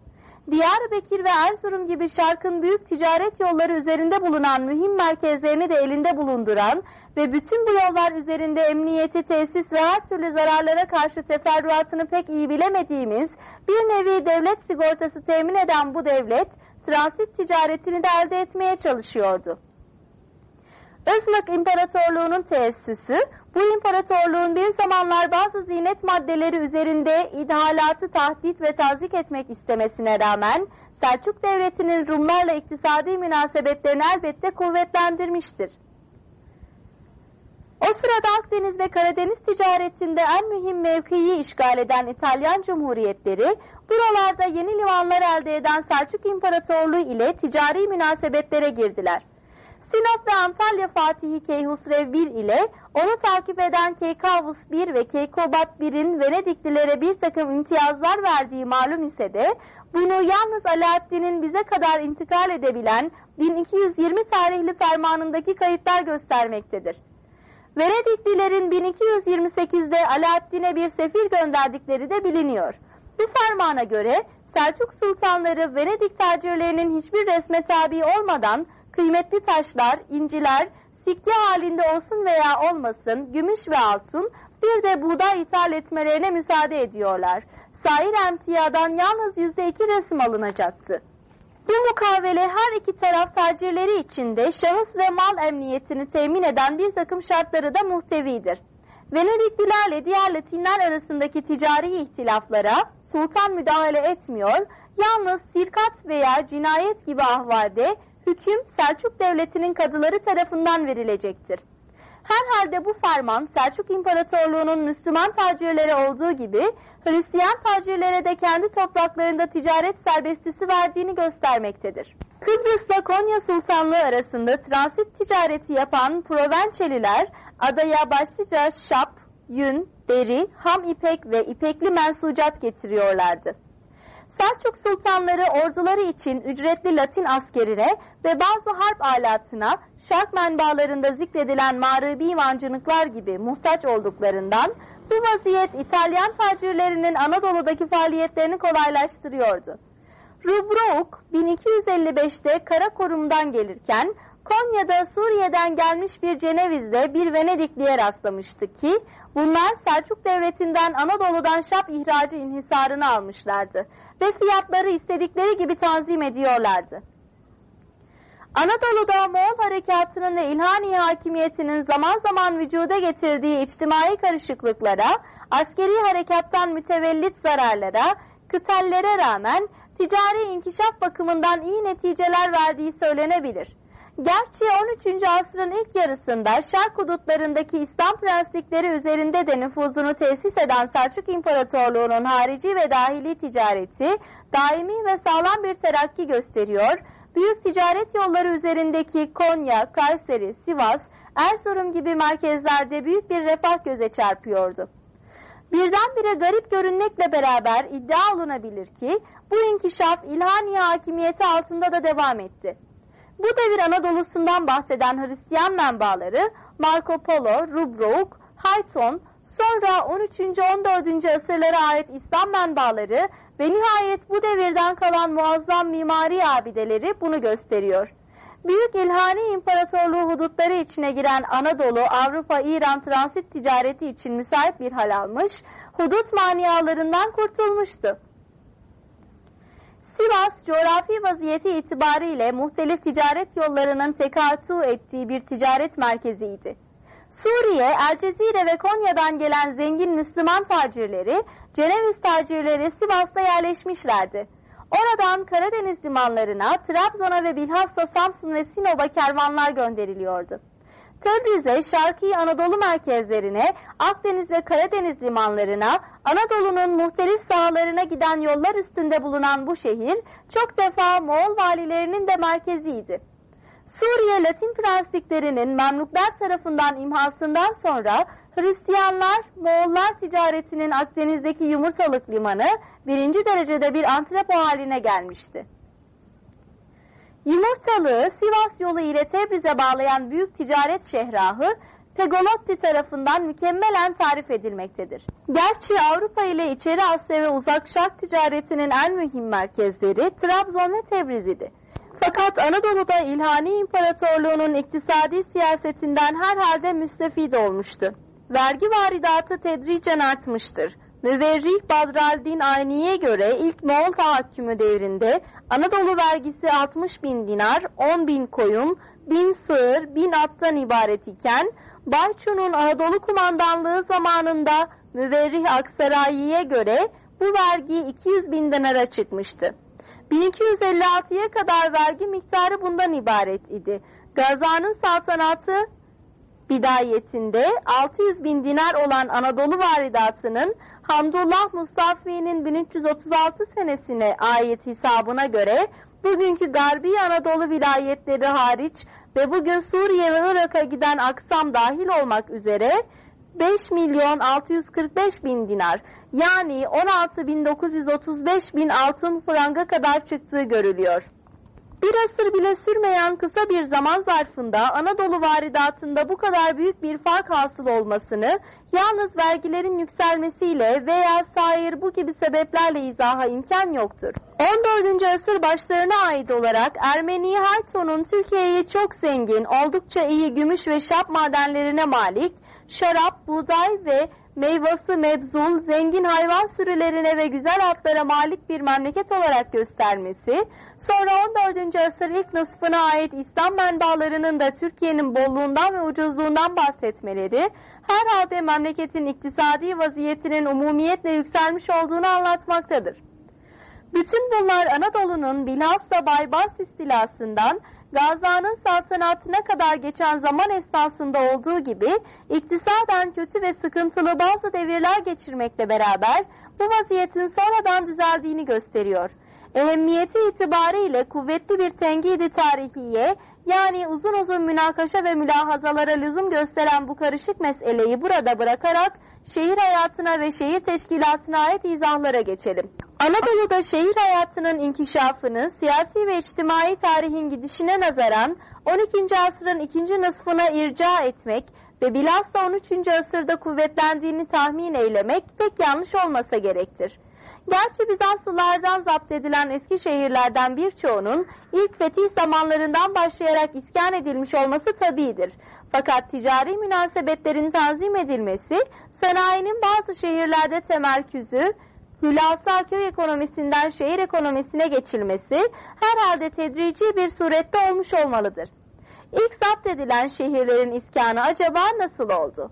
Diyarbakır ve Erzurum gibi şarkın büyük ticaret yolları üzerinde bulunan mühim merkezlerini de elinde bulunduran ve bütün bu yollar üzerinde emniyeti tesis ve her türlü zararlara karşı teferruatını pek iyi bilemediğimiz bir nevi devlet sigortası temin eden bu devlet transit ticaretini de elde etmeye çalışıyordu. Özmak İmparatorluğu'nun teessüsü, bu imparatorluğun bir zamanlar bazı zinet maddeleri üzerinde idhalatı tahdit ve tazik etmek istemesine rağmen Selçuk Devleti'nin Rumlarla iktisadi münasebetlerini elbette kuvvetlendirmiştir. O sırada Akdeniz ve Karadeniz ticaretinde en mühim mevkiyi işgal eden İtalyan Cumhuriyetleri, buralarda yeni limanlar elde eden Selçuk İmparatorluğu ile ticari münasebetlere girdiler. Sinop ve Antalya Fatihi Keyhusrev I ile onu takip eden Keykavus I ve Keykobat I'nin Venediklilere bir takım imtiyazlar verdiği malum ise de bunu yalnız Alaaddin'in bize kadar intikal edebilen 1220 tarihli fermanındaki kayıtlar göstermektedir. Venediklilerin 1228'de Alaaddin'e bir sefir gönderdikleri de biliniyor. Bu fermana göre Selçuk sultanları Venedik tacirlerinin hiçbir resme tabi olmadan kıymetli taşlar, inciler, sikke halinde olsun veya olmasın, gümüş ve altın, bir de buğday ithal etmelerine müsaade ediyorlar. Sair emtiyadan yalnız yüzde iki resim alınacaktı. Bu mukavele her iki taraf tacirleri içinde şahıs ve mal emniyetini temin eden bir takım şartları da muhtevidir. Venediklilerle diğer Latinler arasındaki ticari ihtilaflara sultan müdahale etmiyor, yalnız sirkat veya cinayet gibi ahvalde hüküm Selçuk Devleti'nin kadıları tarafından verilecektir. Herhalde bu ferman Selçuk İmparatorluğu'nun Müslüman tacirlere olduğu gibi Hristiyan tacirlere de kendi topraklarında ticaret serbestisi verdiğini göstermektedir. Kıbrıs'la Konya Sultanlığı arasında transit ticareti yapan Provençeliler adaya başlıca şap, yün, deri, ham ipek ve ipekli mensucat getiriyorlardı. Selçuk sultanları orduları için ücretli Latin askerine ve bazı harp alatına şark menbaalarında zikredilen mağrubi mancınıklar gibi muhtaç olduklarından bu vaziyet İtalyan tacirlerinin Anadolu'daki faaliyetlerini kolaylaştırıyordu. Rubrouk 1255'te Karakorum'dan gelirken Konya'da Suriye'den gelmiş bir Ceneviz'de bir Venedikliye rastlamıştı ki bunlar Selçuk Devleti'nden Anadolu'dan şap ihracı inhisarını almışlardı ve fiyatları istedikleri gibi tanzim ediyorlardı. Anadolu'da Moğol harekatının ve İlhaniye hakimiyetinin zaman zaman vücuda getirdiği içtimai karışıklıklara, askeri harekattan mütevellit zararlara, kıtallere rağmen ticari inkişaf bakımından iyi neticeler verdiği söylenebilir. Gerçi 13. asrın ilk yarısında Şark hudutlarındaki İslam prenslikleri üzerinde de nüfuzunu tesis eden Selçuk İmparatorluğu'nun harici ve dahili ticareti daimi ve sağlam bir terakki gösteriyor, büyük ticaret yolları üzerindeki Konya, Kayseri, Sivas, Erzurum gibi merkezlerde büyük bir refah göze çarpıyordu. Birdenbire garip görünmekle beraber iddia olunabilir ki bu inkişaf İlhaniye hakimiyeti altında da devam etti. Bu devir Anadolu'sundan bahseden Hristiyan menbaaları Marco Polo, Rubrouk, Hayton, sonra 13. 14. asırlara ait İslam menbaaları ve nihayet bu devirden kalan muazzam mimari abideleri bunu gösteriyor. Büyük İlhani İmparatorluğu hudutları içine giren Anadolu, Avrupa, İran transit ticareti için müsait bir hal almış, hudut manialarından kurtulmuştu. Sivas, coğrafi vaziyeti itibariyle muhtelif ticaret yollarının tekatu ettiği bir ticaret merkeziydi. Suriye, Ercezire ve Konya'dan gelen zengin Müslüman tacirleri, Ceneviz tacirleri Sivas'ta yerleşmişlerdi. Oradan Karadeniz limanlarına, Trabzon'a ve bilhassa Samsun ve Sinop'a kervanlar gönderiliyordu. Tebriz'e, Şarkı Anadolu merkezlerine, Akdeniz ve Karadeniz limanlarına, Anadolu'nun muhtelif sahalarına giden yollar üstünde bulunan bu şehir, çok defa Moğol valilerinin de merkeziydi. Suriye Latin prensliklerinin Memluklar tarafından imhasından sonra Hristiyanlar, Moğollar ticaretinin Akdeniz'deki yumurtalık limanı birinci derecede bir antrepo haline gelmişti. Yumurtalığı Sivas yolu ile Tebriz'e bağlayan büyük ticaret şehrahı Pegolotti tarafından mükemmelen tarif edilmektedir. Gerçi Avrupa ile İçeri Asya ve Uzak Şark ticaretinin en mühim merkezleri Trabzon ve Tebriz idi. Fakat Anadolu'da İlhani İmparatorluğu'nun iktisadi siyasetinden herhalde müstefid olmuştu. Vergi varidatı tedricen artmıştır. Müverrih Badraldin Ayni'ye göre ilk Moğol tahakkümü devrinde Anadolu vergisi 60 bin dinar, 10 bin koyun, bin sığır, bin attan ibaret iken Bayçu'nun Anadolu kumandanlığı zamanında Müverrih Aksarayi'ye göre bu vergi 200 bin dinara çıkmıştı. 1256'ya kadar vergi miktarı bundan ibaret idi. Gazan'ın saltanatı bidayetinde 600 bin dinar olan Anadolu varidatının Hamdullah Mustafi'nin 1336 senesine ait hesabına göre bugünkü Garbi Anadolu vilayetleri hariç ve bugün Suriye ve Irak'a giden aksam dahil olmak üzere 5 milyon 645 bin dinar yani 16 bin 935 bin altın franga kadar çıktığı görülüyor. Bir asır bile sürmeyen kısa bir zaman zarfında Anadolu varidatında bu kadar büyük bir fark hasıl olmasını yalnız vergilerin yükselmesiyle veya sair bu gibi sebeplerle izaha imkan yoktur. 14. asır başlarına ait olarak Ermeni Hayton'un Türkiye'yi çok zengin, oldukça iyi gümüş ve şap madenlerine malik, şarap, buğday ve meyvası mebzul, zengin hayvan sürülerine ve güzel atlara malik bir memleket olarak göstermesi, sonra 14. asır ilk nısfına ait İslam menbaalarının da Türkiye'nin bolluğundan ve ucuzluğundan bahsetmeleri, herhalde memleketin iktisadi vaziyetinin umumiyetle yükselmiş olduğunu anlatmaktadır. Bütün bunlar Anadolu'nun bilhassa Baybars istilasından Gazan'ın saltanatına kadar geçen zaman esnasında olduğu gibi iktisaden kötü ve sıkıntılı bazı devirler geçirmekle beraber bu vaziyetin sonradan düzeldiğini gösteriyor. ehemmiyeti itibariyle kuvvetli bir tenkidi tarihiye yani uzun uzun münakaşa ve mülahazalara lüzum gösteren bu karışık meseleyi burada bırakarak şehir hayatına ve şehir teşkilatına ait izahlara geçelim. Anadolu'da şehir hayatının inkişafını siyasi ve içtimai tarihin gidişine nazaran 12. asrın ikinci nısfına irca etmek ve bilhassa 13. asırda kuvvetlendiğini tahmin eylemek pek yanlış olmasa gerektir. Gerçi Bizanslılardan zapt edilen eski şehirlerden birçoğunun ilk fetih zamanlarından başlayarak iskan edilmiş olması tabidir. Fakat ticari münasebetlerin tanzim edilmesi, sanayinin bazı şehirlerde temerküzü, hülasa köy ekonomisinden şehir ekonomisine geçilmesi herhalde tedrici bir surette olmuş olmalıdır. İlk zapt edilen şehirlerin iskanı acaba nasıl oldu?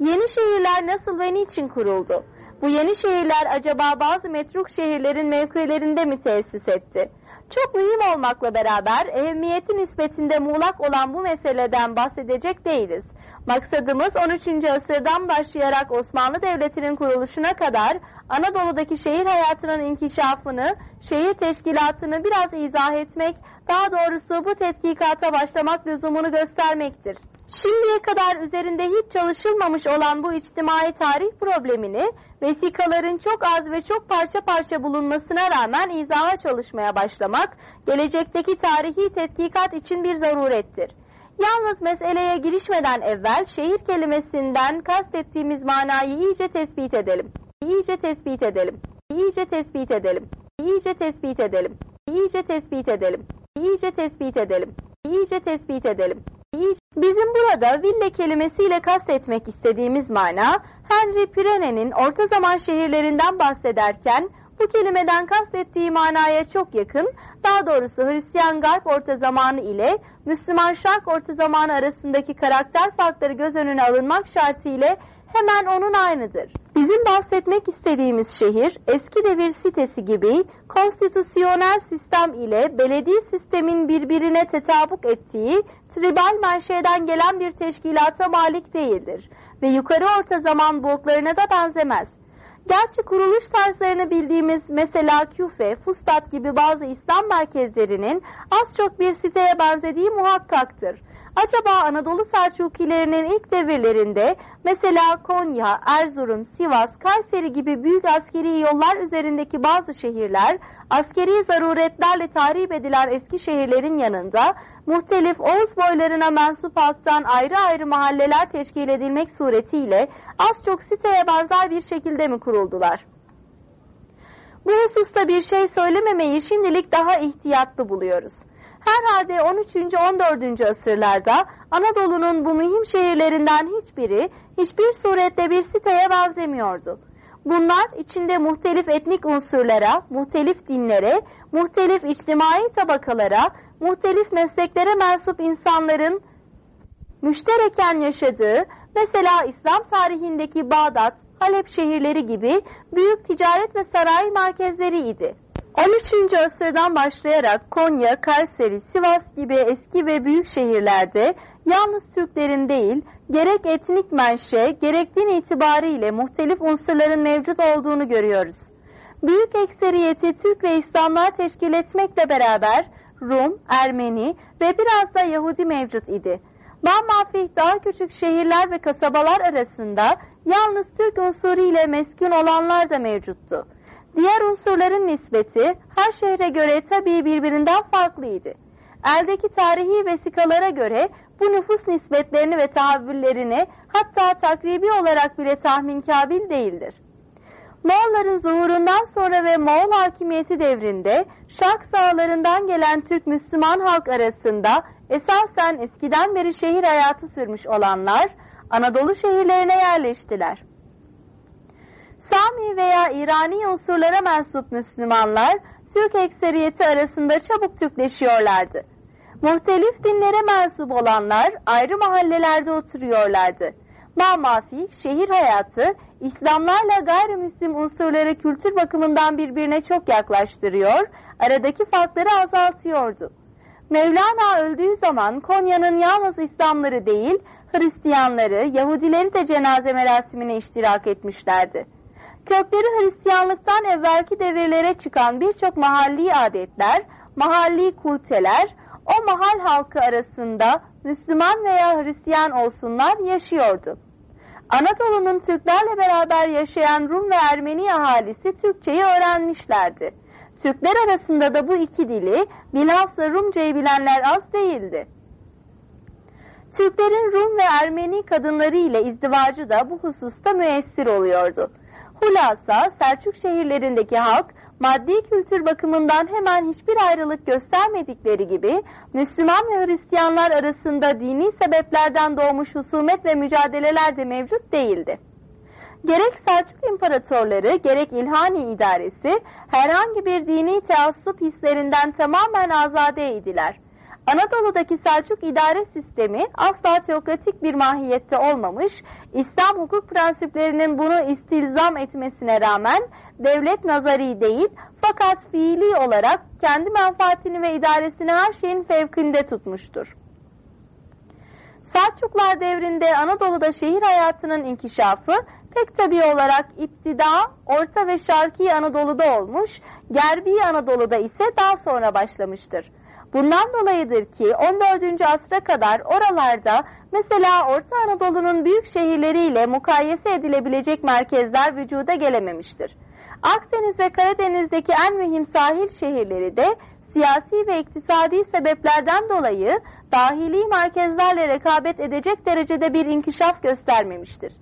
Yeni şehirler nasıl ve niçin kuruldu? Bu yeni şehirler acaba bazı metruk şehirlerin mevkilerinde mi teessüs etti? Çok mühim olmakla beraber ehemmiyeti nispetinde muğlak olan bu meseleden bahsedecek değiliz. Maksadımız 13. asırdan başlayarak Osmanlı Devleti'nin kuruluşuna kadar Anadolu'daki şehir hayatının inkişafını, şehir teşkilatını biraz izah etmek, daha doğrusu bu tetkikata başlamak lüzumunu göstermektir. Şimdiye kadar üzerinde hiç çalışılmamış olan bu içtimai tarih problemini vesikaların çok az ve çok parça parça bulunmasına rağmen izaha çalışmaya başlamak, gelecekteki tarihi tetkikat için bir zarurettir. Yalnız meseleye girişmeden evvel şehir kelimesinden kastettiğimiz manayı iyice tespit edelim. İyice tespit edelim. İyice tespit edelim. İyice tespit edelim. İyice tespit edelim. İyice tespit edelim. İyice tespit edelim. Bizim burada ville kelimesiyle kastetmek istediğimiz mana, Henry Pirene'nin orta zaman şehirlerinden bahsederken bu kelimeden kastettiği manaya çok yakın, daha doğrusu Hristiyan Garp orta zamanı ile Müslüman Şark orta zamanı arasındaki karakter farkları göz önüne alınmak şartıyla hemen onun aynıdır. Bizim bahsetmek istediğimiz şehir eski devir sitesi gibi konstitüsyonel sistem ile belediye sistemin birbirine tetabuk ettiği tribal manşeden gelen bir teşkilata malik değildir ve yukarı orta zaman borklarına da benzemez. Gerçi kuruluş tarzlarını bildiğimiz mesela Küfe, Fustat gibi bazı İslam merkezlerinin az çok bir siteye benzediği muhakkaktır. Acaba Anadolu Selçukilerinin ilk devirlerinde mesela Konya, Erzurum, Sivas, Kayseri gibi büyük askeri yollar üzerindeki bazı şehirler askeri zaruretlerle tahrip edilen eski şehirlerin yanında muhtelif Oğuz boylarına mensup halktan ayrı ayrı mahalleler teşkil edilmek suretiyle az çok siteye benzer bir şekilde mi kuruldular? Bu hususta bir şey söylememeyi şimdilik daha ihtiyatlı buluyoruz. Herhalde 13. 14. asırlarda Anadolu'nun bu mühim şehirlerinden hiçbiri hiçbir surette bir siteye benzemiyordu. Bunlar içinde muhtelif etnik unsurlara, muhtelif dinlere, muhtelif içtimai tabakalara, muhtelif mesleklere mensup insanların müştereken yaşadığı, mesela İslam tarihindeki Bağdat, Halep şehirleri gibi büyük ticaret ve saray merkezleriydi. 13. asırdan başlayarak Konya, Kayseri, Sivas gibi eski ve büyük şehirlerde yalnız Türklerin değil, gerek etnik menşe, gerek din itibariyle muhtelif unsurların mevcut olduğunu görüyoruz. Büyük ekseriyeti Türk ve İslamlar teşkil etmekle beraber Rum, Ermeni ve biraz da Yahudi mevcut idi. Bamafih daha küçük şehirler ve kasabalar arasında yalnız Türk unsuru ile meskun olanlar da mevcuttu. Diğer unsurların nispeti her şehre göre tabii birbirinden farklıydı. Eldeki tarihi vesikalara göre bu nüfus nispetlerini ve tahammüllerini hatta takribi olarak bile tahmin kabil değildir. Moğolların zuhurundan sonra ve Moğol hakimiyeti devrinde Şark sahalarından gelen Türk Müslüman halk arasında esasen eskiden beri şehir hayatı sürmüş olanlar Anadolu şehirlerine yerleştiler. Sami veya İrani unsurlara mensup Müslümanlar Türk ekseriyeti arasında çabuk Türkleşiyorlardı. Muhtelif dinlere mensup olanlar ayrı mahallelerde oturuyorlardı. Mamafi, şehir hayatı, İslamlarla gayrimüslim unsurları kültür bakımından birbirine çok yaklaştırıyor, aradaki farkları azaltıyordu. Mevlana öldüğü zaman Konya'nın yalnız İslamları değil, Hristiyanları, Yahudileri de cenaze merasimine iştirak etmişlerdi. Kökleri Hristiyanlıktan evvelki devirlere çıkan birçok mahalli adetler, mahalli kulteler, o mahal halkı arasında Müslüman veya Hristiyan olsunlar yaşıyordu. Anadolu'nun Türklerle beraber yaşayan Rum ve Ermeni ahalisi Türkçeyi öğrenmişlerdi. Türkler arasında da bu iki dili bilhassa Rumcayı bilenler az değildi. Türklerin Rum ve Ermeni kadınları ile izdivacı da bu hususta müessir oluyordu. Hulasa Selçuk şehirlerindeki halk maddi kültür bakımından hemen hiçbir ayrılık göstermedikleri gibi Müslüman ve Hristiyanlar arasında dini sebeplerden doğmuş husumet ve mücadeleler de mevcut değildi. Gerek Selçuk imparatorları gerek İlhani idaresi herhangi bir dini teassup hislerinden tamamen azadeydiler. Anadolu'daki Selçuk idare sistemi asla teokratik bir mahiyette olmamış, İslam hukuk prensiplerinin bunu istilzam etmesine rağmen devlet nazari değil fakat fiili olarak kendi menfaatini ve idaresini her şeyin fevkinde tutmuştur. Selçuklar devrinde Anadolu'da şehir hayatının inkişafı pek tabi olarak iptida, Orta ve Şarkı Anadolu'da olmuş, Gerbi Anadolu'da ise daha sonra başlamıştır. Bundan dolayıdır ki 14. asra kadar oralarda mesela Orta Anadolu'nun büyük şehirleriyle mukayese edilebilecek merkezler vücuda gelememiştir. Akdeniz ve Karadeniz'deki en mühim sahil şehirleri de siyasi ve iktisadi sebeplerden dolayı dahili merkezlerle rekabet edecek derecede bir inkişaf göstermemiştir.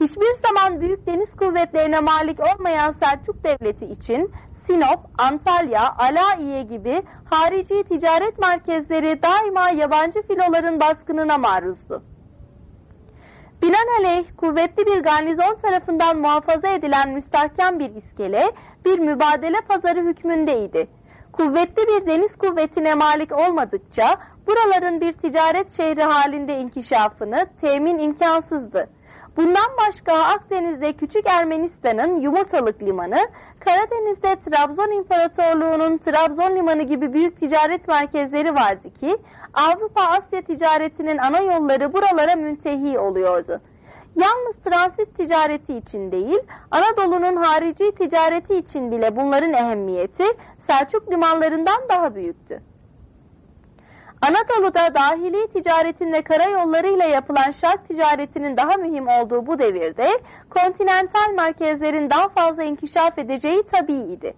Hiçbir zaman büyük deniz kuvvetlerine malik olmayan Selçuk Devleti için Sinop, Antalya, Alaiye gibi harici ticaret merkezleri daima yabancı filoların baskınına maruzdu. Binaenaleyh kuvvetli bir garnizon tarafından muhafaza edilen müstahkem bir iskele bir mübadele pazarı hükmündeydi. Kuvvetli bir deniz kuvvetine malik olmadıkça buraların bir ticaret şehri halinde inkişafını temin imkansızdı. Bundan başka Akdeniz'de Küçük Ermenistan'ın Yumurtalık Limanı, Karadeniz'de Trabzon İmparatorluğu'nun Trabzon Limanı gibi büyük ticaret merkezleri vardı ki Avrupa-Asya ticaretinin ana yolları buralara müntehi oluyordu. Yalnız transit ticareti için değil, Anadolu'nun harici ticareti için bile bunların ehemmiyeti Selçuk limanlarından daha büyüktü. Anadolu'da dahili ticaretin ve karayollarıyla yapılan şark ticaretinin daha mühim olduğu bu devirde kontinental merkezlerin daha fazla inkişaf edeceği tabiiydi.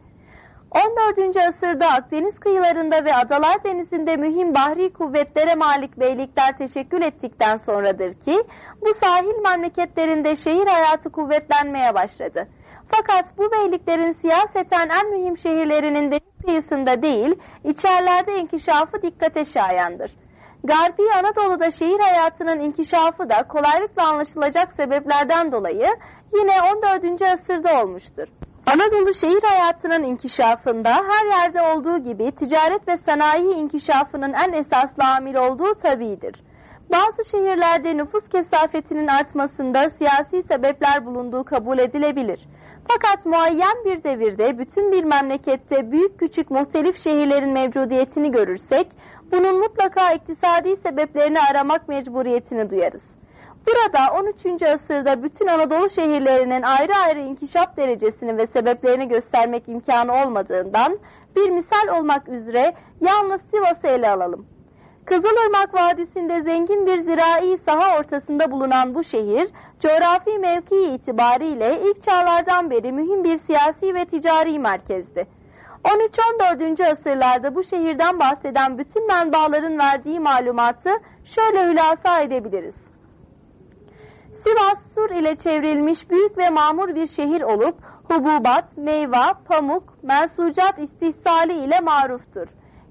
14. asırda Akdeniz kıyılarında ve Adalar Denizi'nde mühim bahri kuvvetlere malik beylikler teşekkül ettikten sonradır ki bu sahil memleketlerinde şehir hayatı kuvvetlenmeye başladı. Fakat bu beyliklerin siyaseten en mühim şehirlerinin deniz kıyısında değil, içerlerde inkişafı dikkate şayandır. Garbi Anadolu'da şehir hayatının inkişafı da kolaylıkla anlaşılacak sebeplerden dolayı yine 14. asırda olmuştur. Anadolu şehir hayatının inkişafında her yerde olduğu gibi ticaret ve sanayi inkişafının en esaslı amil olduğu tabidir. Bazı şehirlerde nüfus kesafetinin artmasında siyasi sebepler bulunduğu kabul edilebilir. Fakat muayyen bir devirde bütün bir memlekette büyük küçük muhtelif şehirlerin mevcudiyetini görürsek, bunun mutlaka iktisadi sebeplerini aramak mecburiyetini duyarız. Burada 13. asırda bütün Anadolu şehirlerinin ayrı ayrı inkişaf derecesini ve sebeplerini göstermek imkanı olmadığından bir misal olmak üzere yalnız Sivas'ı ele alalım. Kızılırmak Vadisi'nde zengin bir zirai saha ortasında bulunan bu şehir, coğrafi mevki itibariyle ilk çağlardan beri mühim bir siyasi ve ticari merkezdi. 13-14. asırlarda bu şehirden bahseden bütün menbaların verdiği malumatı şöyle hülasa edebiliriz. Sivas sur ile çevrilmiş büyük ve mamur bir şehir olup hububat, meyve, pamuk, mensucat istihsali ile maruftur.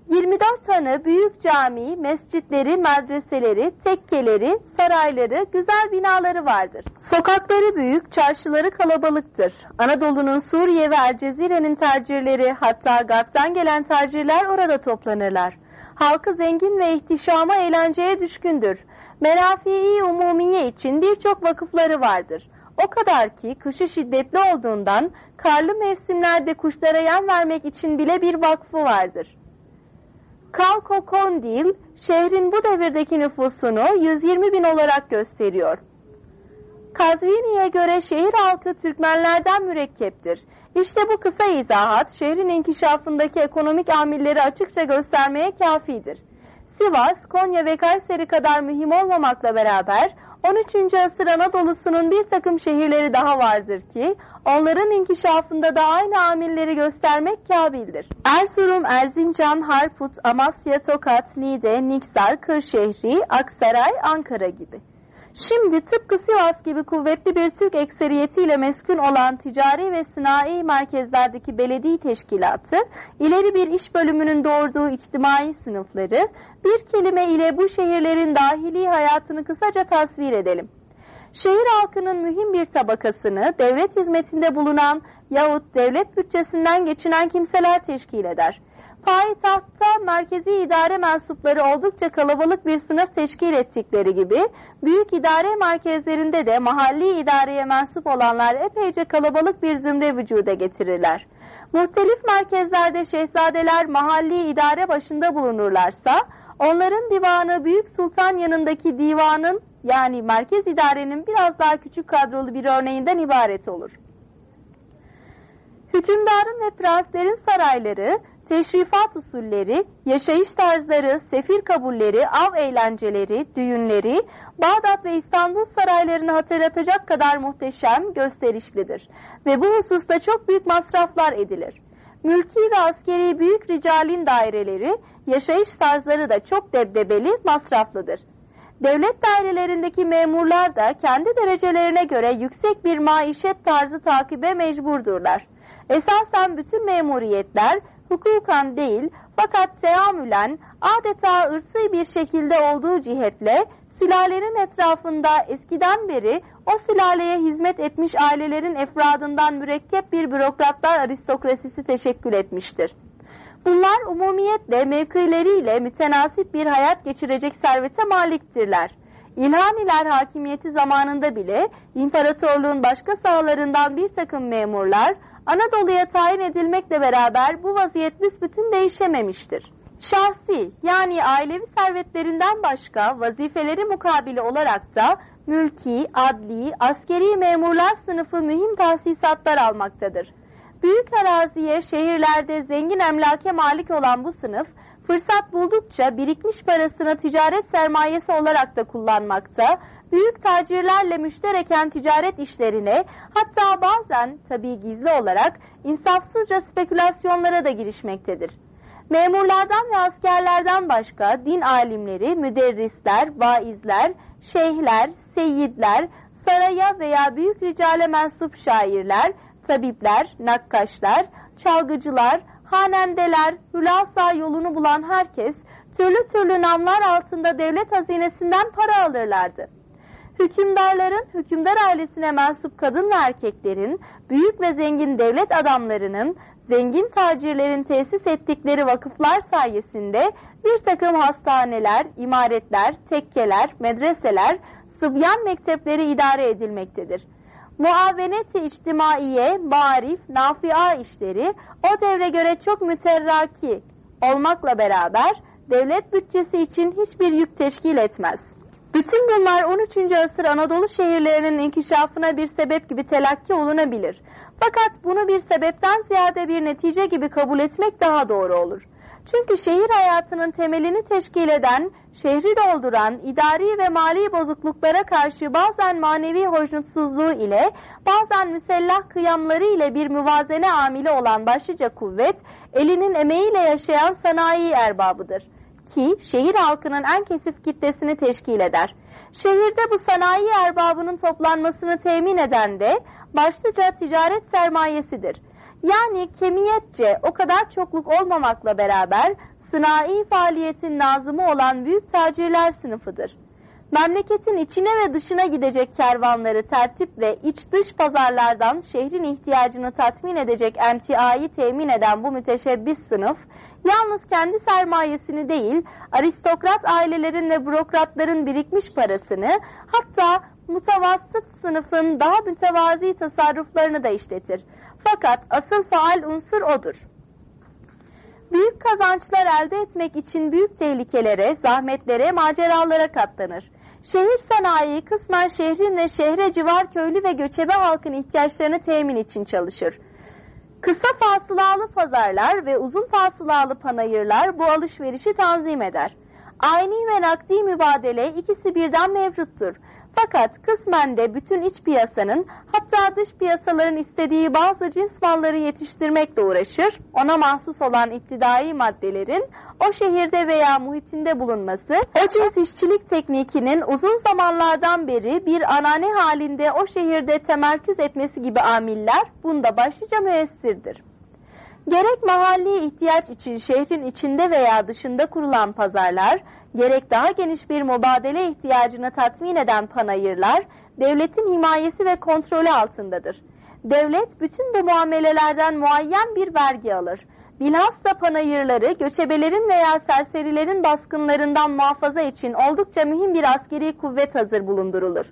24 tane büyük cami, mescitleri, medreseleri, tekkeleri, sarayları, güzel binaları vardır. Sokakları büyük, çarşıları kalabalıktır. Anadolu'nun Suriye ve Ercezire'nin tacirleri hatta Garp'tan gelen tacirler orada toplanırlar. Halkı zengin ve ihtişama eğlenceye düşkündür. Merafii umumiye için birçok vakıfları vardır. O kadar ki kışı şiddetli olduğundan karlı mevsimlerde kuşlara yem vermek için bile bir vakfı vardır. Kalkokondil şehrin bu devirdeki nüfusunu 120 bin olarak gösteriyor. Kazvini'ye göre şehir halkı Türkmenlerden mürekkeptir. İşte bu kısa izahat şehrin inkişafındaki ekonomik amilleri açıkça göstermeye kafidir. Sivas, Konya ve Kayseri kadar mühim olmamakla beraber 13. asır Anadolu'sunun bir takım şehirleri daha vardır ki onların inkişafında da aynı amilleri göstermek kabildir. Erzurum, Erzincan, Harput, Amasya, Tokat, Niğde, Niksar, Kırşehri, Aksaray, Ankara gibi. Şimdi tıpkı Sivas gibi kuvvetli bir Türk ekseriyetiyle meskun olan ticari ve sınai merkezlerdeki belediye teşkilatı, ileri bir iş bölümünün doğurduğu içtimai sınıfları, bir kelime ile bu şehirlerin dahili hayatını kısaca tasvir edelim. Şehir halkının mühim bir tabakasını devlet hizmetinde bulunan yahut devlet bütçesinden geçinen kimseler teşkil eder. Payitahtta merkezi idare mensupları oldukça kalabalık bir sınıf teşkil ettikleri gibi, büyük idare merkezlerinde de mahalli idareye mensup olanlar epeyce kalabalık bir zümre vücuda getirirler. Muhtelif merkezlerde şehzadeler mahalli idare başında bulunurlarsa, onların divanı Büyük Sultan yanındaki divanın yani merkez idarenin biraz daha küçük kadrolu bir örneğinden ibaret olur. Hükümdarın ve prenslerin sarayları teşrifat usulleri, yaşayış tarzları, sefir kabulleri, av eğlenceleri, düğünleri, Bağdat ve İstanbul saraylarını hatırlatacak kadar muhteşem, gösterişlidir. Ve bu hususta çok büyük masraflar edilir. Mülki ve askeri büyük ricalin daireleri, yaşayış tarzları da çok debdebeli, masraflıdır. Devlet dairelerindeki memurlar da kendi derecelerine göre yüksek bir maişet tarzı takibe mecburdurlar. Esasen bütün memuriyetler hukukan değil fakat teamülen adeta ırsı bir şekilde olduğu cihetle sülalenin etrafında eskiden beri o sülaleye hizmet etmiş ailelerin efradından mürekkep bir bürokratlar aristokrasisi teşekkül etmiştir. Bunlar umumiyetle mevkileriyle mütenasip bir hayat geçirecek servete maliktirler. İlhaniler hakimiyeti zamanında bile imparatorluğun başka sahalarından bir takım memurlar Anadolu'ya tayin edilmekle beraber bu vaziyet büsbütün değişememiştir. Şahsi yani ailevi servetlerinden başka vazifeleri mukabili olarak da mülki, adli, askeri memurlar sınıfı mühim tahsisatlar almaktadır. Büyük araziye, şehirlerde zengin emlake malik olan bu sınıf, fırsat buldukça birikmiş parasını ticaret sermayesi olarak da kullanmakta, büyük tacirlerle müştereken ticaret işlerine, hatta bazen tabii gizli olarak insafsızca spekülasyonlara da girişmektedir. Memurlardan ve askerlerden başka din alimleri, müderrisler, vaizler, şeyhler, seyyidler, saraya veya büyük ricale mensup şairler, tabipler, nakkaşlar, çalgıcılar, hanendeler, hülasa yolunu bulan herkes türlü türlü namlar altında devlet hazinesinden para alırlardı. Hükümdarların, hükümdar ailesine mensup kadın ve erkeklerin, büyük ve zengin devlet adamlarının, zengin tacirlerin tesis ettikleri vakıflar sayesinde bir takım hastaneler, imaretler, tekkeler, medreseler, sıbyan mektepleri idare edilmektedir. Muavenet-i içtimaiye, marif, nafia işleri o devre göre çok müterraki olmakla beraber devlet bütçesi için hiçbir yük teşkil etmez. Bütün bunlar 13. asır Anadolu şehirlerinin inkişafına bir sebep gibi telakki olunabilir. Fakat bunu bir sebepten ziyade bir netice gibi kabul etmek daha doğru olur. Çünkü şehir hayatının temelini teşkil eden, şehri dolduran, idari ve mali bozukluklara karşı bazen manevi hoşnutsuzluğu ile, bazen müsellah kıyamları ile bir müvazene amili olan başlıca kuvvet, elinin emeğiyle yaşayan sanayi erbabıdır. Ki şehir halkının en kesif kitlesini teşkil eder. Şehirde bu sanayi erbabının toplanmasını temin eden de başlıca ticaret sermayesidir. Yani kemiyetçe o kadar çokluk olmamakla beraber sınai faaliyetin nazımı olan büyük tacirler sınıfıdır. Memleketin içine ve dışına gidecek kervanları tertip ve iç dış pazarlardan şehrin ihtiyacını tatmin edecek emtiayı temin eden bu müteşebbis sınıf, yalnız kendi sermayesini değil, aristokrat ailelerin ve bürokratların birikmiş parasını, hatta mutavassıt sınıfın daha mütevazi tasarruflarını da işletir. Fakat asıl faal unsur odur. Büyük kazançlar elde etmek için büyük tehlikelere, zahmetlere, maceralara katlanır. Şehir sanayi kısmen şehrin ve şehre civar köylü ve göçebe halkın ihtiyaçlarını temin için çalışır. Kısa fasılalı pazarlar ve uzun fasılalı panayırlar bu alışverişi tanzim eder. Ayni ve nakdi mübadele ikisi birden mevcuttur. Fakat kısmen de bütün iç piyasanın hatta dış piyasaların istediği bazı cins malları yetiştirmekle uğraşır. Ona mahsus olan iktidai maddelerin o şehirde veya muhitinde bulunması, o cins işçilik teknikinin uzun zamanlardan beri bir anane halinde o şehirde temerküz etmesi gibi amiller bunda başlıca müessirdir. Gerek mahalli ihtiyaç için şehrin içinde veya dışında kurulan pazarlar, gerek daha geniş bir mübadele ihtiyacını tatmin eden panayırlar, devletin himayesi ve kontrolü altındadır. Devlet bütün bu muamelelerden muayyen bir vergi alır. Bilhassa panayırları göçebelerin veya serserilerin baskınlarından muhafaza için oldukça mühim bir askeri kuvvet hazır bulundurulur.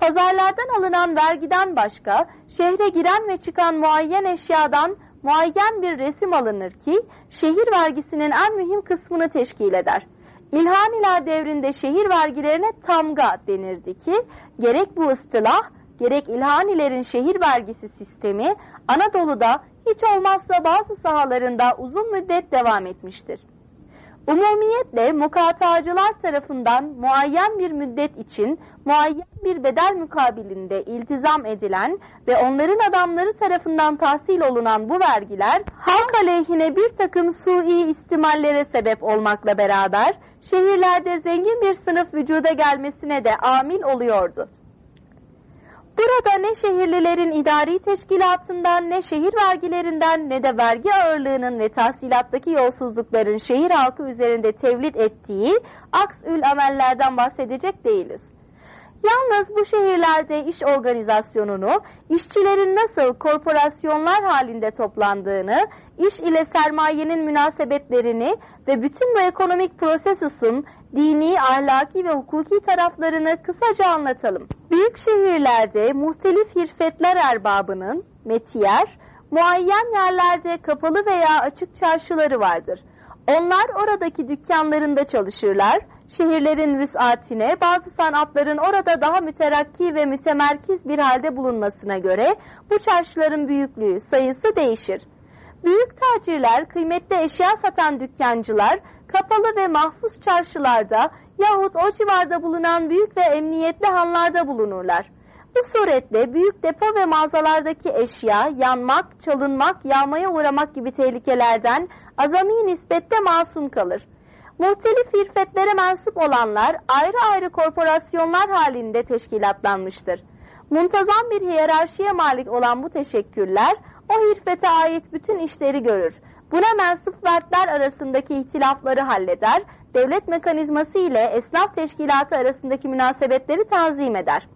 Pazarlardan alınan vergiden başka şehre giren ve çıkan muayyen eşyadan muayyen bir resim alınır ki şehir vergisinin en mühim kısmını teşkil eder. İlhaniler devrinde şehir vergilerine tamga denirdi ki gerek bu ıstılah gerek İlhanilerin şehir vergisi sistemi Anadolu'da hiç olmazsa bazı sahalarında uzun müddet devam etmiştir. Umumiyetle mukatacılar tarafından muayyen bir müddet için muayyen bir bedel mukabilinde iltizam edilen ve onların adamları tarafından tahsil olunan bu vergiler halk aleyhine bir takım sui istimallere sebep olmakla beraber şehirlerde zengin bir sınıf vücuda gelmesine de amil oluyordu. Burada ne şehirlilerin idari teşkilatından ne şehir vergilerinden ne de vergi ağırlığının ve tahsilattaki yolsuzlukların şehir halkı üzerinde tevlit ettiği aksül amellerden bahsedecek değiliz. Yalnız bu şehirlerde iş organizasyonunu, işçilerin nasıl korporasyonlar halinde toplandığını, iş ile sermayenin münasebetlerini ve bütün bu ekonomik prosesusun dini, ahlaki ve hukuki taraflarını kısaca anlatalım. Büyük şehirlerde muhtelif hirfetler erbabının, metiyer, muayyen yerlerde kapalı veya açık çarşıları vardır. Onlar oradaki dükkanlarında çalışırlar, şehirlerin vüsatine, bazı sanatların orada daha müterakki ve mütemerkiz bir halde bulunmasına göre bu çarşıların büyüklüğü, sayısı değişir. Büyük tacirler, kıymetli eşya satan dükkancılar, kapalı ve mahfuz çarşılarda yahut o civarda bulunan büyük ve emniyetli hanlarda bulunurlar. Bu suretle büyük depo ve mağazalardaki eşya, yanmak, çalınmak, yağmaya uğramak gibi tehlikelerden azami nispette masum kalır. Muhtelif hirfetlere mensup olanlar ayrı ayrı korporasyonlar halinde teşkilatlanmıştır. Muntazam bir hiyerarşiye malik olan bu teşekkürler o hirfete ait bütün işleri görür. Buna mensup vertler arasındaki ihtilafları halleder, devlet mekanizması ile esnaf teşkilatı arasındaki münasebetleri tanzim eder.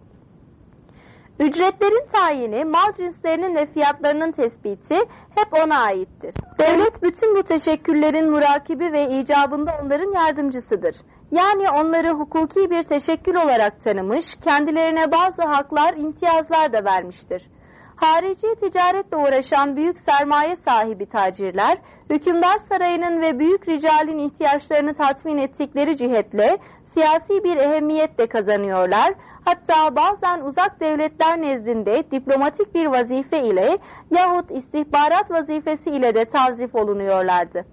Ücretlerin tayini, mal cinslerinin ve fiyatlarının tespiti hep ona aittir. Devlet bütün bu teşekküllerin murakibi ve icabında onların yardımcısıdır. Yani onları hukuki bir teşekkül olarak tanımış, kendilerine bazı haklar, imtiyazlar da vermiştir. Harici ticaretle uğraşan büyük sermaye sahibi tacirler, hükümdar sarayının ve büyük ricalin ihtiyaçlarını tatmin ettikleri cihetle siyasi bir ehemmiyet de kazanıyorlar. Hatta bazen uzak devletler nezdinde diplomatik bir vazife ile yahut istihbarat vazifesi ile de tazif olunuyorlardı.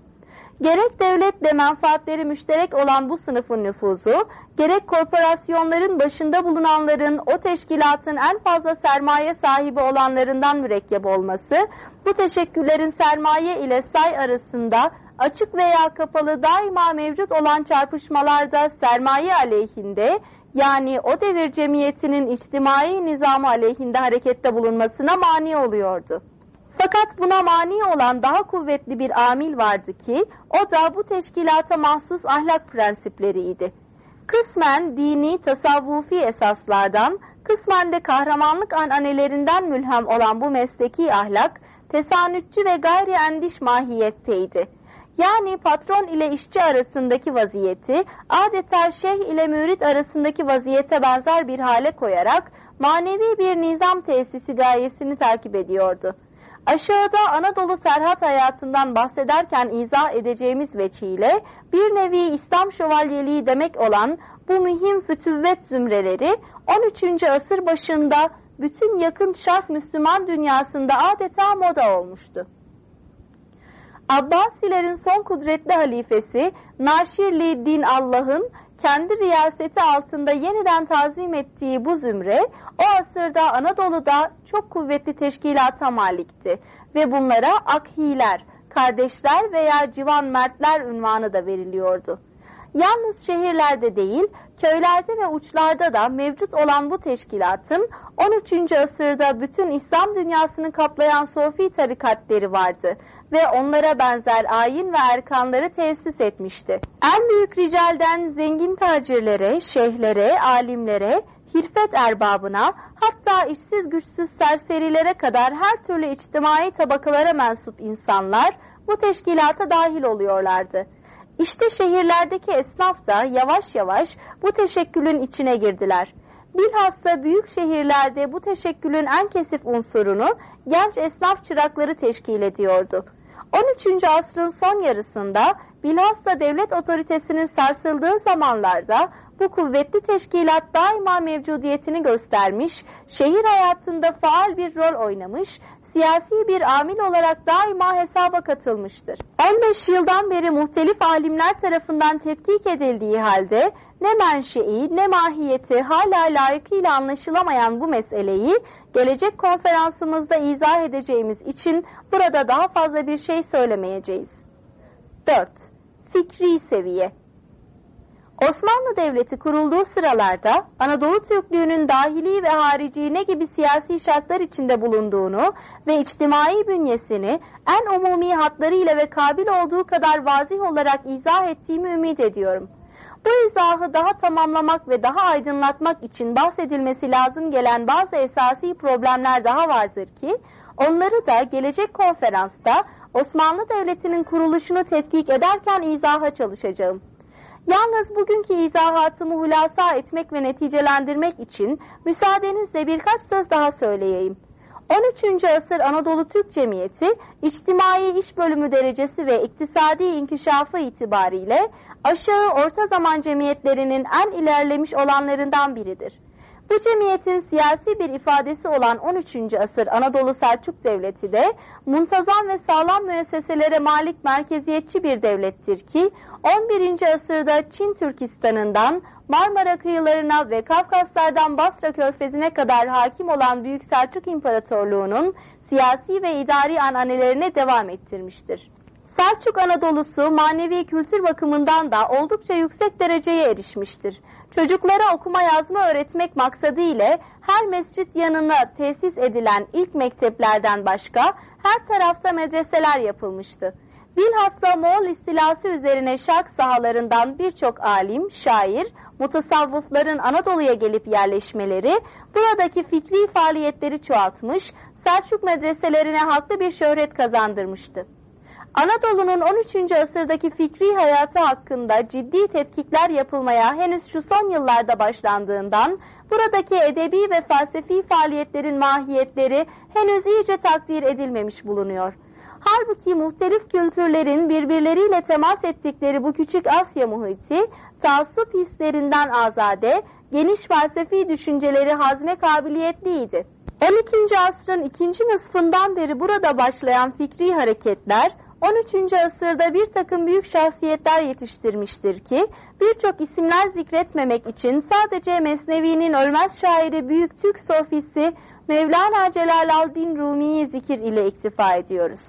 Gerek devletle menfaatleri müşterek olan bu sınıfın nüfuzu, gerek korporasyonların başında bulunanların o teşkilatın en fazla sermaye sahibi olanlarından mürekkep olması, bu teşekkürlerin sermaye ile say arasında açık veya kapalı daima mevcut olan çarpışmalarda sermaye aleyhinde, yani o devir cemiyetinin içtimai nizamı aleyhinde harekette bulunmasına mani oluyordu. Fakat buna mani olan daha kuvvetli bir amil vardı ki o da bu teşkilata mahsus ahlak prensipleriydi. Kısmen dini, tasavvufi esaslardan, kısmen de kahramanlık ananelerinden mülhem olan bu mesleki ahlak, tesanütçü ve gayri endiş mahiyetteydi. Yani patron ile işçi arasındaki vaziyeti, adeta şeyh ile mürit arasındaki vaziyete benzer bir hale koyarak, manevi bir nizam tesisi gayesini takip ediyordu. Aşağıda Anadolu Serhat hayatından bahsederken izah edeceğimiz veçiyle bir nevi İslam şövalyeliği demek olan bu mühim fütüvvet zümreleri 13. asır başında bütün yakın şark Müslüman dünyasında adeta moda olmuştu. Abbasilerin son kudretli halifesi Naşirli Din Allah'ın kendi riyaseti altında yeniden tazim ettiği bu zümre o asırda Anadolu'da çok kuvvetli teşkilata malikti ve bunlara akhiler, kardeşler veya civan mertler ünvanı da veriliyordu. Yalnız şehirlerde değil, köylerde ve uçlarda da mevcut olan bu teşkilatın 13. asırda bütün İslam dünyasını kaplayan sofi tarikatleri vardı ve onlara benzer ayin ve erkanları tesis etmişti. En büyük ricalden zengin tacirlere, şeyhlere, alimlere, hirfet erbabına, hatta işsiz güçsüz serserilere kadar her türlü içtimai tabakalara mensup insanlar bu teşkilata dahil oluyorlardı. İşte şehirlerdeki esnaf da yavaş yavaş bu teşekkülün içine girdiler. Bilhassa büyük şehirlerde bu teşekkülün en kesif unsurunu genç esnaf çırakları teşkil ediyordu. 13. asrın son yarısında bilhassa devlet otoritesinin sarsıldığı zamanlarda bu kuvvetli teşkilat daima mevcudiyetini göstermiş, şehir hayatında faal bir rol oynamış, siyasi bir amil olarak daima hesaba katılmıştır. 15 yıldan beri muhtelif alimler tarafından tetkik edildiği halde ne menşei ne mahiyeti hala layıkıyla anlaşılamayan bu meseleyi gelecek konferansımızda izah edeceğimiz için burada daha fazla bir şey söylemeyeceğiz. 4. Fikri seviye Osmanlı Devleti kurulduğu sıralarda Anadolu Türklüğünün dahili ve harici ne gibi siyasi şartlar içinde bulunduğunu ve içtimai bünyesini en umumi hatlarıyla ve kabil olduğu kadar vazih olarak izah ettiğimi ümit ediyorum. Bu izahı daha tamamlamak ve daha aydınlatmak için bahsedilmesi lazım gelen bazı esasi problemler daha vardır ki, onları da gelecek konferansta Osmanlı Devleti'nin kuruluşunu tetkik ederken izaha çalışacağım. Yalnız bugünkü izahatımı hulasa etmek ve neticelendirmek için müsaadenizle birkaç söz daha söyleyeyim. 13. asır Anadolu Türk Cemiyeti, içtimai iş bölümü derecesi ve iktisadi inkişafı itibariyle aşağı orta zaman cemiyetlerinin en ilerlemiş olanlarından biridir. Bu cemiyetin siyasi bir ifadesi olan 13. asır Anadolu Selçuk Devleti de muntazam ve sağlam müesseselere malik merkeziyetçi bir devlettir ki 11. asırda Çin Türkistan'ından Marmara kıyılarına ve Kafkaslardan Basra körfezine kadar hakim olan Büyük Selçuk İmparatorluğu'nun siyasi ve idari ananelerine devam ettirmiştir. Selçuk Anadolu'su manevi kültür bakımından da oldukça yüksek dereceye erişmiştir. Çocuklara okuma yazma öğretmek maksadı ile her mescit yanına tesis edilen ilk mekteplerden başka her tarafta medreseler yapılmıştı. Bilhassa Moğol istilası üzerine şark sahalarından birçok alim, şair, mutasavvıfların Anadolu'ya gelip yerleşmeleri, buradaki fikri faaliyetleri çoğaltmış, Selçuk medreselerine haklı bir şöhret kazandırmıştı. Anadolu'nun 13. asırdaki fikri hayatı hakkında ciddi tetkikler yapılmaya henüz şu son yıllarda başlandığından, buradaki edebi ve felsefi faaliyetlerin mahiyetleri henüz iyice takdir edilmemiş bulunuyor. Halbuki muhtelif kültürlerin birbirleriyle temas ettikleri bu küçük Asya muhiti, taassup hislerinden azade, geniş felsefi düşünceleri hazne kabiliyetliydi. 12. asrın ikinci nısfından beri burada başlayan fikri hareketler, 13. asırda bir takım büyük şahsiyetler yetiştirmiştir ki birçok isimler zikretmemek için sadece Mesnevi'nin ölmez şairi büyük Türk sofisi Mevlana Celaleddin Rumi'yi zikir ile iktifa ediyoruz.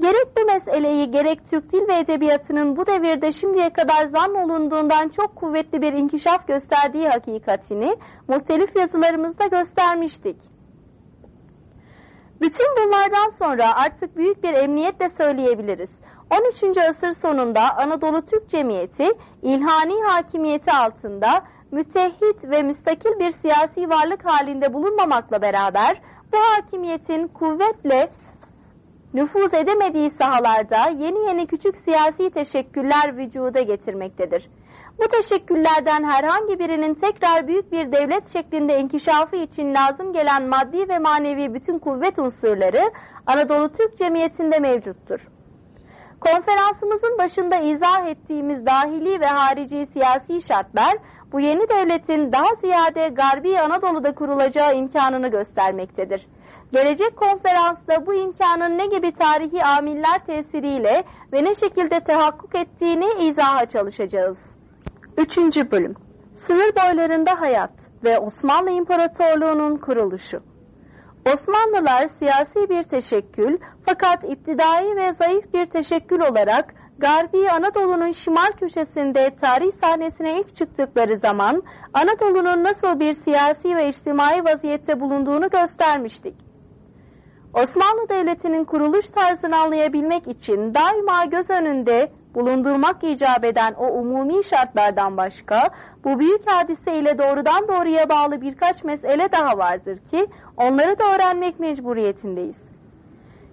Gerek bu meseleyi gerek Türk dil ve edebiyatının bu devirde şimdiye kadar zan olunduğundan çok kuvvetli bir inkişaf gösterdiği hakikatini muhtelif yazılarımızda göstermiştik. Bütün bunlardan sonra artık büyük bir emniyetle söyleyebiliriz. 13. asır sonunda Anadolu Türk Cemiyeti ilhani hakimiyeti altında mütehhit ve müstakil bir siyasi varlık halinde bulunmamakla beraber bu hakimiyetin kuvvetle nüfuz edemediği sahalarda yeni yeni küçük siyasi teşekküller vücuda getirmektedir. Bu teşekküllerden herhangi birinin tekrar büyük bir devlet şeklinde inkişafı için lazım gelen maddi ve manevi bütün kuvvet unsurları Anadolu Türk Cemiyeti'nde mevcuttur. Konferansımızın başında izah ettiğimiz dahili ve harici siyasi şartlar bu yeni devletin daha ziyade Garbi Anadolu'da kurulacağı imkanını göstermektedir. Gelecek konferansta bu imkanın ne gibi tarihi amiller tesiriyle ve ne şekilde tehakkuk ettiğini izaha çalışacağız. Üçüncü bölüm Sınır boylarında hayat ve Osmanlı İmparatorluğu'nun kuruluşu Osmanlılar siyasi bir teşekkül fakat iptidai ve zayıf bir teşekkül olarak Garbi Anadolu'nun şimal köşesinde tarih sahnesine ilk çıktıkları zaman Anadolu'nun nasıl bir siyasi ve içtimai vaziyette bulunduğunu göstermiştik. Osmanlı Devleti'nin kuruluş tarzını anlayabilmek için daima göz önünde bulundurmak icap eden o umumi şartlardan başka bu büyük hadise ile doğrudan doğruya bağlı birkaç mesele daha vardır ki onları da öğrenmek mecburiyetindeyiz.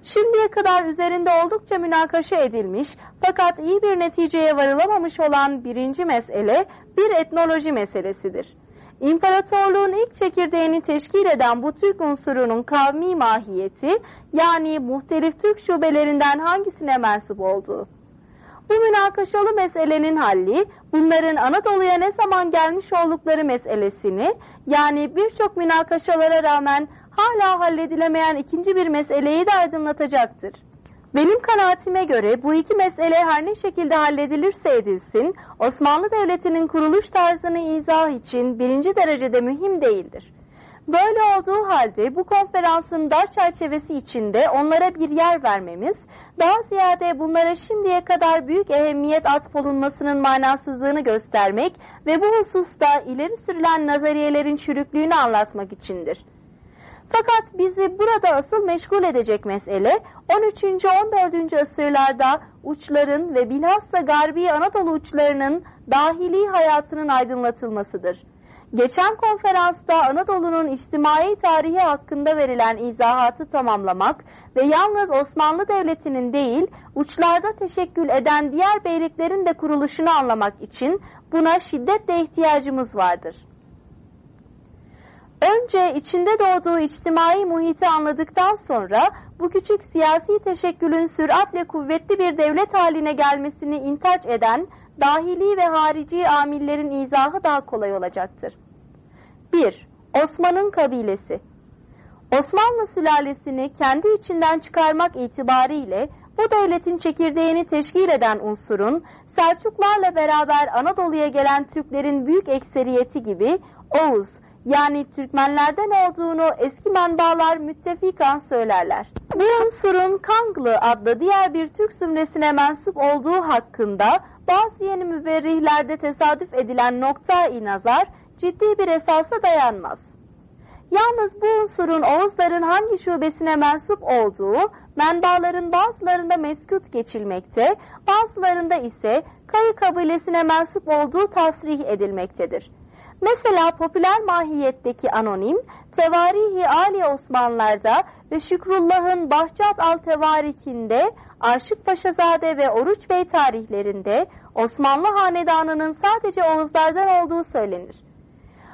Şimdiye kadar üzerinde oldukça münakaşa edilmiş fakat iyi bir neticeye varılamamış olan birinci mesele bir etnoloji meselesidir. İmparatorluğun ilk çekirdeğini teşkil eden bu Türk unsurunun kavmi mahiyeti yani muhtelif Türk şubelerinden hangisine mensup olduğu. Bu münakaşalı meselenin halli bunların Anadolu'ya ne zaman gelmiş oldukları meselesini yani birçok münakaşalara rağmen hala halledilemeyen ikinci bir meseleyi de aydınlatacaktır. Benim kanaatime göre bu iki mesele her ne şekilde halledilirse edilsin, Osmanlı Devleti'nin kuruluş tarzını izah için birinci derecede mühim değildir. Böyle olduğu halde bu konferansın dar çerçevesi içinde onlara bir yer vermemiz, daha ziyade bunlara şimdiye kadar büyük ehemmiyet atfolunmasının manasızlığını göstermek ve bu hususta ileri sürülen nazariyelerin çürüklüğünü anlatmak içindir. Fakat bizi burada asıl meşgul edecek mesele 13. 14. asırlarda uçların ve bilhassa Garbi Anadolu uçlarının dahili hayatının aydınlatılmasıdır. Geçen konferansta Anadolu'nun içtimai tarihi hakkında verilen izahatı tamamlamak ve yalnız Osmanlı Devleti'nin değil, uçlarda teşekkül eden diğer beyliklerin de kuruluşunu anlamak için buna şiddetle ihtiyacımız vardır. Önce içinde doğduğu içtimai muhiti anladıktan sonra bu küçük siyasi teşekkülün süratle kuvvetli bir devlet haline gelmesini intaç eden dahili ve harici amillerin izahı daha kolay olacaktır. 1. Osman'ın kabilesi Osmanlı sülalesini kendi içinden çıkarmak itibariyle bu devletin çekirdeğini teşkil eden unsurun Selçuklarla beraber Anadolu'ya gelen Türklerin büyük ekseriyeti gibi Oğuz, yani Türkmenlerden olduğunu eski menbaalar müttefikan söylerler. Bu unsurun Kanglı adlı diğer bir Türk zümresine mensup olduğu hakkında bazı yeni müberrihlerde tesadüf edilen nokta-i nazar ciddi bir esasa dayanmaz. Yalnız bu unsurun Oğuzların hangi şubesine mensup olduğu menbaaların bazılarında meskut geçilmekte, bazılarında ise Kayı kabilesine mensup olduğu tasrih edilmektedir. Mesela popüler mahiyetteki anonim, Tevarihi Ali Osmanlılar'da ve Şükrullah'ın Bahçat al-Tevarik'inde, Aşık Paşazade ve Oruç Bey tarihlerinde Osmanlı Hanedanı'nın sadece Oğuzlardan olduğu söylenir.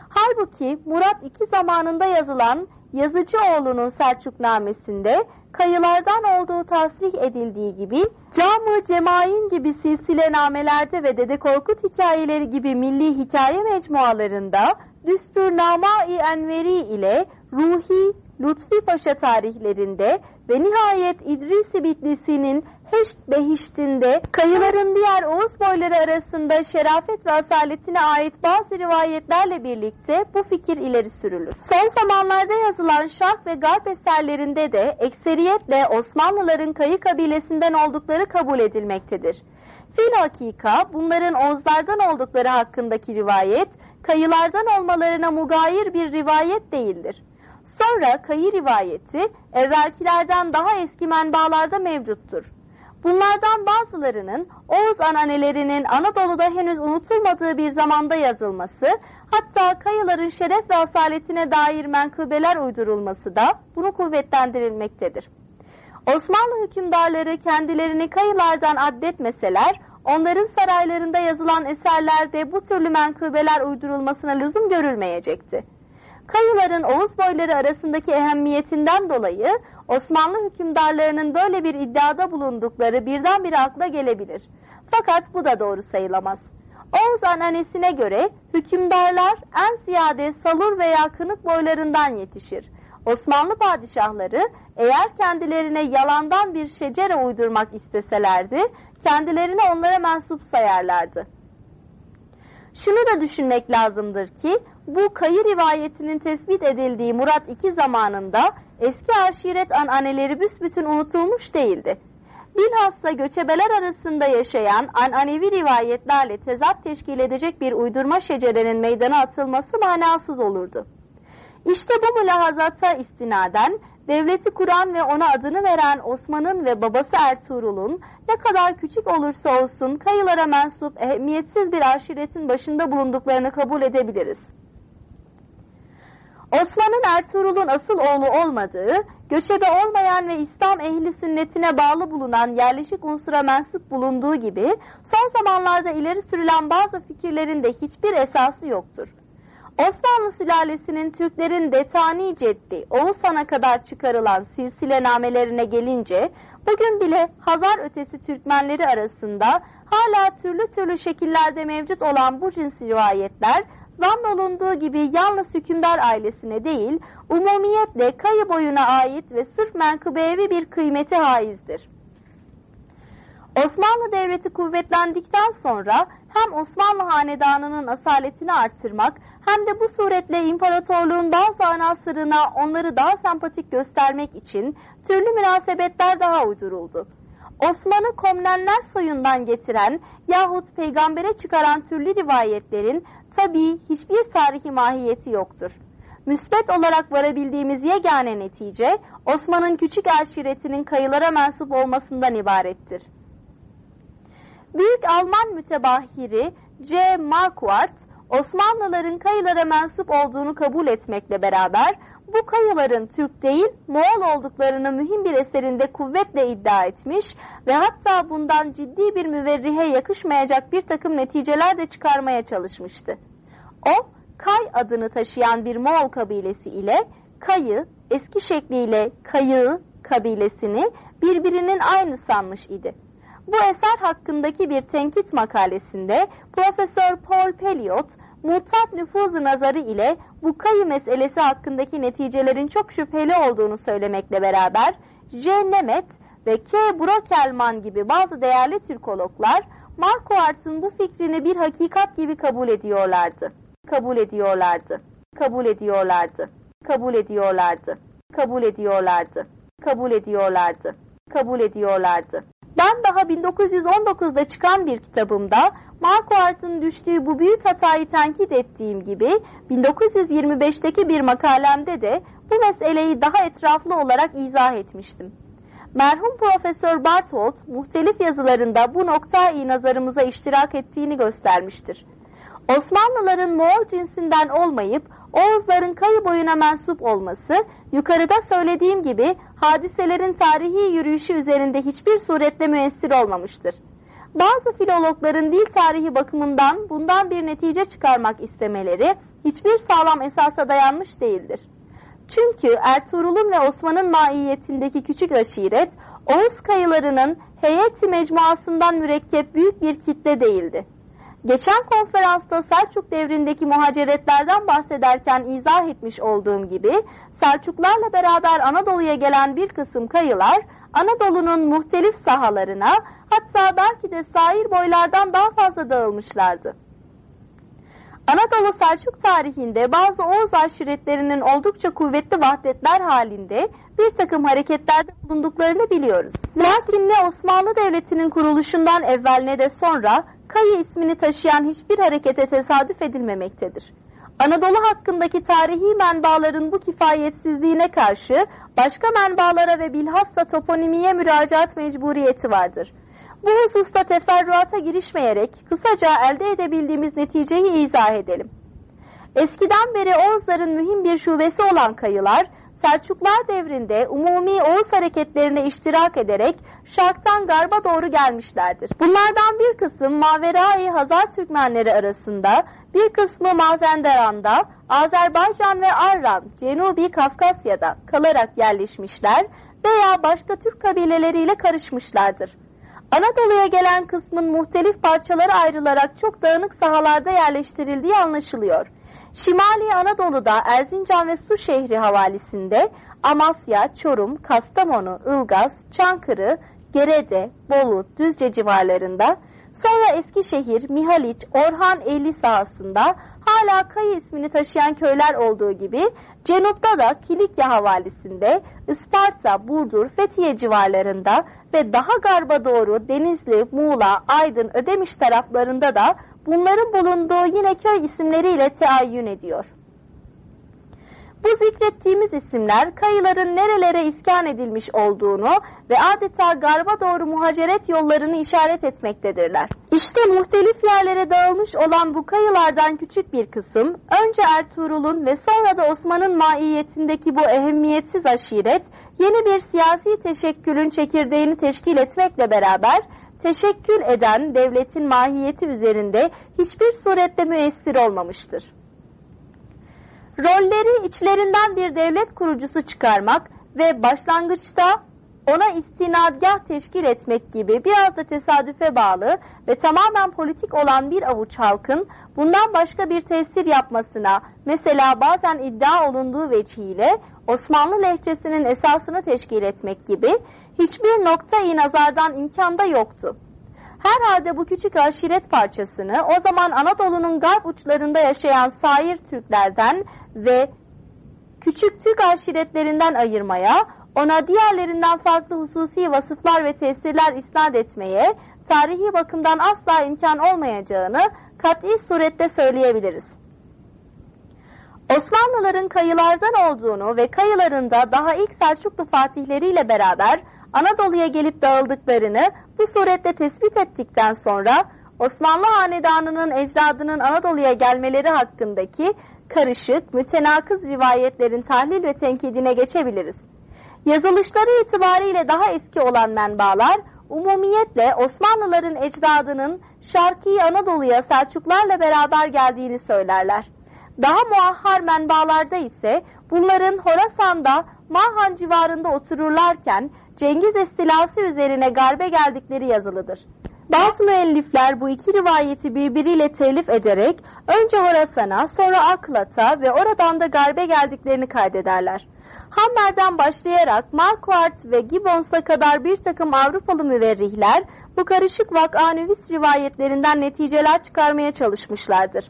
Halbuki Murat II zamanında yazılan Yazıcıoğlu'nun Selçuknamesinde kayılardan olduğu tasrih edildiği gibi Camı Cemain gibi silsilenamelerde ve Dede Korkut hikayeleri gibi milli hikaye mecmualarında Düsturnama-i Enveri ile Ruhi Lütfi Paşa tarihlerinde ve nihayet İdris-i Bitlisi'nin Heşt Behişt'inde kayıların diğer Oğuz boyları arasında şerafet ve asaletine ait bazı rivayetlerle birlikte bu fikir ileri sürülür. Son zamanlarda yazılan Şark ve Garp eserlerinde de ekseriyetle Osmanlıların kayı kabilesinden oldukları kabul edilmektedir. Fil hakika bunların Oğuzlardan oldukları hakkındaki rivayet, kayılardan olmalarına mugayir bir rivayet değildir. Sonra kayı rivayeti evvelkilerden daha eski menbaalarda mevcuttur. Bunlardan bazılarının Oğuz ananelerinin Anadolu'da henüz unutulmadığı bir zamanda yazılması, hatta kayıların şeref ve asaletine dair menkıbeler uydurulması da bunu kuvvetlendirilmektedir. Osmanlı hükümdarları kendilerini kayılardan addetmeseler, onların saraylarında yazılan eserlerde bu türlü menkıbeler uydurulmasına lüzum görülmeyecekti. Kayıların Oğuz boyları arasındaki ehemmiyetinden dolayı Osmanlı hükümdarlarının böyle bir iddiada bulundukları birdenbire akla gelebilir. Fakat bu da doğru sayılamaz. Oğuz ananesine göre hükümdarlar en ziyade salur veya kınık boylarından yetişir. Osmanlı padişahları eğer kendilerine yalandan bir şecere uydurmak isteselerdi, kendilerini onlara mensup sayarlardı. Şunu da düşünmek lazımdır ki, bu kayı rivayetinin tespit edildiği Murat II zamanında eski aşiret ananeleri büsbütün unutulmuş değildi. Bilhassa göçebeler arasında yaşayan ananevi rivayetlerle tezat teşkil edecek bir uydurma şecerenin meydana atılması manasız olurdu. İşte bu mülahazata istinaden devleti kuran ve ona adını veren Osman'ın ve babası Ertuğrul'un ne kadar küçük olursa olsun kayılara mensup ehemmiyetsiz bir aşiretin başında bulunduklarını kabul edebiliriz. Osman'ın Ertuğrul'un asıl oğlu olmadığı, göçebe olmayan ve İslam ehli sünnetine bağlı bulunan yerleşik unsura mensup bulunduğu gibi son zamanlarda ileri sürülen bazı fikirlerin de hiçbir esası yoktur. Osmanlı sülalesinin Türklerin detani ceddi Oğuzhan'a kadar çıkarılan silsile namelerine gelince bugün bile Hazar ötesi Türkmenleri arasında hala türlü türlü şekillerde mevcut olan bu cins rivayetler zannolunduğu gibi yalnız hükümdar ailesine değil umumiyetle kayı boyuna ait ve sırf menkıbevi bir kıymeti haizdir. Osmanlı Devleti kuvvetlendikten sonra hem Osmanlı Hanedanı'nın asaletini artırmak hem de bu suretle imparatorluğun bazı anasırına onları daha sempatik göstermek için türlü münasebetler daha uyduruldu. Osman'ı Komnenler soyundan getiren yahut peygambere çıkaran türlü rivayetlerin tabii hiçbir tarihi mahiyeti yoktur. Müsbet olarak varabildiğimiz yegane netice Osman'ın küçük aşiretinin kayılara mensup olmasından ibarettir. Büyük Alman mütebahiri C. Marquardt, Osmanlıların kayılara mensup olduğunu kabul etmekle beraber bu kayıların Türk değil Moğol olduklarını mühim bir eserinde kuvvetle iddia etmiş ve hatta bundan ciddi bir müverrihe yakışmayacak bir takım neticeler de çıkarmaya çalışmıştı. O, Kay adını taşıyan bir Moğol kabilesi ile Kayı, eski şekliyle Kayığı kabilesini birbirinin aynı sanmış idi. Bu eser hakkındaki bir tenkit makalesinde Profesör Paul Pelliot, mutat nüfuzu nazarı ile bu kayı meselesi hakkındaki neticelerin çok şüpheli olduğunu söylemekle beraber J. Nemet ve K. Brokelman gibi bazı değerli Türkologlar Marquardt'ın bu fikrini bir hakikat gibi kabul ediyorlardı. Kabul ediyorlardı. Kabul ediyorlardı. Kabul ediyorlardı. Kabul ediyorlardı. Kabul ediyorlardı. Kabul ediyorlardı. Ben daha 1919'da çıkan bir kitabımda Marquardt'ın düştüğü bu büyük hatayı tenkit ettiğim gibi 1925'teki bir makalemde de bu meseleyi daha etraflı olarak izah etmiştim. Merhum Profesör Barthold muhtelif yazılarında bu noktayı nazarımıza iştirak ettiğini göstermiştir. Osmanlıların Moğol cinsinden olmayıp Oğuzların kayı boyuna mensup olması, yukarıda söylediğim gibi hadiselerin tarihi yürüyüşü üzerinde hiçbir suretle müessir olmamıştır. Bazı filologların dil tarihi bakımından bundan bir netice çıkarmak istemeleri hiçbir sağlam esasa dayanmış değildir. Çünkü Ertuğrul'un ve Osman'ın maiyetindeki küçük aşiret, Oğuz kayılarının heyeti mecmuasından mürekkep büyük bir kitle değildi. Geçen konferansta Selçuk devrindeki muhaceretlerden bahsederken izah etmiş olduğum gibi Selçuklarla beraber Anadolu'ya gelen bir kısım kayılar Anadolu'nun muhtelif sahalarına hatta belki de sahil boylardan daha fazla dağılmışlardı. Anadolu Selçuk tarihinde bazı Oğuz aşiretlerinin oldukça kuvvetli vahdetler halinde bir takım hareketlerde bulunduklarını biliyoruz. Lakin ne Osmanlı Devleti'nin kuruluşundan evvel ne de sonra Kayı ismini taşıyan hiçbir harekete tesadüf edilmemektedir. Anadolu hakkındaki tarihi menbaların bu kifayetsizliğine karşı başka menbalara ve bilhassa toponimiye müracaat mecburiyeti vardır. Bu hususta teferruata girişmeyerek kısaca elde edebildiğimiz neticeyi izah edelim. Eskiden beri Oğuzların mühim bir şubesi olan kayılar, Selçuklar devrinde umumi Oğuz hareketlerine iştirak ederek şarktan garba doğru gelmişlerdir. Bunlardan bir kısım Maverai Hazar Türkmenleri arasında, bir kısmı Mazenderan'da, Azerbaycan ve Arran, Cenubi Kafkasya'da kalarak yerleşmişler veya başka Türk kabileleriyle karışmışlardır. Anadolu'ya gelen kısmın muhtelif parçalara ayrılarak çok dağınık sahalarda yerleştirildiği anlaşılıyor. Şimali Anadolu'da Erzincan ve Su şehri havalisinde Amasya, Çorum, Kastamonu, Ilgaz, Çankırı, Gerede, Bolu, Düzce civarlarında, sonra Eskişehir, Mihaliç, Orhan Ehli sahasında hala Kayı ismini taşıyan köyler olduğu gibi Cenup'ta da Kilikya havalisinde, Isparta, Burdur, Fethiye civarlarında ve daha garba doğru Denizli, Muğla, Aydın, Ödemiş taraflarında da bunların bulunduğu yine köy isimleriyle teayyün ediyor. Bu zikrettiğimiz isimler kayıların nerelere iskan edilmiş olduğunu ve adeta garba doğru muhaceret yollarını işaret etmektedirler. İşte muhtelif yerlere dağılmış olan bu kayılardan küçük bir kısım, önce Ertuğrul'un ve sonra da Osman'ın maiyetindeki bu ehemmiyetsiz aşiret, yeni bir siyasi teşekkülün çekirdeğini teşkil etmekle beraber, teşekkül eden devletin mahiyeti üzerinde hiçbir surette müessir olmamıştır. Rolleri içlerinden bir devlet kurucusu çıkarmak ve başlangıçta ona istinadgah teşkil etmek gibi biraz da tesadüfe bağlı ve tamamen politik olan bir avuç halkın bundan başka bir tesir yapmasına, mesela bazen iddia olunduğu vecihiyle Osmanlı lehçesinin esasını teşkil etmek gibi hiçbir noktayı nazardan imkanda yoktu. Herhalde bu küçük aşiret parçasını o zaman Anadolu'nun garp uçlarında yaşayan sair Türklerden ve küçük Türk aşiretlerinden ayırmaya, ona diğerlerinden farklı hususi vasıflar ve tesirler isnat etmeye, tarihi bakımdan asla imkan olmayacağını kat'i surette söyleyebiliriz. Osmanlıların kayılardan olduğunu ve kayılarında daha ilk Selçuklu fatihleriyle beraber Anadolu'ya gelip dağıldıklarını bu surette tespit ettikten sonra Osmanlı Hanedanı'nın ecdadının Anadolu'ya gelmeleri hakkındaki karışık, mütenakız rivayetlerin tahlil ve tenkidine geçebiliriz. Yazılışları itibariyle daha eski olan menbalar, umumiyetle Osmanlıların ecdadının Şarkı Anadolu'ya Selçuklarla beraber geldiğini söylerler. Daha muahhar menbalarda ise bunların Horasan'da Mahan civarında otururlarken Cengiz estilası üzerine garbe geldikleri yazılıdır. Bazı müellifler bu iki rivayeti birbiriyle telif ederek önce Horasan'a sonra Aklat'a ve oradan da garbe geldiklerini kaydederler. Hammer'den başlayarak Marquardt ve Gibbons'a kadar bir takım Avrupalı müverrihler bu karışık vakanüvis rivayetlerinden neticeler çıkarmaya çalışmışlardır.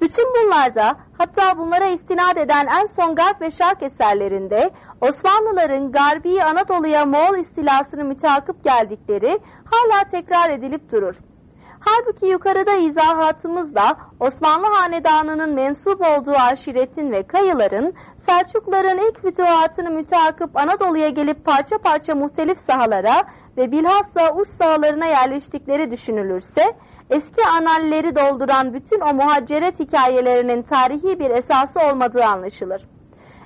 Bütün bunlarda hatta bunlara istinad eden en son Garp ve Şark eserlerinde Osmanlıların Garbi Anadolu'ya Moğol istilasını mütakip geldikleri hala tekrar edilip durur. Halbuki yukarıda izahatımızda Osmanlı Hanedanı'nın mensup olduğu aşiretin ve kayıların Selçukların ilk fütuhatını mütakip Anadolu'ya gelip parça parça muhtelif sahalara ve bilhassa uç sahalarına yerleştikleri düşünülürse eski analleri dolduran bütün o muhacceret hikayelerinin tarihi bir esası olmadığı anlaşılır.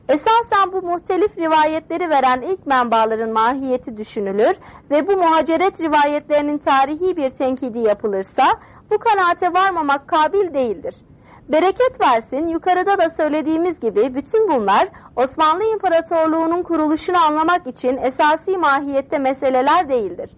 Esasen bu muhtelif rivayetleri veren ilk menbaların mahiyeti düşünülür ve bu muhaceret rivayetlerinin tarihi bir tenkidi yapılırsa bu kanaate varmamak kabil değildir. Bereket versin yukarıda da söylediğimiz gibi bütün bunlar Osmanlı İmparatorluğu'nun kuruluşunu anlamak için esasi mahiyette meseleler değildir.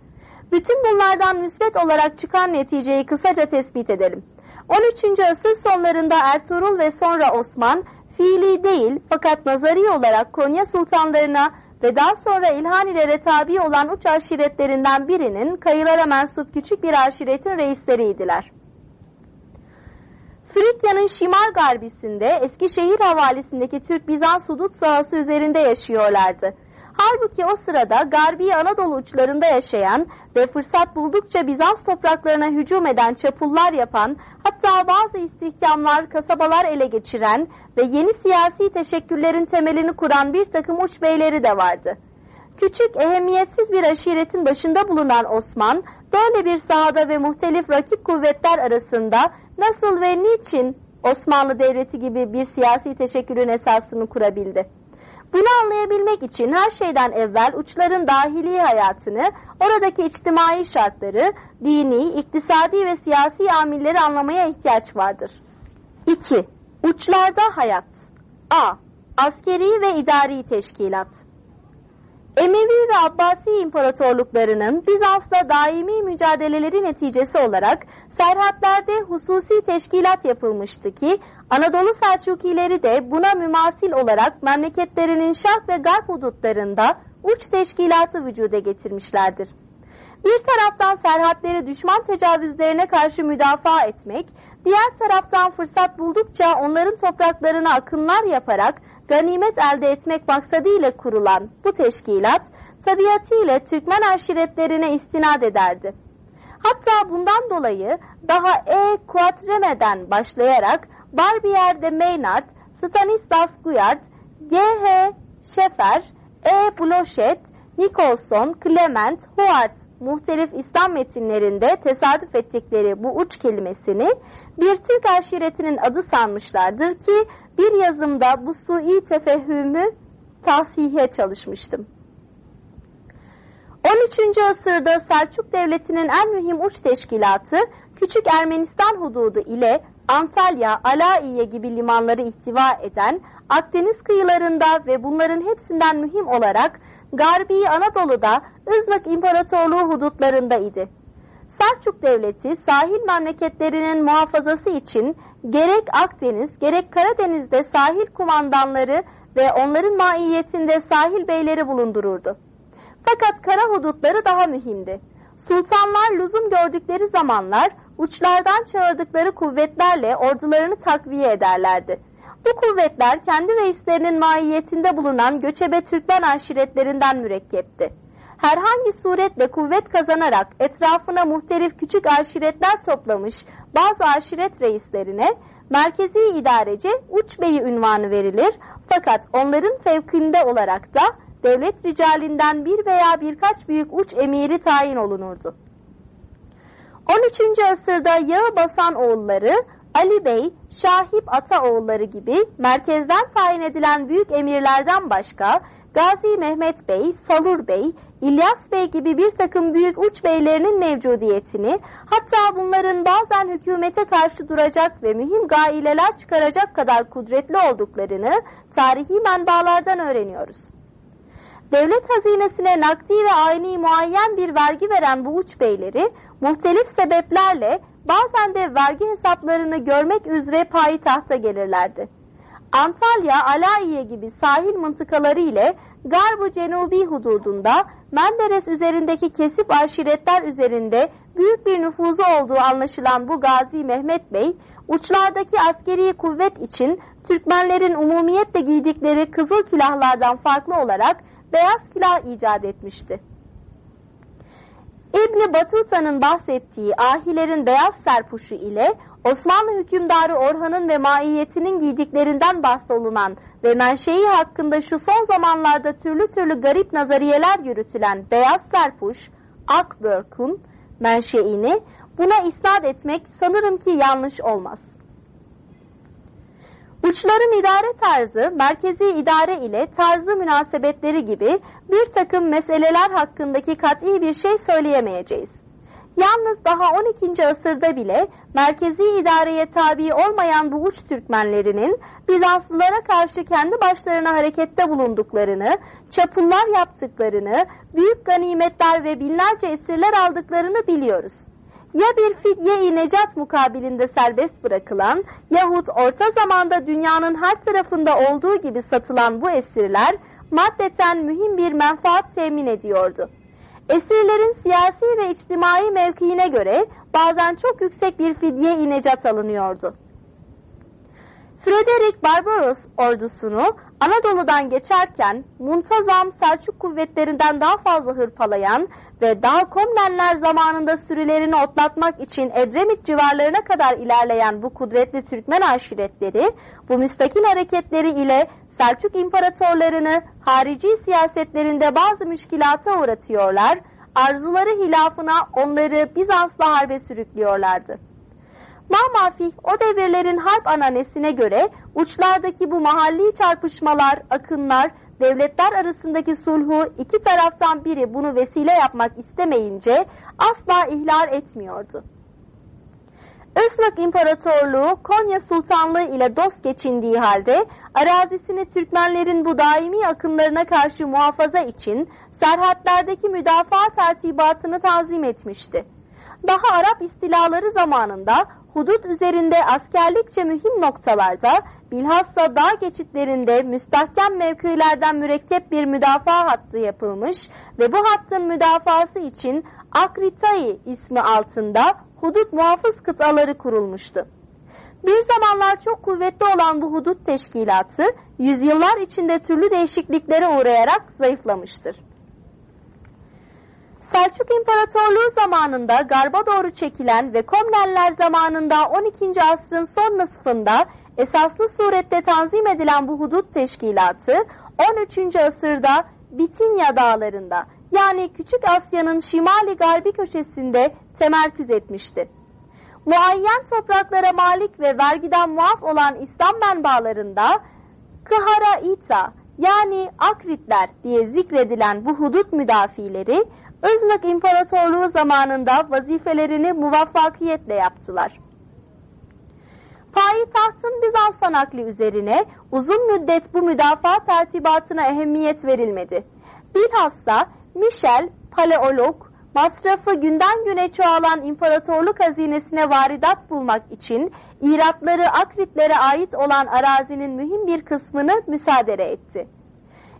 Bütün bunlardan müsbet olarak çıkan neticeyi kısaca tespit edelim. 13. asır sonlarında Ertuğrul ve sonra Osman fiili değil fakat nazari olarak Konya sultanlarına ve daha sonra İlhanilere tabi olan uç aşiretlerinden birinin kayılara mensup küçük bir aşiretin reisleriydiler. Frikya'nın şimal garbisinde Eskişehir havalisindeki Türk Bizans hudut sahası üzerinde yaşıyorlardı. Halbuki o sırada Garbi Anadolu uçlarında yaşayan ve fırsat buldukça Bizans topraklarına hücum eden çapullar yapan, hatta bazı istihkamlar, kasabalar ele geçiren ve yeni siyasi teşekkürlerin temelini kuran bir takım uç beyleri de vardı. Küçük, ehemmiyetsiz bir aşiretin başında bulunan Osman, böyle bir sahada ve muhtelif rakip kuvvetler arasında nasıl ve niçin Osmanlı Devleti gibi bir siyasi teşekkürün esasını kurabildi? Bunu anlayabilmek için her şeyden evvel uçların dahili hayatını, oradaki içtimai şartları, dini, iktisadi ve siyasi amilleri anlamaya ihtiyaç vardır. 2. Uçlarda hayat A. Askeri ve idari teşkilat Emevi ve Abbasi imparatorluklarının Bizans'la daimi mücadeleleri neticesi olarak serhatlerde hususi teşkilat yapılmıştı ki Anadolu Selçukileri de buna mümasil olarak memleketlerinin şark ve garp hudutlarında uç teşkilatı vücuda getirmişlerdir. Bir taraftan serhatleri düşman tecavüzlerine karşı müdafaa etmek, diğer taraftan fırsat buldukça onların topraklarına akınlar yaparak ganimet elde etmek maksadıyla kurulan bu teşkilat, tabiatıyla Türkmen aşiretlerine istinad ederdi. Hatta bundan dolayı daha E. Quatreme'den başlayarak Barbier de Maynard, Stanislas Guyard, G.H. Scheffer, E. Blochet, Nicholson, Clement, Huart muhtelif İslam metinlerinde tesadüf ettikleri bu uç kelimesini bir Türk aşiretinin adı sanmışlardır ki bir yazımda bu sui tefehümü tahsihe çalışmıştım. 13. asırda Selçuk Devleti'nin en mühim uç teşkilatı Küçük Ermenistan hududu ile Antalya, Alaiye gibi limanları ihtiva eden Akdeniz kıyılarında ve bunların hepsinden mühim olarak Garbi Anadolu'da Izmık İmparatorluğu hudutlarında idi. Selçuk Devleti sahil memleketlerinin muhafazası için gerek Akdeniz gerek Karadeniz'de sahil kumandanları ve onların maiyetinde sahil beyleri bulundururdu. Fakat kara hudutları daha mühimdi. Sultanlar lüzum gördükleri zamanlar uçlardan çağırdıkları kuvvetlerle ordularını takviye ederlerdi. Bu kuvvetler kendi reislerinin maiyetinde bulunan göçebe Türkmen aşiretlerinden mürekkepti. Herhangi suretle kuvvet kazanarak etrafına muhtelif küçük aşiretler toplamış bazı aşiret reislerine merkezi idareci uç beyi ünvanı verilir fakat onların fevkinde olarak da devlet ricalinden bir veya birkaç büyük uç emiri tayin olunurdu. 13. asırda yağı basan oğulları Ali Bey, Şahip Ataoğulları gibi merkezden tayin edilen büyük emirlerden başka Gazi Mehmet Bey, Salur Bey, İlyas Bey gibi bir takım büyük uç beylerinin mevcudiyetini, hatta bunların bazen hükümete karşı duracak ve mühim gaileler çıkaracak kadar kudretli olduklarını tarihi menbaalardan öğreniyoruz. Devlet hazinesine nakdi ve aynı muayyen bir vergi veren bu uç beyleri muhtelif sebeplerle bazen de vergi hesaplarını görmek üzere payitahta gelirlerdi. Antalya, Alaiye gibi sahil mıntıkaları ile Garbu Cenubi hududunda Menderes üzerindeki kesip aşiretler üzerinde büyük bir nüfuzu olduğu anlaşılan bu Gazi Mehmet Bey, uçlardaki askeri kuvvet için Türkmenlerin umumiyetle giydikleri kızıl külahlardan farklı olarak beyaz külah icat etmişti. İbni Batuta'nın bahsettiği ahilerin beyaz serpuşu ile Osmanlı hükümdarı Orhan'ın ve maiyetinin giydiklerinden bahsolunan ve menşei hakkında şu son zamanlarda türlü türlü garip nazariyeler yürütülen beyaz serpuş, Akbörk'un menşeini buna isnat etmek sanırım ki yanlış olmaz. Uçların idare tarzı, merkezi idare ile tarzı münasebetleri gibi bir takım meseleler hakkındaki kat'i bir şey söyleyemeyeceğiz. Yalnız daha 12. asırda bile merkezi idareye tabi olmayan bu uç Türkmenlerinin Bizanslılara karşı kendi başlarına harekette bulunduklarını, çapullar yaptıklarını, büyük ganimetler ve binlerce esirler aldıklarını biliyoruz ya bir fidye-i necat mukabilinde serbest bırakılan yahut orta zamanda dünyanın her tarafında olduğu gibi satılan bu esirler maddeten mühim bir menfaat temin ediyordu. Esirlerin siyasi ve içtimai mevkiine göre bazen çok yüksek bir fidye-i necat alınıyordu. Frederick Barbaros ordusunu Anadolu'dan geçerken muntazam Selçuk kuvvetlerinden daha fazla hırpalayan ve daha Komnenler zamanında sürülerini otlatmak için Edremit civarlarına kadar ilerleyen bu kudretli Türkmen aşiretleri bu müstakil hareketleri ile Selçuk imparatorlarını harici siyasetlerinde bazı müşkilata uğratıyorlar, arzuları hilafına onları Bizans'la harbe sürüklüyorlardı. Mamafih o devirlerin harp ananesine göre uçlardaki bu mahalli çarpışmalar, akınlar devletler arasındaki sulhu iki taraftan biri bunu vesile yapmak istemeyince asla ihlal etmiyordu. Öznak İmparatorluğu Konya Sultanlığı ile dost geçindiği halde arazisini Türkmenlerin bu daimi akınlarına karşı muhafaza için serhatlerdeki müdafaa tertibatını tanzim etmişti. Daha Arap istilaları zamanında hudut üzerinde askerlikçe mühim noktalarda bilhassa dağ geçitlerinde müstahkem mevkilerden mürekkep bir müdafaa hattı yapılmış ve bu hattın müdafası için Akritayı ismi altında hudut muhafız kıtaları kurulmuştu. Bir zamanlar çok kuvvetli olan bu hudut teşkilatı yüzyıllar içinde türlü değişikliklere uğrayarak zayıflamıştır. Selçuk İmparatorluğu zamanında garba doğru çekilen ve Komnenler zamanında 12. asrın son nısfında esaslı surette tanzim edilen bu hudut teşkilatı 13. asırda Bitinya dağlarında yani Küçük Asya'nın şimali garbi köşesinde temerküz etmişti. Muayyen topraklara malik ve vergiden muaf olan İslam menbaalarında Kıhara İta yani Akritler diye zikredilen bu hudut müdafileri Öznak İmparatorluğu zamanında vazifelerini muvaffakiyetle yaptılar. Payitahtın Bizans'a nakli üzerine uzun müddet bu müdafaa tertibatına ehemmiyet verilmedi. Bilhassa Michel, paleolog, masrafı günden güne çoğalan imparatorluk hazinesine varidat bulmak için iratları Akritlere ait olan arazinin mühim bir kısmını müsaade etti.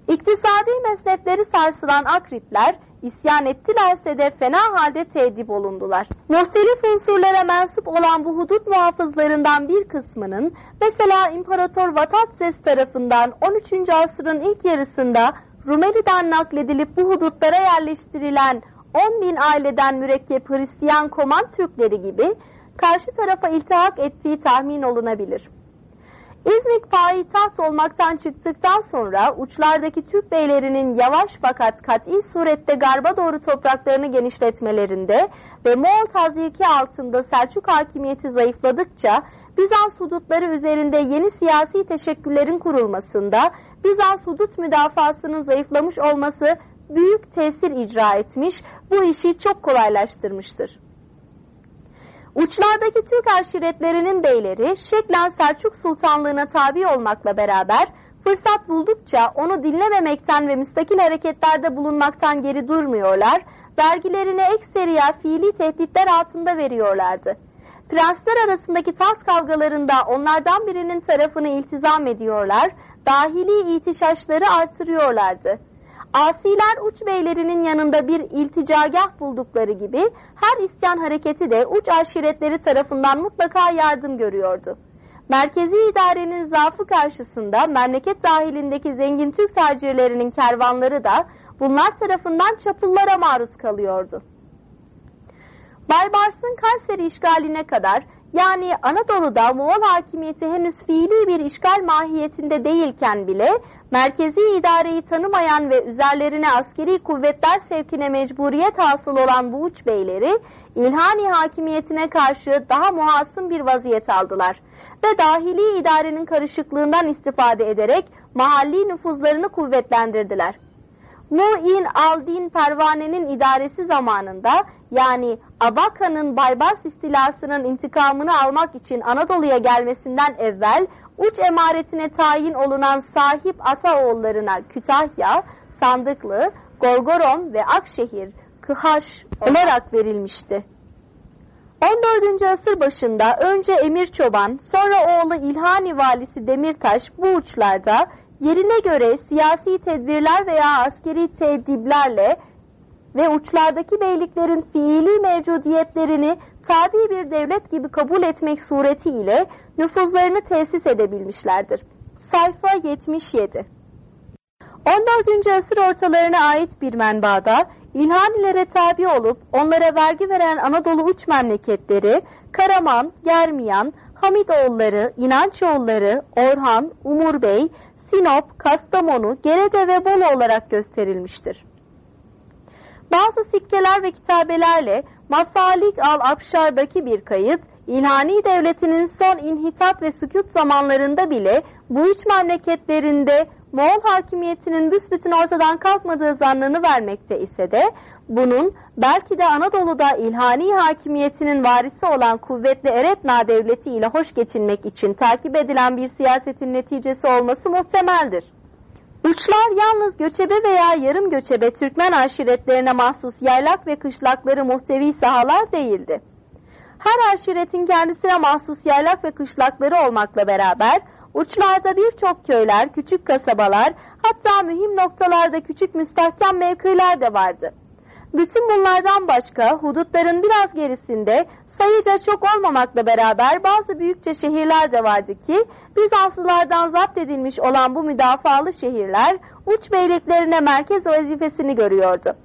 İktisadi mezhepleri sarsılan Akritler isyan ettilerse de fena halde tedip olundular. Muhtelif unsurlara mensup olan bu hudut muhafızlarından bir kısmının mesela İmparator Vatatzes tarafından 13. asrın ilk yarısında Rumeli'den nakledilip bu hudutlara yerleştirilen 10 bin aileden mürekkep Hristiyan Koman Türkleri gibi karşı tarafa iltihak ettiği tahmin olunabilir. İznik payitaht olmaktan çıktıktan sonra uçlardaki Türk beylerinin yavaş fakat kat'i surette garba doğru topraklarını genişletmelerinde ve Moğol taziki altında Selçuk hakimiyeti zayıfladıkça Bizans hudutları üzerinde yeni siyasi teşekküllerin kurulmasında Bizans hudut müdafasının zayıflamış olması büyük tesir icra etmiş, bu işi çok kolaylaştırmıştır. Uçlardaki Türk aşiretlerinin beyleri şeklen Selçuk Sultanlığına tabi olmakla beraber fırsat buldukça onu dinlememekten ve müstakil hareketlerde bulunmaktan geri durmuyorlar, vergilerini ekseriya fiili tehditler altında veriyorlardı. Prensler arasındaki taht kavgalarında onlardan birinin tarafını iltizam ediyorlar, dahili itişaşları artırıyorlardı. Asiler uç beylerinin yanında bir ilticagah buldukları gibi her isyan hareketi de uç aşiretleri tarafından mutlaka yardım görüyordu. Merkezi idarenin zaafı karşısında memleket dahilindeki zengin Türk tacirlerinin kervanları da bunlar tarafından çapullara maruz kalıyordu. Baybars'ın Kayseri işgaline kadar yani Anadolu'da Moğol hakimiyeti henüz fiili bir işgal mahiyetinde değilken bile merkezi idareyi tanımayan ve üzerlerine askeri kuvvetler sevkine mecburiyet hasıl olan bu uç beyleri İlhani hakimiyetine karşı daha muhasım bir vaziyet aldılar ve dahili idarenin karışıklığından istifade ederek mahalli nüfuzlarını kuvvetlendirdiler. Mu'in al-Din Pervane'nin idaresi zamanında yani Abaka'nın Baybars istilasının intikamını almak için Anadolu'ya gelmesinden evvel uç emaretine tayin olunan sahip Ataoğullarına Kütahya, Sandıklı, Gorgoron ve Akşehir, Kıhaş olarak verilmişti. 14. asır başında önce Emir Çoban, sonra oğlu İlhani valisi Demirtaş bu uçlarda yerine göre siyasi tedbirler veya askeri tediblerle ve uçlardaki beyliklerin fiili mevcudiyetlerini tabi bir devlet gibi kabul etmek suretiyle nüfuzlarını tesis edebilmişlerdir. Sayfa 77 14. asır ortalarına ait bir menbaada İlhanilere tabi olup onlara vergi veren Anadolu uç memleketleri Karaman, Germiyan, Hamidoğulları, İnançoğulları, Orhan, Umur Bey, Sinop, Kastamonu, Gerede ve Bolu olarak gösterilmiştir. Bazı sikkeler ve kitabelerle Masalik al-Abşar'daki bir kayıt, İlhani devletinin son inhitat ve sükut zamanlarında bile bu üç memleketlerinde Moğol hakimiyetinin büsbütün ortadan kalkmadığı zannını vermekte ise de bunun belki de Anadolu'da İlhani hakimiyetinin varisi olan kuvvetli Eretna devleti ile hoş geçinmek için takip edilen bir siyasetin neticesi olması muhtemeldir. Uçlar yalnız göçebe veya yarım göçebe Türkmen aşiretlerine mahsus yaylak ve kışlakları muhtevi sahalar değildi. Her aşiretin kendisine mahsus yaylak ve kışlakları olmakla beraber uçlarda birçok köyler, küçük kasabalar, hatta mühim noktalarda küçük müstahkem mevkiler de vardı. Bütün bunlardan başka hudutların biraz gerisinde sayıca çok olmamakla beraber bazı büyükçe şehirler de vardı ki Bizanslılardan zapt edilmiş olan bu müdafalı şehirler uç beyliklerine merkez vazifesini görüyordu.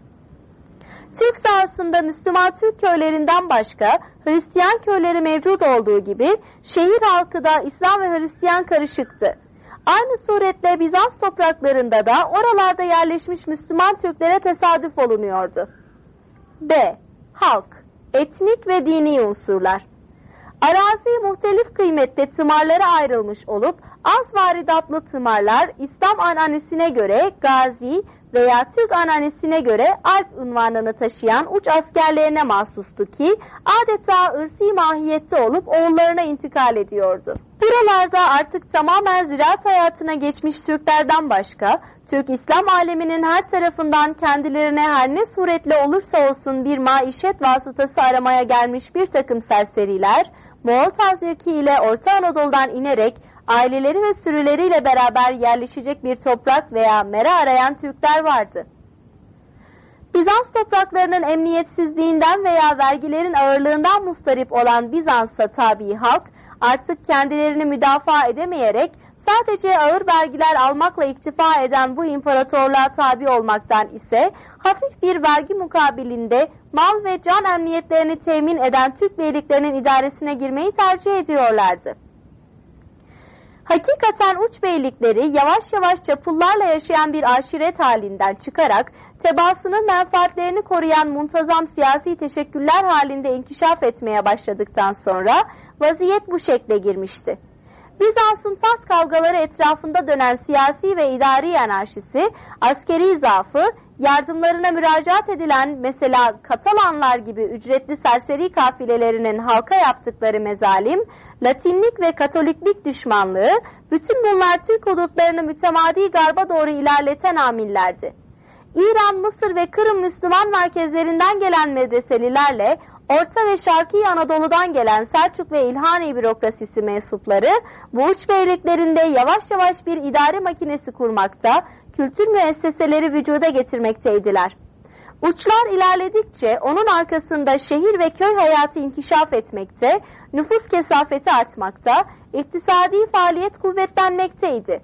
Türk sahasında Müslüman Türk köylerinden başka Hristiyan köyleri mevcut olduğu gibi şehir halkı da İslam ve Hristiyan karışıktı. Aynı suretle Bizans topraklarında da oralarda yerleşmiş Müslüman Türklere tesadüf olunuyordu. B. Halk, etnik ve dini unsurlar. Arazi muhtelif kıymette tımarlara ayrılmış olup az varidatlı tımarlar İslam ananesine göre gazi veya Türk ananesine göre Alp unvanını taşıyan uç askerlerine mahsustu ki adeta ırsi mahiyette olup oğullarına intikal ediyordu. Buralarda artık tamamen ziraat hayatına geçmiş Türklerden başka Türk İslam aleminin her tarafından kendilerine her ne suretle olursa olsun bir maişet vasıtası aramaya gelmiş bir takım serseriler, Moğol tazyaki ile Orta Anadolu'dan inerek aileleri ve sürüleriyle beraber yerleşecek bir toprak veya mera arayan Türkler vardı. Bizans topraklarının emniyetsizliğinden veya vergilerin ağırlığından mustarip olan Bizans'a tabi halk artık kendilerini müdafaa edemeyerek sadece ağır vergiler almakla iktifa eden bu imparatorluğa tabi olmaktan ise hafif bir vergi mukabilinde mal ve can emniyetlerini temin eden Türk beyliklerinin idaresine girmeyi tercih ediyorlardı. Hakikaten uç beylikleri yavaş yavaş çapullarla yaşayan bir aşiret halinden çıkarak tebaasının menfaatlerini koruyan muntazam siyasi teşekküller halinde inkişaf etmeye başladıktan sonra vaziyet bu şekle girmişti. Bizans'ın Fas kavgaları etrafında dönen siyasi ve idari anarşisi, askeri zaafı, yardımlarına müracaat edilen mesela Katalanlar gibi ücretli serseri kafilelerinin halka yaptıkları mezalim, Latinlik ve Katoliklik düşmanlığı, bütün bunlar Türk hudutlarını mütemadi garba doğru ilerleten amillerdi. İran, Mısır ve Kırım Müslüman merkezlerinden gelen medreselilerle Orta ve Şarkı Anadolu'dan gelen Selçuk ve İlhani bürokrasisi mensupları bu uç beyliklerinde yavaş yavaş bir idare makinesi kurmakta, kültür müesseseleri vücuda getirmekteydiler. Uçlar ilerledikçe onun arkasında şehir ve köy hayatı inkişaf etmekte, nüfus kesafeti artmakta, iktisadi faaliyet kuvvetlenmekteydi.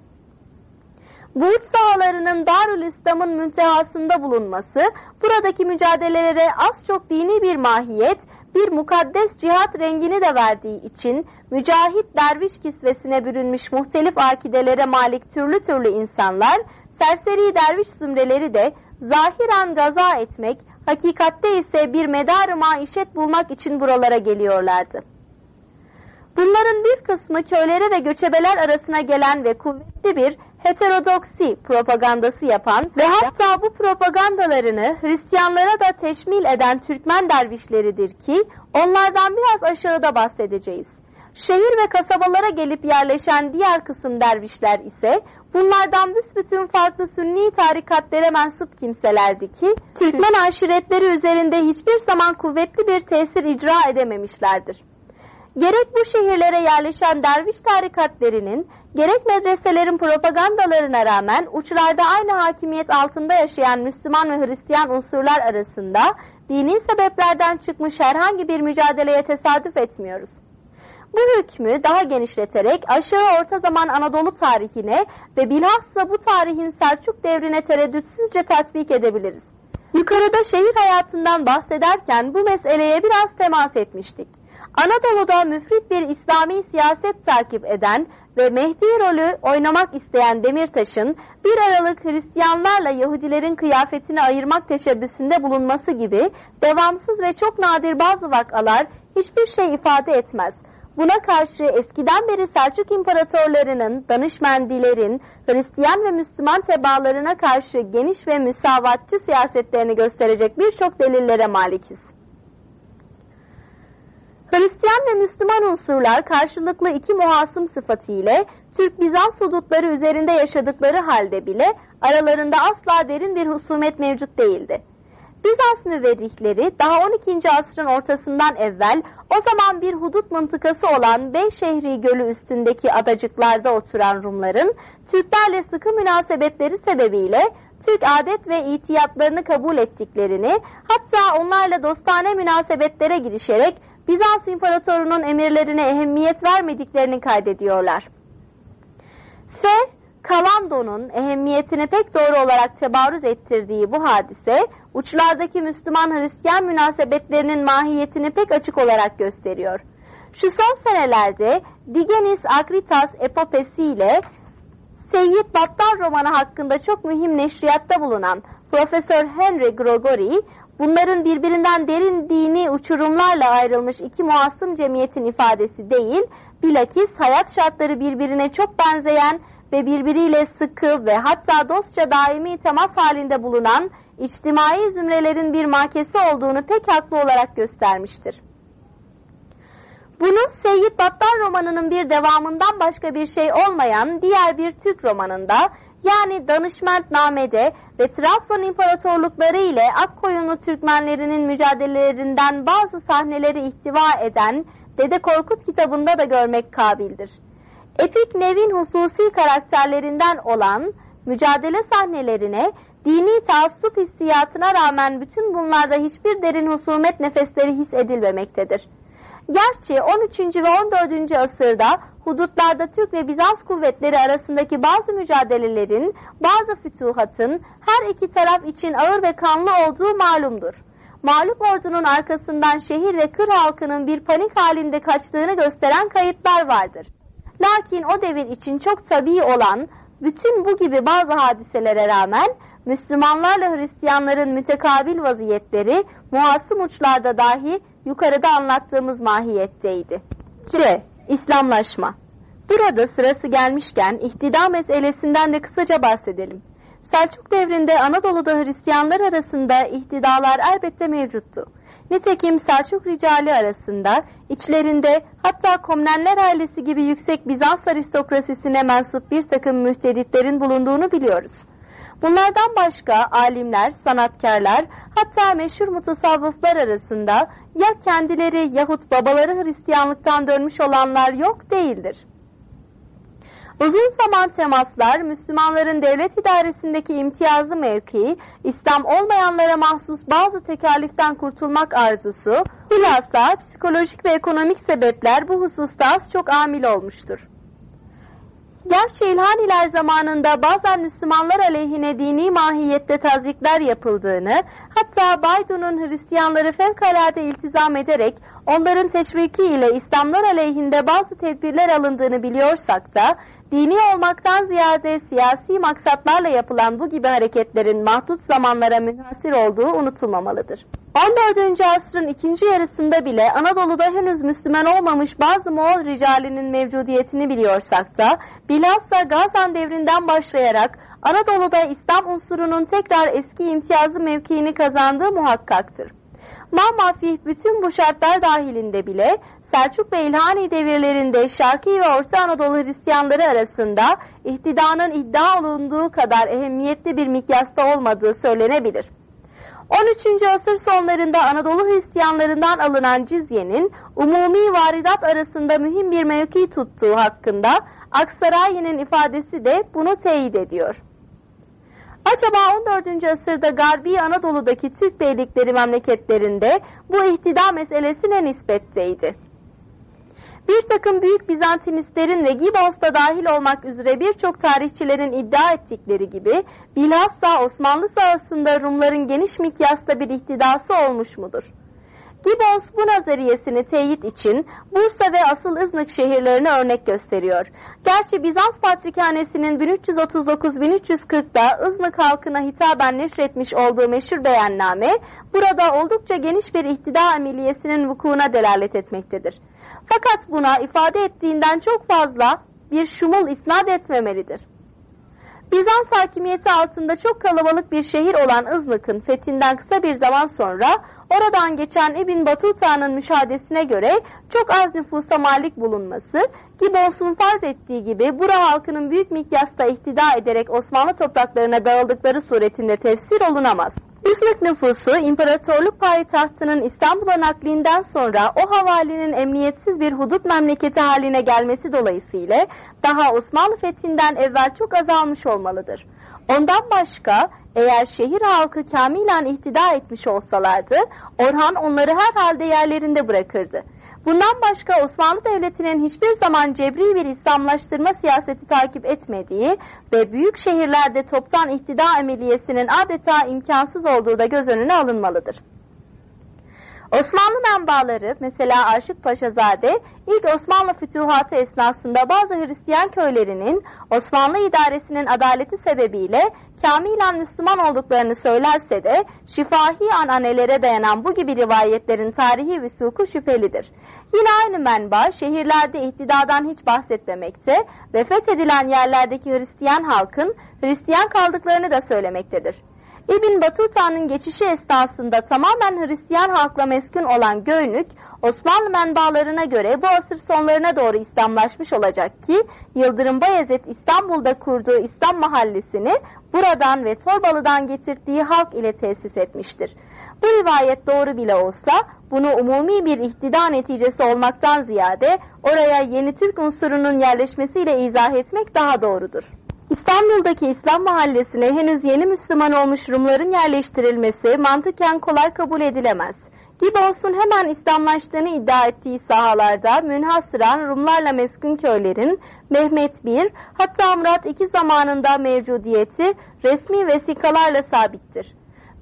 Bu uç sahalarının Darül İslam'ın müntehasında bulunması, buradaki mücadelelere az çok dini bir mahiyet, bir mukaddes cihat rengini de verdiği için mücahit derviş kisvesine bürünmüş muhtelif akidelere malik türlü türlü insanlar, serseri derviş zümreleri de zahiren gaza etmek, hakikatte ise bir medar maişet bulmak için buralara geliyorlardı. Bunların bir kısmı köylere ve göçebeler arasına gelen ve kuvvetli bir heterodoksi propagandası yapan ve hatta bu propagandalarını Hristiyanlara da teşmil eden Türkmen dervişleridir ki onlardan biraz aşağıda bahsedeceğiz. Şehir ve kasabalara gelip yerleşen diğer kısım dervişler ise bunlardan büsbütün farklı sünni tarikatlere mensup kimselerdi ki Türkmen aşiretleri üzerinde hiçbir zaman kuvvetli bir tesir icra edememişlerdir. Gerek bu şehirlere yerleşen derviş tarikatlerinin, gerek medreselerin propagandalarına rağmen uçlarda aynı hakimiyet altında yaşayan Müslüman ve Hristiyan unsurlar arasında dini sebeplerden çıkmış herhangi bir mücadeleye tesadüf etmiyoruz. Bu hükmü daha genişleterek aşağı orta zaman Anadolu tarihine ve bilhassa bu tarihin Selçuk devrine tereddütsüzce tatbik edebiliriz. Yukarıda şehir hayatından bahsederken bu meseleye biraz temas etmiştik. Anadolu'da müfrit bir İslami siyaset takip eden ve Mehdi rolü oynamak isteyen Demirtaş'ın bir aralık Hristiyanlarla Yahudilerin kıyafetini ayırmak teşebbüsünde bulunması gibi devamsız ve çok nadir bazı vakalar hiçbir şey ifade etmez. Buna karşı eskiden beri Selçuk imparatorlarının, danışmendilerin, Hristiyan ve Müslüman tebaalarına karşı geniş ve müsavatçı siyasetlerini gösterecek birçok delillere malikiz. Hristiyan ve Müslüman unsurlar karşılıklı iki muhasım sıfatıyla Türk-Bizans hudutları üzerinde yaşadıkları halde bile aralarında asla derin bir husumet mevcut değildi. Bizans müverrihleri daha 12. asrın ortasından evvel o zaman bir hudut mıntıkası olan Beyşehri Gölü üstündeki adacıklarda oturan Rumların Türklerle sıkı münasebetleri sebebiyle Türk adet ve itiyatlarını kabul ettiklerini hatta onlarla dostane münasebetlere girişerek Bizans imparatorunun emirlerine ehemmiyet vermediklerini kaydediyorlar. F. Kalando'nun ehemmiyetini pek doğru olarak tebarüz ettirdiği bu hadise, uçlardaki Müslüman-Hristiyan münasebetlerinin mahiyetini pek açık olarak gösteriyor. Şu son senelerde Digenis Akritas epopesiyle Seyyid Battal romanı hakkında çok mühim neşriyatta bulunan Profesör Henry Gregory, bunların birbirinden derin dini uçurumlarla ayrılmış iki muasım cemiyetin ifadesi değil, bilakis hayat şartları birbirine çok benzeyen ve birbiriyle sıkı ve hatta dostça daimi temas halinde bulunan içtimai zümrelerin bir makesi olduğunu pek haklı olarak göstermiştir. Bunu Seyyid Battar romanının bir devamından başka bir şey olmayan diğer bir Türk romanında yani Danışmentname'de ve Trabzon İmparatorlukları ile Akkoyunlu Türkmenlerinin mücadelelerinden bazı sahneleri ihtiva eden Dede Korkut kitabında da görmek kabildir. Epik Nevin hususi karakterlerinden olan mücadele sahnelerine dini taassup hissiyatına rağmen bütün bunlarda hiçbir derin husumet nefesleri his edilmemektedir. Gerçi 13. ve 14. asırda hudutlarda Türk ve Bizans kuvvetleri arasındaki bazı mücadelelerin, bazı fütuhatın her iki taraf için ağır ve kanlı olduğu malumdur. Mağlup ordunun arkasından şehir ve kır halkının bir panik halinde kaçtığını gösteren kayıtlar vardır. Lakin o devir için çok tabii olan bütün bu gibi bazı hadiselere rağmen Müslümanlarla Hristiyanların mütekabil vaziyetleri muhasım uçlarda dahi yukarıda anlattığımız mahiyetteydi. C. İslamlaşma Burada sırası gelmişken ihtida meselesinden de kısaca bahsedelim. Selçuk devrinde Anadolu'da Hristiyanlar arasında ihtidalar elbette mevcuttu. Nitekim Selçuk ricali arasında içlerinde hatta Komnenler ailesi gibi yüksek Bizans aristokrasisine mensup bir takım mühteditlerin bulunduğunu biliyoruz. Bunlardan başka alimler, sanatkarlar, hatta meşhur mutasavvıflar arasında ya kendileri yahut babaları Hristiyanlıktan dönmüş olanlar yok değildir. Uzun zaman temaslar, Müslümanların devlet idaresindeki imtiyazı mevki, İslam olmayanlara mahsus bazı tekaliften kurtulmak arzusu, bilhassa psikolojik ve ekonomik sebepler bu hususta az çok amil olmuştur. Gerçi İlhaniler zamanında bazen Müslümanlar aleyhine dini mahiyette tazikler yapıldığını, hatta Baydun'un Hristiyanları fevkalade iltizam ederek onların teşviki ile İslamlar aleyhinde bazı tedbirler alındığını biliyorsak da, dini olmaktan ziyade siyasi maksatlarla yapılan bu gibi hareketlerin mahdut zamanlara münhasir olduğu unutulmamalıdır. 14. asrın ikinci yarısında bile Anadolu'da henüz Müslüman olmamış bazı Moğol ricalinin mevcudiyetini biliyorsak da bilhassa Gazan devrinden başlayarak Anadolu'da İslam unsurunun tekrar eski imtiyazı mevkiini kazandığı muhakkaktır. Mamafih bütün bu şartlar dahilinde bile Selçuk ve İlhani devirlerinde Şarkı ve Orta Anadolu Hristiyanları arasında ihtidanın iddia olunduğu kadar ehemmiyetli bir mikyasta olmadığı söylenebilir. 13. asır sonlarında Anadolu Hristiyanlarından alınan cizyenin umumi varidat arasında mühim bir mevki tuttuğu hakkında Aksaray'ın ifadesi de bunu teyit ediyor. Acaba 14. asırda Garbi Anadolu'daki Türk beylikleri memleketlerinde bu ihtida meselesi ne nispetteydi? Bir takım büyük Bizantinistlerin ve Gibbons'ta dahil olmak üzere birçok tarihçilerin iddia ettikleri gibi bilhassa Osmanlı sahasında Rumların geniş mikyasta bir ihtidası olmuş mudur? Gibbons bu nazariyesini teyit için Bursa ve asıl Iznik şehirlerini örnek gösteriyor. Gerçi Bizans Patrikhanesi'nin 1339-1340'da Iznik halkına hitaben neşretmiş olduğu meşhur beyanname burada oldukça geniş bir ihtida emeliyesinin vukuuna delalet etmektedir. Fakat buna ifade ettiğinden çok fazla bir şumul isnat etmemelidir. Bizans hakimiyeti altında çok kalabalık bir şehir olan Iznik'in fethinden kısa bir zaman sonra oradan geçen İbn Batuta'nın müşahadesine göre çok az nüfusa malik bulunması, Gibbons'un farz ettiği gibi Bura halkının büyük mikyasta ihtida ederek Osmanlı topraklarına dağıldıkları suretinde tefsir olunamaz. İzmit nüfusu imparatorluk payitahtının İstanbul'a naklinden sonra o havalinin emniyetsiz bir hudut memleketi haline gelmesi dolayısıyla daha Osmanlı fethinden evvel çok azalmış olmalıdır. Ondan başka eğer şehir halkı kamilen ihtida etmiş olsalardı Orhan onları herhalde yerlerinde bırakırdı. Bundan başka Osmanlı Devleti'nin hiçbir zaman cebri bir İslamlaştırma siyaseti takip etmediği ve büyük şehirlerde toptan ihtida emeliyesinin adeta imkansız olduğu da göz önüne alınmalıdır. Osmanlı menbaları mesela Aşık Paşazade ilk Osmanlı fütühatı esnasında bazı Hristiyan köylerinin Osmanlı idaresinin adaleti sebebiyle kamilen Müslüman olduklarını söylerse de şifahi ananelere dayanan bu gibi rivayetlerin tarihi vüsuku şüphelidir. Yine aynı menba şehirlerde ihtidadan hiç bahsetmemekte ve fethedilen yerlerdeki Hristiyan halkın Hristiyan kaldıklarını da söylemektedir. İbn Batuta'nın geçişi esnasında tamamen Hristiyan halkla meskun olan Göynük, Osmanlı menbaalarına göre bu asır sonlarına doğru İslamlaşmış olacak ki, Yıldırım Bayezid İstanbul'da kurduğu İslam mahallesini buradan ve Torbalı'dan getirdiği halk ile tesis etmiştir. Bu rivayet doğru bile olsa, bunu umumi bir ihtida neticesi olmaktan ziyade oraya yeni Türk unsurunun yerleşmesiyle izah etmek daha doğrudur. İstanbul'daki İslam mahallesine henüz yeni Müslüman olmuş Rumların yerleştirilmesi mantıken kolay kabul edilemez. Gibbons'un hemen İslamlaştığını iddia ettiği sahalarda münhasıran Rumlarla meskun köylerin Mehmet I hatta Murat II zamanında mevcudiyeti resmi vesikalarla sabittir.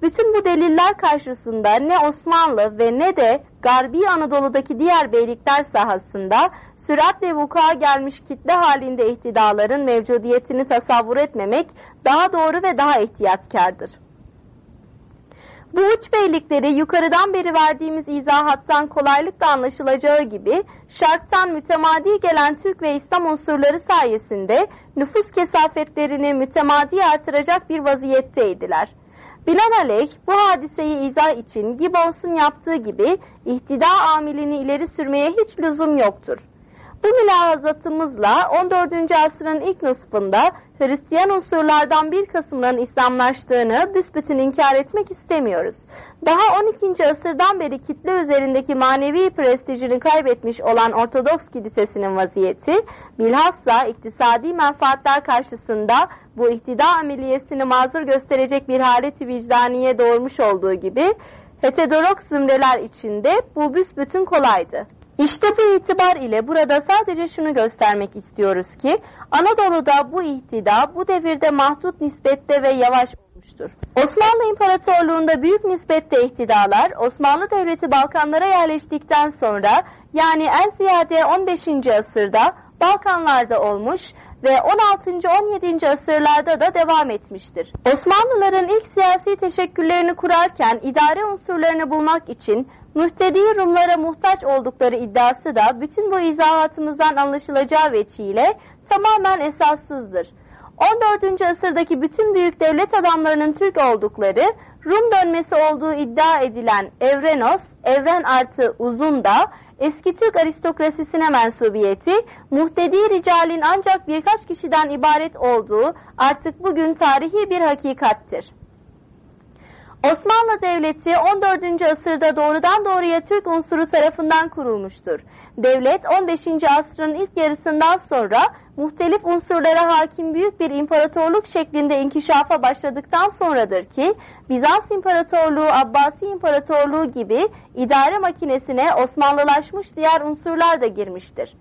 Bütün bu deliller karşısında ne Osmanlı ve ne de Garbi Anadolu'daki diğer beylikler sahasında süratle vuku'a gelmiş kitle halinde ihtidaların mevcudiyetini tasavvur etmemek daha doğru ve daha ihtiyatkardır. Bu uç beylikleri yukarıdan beri verdiğimiz izahattan kolaylıkla anlaşılacağı gibi şarttan mütemadi gelen Türk ve İslam unsurları sayesinde nüfus kesafetlerini mütemadi artıracak bir vaziyetteydiler. Binaenaleyh bu hadiseyi izah için Gibbons'un yaptığı gibi ihtida amilini ileri sürmeye hiç lüzum yoktur. Bu mülahazatımızla 14. asrın ilk nısfında Hristiyan unsurlardan bir kısmının İslamlaştığını büsbütün inkar etmek istemiyoruz. Daha 12. asırdan beri kitle üzerindeki manevi prestijini kaybetmiş olan Ortodoks Kilisesi'nin vaziyeti, bilhassa iktisadi menfaatler karşısında bu ihtida ameliyesini mazur gösterecek bir haleti vicdaniye doğurmuş olduğu gibi, heterodoks zümreler içinde bu büsbütün kolaydı. İşte bu itibar ile burada sadece şunu göstermek istiyoruz ki Anadolu'da bu ihtida bu devirde mahdut nispette ve yavaş olmuştur. Osmanlı İmparatorluğu'nda büyük nispette ihtidalar Osmanlı Devleti Balkanlara yerleştikten sonra yani en ziyade 15. asırda Balkanlarda olmuş ve 16. 17. asırlarda da devam etmiştir. Osmanlıların ilk siyasi teşekküllerini kurarken idare unsurlarını bulmak için mühtedi Rumlara muhtaç oldukları iddiası da bütün bu izahatımızdan anlaşılacağı veçiyle tamamen esassızdır. 14. asırdaki bütün büyük devlet adamlarının Türk oldukları, Rum dönmesi olduğu iddia edilen Evrenos, Evren artı Uzun da eski Türk aristokrasisine mensubiyeti, muhtedi ricalin ancak birkaç kişiden ibaret olduğu artık bugün tarihi bir hakikattir. Osmanlı Devleti 14. asırda doğrudan doğruya Türk unsuru tarafından kurulmuştur. Devlet 15. asrın ilk yarısından sonra muhtelif unsurlara hakim büyük bir imparatorluk şeklinde inkişafa başladıktan sonradır ki Bizans İmparatorluğu, Abbasi İmparatorluğu gibi idare makinesine Osmanlılaşmış diğer unsurlar da girmiştir.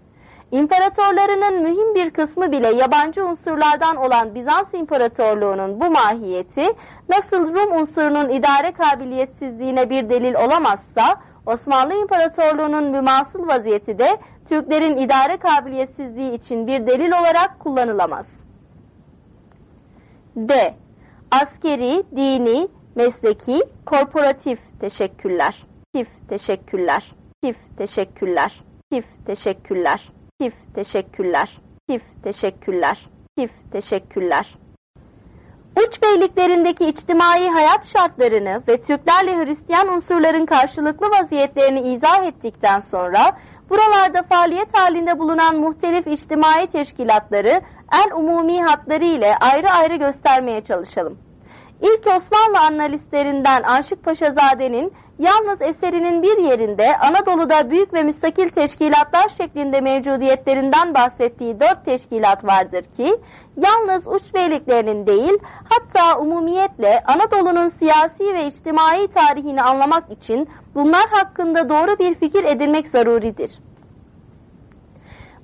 İmparatorlarının mühim bir kısmı bile yabancı unsurlardan olan Bizans İmparatorluğu'nun bu mahiyeti nasıl Rum unsurunun idare kabiliyetsizliğine bir delil olamazsa Osmanlı İmparatorluğu'nun mümasıl vaziyeti de Türklerin idare kabiliyetsizliği için bir delil olarak kullanılamaz. D. Askeri, dini, mesleki, korporatif teşekküller. Tif teşekküller. Tif teşekküller. Tif teşekküller. Tif teşekküller. Tif teşekküller. Tif teşekkürler. Uç beyliklerindeki içtimai hayat şartlarını ve Türklerle Hristiyan unsurların karşılıklı vaziyetlerini izah ettikten sonra buralarda faaliyet halinde bulunan muhtelif içtimai teşkilatları en umumi hatları ile ayrı ayrı göstermeye çalışalım. İlk Osmanlı analistlerinden Aşık Paşazade'nin yalnız eserinin bir yerinde Anadolu'da büyük ve müstakil teşkilatlar şeklinde mevcudiyetlerinden bahsettiği dört teşkilat vardır ki, yalnız uç beyliklerinin değil, hatta umumiyetle Anadolu'nun siyasi ve içtimai tarihini anlamak için bunlar hakkında doğru bir fikir edinmek zaruridir.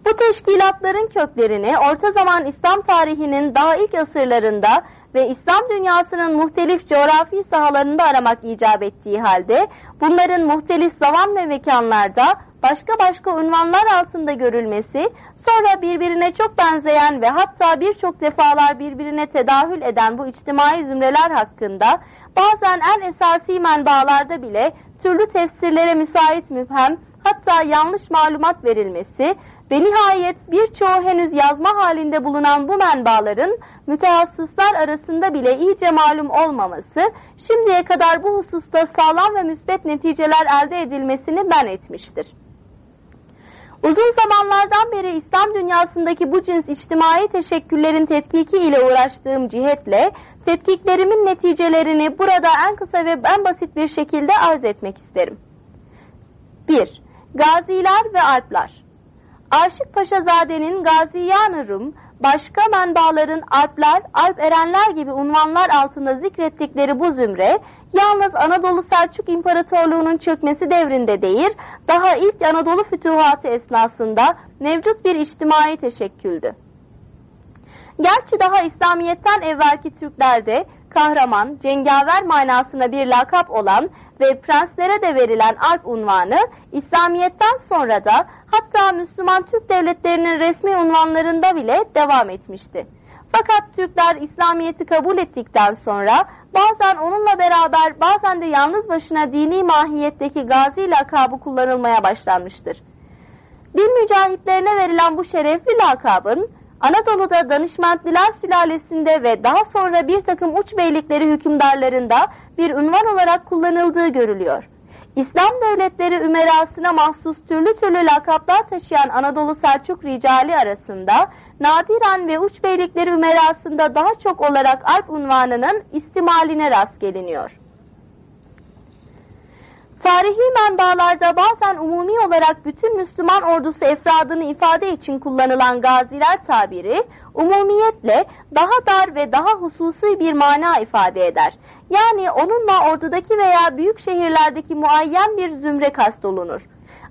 Bu teşkilatların köklerini Orta Zaman İslam tarihinin daha ilk asırlarında ve İslam dünyasının muhtelif coğrafi sahalarında aramak icap ettiği halde bunların muhtelif zaman ve mekanlarda başka başka unvanlar altında görülmesi, sonra birbirine çok benzeyen ve hatta birçok defalar birbirine tedahül eden bu içtimai zümreler hakkında bazen en esasi menbaalarda bile türlü tefsirlere müsait müphem, hatta yanlış malumat verilmesi ve nihayet birçoğu henüz yazma halinde bulunan bu menbaaların mütehassıslar arasında bile iyice malum olmaması, şimdiye kadar bu hususta sağlam ve müsbet neticeler elde edilmesini ben etmiştir. Uzun zamanlardan beri İslam dünyasındaki bu cins içtimai teşekküllerin tetkiki ile uğraştığım cihetle, tetkiklerimin neticelerini burada en kısa ve en basit bir şekilde arz etmek isterim. 1. Gaziler ve Alplar Aşık Paşazade'nin Gaziyan-ı Rum, başka menbaların Alpler, Alp Erenler gibi unvanlar altında zikrettikleri bu zümre, yalnız Anadolu Selçuk İmparatorluğu'nun çökmesi devrinde değil, daha ilk Anadolu fütuhatı esnasında mevcut bir içtimai teşekküldü. Gerçi daha İslamiyet'ten evvelki Türklerde kahraman, cengaver manasına bir lakap olan ve prenslere de verilen Alp unvanı, İslamiyet'ten sonra da hatta Müslüman Türk devletlerinin resmi unvanlarında bile devam etmişti. Fakat Türkler İslamiyet'i kabul ettikten sonra bazen onunla beraber bazen de yalnız başına dini mahiyetteki gazi lakabı kullanılmaya başlanmıştır. Din mücahitlerine verilen bu şerefli lakabın Anadolu'da Danışmentliler sülalesinde ve daha sonra bir takım uç beylikleri hükümdarlarında bir unvan olarak kullanıldığı görülüyor. İslam devletleri ümerasına mahsus türlü türlü lakaplar taşıyan Anadolu Selçuk ricali arasında nadiren ve uç beylikleri ümerasında daha çok olarak Alp unvanının istimaline rast geliniyor. Tarihi menbaalarda bazen umumi olarak bütün Müslüman ordusu efradını ifade için kullanılan gaziler tabiri, umumiyetle daha dar ve daha hususi bir mana ifade eder. Yani onunla ordudaki veya büyük şehirlerdeki muayyen bir zümre kastolunur.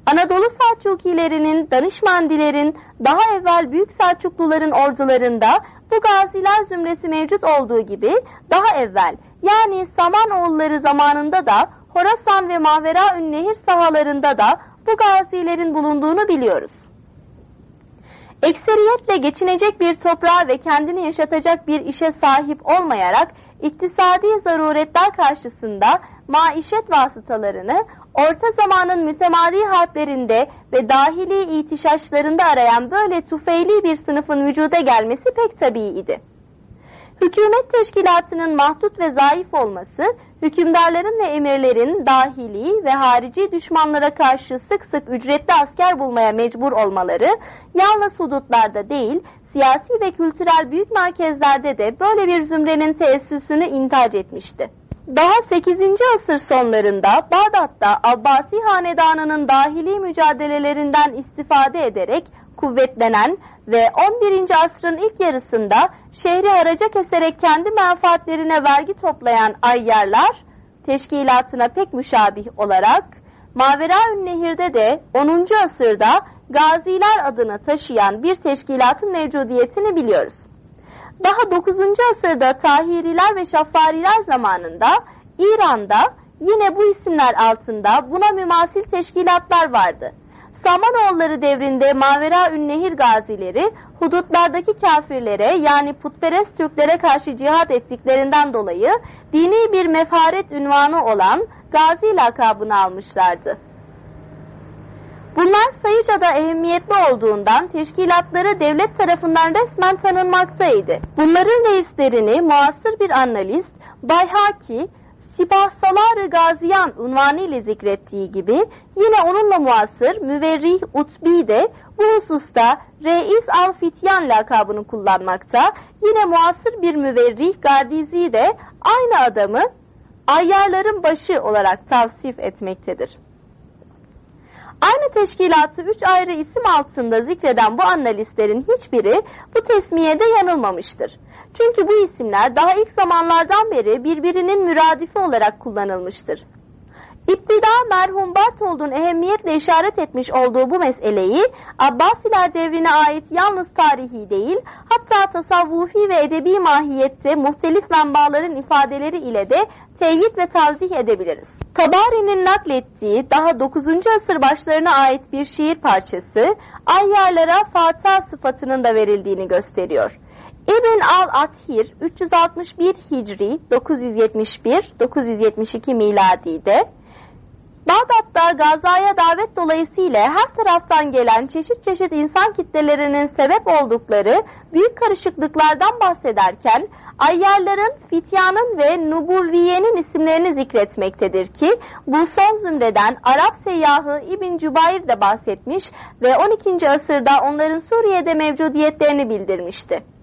Anadolu Selçukilerinin, danışmandilerin, daha evvel Büyük Selçukluların ordularında bu gaziler zümresi mevcut olduğu gibi daha evvel yani Samanoğulları zamanında da Horasan ve Mavera Nehir sahalarında da bu gazilerin bulunduğunu biliyoruz. Ekseriyetle geçinecek bir toprağa ve kendini yaşatacak bir işe sahip olmayarak iktisadi zaruretler karşısında maişet vasıtalarını orta zamanın mütemadi harplerinde ve dahili itişaşlarında arayan böyle tufeyli bir sınıfın vücuda gelmesi pek tabiiydi. Hükümet teşkilatının mahdut ve zayıf olması, hükümdarların ve emirlerin dahili ve harici düşmanlara karşı sık sık ücretli asker bulmaya mecbur olmaları, yalnız hudutlarda değil, siyasi ve kültürel büyük merkezlerde de böyle bir zümrenin teessüsünü intac etmişti. Daha 8. asır sonlarında Bağdat'ta Abbasi Hanedanı'nın dahili mücadelelerinden istifade ederek kuvvetlenen ve 11. asrın ilk yarısında şehri haraca keserek kendi menfaatlerine vergi toplayan ayyarlar teşkilatına pek müşabih olarak Maveraün Nehir'de de 10. asırda Gaziler adını taşıyan bir teşkilatın mevcudiyetini biliyoruz. Daha 9. asırda Tahiriler ve Şaffariler zamanında İran'da yine bu isimler altında buna mümasil teşkilatlar vardı. Samanoğulları devrinde Mavera Ünnehir gazileri hudutlardaki kafirlere yani putperest Türklere karşı cihad ettiklerinden dolayı dini bir mefaret ünvanı olan gazi lakabını almışlardı. Bunlar sayıca da ehemmiyetli olduğundan teşkilatları devlet tarafından resmen tanınmaktaydı. Bunların reislerini muasır bir analist Bayhaki, Sibahsalar-ı Gaziyan unvanı zikrettiği gibi yine onunla muasır Müverrih Utbi de bu hususta Reis al-Fityan lakabını kullanmakta. Yine muasır bir müverrih Gardizi de aynı adamı ayyarların başı olarak tavsif etmektedir. Aynı teşkilatı üç ayrı isim altında zikreden bu analistlerin hiçbiri bu tesmiyede yanılmamıştır. Çünkü bu isimler daha ilk zamanlardan beri birbirinin müradifi olarak kullanılmıştır. İptida merhum Bartold'un ehemmiyetle işaret etmiş olduğu bu meseleyi Abbasiler devrine ait yalnız tarihi değil, hatta tasavvufi ve edebi mahiyette muhtelif menbaların ifadeleri ile de teyit ve tavzih edebiliriz. Tabari'nin naklettiği daha 9. asır başlarına ait bir şiir parçası ayyarlara Fatih sıfatının da verildiğini gösteriyor. İbn al-Athir 361 Hicri 971-972 miladide Bağdat'ta Gazaya davet dolayısıyla her taraftan gelen çeşit çeşit insan kitlelerinin sebep oldukları büyük karışıklıklardan bahsederken ayyarların, fityanın ve nubuviyenin isimlerini zikretmektedir ki bu son zümreden Arap seyyahı İbn Cübayr de bahsetmiş ve 12. asırda onların Suriye'de mevcudiyetlerini bildirmişti.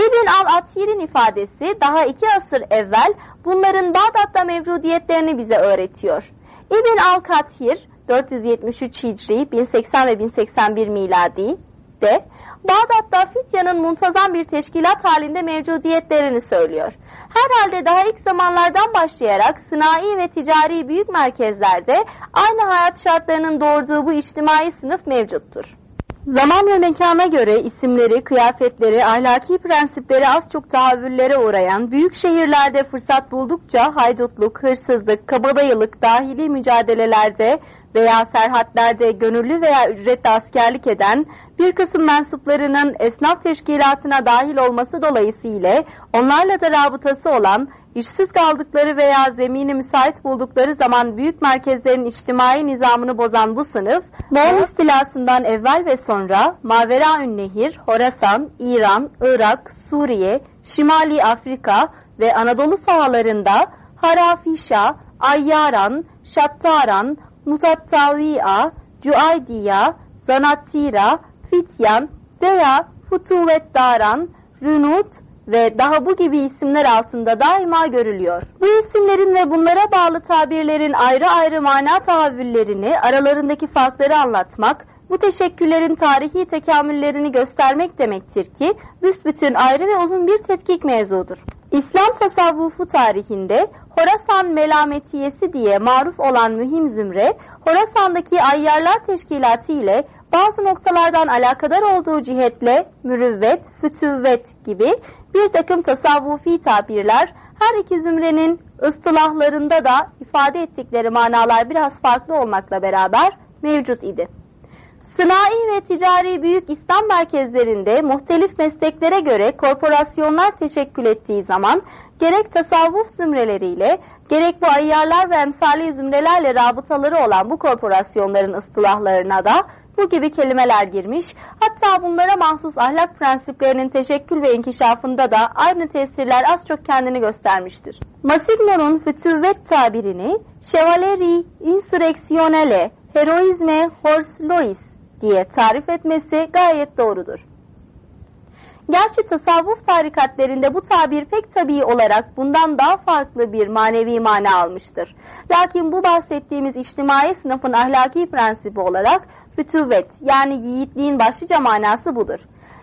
İbn al-Atir'in ifadesi daha iki asır evvel bunların Bağdat'ta mevcudiyetlerini bize öğretiyor. İbn al-Kathir 473 Hicri 1080 ve 1081 miladi de Bağdat'ta Fitya'nın muntazam bir teşkilat halinde mevcudiyetlerini söylüyor. Herhalde daha ilk zamanlardan başlayarak sınai ve ticari büyük merkezlerde aynı hayat şartlarının doğurduğu bu içtimai sınıf mevcuttur. Zaman ve mekana göre isimleri, kıyafetleri, ahlaki prensipleri az çok tahammüllere uğrayan, büyük şehirlerde fırsat buldukça haydutluk, hırsızlık, kabadayılık, dahili mücadelelerde veya serhatlerde gönüllü veya ücretli askerlik eden bir kısım mensuplarının esnaf teşkilatına dahil olması dolayısıyla onlarla da rabıtası olan işsiz kaldıkları veya zemini müsait buldukları zaman büyük merkezlerin içtimai nizamını bozan bu sınıf, Moğol istilasından evvel ve sonra Mavera Nehir, Horasan, İran, Irak, Suriye, Şimali Afrika ve Anadolu sahalarında Harafişa, Ayyaran, Şattaran, Mutattavi'a, Cuaydiya, Zanattira, Fityan veya Futuvet Daran, Rünut ve daha bu gibi isimler altında daima görülüyor. Bu isimlerin ve bunlara bağlı tabirlerin ayrı ayrı mana tahavvüllerini, aralarındaki farkları anlatmak, bu teşekkürlerin tarihi tekamüllerini göstermek demektir ki, büsbütün ayrı ve uzun bir tetkik mevzudur. İslam tasavvufu tarihinde Horasan melametiyesi diye maruf olan mühim zümre, Horasan'daki ayyarlar teşkilatı ile bazı noktalardan alakadar olduğu cihetle mürüvvet, fütüvvet gibi bir takım tasavvufi tabirler her iki zümrenin ıstılahlarında da ifade ettikleri manalar biraz farklı olmakla beraber mevcut idi. Sınai ve ticari büyük İslam merkezlerinde muhtelif mesleklere göre korporasyonlar teşekkül ettiği zaman gerek tasavvuf zümreleriyle gerek bu ayyarlar ve emsali zümrelerle rabıtaları olan bu korporasyonların ıstılahlarına da bu gibi kelimeler girmiş. Hatta bunlara mahsus ahlak prensiplerinin teşekkül ve inkişafında da aynı tesirler az çok kendini göstermiştir. Masigno'nun fütüvvet tabirini Chevalerie Insurrectionale Heroizme Hors Lois diye tarif etmesi gayet doğrudur. Gerçi tasavvuf tarikatlerinde bu tabir pek tabii olarak bundan daha farklı bir manevi mana almıştır. Lakin bu bahsettiğimiz içtimai sınıfın ahlaki prensibi olarak fütüvvet yani yiğitliğin başlıca manası budur.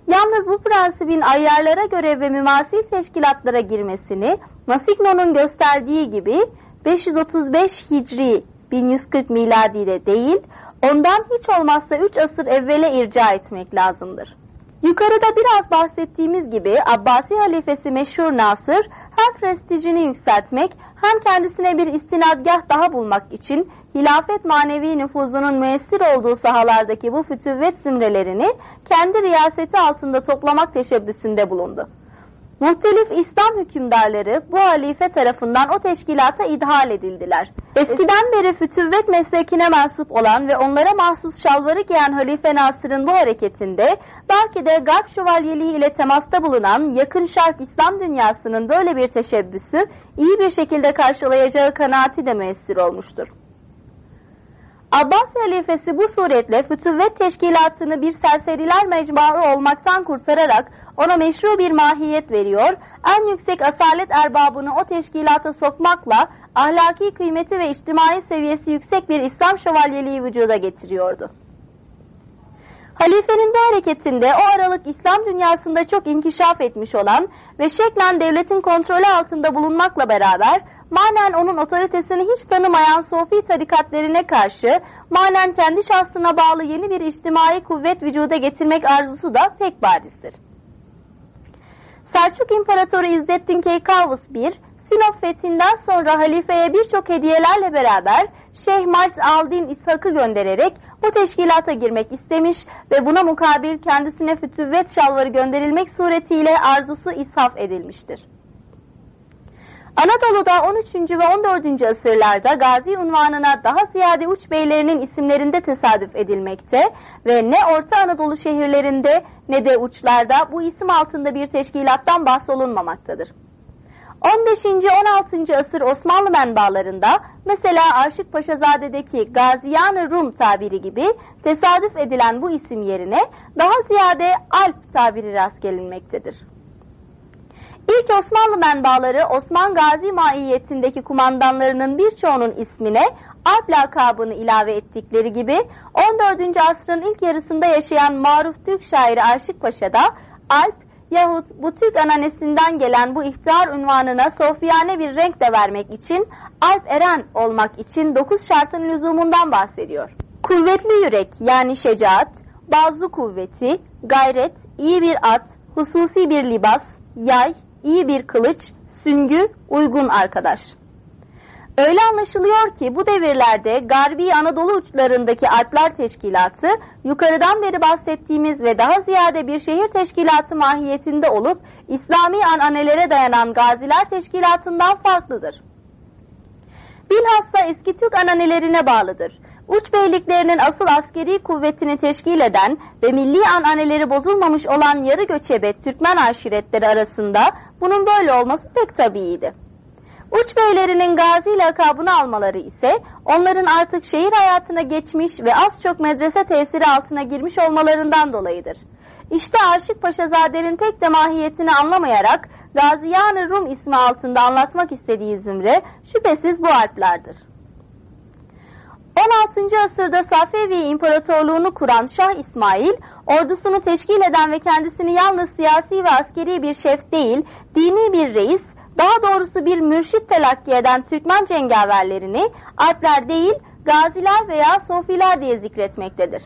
Yalnız bu prensibin ayyarlara göre ve mümasil teşkilatlara girmesini Masigno'nun gösterdiği gibi 535 Hicri 1140 miladide değil, ondan hiç olmazsa 3 asır evvele irca etmek lazımdır. Yukarıda biraz bahsettiğimiz gibi Abbasi halifesi meşhur Nasır her prestijini yükseltmek hem kendisine bir istinadgah daha bulmak için hilafet manevi nüfuzunun müessir olduğu sahalardaki bu fütüvvet zümrelerini kendi riyaseti altında toplamak teşebbüsünde bulundu. Muhtelif İslam hükümdarları bu halife tarafından o teşkilata idhal edildiler. Eskiden beri fütüvvet meslekine mensup olan ve onlara mahsus şalvarı giyen Halife Nasır'ın bu hareketinde belki de Garp şövalyeliği ile temasta bulunan yakın şark İslam dünyasının böyle bir teşebbüsü iyi bir şekilde karşılayacağı kanaati de müessir olmuştur. Abbas halifesi bu suretle fütüvvet teşkilatını bir serseriler mecmuası olmaktan kurtararak ona meşru bir mahiyet veriyor, en yüksek asalet erbabını o teşkilata sokmakla ahlaki kıymeti ve içtimai seviyesi yüksek bir İslam şövalyeliği vücuda getiriyordu. Halifenin bu hareketinde o aralık İslam dünyasında çok inkişaf etmiş olan ve şeklen devletin kontrolü altında bulunmakla beraber manen onun otoritesini hiç tanımayan sofi tarikatlerine karşı manen kendi şahsına bağlı yeni bir içtimai kuvvet vücuda getirmek arzusu da pek barizdir. Selçuk İmparatoru İzzettin Keykavus I, Sinop fethinden sonra halifeye birçok hediyelerle beraber Şeyh Mars Aldin İshak'ı göndererek bu teşkilata girmek istemiş ve buna mukabil kendisine fütüvvet şalvarı gönderilmek suretiyle arzusu ishaf edilmiştir. Anadolu'da 13. ve 14. asırlarda gazi unvanına daha ziyade uç beylerinin isimlerinde tesadüf edilmekte ve ne Orta Anadolu şehirlerinde ne de uçlarda bu isim altında bir teşkilattan bahsolunmamaktadır. 15. 16. asır Osmanlı menbaalarında mesela Aşık Paşazade'deki Gaziyan Rum tabiri gibi tesadüf edilen bu isim yerine daha ziyade Alp tabiri rast gelinmektedir. İlk Osmanlı menbaaları Osman Gazi maiyetindeki kumandanlarının birçoğunun ismine Alp lakabını ilave ettikleri gibi 14. asrın ilk yarısında yaşayan maruf Türk şairi Aşık Paşa'da Alp yahut bu Türk ananesinden gelen bu iftihar unvanına sofiyane bir renk de vermek için Alp Eren olmak için dokuz şartın lüzumundan bahsediyor. Kuvvetli yürek yani şecaat, bazı kuvveti, gayret, iyi bir at, hususi bir libas, yay, iyi bir kılıç, süngü, uygun arkadaş. Öyle anlaşılıyor ki bu devirlerde Garbi Anadolu uçlarındaki Alpler Teşkilatı yukarıdan beri bahsettiğimiz ve daha ziyade bir şehir teşkilatı mahiyetinde olup İslami ananelere dayanan Gaziler Teşkilatı'ndan farklıdır. Bilhassa eski Türk ananelerine bağlıdır. Uç beyliklerinin asıl askeri kuvvetini teşkil eden ve milli ananeleri bozulmamış olan yarı göçebe Türkmen aşiretleri arasında bunun böyle olması pek tabiiydi. Uç beylerinin gazi lakabını almaları ise onların artık şehir hayatına geçmiş ve az çok medrese tesiri altına girmiş olmalarından dolayıdır. İşte Aşık Paşazade'nin pek de mahiyetini anlamayarak Gaziyan Rum ismi altında anlatmak istediği zümre şüphesiz bu harplerdir. 16. asırda Safevi İmparatorluğunu kuran Şah İsmail, ordusunu teşkil eden ve kendisini yalnız siyasi ve askeri bir şef değil, dini bir reis, daha doğrusu bir mürşit telakki eden Türkmen cengaverlerini Alpler değil, gaziler veya sofiler diye zikretmektedir.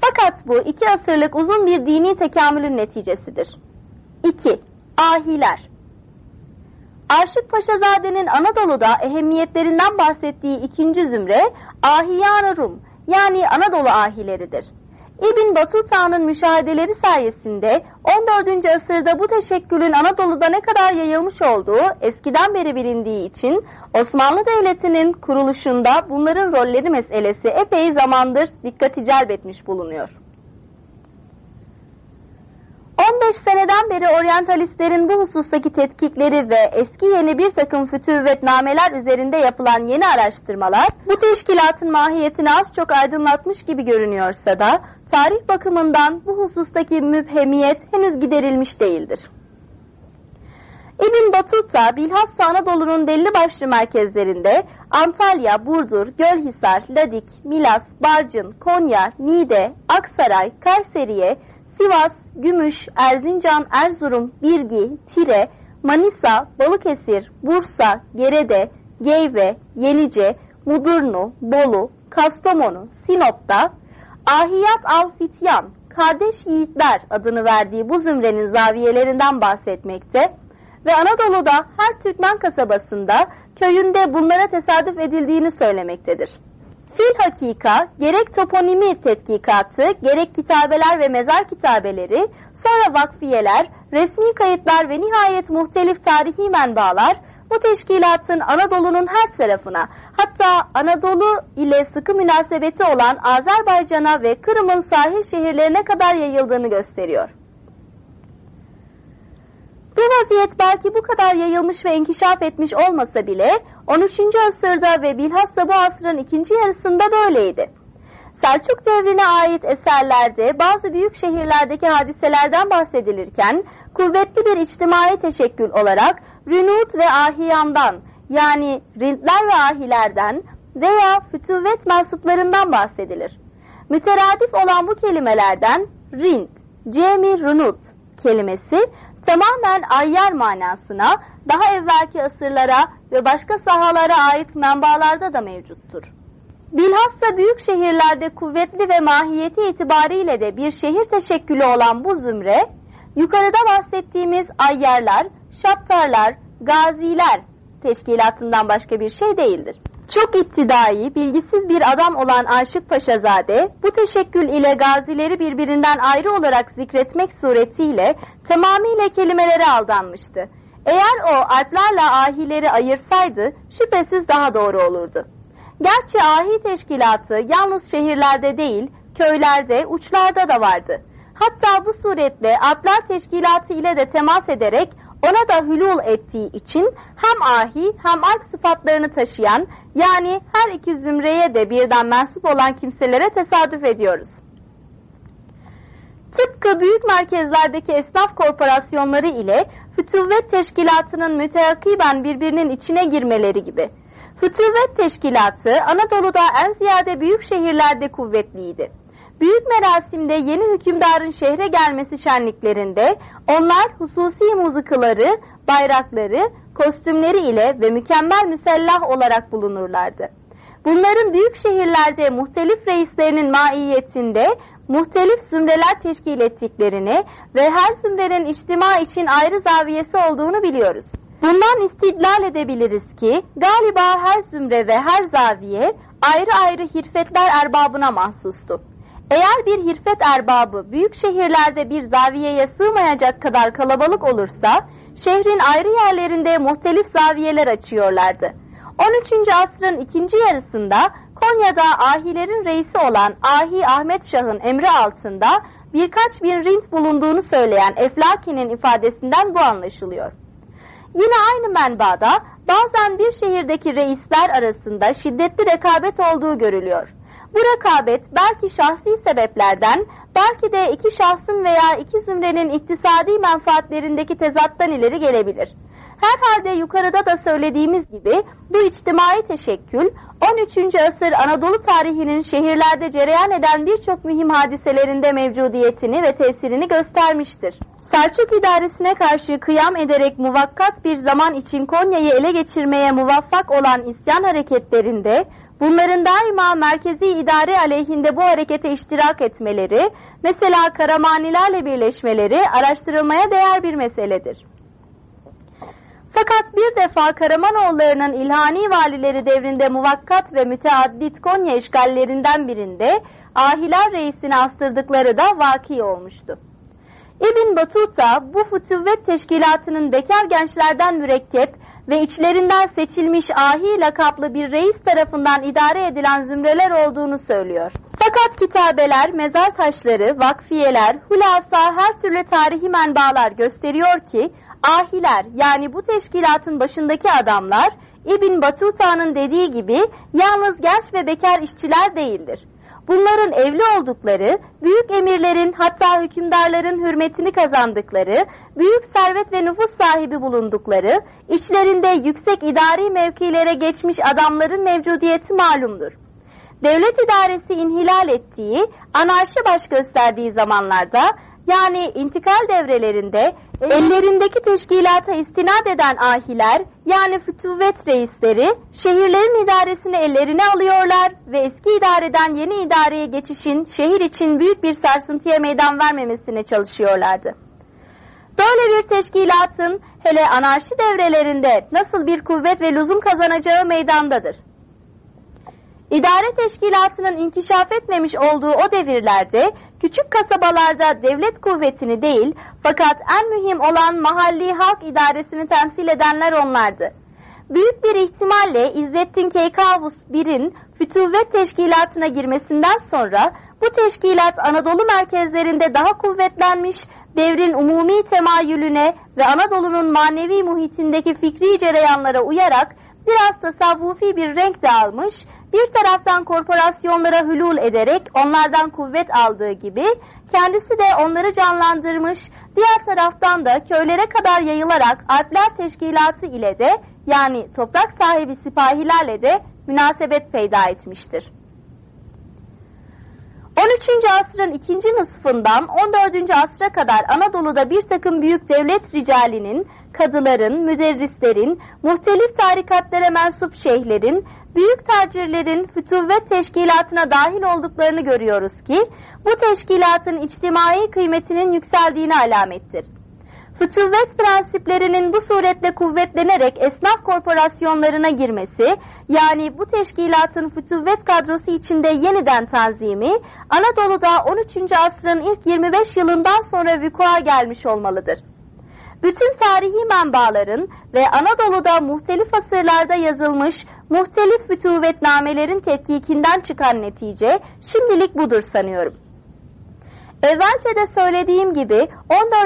Fakat bu iki asırlık uzun bir dini tekamülün neticesidir. 2. Ahiler Aşık Paşazade'nin Anadolu'da ehemmiyetlerinden bahsettiği ikinci zümre Ahiyan Rum yani Anadolu ahileridir. İbn Batuta'nın müşahedeleri sayesinde 14. asırda bu teşekkülün Anadolu'da ne kadar yayılmış olduğu eskiden beri bilindiği için Osmanlı Devleti'nin kuruluşunda bunların rolleri meselesi epey zamandır dikkati celbetmiş bulunuyor. 15 seneden beri oryantalistlerin bu husustaki tetkikleri ve eski yeni bir takım fütüvvetnameler üzerinde yapılan yeni araştırmalar bu teşkilatın mahiyetini az çok aydınlatmış gibi görünüyorsa da tarih bakımından bu husustaki müphemiyet henüz giderilmiş değildir. İbn Batuta bilhassa Anadolu'nun belli başlı merkezlerinde Antalya, Burdur, Gölhisar, Ladik, Milas, Barcın, Konya, Niğde, Aksaray, Kayseri'ye, Sivas, Gümüş, Erzincan, Erzurum, Birgi, Tire, Manisa, Balıkesir, Bursa, Gerede, Geyve, Yenice, Mudurnu, Bolu, Kastamonu, Sinop'ta Ahiyat al-Fityan, kardeş yiğitler adını verdiği bu zümrenin zaviyelerinden bahsetmekte ve Anadolu'da her Türkmen kasabasında, köyünde bunlara tesadüf edildiğini söylemektedir. Fil hakika, gerek toponimi tetkikatı, gerek kitabeler ve mezar kitabeleri, sonra vakfiyeler, resmi kayıtlar ve nihayet muhtelif tarihi menbalar, bu teşkilatın Anadolu'nun her tarafına, hatta Anadolu ile sıkı münasebeti olan Azerbaycan'a ve Kırım'ın sahil şehirlerine kadar yayıldığını gösteriyor. Bu vaziyet belki bu kadar yayılmış ve inkişaf etmiş olmasa bile 13. asırda ve bilhassa bu asrın ikinci yarısında böyleydi. Selçuk devrine ait eserlerde bazı büyük şehirlerdeki hadiselerden bahsedilirken kuvvetli bir içtimai teşekkül olarak rünut ve ahiyandan yani rintler ve ahilerden veya fütüvvet mensuplarından bahsedilir. Müteradif olan bu kelimelerden rint, cemi runut kelimesi tamamen ayyar manasına daha evvelki asırlara ve başka sahalara ait menbalarda da mevcuttur. Bilhassa büyük şehirlerde kuvvetli ve mahiyeti itibariyle de bir şehir teşekkülü olan bu zümre, yukarıda bahsettiğimiz ayyarlar, şaptarlar, gaziler teşkilatından başka bir şey değildir. Çok iktidai, bilgisiz bir adam olan Aşık Paşazade, bu teşekkül ile gazileri birbirinden ayrı olarak zikretmek suretiyle tamamıyla kelimelere aldanmıştı. Eğer o alplerle ahileri ayırsaydı şüphesiz daha doğru olurdu. Gerçi ahi teşkilatı yalnız şehirlerde değil, köylerde, uçlarda da vardı. Hatta bu suretle Alpler Teşkilatı ile de temas ederek ona da hülul ettiği için hem ahi hem alp sıfatlarını taşıyan yani her iki zümreye de birden mensup olan kimselere tesadüf ediyoruz. Tıpkı büyük merkezlerdeki esnaf korporasyonları ile fütüvvet teşkilatının müteakiben birbirinin içine girmeleri gibi. Fütüvvet teşkilatı Anadolu'da en ziyade büyük şehirlerde kuvvetliydi. Büyük merasimde yeni hükümdarın şehre gelmesi şenliklerinde onlar hususi muzıkıları, bayrakları, kostümleri ile ve mükemmel müsellah olarak bulunurlardı. Bunların büyük şehirlerde muhtelif reislerinin maiyetinde muhtelif zümreler teşkil ettiklerini ve her zümrenin içtima için ayrı zaviyesi olduğunu biliyoruz. Bundan istidlal edebiliriz ki galiba her zümre ve her zaviye ayrı ayrı hirfetler erbabına mahsustu. Eğer bir hirfet erbabı büyük şehirlerde bir zaviyeye sığmayacak kadar kalabalık olursa, şehrin ayrı yerlerinde muhtelif zaviyeler açıyorlardı. 13. asrın ikinci yarısında Konya'da ahilerin reisi olan Ahi Ahmet Şah'ın emri altında birkaç bin rint bulunduğunu söyleyen Eflaki'nin ifadesinden bu anlaşılıyor. Yine aynı menbaada bazen bir şehirdeki reisler arasında şiddetli rekabet olduğu görülüyor. Bu rekabet belki şahsi sebeplerden, belki de iki şahsın veya iki zümrenin iktisadi menfaatlerindeki tezattan ileri gelebilir. Herhalde yukarıda da söylediğimiz gibi bu içtimai teşekkül 13. asır Anadolu tarihinin şehirlerde cereyan eden birçok mühim hadiselerinde mevcudiyetini ve tesirini göstermiştir. Selçuk idaresine karşı kıyam ederek muvakkat bir zaman için Konya'yı ele geçirmeye muvaffak olan isyan hareketlerinde bunların daima merkezi idare aleyhinde bu harekete iştirak etmeleri, mesela Karamanilerle birleşmeleri araştırılmaya değer bir meseledir. Fakat bir defa Karamanoğullarının ilhani valileri devrinde muvakkat ve müteaddit Konya işgallerinden birinde ahiler reisini astırdıkları da vaki olmuştu. İbn Batuta bu fütüvvet teşkilatının bekar gençlerden mürekkep ve içlerinden seçilmiş ahi lakaplı bir reis tarafından idare edilen zümreler olduğunu söylüyor. Fakat kitabeler, mezar taşları, vakfiyeler, hulasa her türlü tarihi menbalar gösteriyor ki ahiler yani bu teşkilatın başındaki adamlar İbn Batuta'nın dediği gibi yalnız genç ve bekar işçiler değildir. Bunların evli oldukları, büyük emirlerin hatta hükümdarların hürmetini kazandıkları, büyük servet ve nüfus sahibi bulundukları, içlerinde yüksek idari mevkilere geçmiş adamların mevcudiyeti malumdur. Devlet idaresi inhilal ettiği, anarşi baş gösterdiği zamanlarda yani intikal devrelerinde ellerindeki teşkilata istinad eden ahiler yani fütüvvet reisleri şehirlerin idaresini ellerine alıyorlar ve eski idareden yeni idareye geçişin şehir için büyük bir sarsıntıya meydan vermemesine çalışıyorlardı. Böyle bir teşkilatın hele anarşi devrelerinde nasıl bir kuvvet ve lüzum kazanacağı meydandadır. İdare teşkilatının inkişaf etmemiş olduğu o devirlerde küçük kasabalarda devlet kuvvetini değil fakat en mühim olan mahalli halk idaresini temsil edenler onlardı. Büyük bir ihtimalle İzzettin Keykavus Bir'in Fütüvvet Teşkilatı'na girmesinden sonra bu teşkilat Anadolu merkezlerinde daha kuvvetlenmiş, devrin umumi temayülüne ve Anadolu'nun manevi muhitindeki fikri cereyanlara uyarak biraz tasavvufi bir renk de almış, bir taraftan korporasyonlara hülul ederek onlardan kuvvet aldığı gibi, kendisi de onları canlandırmış, diğer taraftan da köylere kadar yayılarak Alpler Teşkilatı ile de yani toprak sahibi sipahilerle de münasebet peyda etmiştir. 13. asrın ikinci nısfından 14. asra kadar Anadolu'da bir takım büyük devlet ricalinin, kadıların, müderrislerin, muhtelif tarikatlara mensup şeyhlerin, büyük tacirlerin fütüvvet teşkilatına dahil olduklarını görüyoruz ki, bu teşkilatın içtimai kıymetinin yükseldiğine alamettir. Fütüvvet prensiplerinin bu suretle kuvvetlenerek esnaf korporasyonlarına girmesi, yani bu teşkilatın fütüvvet kadrosu içinde yeniden tanzimi, Anadolu'da 13. asrın ilk 25 yılından sonra vükua gelmiş olmalıdır. Bütün tarihi menbaların ve Anadolu'da muhtelif asırlarda yazılmış muhtelif fütüvvetnamelerin tetkikinden çıkan netice şimdilik budur sanıyorum. Evvelce de söylediğim gibi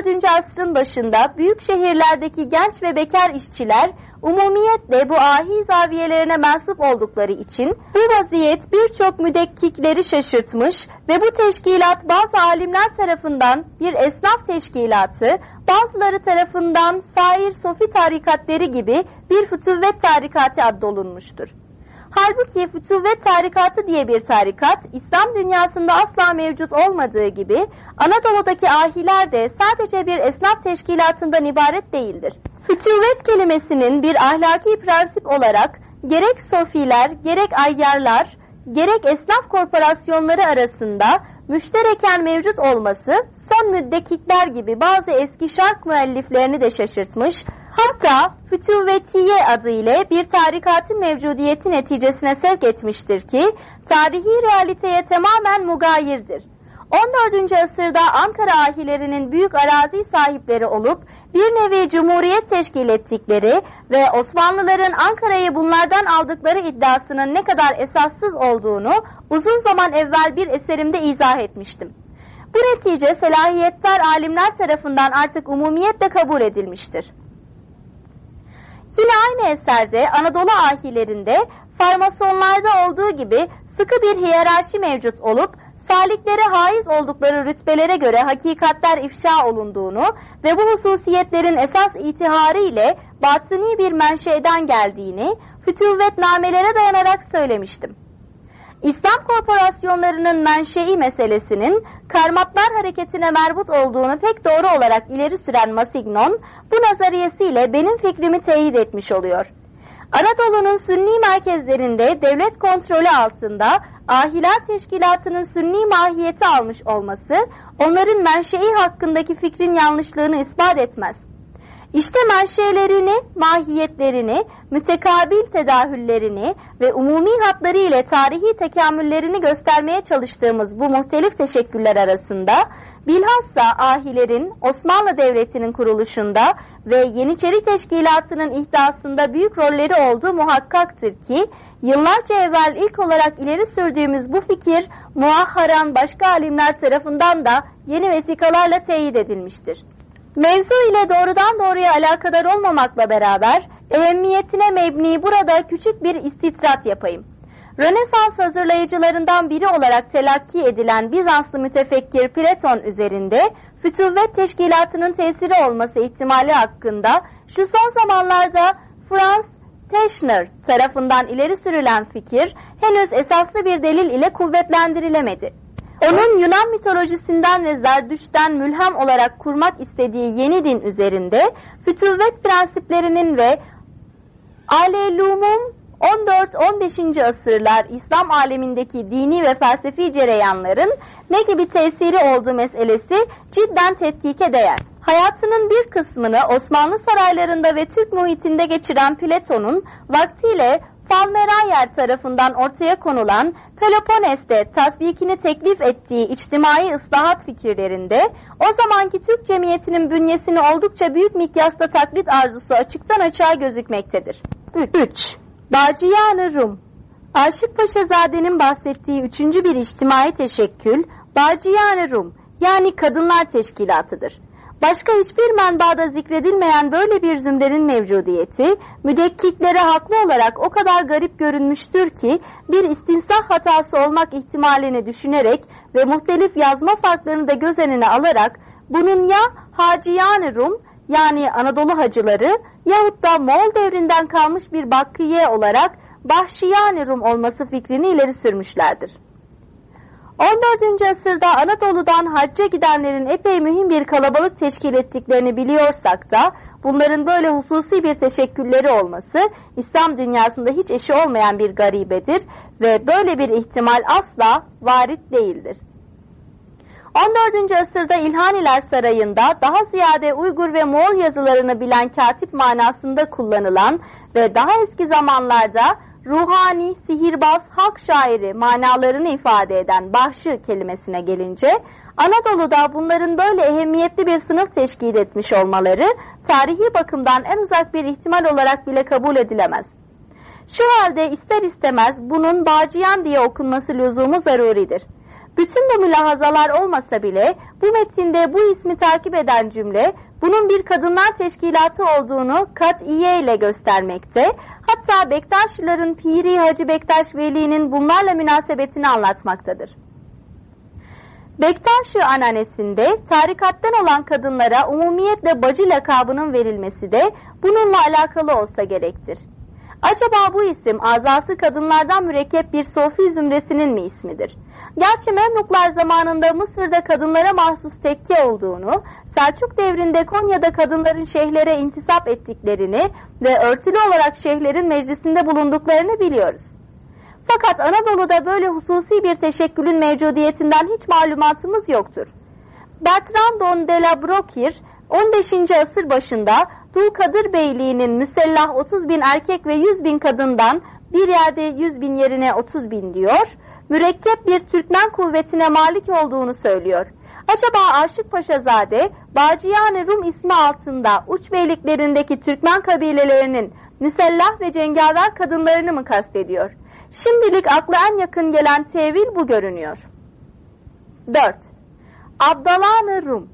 14. asrın başında büyük şehirlerdeki genç ve bekar işçiler umumiyetle bu ahi zaviyelerine mensup oldukları için bu vaziyet birçok müdekkikleri şaşırtmış ve bu teşkilat bazı alimler tarafından bir esnaf teşkilatı, bazıları tarafından sair sofi tarikatleri gibi bir fütüvvet tarikatı addolunmuştur. Halbuki Fütüvvet Tarikatı diye bir tarikat, İslam dünyasında asla mevcut olmadığı gibi, Anadolu'daki ahiler de sadece bir esnaf teşkilatından ibaret değildir. Fütüvvet kelimesinin bir ahlaki prensip olarak, gerek sofiler, gerek ayyarlar, gerek esnaf korporasyonları arasında müştereken mevcut olması son müddekikler gibi bazı eski şark müelliflerini de şaşırtmış, hatta Fütüvvetiye adıyla bir tarikatın mevcudiyeti neticesine sevk etmiştir ki, tarihi realiteye tamamen mugayirdir. 14. asırda Ankara ahilerinin büyük arazi sahipleri olup bir nevi cumhuriyet teşkil ettikleri ve Osmanlıların Ankara'yı bunlardan aldıkları iddiasının ne kadar esassız olduğunu uzun zaman evvel bir eserimde izah etmiştim. Bu netice selahiyetler alimler tarafından artık umumiyetle kabul edilmiştir. Yine aynı eserde Anadolu ahilerinde farmasonlarda olduğu gibi sıkı bir hiyerarşi mevcut olup saliklere haiz oldukları rütbelere göre hakikatler ifşa olunduğunu ve bu hususiyetlerin esas itiharı ile batıni bir menşeden geldiğini fütüvvetnamelere dayanarak söylemiştim. İslam korporasyonlarının menşei meselesinin karmatlar hareketine merbut olduğunu pek doğru olarak ileri süren Masignon, bu nazariyesiyle benim fikrimi teyit etmiş oluyor. Anadolu'nun sünni merkezlerinde devlet kontrolü altında ahiler teşkilatının sünni mahiyeti almış olması onların menşei hakkındaki fikrin yanlışlığını ispat etmez. İşte menşelerini, mahiyetlerini, mütekabil tedahüllerini ve umumi hatları ile tarihi tekamüllerini göstermeye çalıştığımız bu muhtelif teşekküller arasında bilhassa ahilerin Osmanlı Devleti'nin kuruluşunda ve Yeniçeri Teşkilatı'nın ihdasında büyük rolleri olduğu muhakkaktır ki yıllarca evvel ilk olarak ileri sürdüğümüz bu fikir muahharan başka alimler tarafından da yeni vesikalarla teyit edilmiştir. Mevzu ile doğrudan doğruya alakadar olmamakla beraber ehemmiyetine mebni burada küçük bir istitrat yapayım. Rönesans hazırlayıcılarından biri olarak telakki edilen Bizanslı mütefekkir Platon üzerinde fütüvvet teşkilatının tesiri olması ihtimali hakkında şu son zamanlarda Franz Teschner tarafından ileri sürülen fikir henüz esaslı bir delil ile kuvvetlendirilemedi. Onun Yunan mitolojisinden ve Zerdüş'ten mülhem olarak kurmak istediği yeni din üzerinde fütüvvet prensiplerinin ve alelumum 14-15. asırlar İslam alemindeki dini ve felsefi cereyanların ne gibi tesiri olduğu meselesi cidden tetkike değer. Hayatının bir kısmını Osmanlı saraylarında ve Türk muhitinde geçiren Platon'un vaktiyle Falmerayer tarafından ortaya konulan Peloponnes'te tasbikini teklif ettiği içtimai ıslahat fikirlerinde o zamanki Türk cemiyetinin bünyesini oldukça büyük mikyasta taklit arzusu açıktan açığa gözükmektedir. 3. Bağcıyan Rum Aşık Paşazade'nin bahsettiği üçüncü bir içtimai teşekkül Bağcıyan Rum yani Kadınlar Teşkilatı'dır. Başka hiçbir menbaada zikredilmeyen böyle bir zümrenin mevcudiyeti, müdekkiklere haklı olarak o kadar garip görünmüştür ki, bir istinsah hatası olmak ihtimalini düşünerek ve muhtelif yazma farklarını da göz önüne alarak, bunun ya Hacıyan Rum, yani Anadolu hacıları, yahut da Moğol devrinden kalmış bir bakkiye olarak Bahşiyan Rum olması fikrini ileri sürmüşlerdir. 14. asırda Anadolu'dan hacca gidenlerin epey mühim bir kalabalık teşkil ettiklerini biliyorsak da bunların böyle hususi bir teşekkülleri olması İslam dünyasında hiç eşi olmayan bir garibedir ve böyle bir ihtimal asla varit değildir. 14. asırda İlhaniler Sarayı'nda daha ziyade Uygur ve Moğol yazılarını bilen katip manasında kullanılan ve daha eski zamanlarda ruhani, sihirbaz, halk şairi manalarını ifade eden bahşı kelimesine gelince, Anadolu'da bunların böyle ehemmiyetli bir sınıf teşkil etmiş olmaları, tarihi bakımdan en uzak bir ihtimal olarak bile kabul edilemez. Şu halde ister istemez bunun Bağcıyan diye okunması lüzumu zaruridir. Bütün bu mülahazalar olmasa bile bu metinde bu ismi takip eden cümle bunun bir kadınlar teşkilatı olduğunu katiye ile göstermekte. Hatta Bektaşlıların Piri Hacı Bektaş Veli'nin bunlarla münasebetini anlatmaktadır. Bektaşi ananesinde tarikattan olan kadınlara umumiyetle bacı lakabının verilmesi de bununla alakalı olsa gerektir. Acaba bu isim azası kadınlardan mürekkep bir sofi zümresinin mi ismidir? Gerçi Memluklar zamanında Mısır'da kadınlara mahsus tekke olduğunu, Selçuk devrinde Konya'da kadınların şeyhlere intisap ettiklerini ve örtülü olarak şeyhlerin meclisinde bulunduklarını biliyoruz. Fakat Anadolu'da böyle hususi bir teşekkülün mevcudiyetinden hiç malumatımız yoktur. Bertrand de la Brocquier 15. asır başında Dulkadir Beyliği'nin müsellah 30 bin erkek ve 100 bin kadından bir yerde 100 bin yerine 30 bin diyor, mürekkep bir Türkmen kuvvetine malik olduğunu söylüyor. Acaba Aşık Paşazade, Bağcıyan Rum ismi altında uç beyliklerindeki Türkmen kabilelerinin müsellah ve cengaver kadınlarını mı kastediyor? Şimdilik akla en yakın gelen tevil bu görünüyor. 4. Abdalan Rum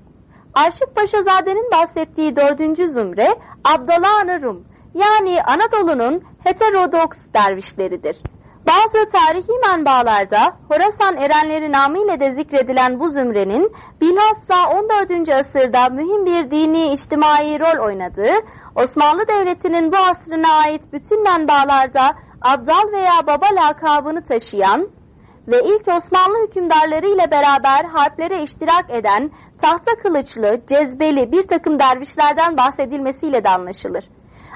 Aşık Paşazade'nin bahsettiği dördüncü zümre Abdalan Rum yani Anadolu'nun heterodoks dervişleridir. Bazı tarihi menbaalarda Horasan erenleri namıyla de zikredilen bu zümrenin bilhassa 14. asırda mühim bir dini içtimai rol oynadığı, Osmanlı Devleti'nin bu asrına ait bütün menbaalarda Abdal veya Baba lakabını taşıyan ve ilk Osmanlı hükümdarları ile beraber harplere iştirak eden tahta kılıçlı, cezbeli bir takım dervişlerden bahsedilmesiyle de anlaşılır.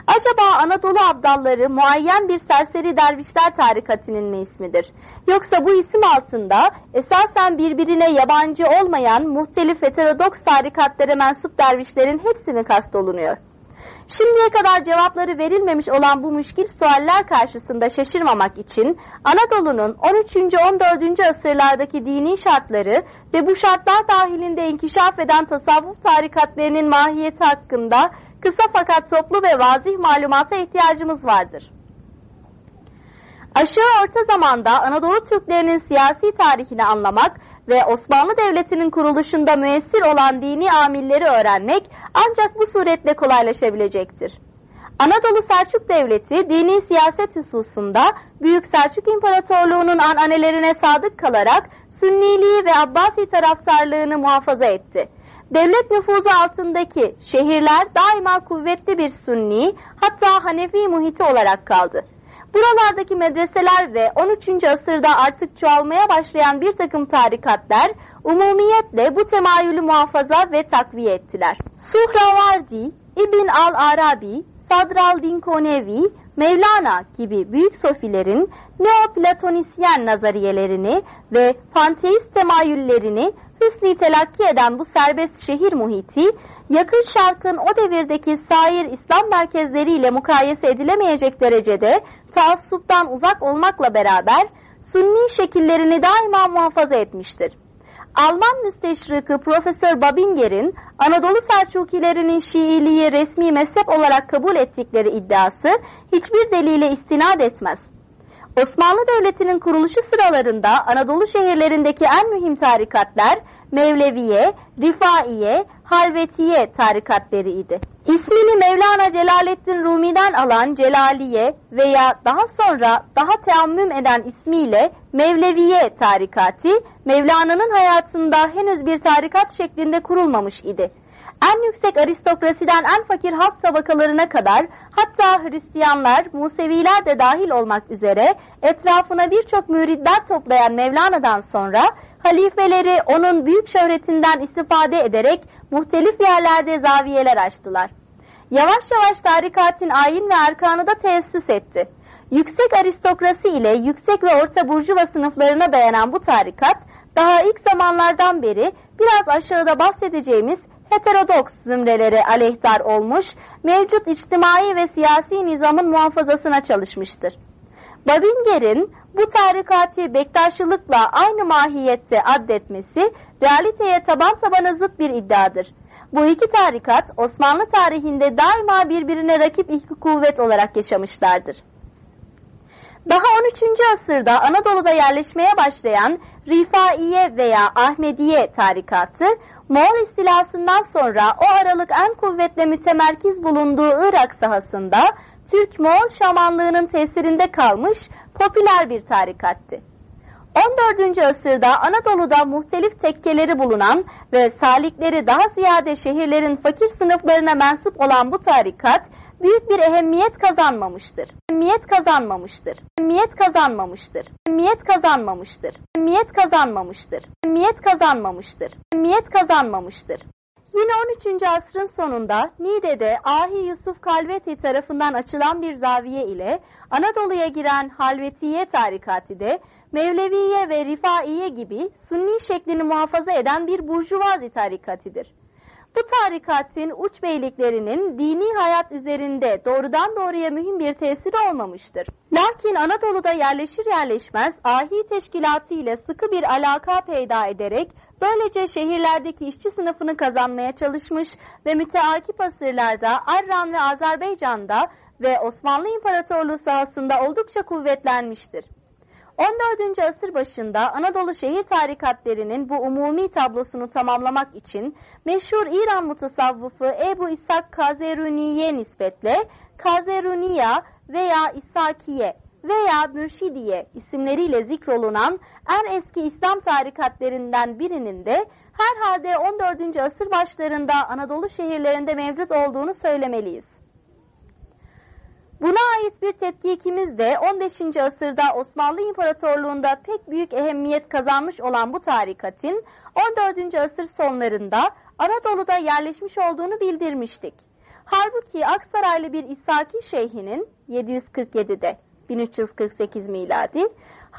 Acaba Anadolu abdalları muayyen bir serseri dervişler tarikatının mı ismidir? Yoksa bu isim altında esasen birbirine yabancı olmayan muhtelif heterodoks tarikatlara mensup dervişlerin hepsi mi kastolunuyor? Şimdiye kadar cevapları verilmemiş olan bu müşkil sualler karşısında şaşırmamak için Anadolu'nun 13. 14. asırlardaki dini şartları ve bu şartlar dahilinde inkişaf eden tasavvuf tarikatlarının mahiyeti hakkında kısa fakat toplu ve vazih malumata ihtiyacımız vardır. Aşağı orta zamanda Anadolu Türklerinin siyasi tarihini anlamak ve Osmanlı Devleti'nin kuruluşunda müessir olan dini amilleri öğrenmek ancak bu suretle kolaylaşabilecektir. Anadolu Selçuk Devleti dini siyaset hususunda Büyük Selçuk İmparatorluğu'nun ananelerine sadık kalarak Sünniliği ve Abbasi taraftarlığını muhafaza etti. Devlet nüfuzu altındaki şehirler daima kuvvetli bir Sünni hatta Hanefi muhiti olarak kaldı. Buralardaki medreseler ve 13. asırda artık çoğalmaya başlayan bir takım tarikatlar umumiyetle bu temayülü muhafaza ve takviye ettiler. Suhravardi, İbn al-Arabi, Sadral Din Konevi, Mevlana gibi büyük sofilerin Neoplatonisyen nazariyelerini ve panteist temayüllerini hüsnü telakki eden bu serbest şehir muhiti, yakın şarkın o devirdeki sair İslam merkezleriyle mukayese edilemeyecek derecede taassuptan uzak olmakla beraber Sunni şekillerini daima muhafaza etmiştir. Alman müsteşriki Profesör Babinger'in Anadolu Selçukilerinin Şiiliği resmi mezhep olarak kabul ettikleri iddiası hiçbir delile istinad etmez. Osmanlı Devleti'nin kuruluşu sıralarında Anadolu şehirlerindeki en mühim tarikatlar Mevleviye, Rifaiye, Halvetiye tarikatlarıydı. İsmini Mevlana Celaleddin Rumi'den alan Celaliye veya daha sonra daha teammüm eden ismiyle Mevleviye tarikati, Mevlana'nın hayatında henüz bir tarikat şeklinde kurulmamış idi. En yüksek aristokrasiden en fakir halk tabakalarına kadar hatta Hristiyanlar, Museviler de dahil olmak üzere etrafına birçok müridler toplayan Mevlana'dan sonra halifeleri onun büyük şöhretinden istifade ederek muhtelif yerlerde zaviyeler açtılar. Yavaş yavaş tarikatın ayin ve erkanı da teessüs etti. Yüksek aristokrasi ile yüksek ve orta burjuva sınıflarına dayanan bu tarikat, daha ilk zamanlardan beri biraz aşağıda bahsedeceğimiz heterodoks zümrelere aleyhdar olmuş, mevcut içtimai ve siyasi nizamın muhafazasına çalışmıştır. Babinger'in bu tarikatı bektaşılıkla aynı mahiyette addetmesi, realiteye taban tabana zıt bir iddiadır. Bu iki tarikat Osmanlı tarihinde daima birbirine rakip iki kuvvet olarak yaşamışlardır. Daha 13. asırda Anadolu'da yerleşmeye başlayan Rifaiye veya Ahmediye tarikatı, Moğol istilasından sonra o aralık en kuvvetle mütemerkiz bulunduğu Irak sahasında Türk-Moğol şamanlığının tesirinde kalmış popüler bir tarikattı. 14. asırda Anadolu'da muhtelif tekkeleri bulunan ve salikleri daha ziyade şehirlerin fakir sınıflarına mensup olan bu tarikat büyük bir ehemmiyet kazanmamıştır. Ehemmiyet kazanmamıştır. Ehemmiyet kazanmamıştır. Ehemmiyet kazanmamıştır. Ehemmiyet kazanmamıştır. Ehemmiyet kazanmamıştır. Ehemmiyet kazanmamıştır. Yine 13. asrın sonunda Niğde'de Ahi Yusuf Kalveti tarafından açılan bir zaviye ile Anadolu'ya giren Halvetiye tarikatı de Mevleviye ve Rifaiye gibi Sunni şeklini muhafaza eden bir burjuvazi tarikatıdır. Bu tarikatın uç beyliklerinin dini hayat üzerinde doğrudan doğruya mühim bir tesiri olmamıştır. Lakin Anadolu'da yerleşir yerleşmez ahi teşkilatı ile sıkı bir alaka peyda ederek böylece şehirlerdeki işçi sınıfını kazanmaya çalışmış ve müteakip asırlarda Arran ve Azerbaycan'da ve Osmanlı İmparatorluğu sahasında oldukça kuvvetlenmiştir. 14. asır başında Anadolu şehir tarikatlerinin bu umumi tablosunu tamamlamak için meşhur İran mutasavvıfı Ebu İshak Kazeruniye nispetle Kazeruniya veya İsakiye veya Mürşidiye isimleriyle zikrolunan en eski İslam tarikatlerinden birinin de herhalde 14. asır başlarında Anadolu şehirlerinde mevcut olduğunu söylemeliyiz. Buna ait bir tetkikimiz de 15. asırda Osmanlı İmparatorluğu'nda pek büyük ehemmiyet kazanmış olan bu tarikatın 14. asır sonlarında Anadolu'da yerleşmiş olduğunu bildirmiştik. Halbuki Aksaraylı bir İshaki şeyhinin 747'de 1348 miladi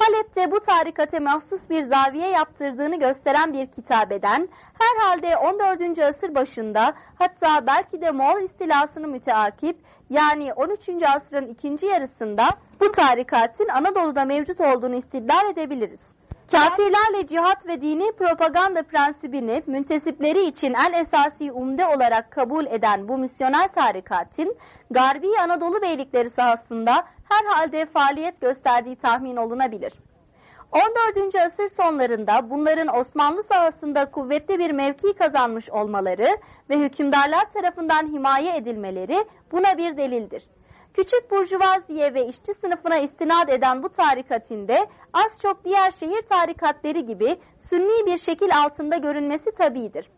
Halep'te bu tarikate mahsus bir zaviye yaptırdığını gösteren bir kitabeden herhalde 14. asır başında hatta belki de Moğol istilasını müteakip yani 13. asrın ikinci yarısında bu tarikatın Anadolu'da mevcut olduğunu istidlal edebiliriz. Kafirlerle cihat ve dini propaganda prensibini müntesipleri için en esasi umde olarak kabul eden bu misyoner tarikatın Garbi Anadolu beylikleri sahasında herhalde faaliyet gösterdiği tahmin olunabilir. 14. asır sonlarında bunların Osmanlı sahasında kuvvetli bir mevki kazanmış olmaları ve hükümdarlar tarafından himaye edilmeleri buna bir delildir. Küçük burjuvaziye ve işçi sınıfına istinad eden bu tarikatinde az çok diğer şehir tarikatları gibi sünni bir şekil altında görünmesi tabidir.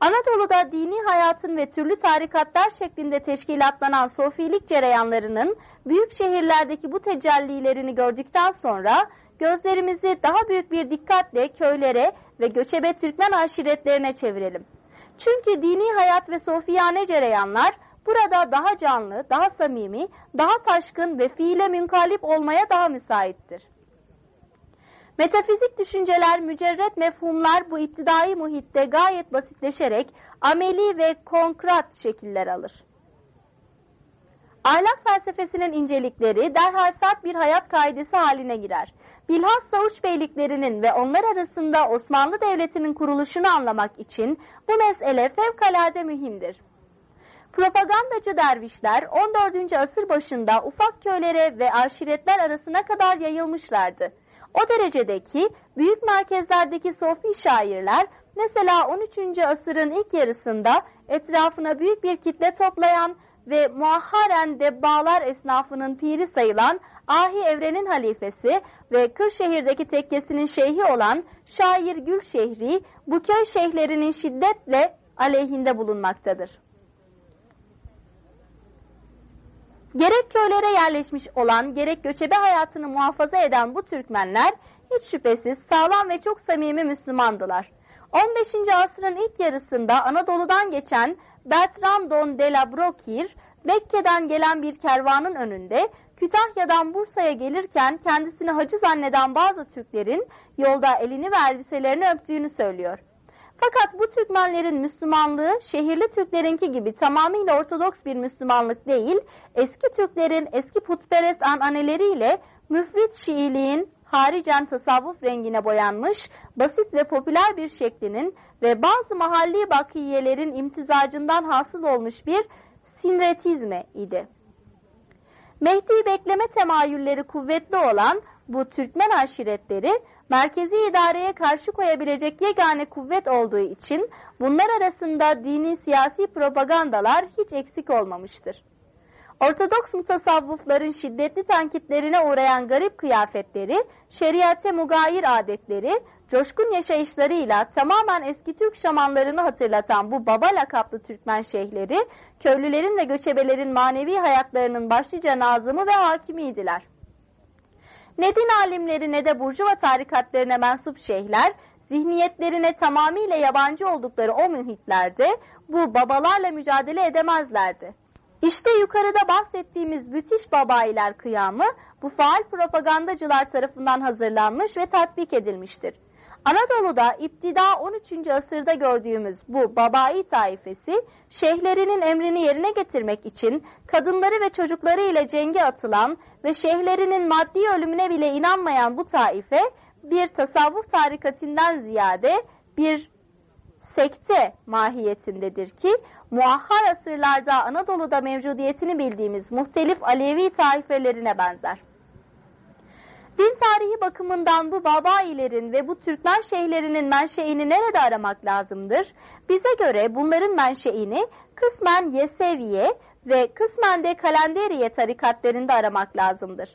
Anadolu'da dini hayatın ve türlü tarikatlar şeklinde teşkilatlanan sofilik cereyanlarının büyük şehirlerdeki bu tecellilerini gördükten sonra gözlerimizi daha büyük bir dikkatle köylere ve göçebe Türkmen aşiretlerine çevirelim. Çünkü dini hayat ve sofiyane cereyanlar burada daha canlı, daha samimi, daha taşkın ve fiile münkalip olmaya daha müsaittir. Metafizik düşünceler, mücerret mefhumlar bu iptidai muhitte gayet basitleşerek ameli ve konkret şekiller alır. Ahlak felsefesinin incelikleri derhal sert bir hayat kaidesi haline girer. Bilhassa uç beyliklerinin ve onlar arasında Osmanlı Devleti'nin kuruluşunu anlamak için bu mesele fevkalade mühimdir. Propagandacı dervişler 14. asır başında ufak köylere ve aşiretler arasına kadar yayılmışlardı. O derecedeki büyük merkezlerdeki sofi şairler mesela 13. asırın ilk yarısında etrafına büyük bir kitle toplayan ve muahharen debbalar esnafının piri sayılan Ahi Evren'in halifesi ve Kırşehir'deki tekkesinin şeyhi olan şair Gülşehri bu köy şeyhlerinin şiddetle aleyhinde bulunmaktadır. Gerek köylere yerleşmiş olan, gerek göçebe hayatını muhafaza eden bu Türkmenler hiç şüphesiz sağlam ve çok samimi Müslümandılar. 15. asrın ilk yarısında Anadolu'dan geçen Bertrandon de la Brocquier, Mekke'den gelen bir kervanın önünde Kütahya'dan Bursa'ya gelirken kendisini hacı zanneden bazı Türklerin yolda elini ve elbiselerini öptüğünü söylüyor. Fakat bu Türkmenlerin Müslümanlığı şehirli Türklerinki gibi tamamıyla Ortodoks bir Müslümanlık değil, eski Türklerin eski putperest ananeleriyle müfrit Şiiliğin haricen tasavvuf rengine boyanmış, basit ve popüler bir şeklinin ve bazı mahalli bakiyelerin imtizacından hasıl olmuş bir sinretizme idi. Mehdi bekleme temayülleri kuvvetli olan bu Türkmen aşiretleri merkezi idareye karşı koyabilecek yegane kuvvet olduğu için bunlar arasında dini siyasi propagandalar hiç eksik olmamıştır. Ortodoks mutasavvıfların şiddetli tenkitlerine uğrayan garip kıyafetleri, şeriate mugayir adetleri, coşkun yaşayışlarıyla tamamen eski Türk şamanlarını hatırlatan bu baba lakaplı Türkmen şeyhleri, köylülerin ve göçebelerin manevi hayatlarının başlıca nazımı ve hakimiydiler. Ne din alimleri ne de burjuva tarikatlarına mensup şeyhler, zihniyetlerine tamamıyla yabancı oldukları o mühitlerde bu babalarla mücadele edemezlerdi. İşte yukarıda bahsettiğimiz müthiş babayiler kıyamı bu faal propagandacılar tarafından hazırlanmış ve tatbik edilmiştir. Anadolu'da iptida 13. asırda gördüğümüz bu babai taifesi, şeyhlerinin emrini yerine getirmek için kadınları ve çocukları ile cenge atılan ve şeyhlerinin maddi ölümüne bile inanmayan bu taife, bir tasavvuf tarikatinden ziyade bir sekte mahiyetindedir ki, muahhar asırlarda Anadolu'da mevcudiyetini bildiğimiz muhtelif Alevi taifelerine benzer. Din tarihi bakımından bu Babailerin ve bu Türkler şeyhlerinin menşeini nerede aramak lazımdır? Bize göre bunların menşeini kısmen Yeseviye ve kısmen de Kalenderiye tarikatlarında aramak lazımdır.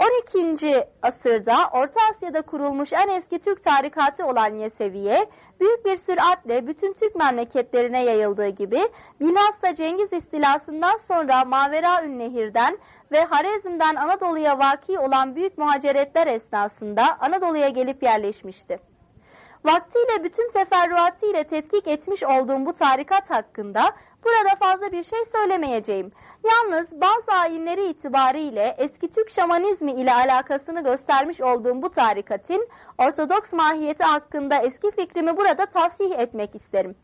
12. asırda Orta Asya'da kurulmuş en eski Türk tarikatı olan Yeseviye, büyük bir süratle bütün Türk memleketlerine yayıldığı gibi, bilhassa Cengiz istilasından sonra Mavera Ünnehir'den ve Harezm'den Anadolu'ya vaki olan büyük muhaceretler esnasında Anadolu'ya gelip yerleşmişti. Vaktiyle bütün teferruatıyla tetkik etmiş olduğum bu tarikat hakkında burada fazla bir şey söylemeyeceğim. Yalnız bazı ayinleri itibariyle eski Türk şamanizmi ile alakasını göstermiş olduğum bu tarikatın Ortodoks mahiyeti hakkında eski fikrimi burada tasih etmek isterim.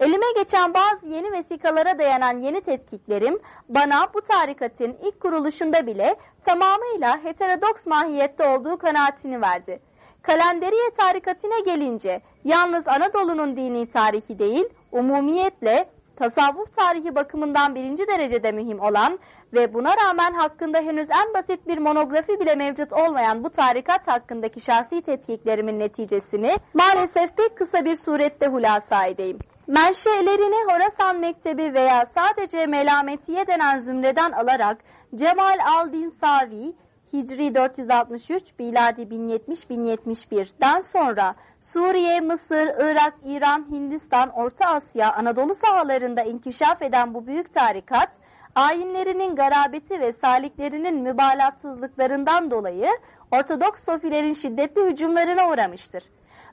Elime geçen bazı yeni vesikalara dayanan yeni tetkiklerim bana bu tarikatın ilk kuruluşunda bile tamamıyla heterodoks mahiyette olduğu kanaatini verdi. Kalenderiye tarikatine gelince yalnız Anadolu'nun dini tarihi değil, umumiyetle tasavvuf tarihi bakımından birinci derecede mühim olan ve buna rağmen hakkında henüz en basit bir monografi bile mevcut olmayan bu tarikat hakkındaki şahsi tetkiklerimin neticesini maalesef pek kısa bir surette hulasa edeyim. Menşelerini Horasan Mektebi veya sadece Melametiye denen zümreden alarak Cemal al-Din Savi, Hicri 463, Biladi 1070-1071'den sonra Suriye, Mısır, Irak, İran, Hindistan, Orta Asya, Anadolu sahalarında inkişaf eden bu büyük tarikat, ayinlerinin garabeti ve saliklerinin mübalağasızlıklarından dolayı Ortodoks sofilerin şiddetli hücumlarına uğramıştır.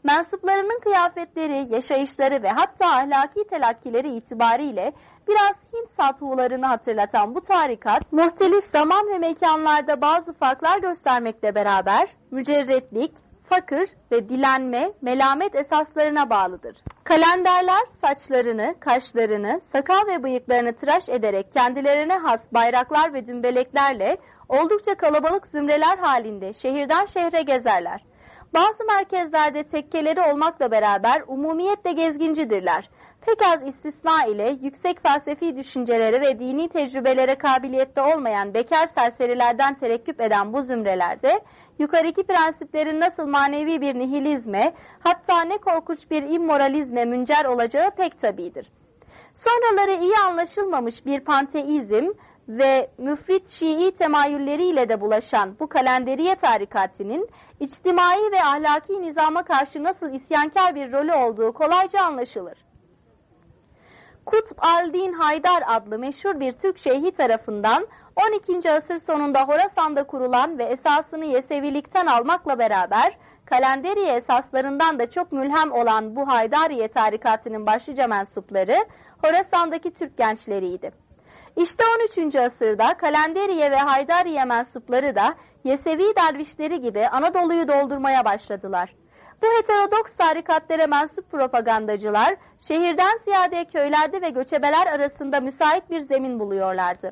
Mensuplarının kıyafetleri, yaşayışları ve hatta ahlaki telakkileri itibariyle biraz Hint sathularını hatırlatan bu tarikat, muhtelif zaman ve mekanlarda bazı farklar göstermekle beraber mücerretlik, fakir ve dilenme, melamet esaslarına bağlıdır. Kalenderler saçlarını, kaşlarını, sakal ve bıyıklarını tıraş ederek kendilerine has bayraklar ve dümbeleklerle oldukça kalabalık zümreler halinde şehirden şehre gezerler. Bazı merkezlerde tekkeleri olmakla beraber umumiyetle gezgincidirler. Pek az istisna ile yüksek felsefi düşüncelere ve dini tecrübelere kabiliyette olmayan bekar serserilerden terekküp eden bu zümrelerde yukarıki prensiplerin nasıl manevi bir nihilizme hatta ne korkunç bir immoralizme müncer olacağı pek tabidir. Sonraları iyi anlaşılmamış bir panteizm ve müfrit Şii temayülleriyle de bulaşan bu kalenderiye tarikatinin içtimai ve ahlaki nizama karşı nasıl isyankar bir rolü olduğu kolayca anlaşılır. Kutb al-Din Haydar adlı meşhur bir Türk şeyhi tarafından 12. asır sonunda Horasan'da kurulan ve esasını Yesevilikten almakla beraber kalenderiye esaslarından da çok mülhem olan bu Haydariye tarikatının başlıca mensupları Horasan'daki Türk gençleriydi. İşte 13. asırda Kalenderiye ve Haydariye mensupları da Yesevi dervişleri gibi Anadolu'yu doldurmaya başladılar. Bu heterodoks tarikatlere mensup propagandacılar şehirden ziyade köylerde ve göçebeler arasında müsait bir zemin buluyorlardı.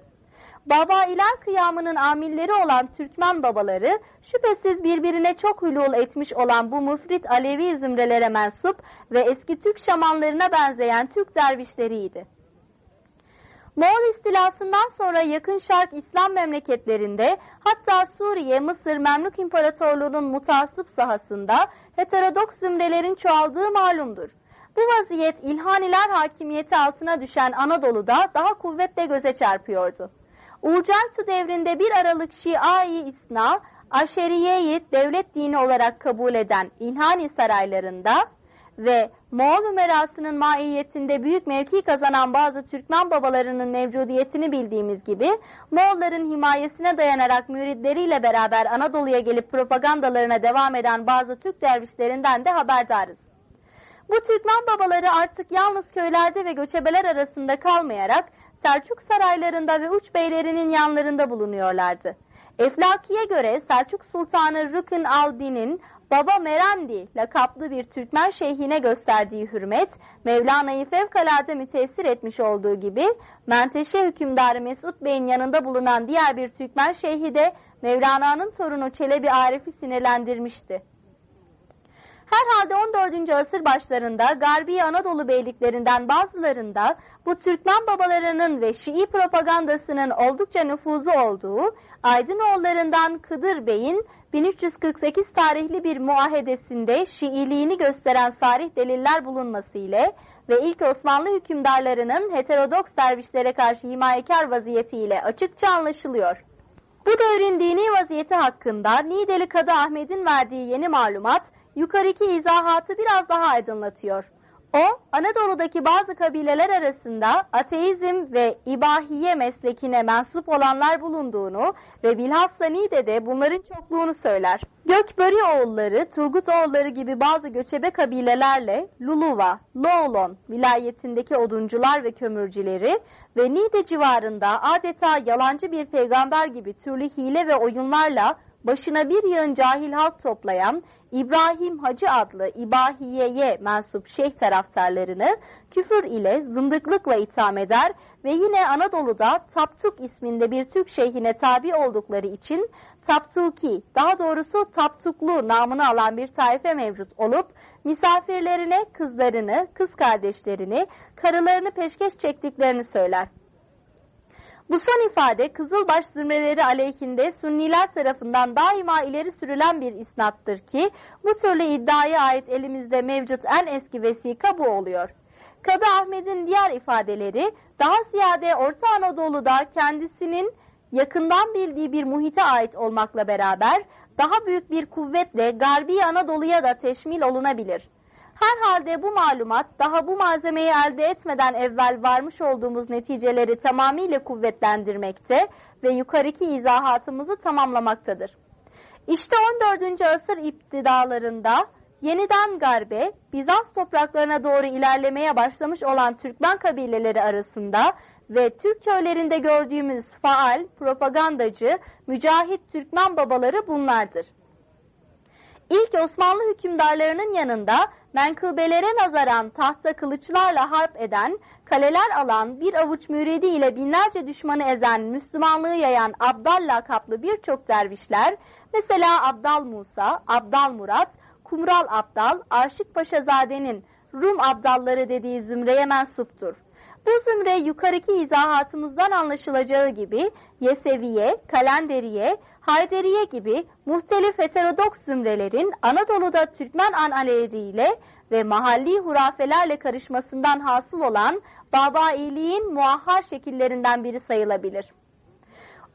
Baba iler kıyamının amilleri olan Türkmen babaları şüphesiz birbirine çok hülul etmiş olan bu müfrit Alevi zümrelere mensup ve eski Türk şamanlarına benzeyen Türk dervişleriydi. Moğol istilasından sonra yakın şark İslam memleketlerinde hatta Suriye, Mısır, Memlük İmparatorluğu'nun mutasip sahasında heterodoks zümrelerin çoğaldığı malumdur. Bu vaziyet İlhaniler hakimiyeti altına düşen Anadolu'da daha kuvvetle göze çarpıyordu. Uğurcansu devrinde bir Aralık Şii İsna, Aşeriye'yi devlet dini olarak kabul eden İlhani saraylarında ve Moğol Ümerası'nın maiyetinde büyük mevki kazanan bazı Türkmen babalarının mevcudiyetini bildiğimiz gibi Moğolların himayesine dayanarak müritleriyle beraber Anadolu'ya gelip propagandalarına devam eden bazı Türk dervişlerinden de haberdarız. Bu Türkmen babaları artık yalnız köylerde ve göçebeler arasında kalmayarak Selçuk saraylarında ve uç beylerinin yanlarında bulunuyorlardı. Eflaki'ye göre Selçuk Sultanı Rükün al-Din'in Baba Merendi lakaplı bir Türkmen şeyhine gösterdiği hürmet, Mevlana'yı fevkalade müteessir etmiş olduğu gibi, Menteşe hükümdarı Mesut Bey'in yanında bulunan diğer bir Türkmen şeyhi de Mevlana'nın torunu Çelebi Arif'i sinirlendirmişti. Herhalde 14. asır başlarında Garbi Anadolu beyliklerinden bazılarında bu Türkmen babalarının ve Şii propagandasının oldukça nüfuzu olduğu Aydınoğullarından Kıdır Bey'in 1348 tarihli bir muahedesinde Şiiliğini gösteren sarih deliller bulunması ile ve ilk Osmanlı hükümdarlarının heterodoks dervişlere karşı himayekar vaziyetiyle açıkça anlaşılıyor. Bu devrin dini vaziyeti hakkında Nideli Kadı Ahmet'in verdiği yeni malumat yukarıki izahatı biraz daha aydınlatıyor. O, Anadolu'daki bazı kabileler arasında ateizm ve ibahiye meslekine mensup olanlar bulunduğunu ve bilhassa Niğde'de bunların çokluğunu söyler. Gökböri oğulları, Turgut oğulları gibi bazı göçebe kabilelerle Luluva, Loğlon vilayetindeki oduncular ve kömürcüleri ve Niğde civarında adeta yalancı bir peygamber gibi türlü hile ve oyunlarla başına bir yığın cahil halk toplayan İbrahim Hacı adlı İbahiye'ye mensup şeyh taraftarlarını küfür ile zındıklıkla itham eder ve yine Anadolu'da Taptuk isminde bir Türk şeyhine tabi oldukları için Taptuki, daha doğrusu Taptuklu namını alan bir taife mevcut olup misafirlerine kızlarını, kız kardeşlerini, karılarını peşkeş çektiklerini söyler. Bu son ifade Kızılbaş zümreleri aleyhinde Sünniler tarafından daima ileri sürülen bir isnattır ki bu türlü iddiaya ait elimizde mevcut en eski vesika bu oluyor. Kadı Ahmet'in diğer ifadeleri daha ziyade Orta Anadolu'da kendisinin yakından bildiği bir muhite ait olmakla beraber daha büyük bir kuvvetle Garbi Anadolu'ya da teşmil olunabilir. Herhalde bu malumat daha bu malzemeyi elde etmeden evvel varmış olduğumuz neticeleri tamamıyla kuvvetlendirmekte ve yukarıki izahatımızı tamamlamaktadır. İşte 14. asır iptidalarında yeniden garbe, Bizans topraklarına doğru ilerlemeye başlamış olan Türkmen kabileleri arasında ve Türk köylerinde gördüğümüz faal, propagandacı, mücahit Türkmen babaları bunlardır. İlk Osmanlı hükümdarlarının yanında menkıbelere nazaran tahta kılıçlarla harp eden, kaleler alan, bir avuç müridi ile binlerce düşmanı ezen, Müslümanlığı yayan Abdal lakaplı birçok dervişler, mesela Abdal Musa, Abdal Murat, Kumral Abdal, Aşık Paşazade'nin Rum Abdalları dediği zümreye mensuptur. Bu zümre yukarıki izahatımızdan anlaşılacağı gibi Yeseviye, Kalenderiye, Hayderiye gibi muhtelif heterodoks zümrelerin Anadolu'da Türkmen analeriyle ve mahalli hurafelerle karışmasından hasıl olan babailiğin muahhar şekillerinden biri sayılabilir.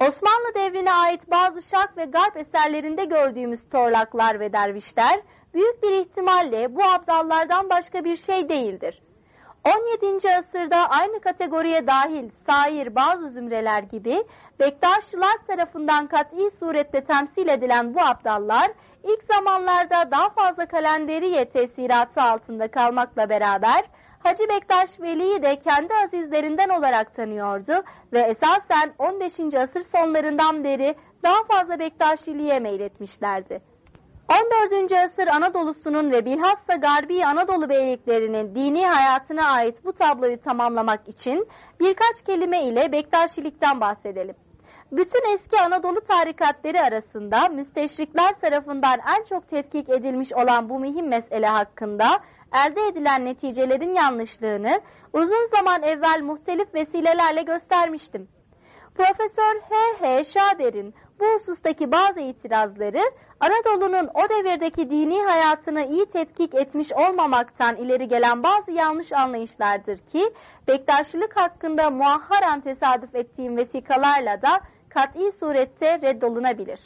Osmanlı devrine ait bazı şark ve garp eserlerinde gördüğümüz torlaklar ve dervişler büyük bir ihtimalle bu abdallardan başka bir şey değildir. 17. asırda aynı kategoriye dahil sair bazı zümreler gibi Bektaşlılar tarafından kat'i surette temsil edilen bu abdallar ilk zamanlarda daha fazla kalenderiye tesiratı altında kalmakla beraber Hacı Bektaş Veli'yi de kendi azizlerinden olarak tanıyordu ve esasen 15. asır sonlarından beri daha fazla Bektaşiliğe meyletmişlerdi. 14. asır Anadolu'sunun ve bilhassa Garbi Anadolu beyliklerinin dini hayatına ait bu tabloyu tamamlamak için birkaç kelime ile Bektaşilikten bahsedelim. Bütün eski Anadolu tarikatları arasında müsteşrikler tarafından en çok tetkik edilmiş olan bu mühim mesele hakkında elde edilen neticelerin yanlışlığını uzun zaman evvel muhtelif vesilelerle göstermiştim. Profesör H.H. Şader'in bu husustaki bazı itirazları Anadolu'nun o devirdeki dini hayatını iyi tetkik etmiş olmamaktan ileri gelen bazı yanlış anlayışlardır ki Bektaşlık hakkında muahharen tesadüf ettiğim vesikalarla da kat'i surette reddolunabilir.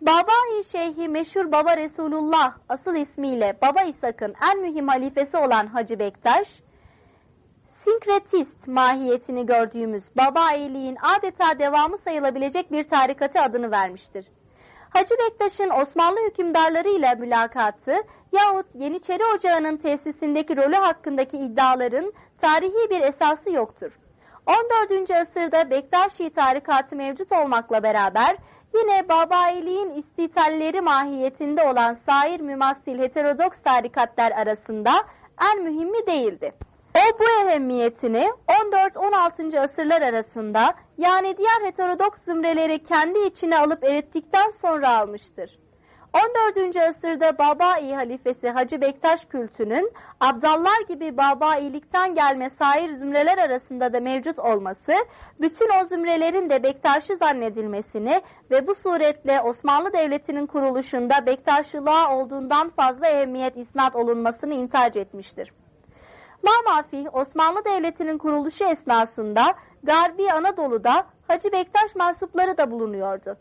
Baba-i Şeyhi meşhur Baba Resulullah asıl ismiyle Baba İshak'ın en mühim halifesi olan Hacı Bektaş, sinkretist mahiyetini gördüğümüz babailiğin adeta devamı sayılabilecek bir tarikatı adını vermiştir. Hacı Bektaş'ın Osmanlı hükümdarlarıyla mülakatı yahut Yeniçeri Ocağı'nın tesisindeki rolü hakkındaki iddiaların tarihi bir esası yoktur. 14. asırda Bektaşi tarikatı mevcut olmakla beraber yine babailiğin istitalleri mahiyetinde olan sair mümassil heterodoks tarikatlar arasında en mühimi değildi. O bu ehemmiyetini 14-16. asırlar arasında yani diğer heterodoks zümreleri kendi içine alıp erittikten sonra almıştır. 14. asırda Babai halifesi Hacı Bektaş kültünün Abdallar gibi Babailikten gelme sair zümreler arasında da mevcut olması, bütün o zümrelerin de Bektaş'ı zannedilmesini ve bu suretle Osmanlı Devleti'nin kuruluşunda Bektaşlığa olduğundan fazla ehemmiyet isnat olunmasını intihac etmiştir. Mamafih Osmanlı Devleti'nin kuruluşu esnasında Garbi Anadolu'da Hacı Bektaş mensupları da bulunuyordu.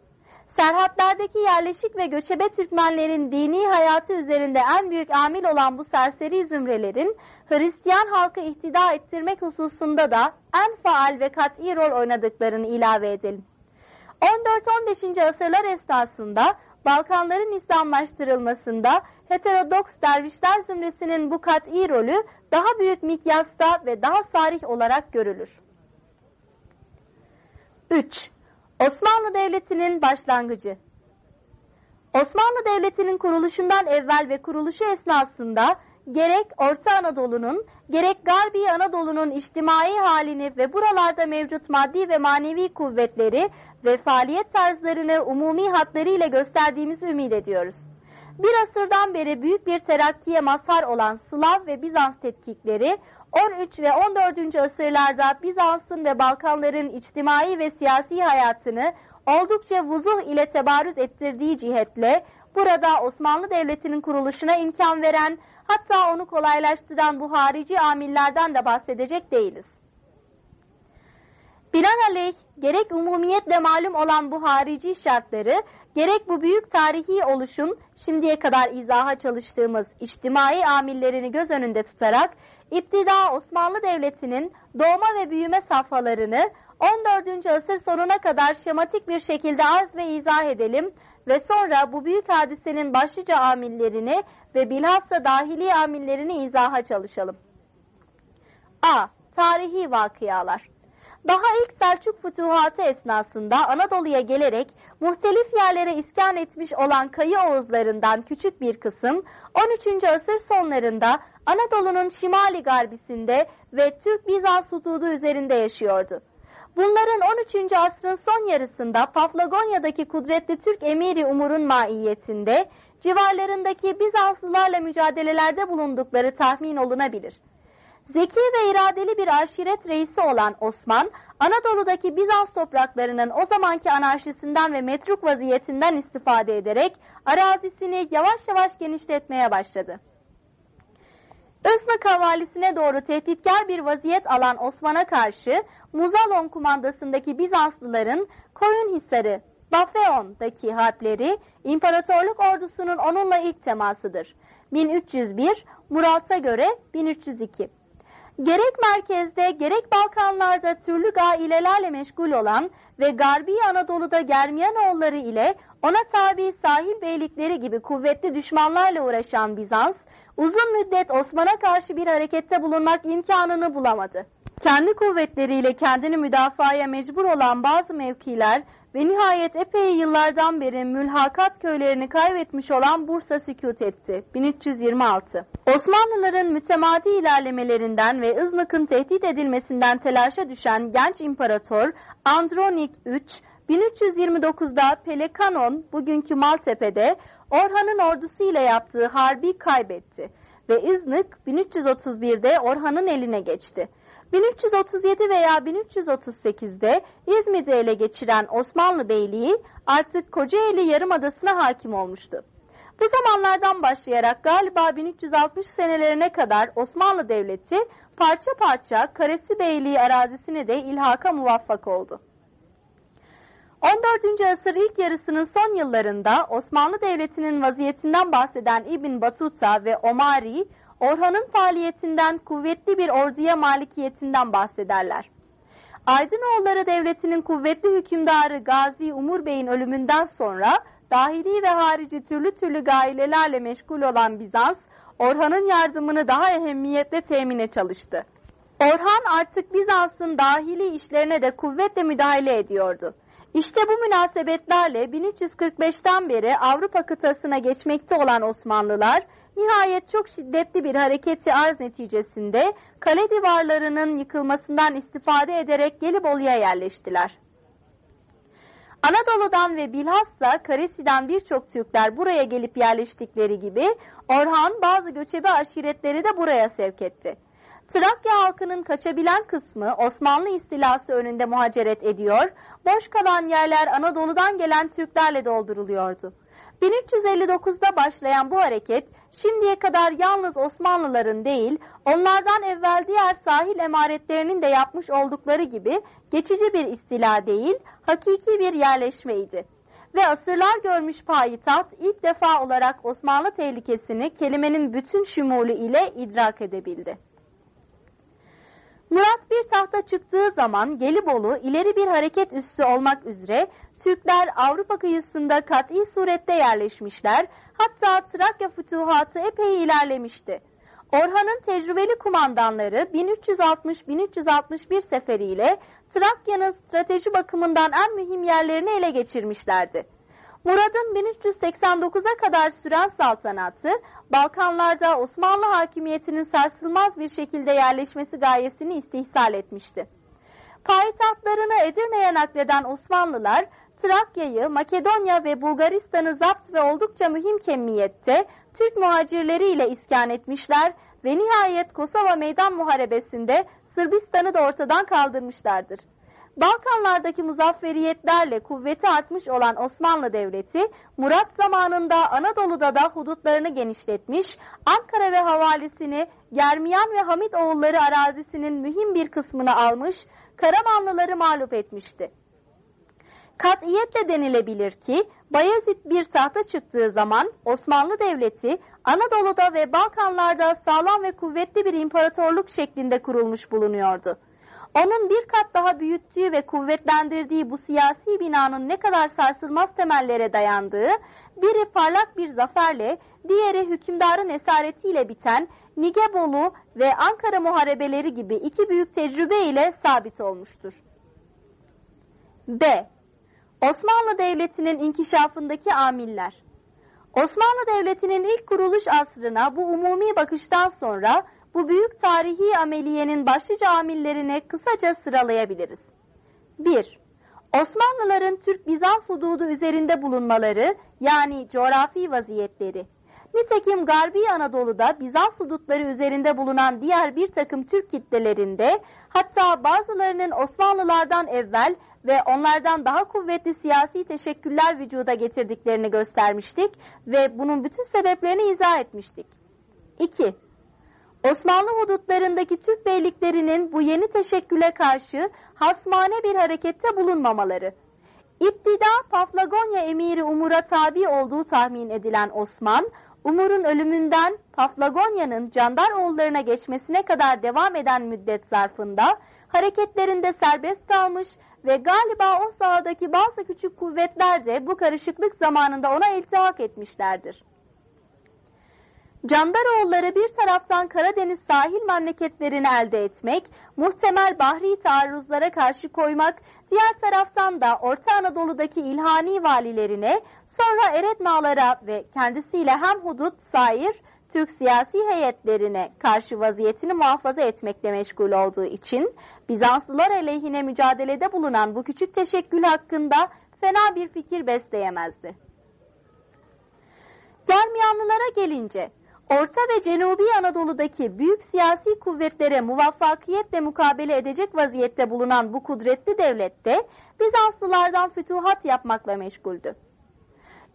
Serhatlardaki yerleşik ve göçebe Türkmenlerin dini hayatı üzerinde en büyük amil olan bu serseri zümrelerin Hristiyan halkı ihtida ettirmek hususunda da en faal ve kat'i rol oynadıklarını ilave edelim. 14-15. asırlar esnasında Balkanların İslamlaştırılmasında heterodoks dervişler zümresinin bu kat'i rolü daha büyük mikyasta ve daha sarih olarak görülür. 3. Osmanlı Devleti'nin başlangıcı Osmanlı Devleti'nin kuruluşundan evvel ve kuruluşu esnasında gerek Orta Anadolu'nun gerek Garbi Anadolu'nun içtimai halini ve buralarda mevcut maddi ve manevi kuvvetleri ve faaliyet tarzlarını umumi hatlarıyla gösterdiğimizi ümit ediyoruz. Bir asırdan beri büyük bir terakkiye mazhar olan Slav ve Bizans tetkikleri 13 ve 14. asırlarda Bizans'ın ve Balkanların içtimai ve siyasi hayatını oldukça vuzuh ile tebarüz ettirdiği cihetle burada Osmanlı Devleti'nin kuruluşuna imkan veren hatta onu kolaylaştıran bu harici amillerden de bahsedecek değiliz. Binaenaleyh gerek umumiyetle malum olan bu harici şartları gerek bu büyük tarihi oluşun şimdiye kadar izaha çalıştığımız içtimai amillerini göz önünde tutarak İptida Osmanlı Devleti'nin doğma ve büyüme safhalarını 14. asır sonuna kadar şematik bir şekilde arz ve izah edelim ve sonra bu büyük hadisenin başlıca amillerini ve bilhassa dahili amillerini izaha çalışalım. A. Tarihi vakıyalar daha ilk Selçuk fütuhatı esnasında Anadolu'ya gelerek muhtelif yerlere iskan etmiş olan Kayı Oğuzlarından küçük bir kısım 13. asır sonlarında Anadolu'nun şimali garbisinde ve Türk-Bizans hududu üzerinde yaşıyordu. Bunların 13. asrın son yarısında Paflagonya'daki kudretli Türk emiri Umur'un maiyetinde civarlarındaki Bizanslılarla mücadelelerde bulundukları tahmin olunabilir. Zeki ve iradeli bir aşiret reisi olan Osman, Anadolu'daki Bizans topraklarının o zamanki anarşisinden ve metruk vaziyetinden istifade ederek arazisini yavaş yavaş genişletmeye başladı. Öznak havalisine doğru tehditkar bir vaziyet alan Osman'a karşı Muzalon kumandasındaki Bizanslıların Koyunhisarı, Bafeon'daki harpleri imparatorluk ordusunun onunla ilk temasıdır. 1301, Murat'a göre 1302. Gerek merkezde gerek Balkanlarda türlü gailelerle meşgul olan ve Garbi Anadolu'da Germiyanoğulları ile ona tabi sahil beylikleri gibi kuvvetli düşmanlarla uğraşan Bizans, uzun müddet Osman'a karşı bir harekette bulunmak imkanını bulamadı. Kendi kuvvetleriyle kendini müdafaya mecbur olan bazı mevkiler ve nihayet epey yıllardan beri mülhakat köylerini kaybetmiş olan Bursa sükut etti. 1326 Osmanlıların mütemadi ilerlemelerinden ve Iznik'in tehdit edilmesinden telaşa düşen genç imparator Andronik III, 1329'da Pelekanon, bugünkü Maltepe'de Orhan'ın ordusuyla yaptığı harbi kaybetti ve İznik 1331'de Orhan'ın eline geçti. 1337 veya 1338'de İzmir'i ele geçiren Osmanlı Beyliği artık Kocaeli Yarımadası'na hakim olmuştu. Bu zamanlardan başlayarak galiba 1360 senelerine kadar Osmanlı Devleti parça parça Karesi Beyliği arazisine de ilhaka muvaffak oldu. 14. asır ilk yarısının son yıllarında Osmanlı Devleti'nin vaziyetinden bahseden İbn Batuta ve Omari, Orhan'ın faaliyetinden kuvvetli bir orduya malikiyetinden bahsederler. Aydınoğulları Devleti'nin kuvvetli hükümdarı Gazi Umur Bey'in ölümünden sonra dahili ve harici türlü türlü gailelerle meşgul olan Bizans, Orhan'ın yardımını daha ehemmiyetle temine çalıştı. Orhan artık Bizans'ın dahili işlerine de kuvvetle müdahale ediyordu. İşte bu münasebetlerle 1345'ten beri Avrupa kıtasına geçmekte olan Osmanlılar, nihayet çok şiddetli bir hareketi arz neticesinde kale divarlarının yıkılmasından istifade ederek Gelibolu'ya yerleştiler. Anadolu'dan ve bilhassa Karesi'den birçok Türkler buraya gelip yerleştikleri gibi Orhan bazı göçebe aşiretleri de buraya sevk etti. Trakya halkının kaçabilen kısmı Osmanlı istilası önünde muhaceret ediyor, boş kalan yerler Anadolu'dan gelen Türklerle dolduruluyordu. 1359'da başlayan bu hareket şimdiye kadar yalnız Osmanlıların değil, onlardan evvel diğer sahil emaretlerinin de yapmış oldukları gibi geçici bir istila değil, hakiki bir yerleşmeydi. Ve asırlar görmüş payitaht ilk defa olarak Osmanlı tehlikesini kelimenin bütün şumulu ile idrak edebildi. Murat bir tahta çıktığı zaman Gelibolu ileri bir hareket üssü olmak üzere Türkler Avrupa kıyısında kat'i surette yerleşmişler, hatta Trakya fütuhatı epey ilerlemişti. Orhan'ın tecrübeli kumandanları 1360-1361 seferiyle Trakya'nın strateji bakımından en mühim yerlerini ele geçirmişlerdi. Murad'ın 1389'a kadar süren saltanatı, Balkanlarda Osmanlı hakimiyetinin sarsılmaz bir şekilde yerleşmesi gayesini istihsal etmişti. Payitahtlarını Edirne'ye nakleden Osmanlılar, Trakya'yı, Makedonya ve Bulgaristan'ı zapt ve oldukça mühim kemiyette Türk muhacirleriyle iskan etmişler ve nihayet Kosova Meydan Muharebesi'nde Sırbistan'ı da ortadan kaldırmışlardır. Balkanlardaki muzafferiyetlerle kuvveti artmış olan Osmanlı Devleti, Murat zamanında Anadolu'da da hudutlarını genişletmiş, Ankara ve havalisini Germiyan ve Hamit oğulları arazisinin mühim bir kısmını almış, Karamanlıları mağlup etmişti. Katiyetle denilebilir ki Bayezid bir tahta çıktığı zaman Osmanlı Devleti Anadolu'da ve Balkanlarda sağlam ve kuvvetli bir imparatorluk şeklinde kurulmuş bulunuyordu. Onun bir kat daha büyüttüğü ve kuvvetlendirdiği bu siyasi binanın ne kadar sarsılmaz temellere dayandığı, biri parlak bir zaferle, diğeri hükümdarın esaretiyle biten Nigebolu ve Ankara muharebeleri gibi iki büyük tecrübe ile sabit olmuştur. B. Osmanlı Devleti'nin inkişafındaki amiller Osmanlı Devleti'nin ilk kuruluş asrına bu umumi bakıştan sonra bu büyük tarihi ameliyenin başlıca amillerini kısaca sıralayabiliriz. 1. Osmanlıların Türk-Bizans hududu üzerinde bulunmaları yani coğrafi vaziyetleri. Nitekim Garbi Anadolu'da Bizans hudutları üzerinde bulunan diğer bir takım Türk kitlelerinde hatta bazılarının Osmanlılardan evvel ve onlardan daha kuvvetli siyasi teşekküller vücuda getirdiklerini göstermiştik ve bunun bütün sebeplerini izah etmiştik. 2. Osmanlı hudutlarındaki Türk beyliklerinin bu yeni teşekküle karşı hasmane bir harekette bulunmamaları. İptida Paflagonya emiri Umur'a tabi olduğu tahmin edilen Osman, Umur'un ölümünden Paflagonya'nın Candaroğullarına geçmesine kadar devam eden müddet zarfında hareketlerinde serbest kalmış ve galiba o sahadaki bazı küçük kuvvetler de bu karışıklık zamanında ona iltihak etmişlerdir. Candaroğulları bir taraftan Karadeniz sahil memleketlerini elde etmek, muhtemel bahri taarruzlara karşı koymak, diğer taraftan da Orta Anadolu'daki ilhani valilerine, sonra Eretnalara ve kendisiyle hem hudut, sair, Türk siyasi heyetlerine karşı vaziyetini muhafaza etmekle meşgul olduğu için Bizanslılar aleyhine mücadelede bulunan bu küçük teşekkül hakkında fena bir fikir besleyemezdi. Germiyanlılara gelince Orta ve Cenubi Anadolu'daki büyük siyasi kuvvetlere muvaffakiyetle mukabele edecek vaziyette bulunan bu kudretli devlette Bizanslılardan fütuhat yapmakla meşguldü.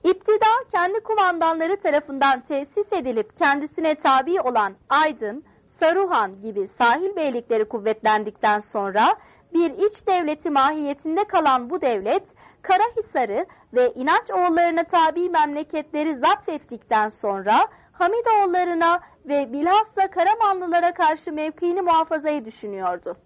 İptida kendi kumandanları tarafından tesis edilip kendisine tabi olan Aydın, Saruhan gibi sahil beylikleri kuvvetlendikten sonra bir iç devleti mahiyetinde kalan bu devlet, Karahisar'ı ve inanç oğullarına tabi memleketleri zapt ettikten sonra Hamidoğullarına ve bilhassa Karamanlılara karşı mevkiini muhafazayı düşünüyordu.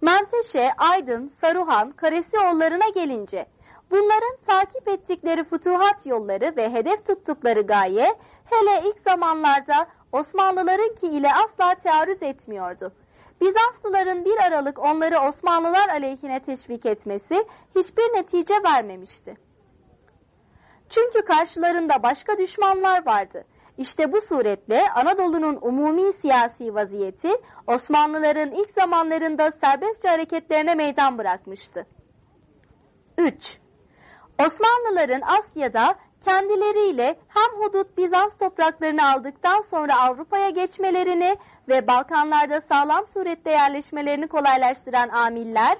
Menteşe, Aydın, Saruhan, Karesioğullarına gelince bunların takip ettikleri futuhat yolları ve hedef tuttukları gaye hele ilk zamanlarda Osmanlılarınki ile asla tearrüz etmiyordu. Bizanslıların bir aralık onları Osmanlılar aleyhine teşvik etmesi hiçbir netice vermemişti. Çünkü karşılarında başka düşmanlar vardı. İşte bu suretle Anadolu'nun umumi siyasi vaziyeti Osmanlıların ilk zamanlarında serbestçe hareketlerine meydan bırakmıştı. 3. Osmanlıların Asya'da kendileriyle hem hudut Bizans topraklarını aldıktan sonra Avrupa'ya geçmelerini ve Balkanlarda sağlam surette yerleşmelerini kolaylaştıran amiller,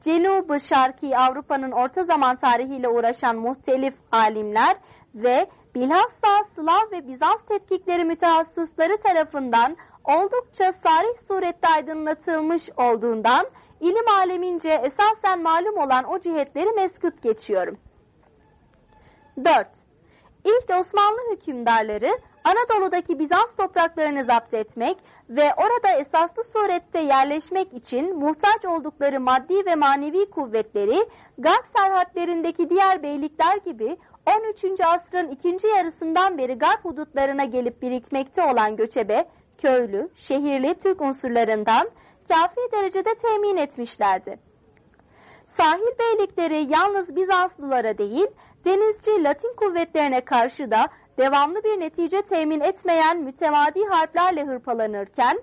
Cenubu Şarkı Avrupa'nın orta zaman tarihiyle uğraşan muhtelif alimler ve bilhassa Slav ve Bizans tetkikleri mütehassısları tarafından oldukça sarih surette aydınlatılmış olduğundan ilim alemince esasen malum olan o cihetleri meskut geçiyorum. 4. İlk Osmanlı hükümdarları Anadolu'daki Bizans topraklarını zapt etmek ve orada esaslı surette yerleşmek için muhtaç oldukları maddi ve manevi kuvvetleri Garp serhatlerindeki diğer beylikler gibi 13. asrın ikinci yarısından beri Garp hudutlarına gelip birikmekte olan göçebe, köylü, şehirli Türk unsurlarından kafi derecede temin etmişlerdi. Sahil beylikleri yalnız Bizanslılara değil, denizci Latin kuvvetlerine karşı da devamlı bir netice temin etmeyen mütemadi harplerle hırpalanırken,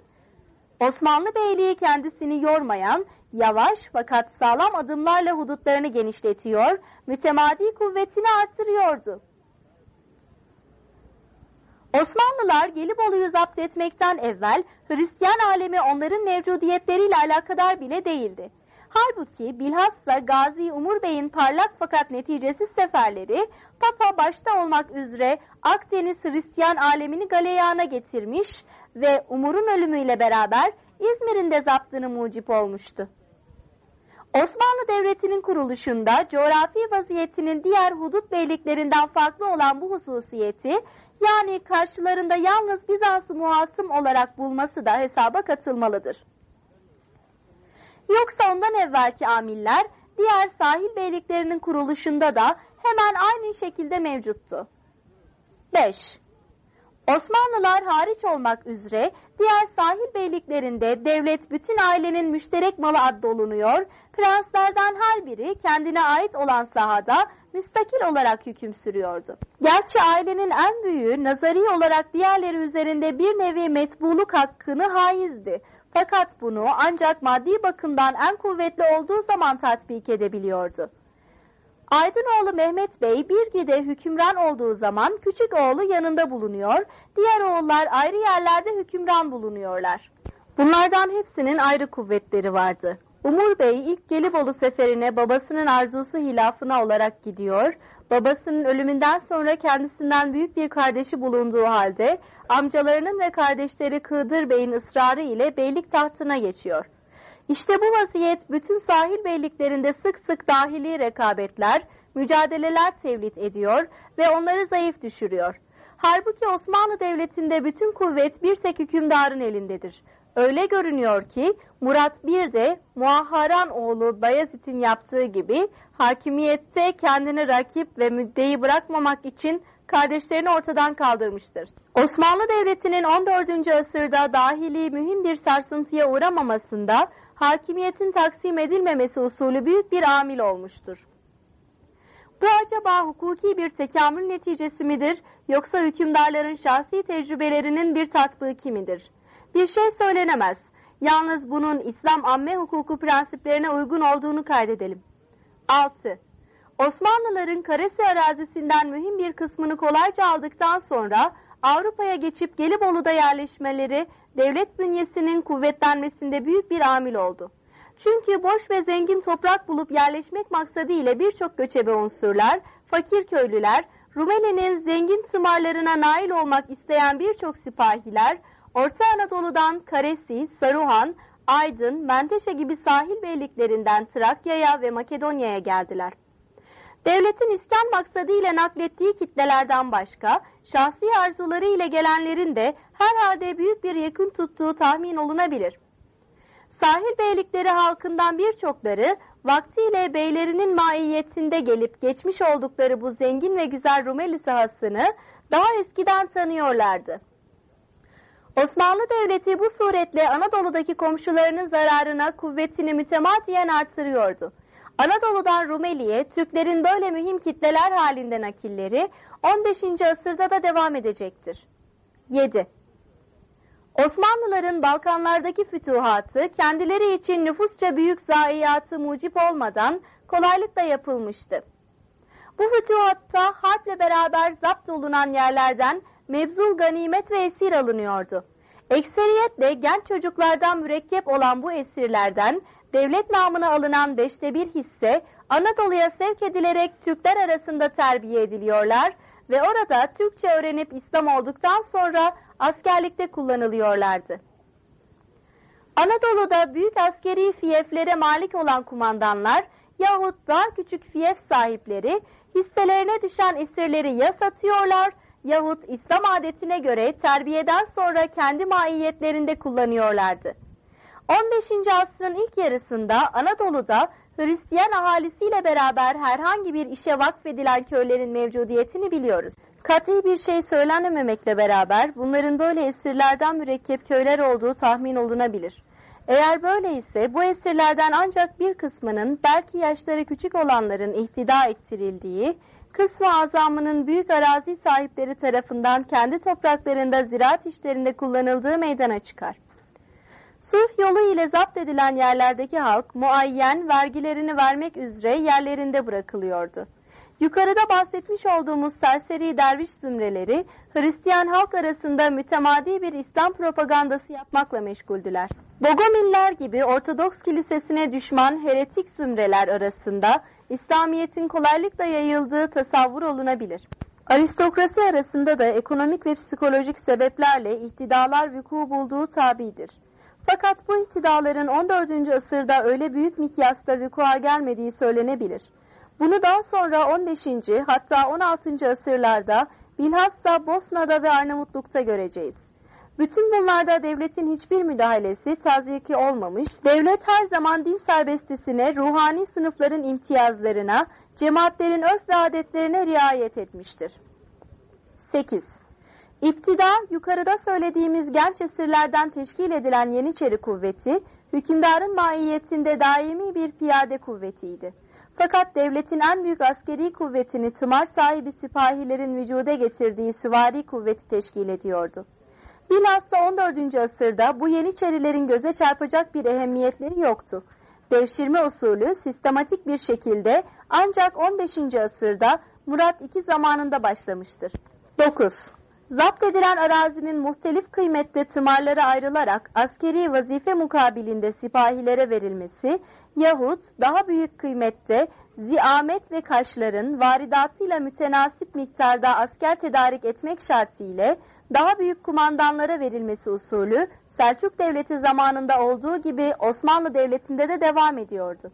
Osmanlı Beyliği kendisini yormayan, yavaş fakat sağlam adımlarla hudutlarını genişletiyor, mütemadi kuvvetini artırıyordu. Osmanlılar Gelibolu'yu zapt etmekten evvel Hristiyan alemi onların mevcudiyetleriyle alakadar bile değildi. Halbuki bilhassa Gazi Umur Bey'in parlak fakat neticesiz seferleri Papa başta olmak üzere Akdeniz Hristiyan alemini galeyana getirmiş ve Umur'un ölümüyle beraber İzmir'in de zaptını mucip olmuştu. Osmanlı Devleti'nin kuruluşunda coğrafi vaziyetinin diğer hudut beyliklerinden farklı olan bu hususiyeti yani karşılarında yalnız Bizans'ı muhasım olarak bulması da hesaba katılmalıdır. Yoksa ondan evvelki amiller diğer sahil beyliklerinin kuruluşunda da hemen aynı şekilde mevcuttu. 5. Osmanlılar hariç olmak üzere diğer sahil beyliklerinde devlet bütün ailenin müşterek malı addolunuyor, prenslerden her biri kendine ait olan sahada müstakil olarak hüküm sürüyordu. Gerçi ailenin en büyüğü nazari olarak diğerleri üzerinde bir nevi metbuluk hakkını haizdi. Fakat bunu ancak maddi bakımdan en kuvvetli olduğu zaman tatbik edebiliyordu. Aydınoğlu Mehmet Bey bir gide hükümran olduğu zaman küçük oğlu yanında bulunuyor, diğer oğullar ayrı yerlerde hükümran bulunuyorlar. Bunlardan hepsinin ayrı kuvvetleri vardı. Umur Bey ilk Gelibolu seferine babasının arzusu hilafına olarak gidiyor, babasının ölümünden sonra kendisinden büyük bir kardeşi bulunduğu halde amcalarının ve kardeşleri Kıdır Bey'in ısrarı ile beylik tahtına geçiyor. İşte bu vaziyet bütün sahil beyliklerinde sık sık dahili rekabetler, mücadeleler tevlit ediyor ve onları zayıf düşürüyor. Halbuki Osmanlı Devleti'nde bütün kuvvet bir tek hükümdarın elindedir. Öyle görünüyor ki Murat I de Muaharan oğlu Bayezid'in yaptığı gibi hakimiyette kendini rakip ve müddeyi bırakmamak için kardeşlerini ortadan kaldırmıştır. Osmanlı Devleti'nin 14. asırda dahili mühim bir sarsıntıya uğramamasında hakimiyetin taksim edilmemesi usulü büyük bir amil olmuştur. Bu acaba hukuki bir tekamül neticesi midir yoksa hükümdarların şahsi tecrübelerinin bir tatbiki midir? Bir şey söylenemez. Yalnız bunun İslam amme hukuku prensiplerine uygun olduğunu kaydedelim. 6. Osmanlıların Karesi arazisinden mühim bir kısmını kolayca aldıktan sonra Avrupa'ya geçip Gelibolu'da yerleşmeleri devlet bünyesinin kuvvetlenmesinde büyük bir amil oldu. Çünkü boş ve zengin toprak bulup yerleşmek maksadı ile birçok göçebe unsurlar, fakir köylüler, Rumeli'nin zengin tımarlarına nail olmak isteyen birçok sipahiler, Orta Anadolu'dan Karesi, Saruhan, Aydın, Menteşe gibi sahil beyliklerinden Trakya'ya ve Makedonya'ya geldiler. Devletin iskan maksadı ile naklettiği kitlelerden başka, şahsi arzuları ile gelenlerin de herhalde büyük bir yakın tuttuğu tahmin olunabilir. Sahil beylikleri halkından birçokları vaktiyle beylerinin maiyetinde gelip geçmiş oldukları bu zengin ve güzel Rumeli sahasını daha eskiden tanıyorlardı. Osmanlı Devleti bu suretle Anadolu'daki komşularının zararına kuvvetini mütemadiyen artırıyordu. Anadolu'dan Rumeli'ye Türklerin böyle mühim kitleler halinde nakilleri 15. asırda da devam edecektir. 7. Osmanlıların Balkanlardaki fütuhatı kendileri için nüfusça büyük zayiatı mucip olmadan kolaylıkla yapılmıştı. Bu fütuhatta harple beraber zapt olunan yerlerden mevzul ganimet ve esir alınıyordu. Ekseriyetle genç çocuklardan mürekkep olan bu esirlerden devlet namına alınan beşte bir hisse Anadolu'ya sevk edilerek Türkler arasında terbiye ediliyorlar ve orada Türkçe öğrenip İslam olduktan sonra askerlikte kullanılıyorlardı. Anadolu'da büyük askeri fiyeflere malik olan kumandanlar yahut daha küçük fiyef sahipleri hisselerine düşen esirleri ya satıyorlar yahut İslam adetine göre terbiyeden sonra kendi maiyetlerinde kullanıyorlardı. 15. asrın ilk yarısında Anadolu'da Hristiyan ahalisiyle beraber herhangi bir işe vakfedilen köylerin mevcudiyetini biliyoruz. Kat'i bir şey söylenememekle beraber bunların böyle esirlerden mürekkep köyler olduğu tahmin olunabilir. Eğer böyleyse bu esirlerden ancak bir kısmının belki yaşları küçük olanların ihtida ettirildiği, kısmı azamının büyük arazi sahipleri tarafından kendi topraklarında ziraat işlerinde kullanıldığı meydana çıkar. Sulh yolu ile zapt edilen yerlerdeki halk muayyen vergilerini vermek üzere yerlerinde bırakılıyordu. Yukarıda bahsetmiş olduğumuz serseri derviş zümreleri Hristiyan halk arasında mütemadi bir İslam propagandası yapmakla meşguldüler. Bogomiller gibi Ortodoks kilisesine düşman heretik zümreler arasında İslamiyet'in kolaylıkla yayıldığı tasavvur olunabilir. Aristokrasi arasında da ekonomik ve psikolojik sebeplerle ihtidalar vuku bulduğu tabidir. Fakat bu ihtidaların 14. asırda öyle büyük mikyasta vukua gelmediği söylenebilir. Bunu daha sonra 15. hatta 16. asırlarda bilhassa Bosna'da ve Arnavutluk'ta göreceğiz. Bütün bunlarda devletin hiçbir müdahalesi, tazyiki olmamış, devlet her zaman din serbestisine, ruhani sınıfların imtiyazlarına, cemaatlerin örf ve adetlerine riayet etmiştir. 8. İptida, yukarıda söylediğimiz genç esirlerden teşkil edilen Yeniçeri kuvveti, hükümdarın mahiyetinde daimi bir piyade kuvvetiydi. Fakat devletin en büyük askeri kuvvetini tımar sahibi sipahilerin vücude getirdiği süvari kuvveti teşkil ediyordu. Bilhassa 14. asırda bu Yeniçerilerin göze çarpacak bir ehemmiyetleri yoktu. Devşirme usulü sistematik bir şekilde ancak 15. asırda Murat II zamanında başlamıştır. 9. Zapt edilen arazinin muhtelif kıymette tımarlara ayrılarak askeri vazife mukabilinde sipahilere verilmesi yahut daha büyük kıymette ziamet ve kaşların varidatıyla mütenasip miktarda asker tedarik etmek şartıyla daha büyük kumandanlara verilmesi usulü Selçuk Devleti zamanında olduğu gibi Osmanlı Devleti'nde de devam ediyordu.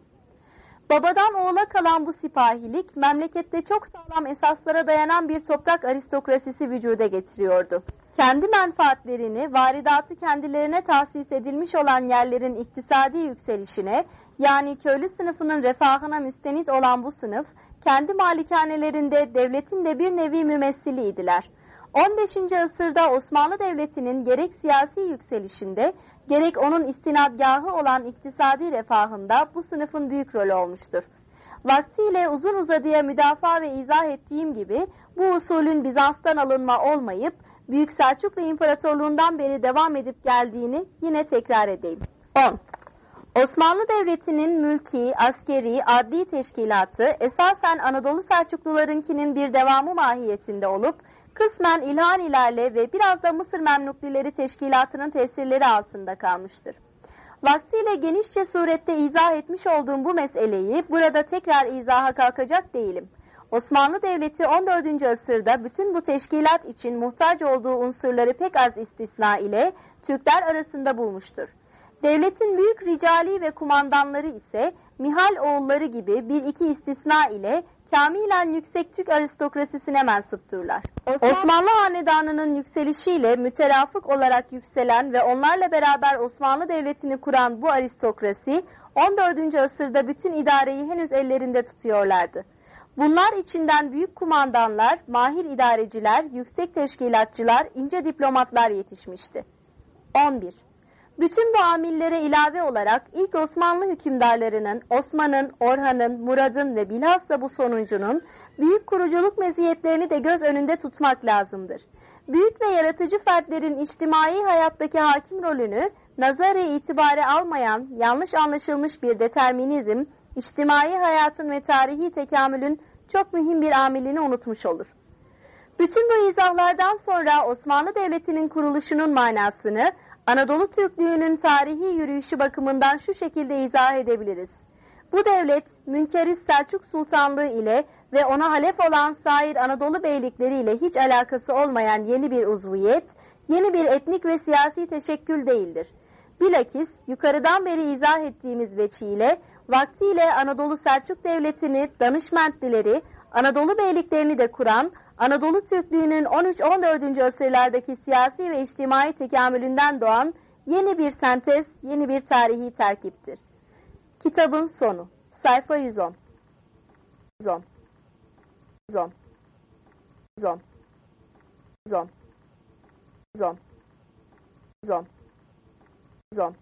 Babadan oğula kalan bu sipahilik memlekette çok sağlam esaslara dayanan bir toprak aristokrasisi vücuda getiriyordu. Kendi menfaatlerini, varidatı kendilerine tahsis edilmiş olan yerlerin iktisadi yükselişine, yani köylü sınıfının refahına müstenit olan bu sınıf, kendi malikanelerinde devletin de bir nevi mümessiliydiler. 15. asırda Osmanlı Devleti'nin gerek siyasi yükselişinde, gerek onun istinadgahı olan iktisadi refahında bu sınıfın büyük rolü olmuştur. Vaktiyle uzun uzadıya müdafaa ve izah ettiğim gibi bu usulün Bizans'tan alınma olmayıp Büyük Selçuklu İmparatorluğundan beri devam edip geldiğini yine tekrar edeyim. 10. Osmanlı Devleti'nin mülki, askeri, adli teşkilatı esasen Anadolu Selçuklularınkinin bir devamı mahiyetinde olup kısmen İlhanilerle ve biraz da Mısır Memluklileri teşkilatının tesirleri altında kalmıştır. Vaktiyle genişçe surette izah etmiş olduğum bu meseleyi burada tekrar izaha kalkacak değilim. Osmanlı Devleti 14. asırda bütün bu teşkilat için muhtaç olduğu unsurları pek az istisna ile Türkler arasında bulmuştur. Devletin büyük ricali ve kumandanları ise Mihal oğulları gibi bir iki istisna ile kamilen yüksek Türk aristokrasisine mensupturlar. Osmanlı, Osmanlı Hanedanı'nın yükselişiyle müterafık olarak yükselen ve onlarla beraber Osmanlı Devleti'ni kuran bu aristokrasi 14. asırda bütün idareyi henüz ellerinde tutuyorlardı. Bunlar içinden büyük kumandanlar, mahir idareciler, yüksek teşkilatçılar, ince diplomatlar yetişmişti. 11. Bütün bu amillere ilave olarak ilk Osmanlı hükümdarlarının, Osman'ın, Orhan'ın, Murad'ın ve bilhassa bu sonuncunun büyük kuruculuk meziyetlerini de göz önünde tutmak lazımdır. Büyük ve yaratıcı fertlerin içtimai hayattaki hakim rolünü nazarı itibare almayan, yanlış anlaşılmış bir determinizm, içtimai hayatın ve tarihi tekamülün çok mühim bir amilini unutmuş olur. Bütün bu izahlardan sonra Osmanlı Devleti'nin kuruluşunun manasını Anadolu Türklüğünün tarihi yürüyüşü bakımından şu şekilde izah edebiliriz. Bu devlet Münkeris Selçuk Sultanlığı ile ve ona halef olan sair Anadolu beylikleri ile hiç alakası olmayan yeni bir uzviyet, yeni bir etnik ve siyasi teşekkül değildir. Bilakis yukarıdan beri izah ettiğimiz veçiyle vaktiyle Anadolu Selçuk Devleti'ni danışmentlileri, Anadolu beyliklerini de kuran Anadolu Türklüğünün 13-14. asırlardaki siyasi ve içtimai tekamülünden doğan yeni bir sentez, yeni bir tarihi terkiptir. Kitabın sonu. Sayfa 110. 110. 110. 110. 110. 110. 110. 110.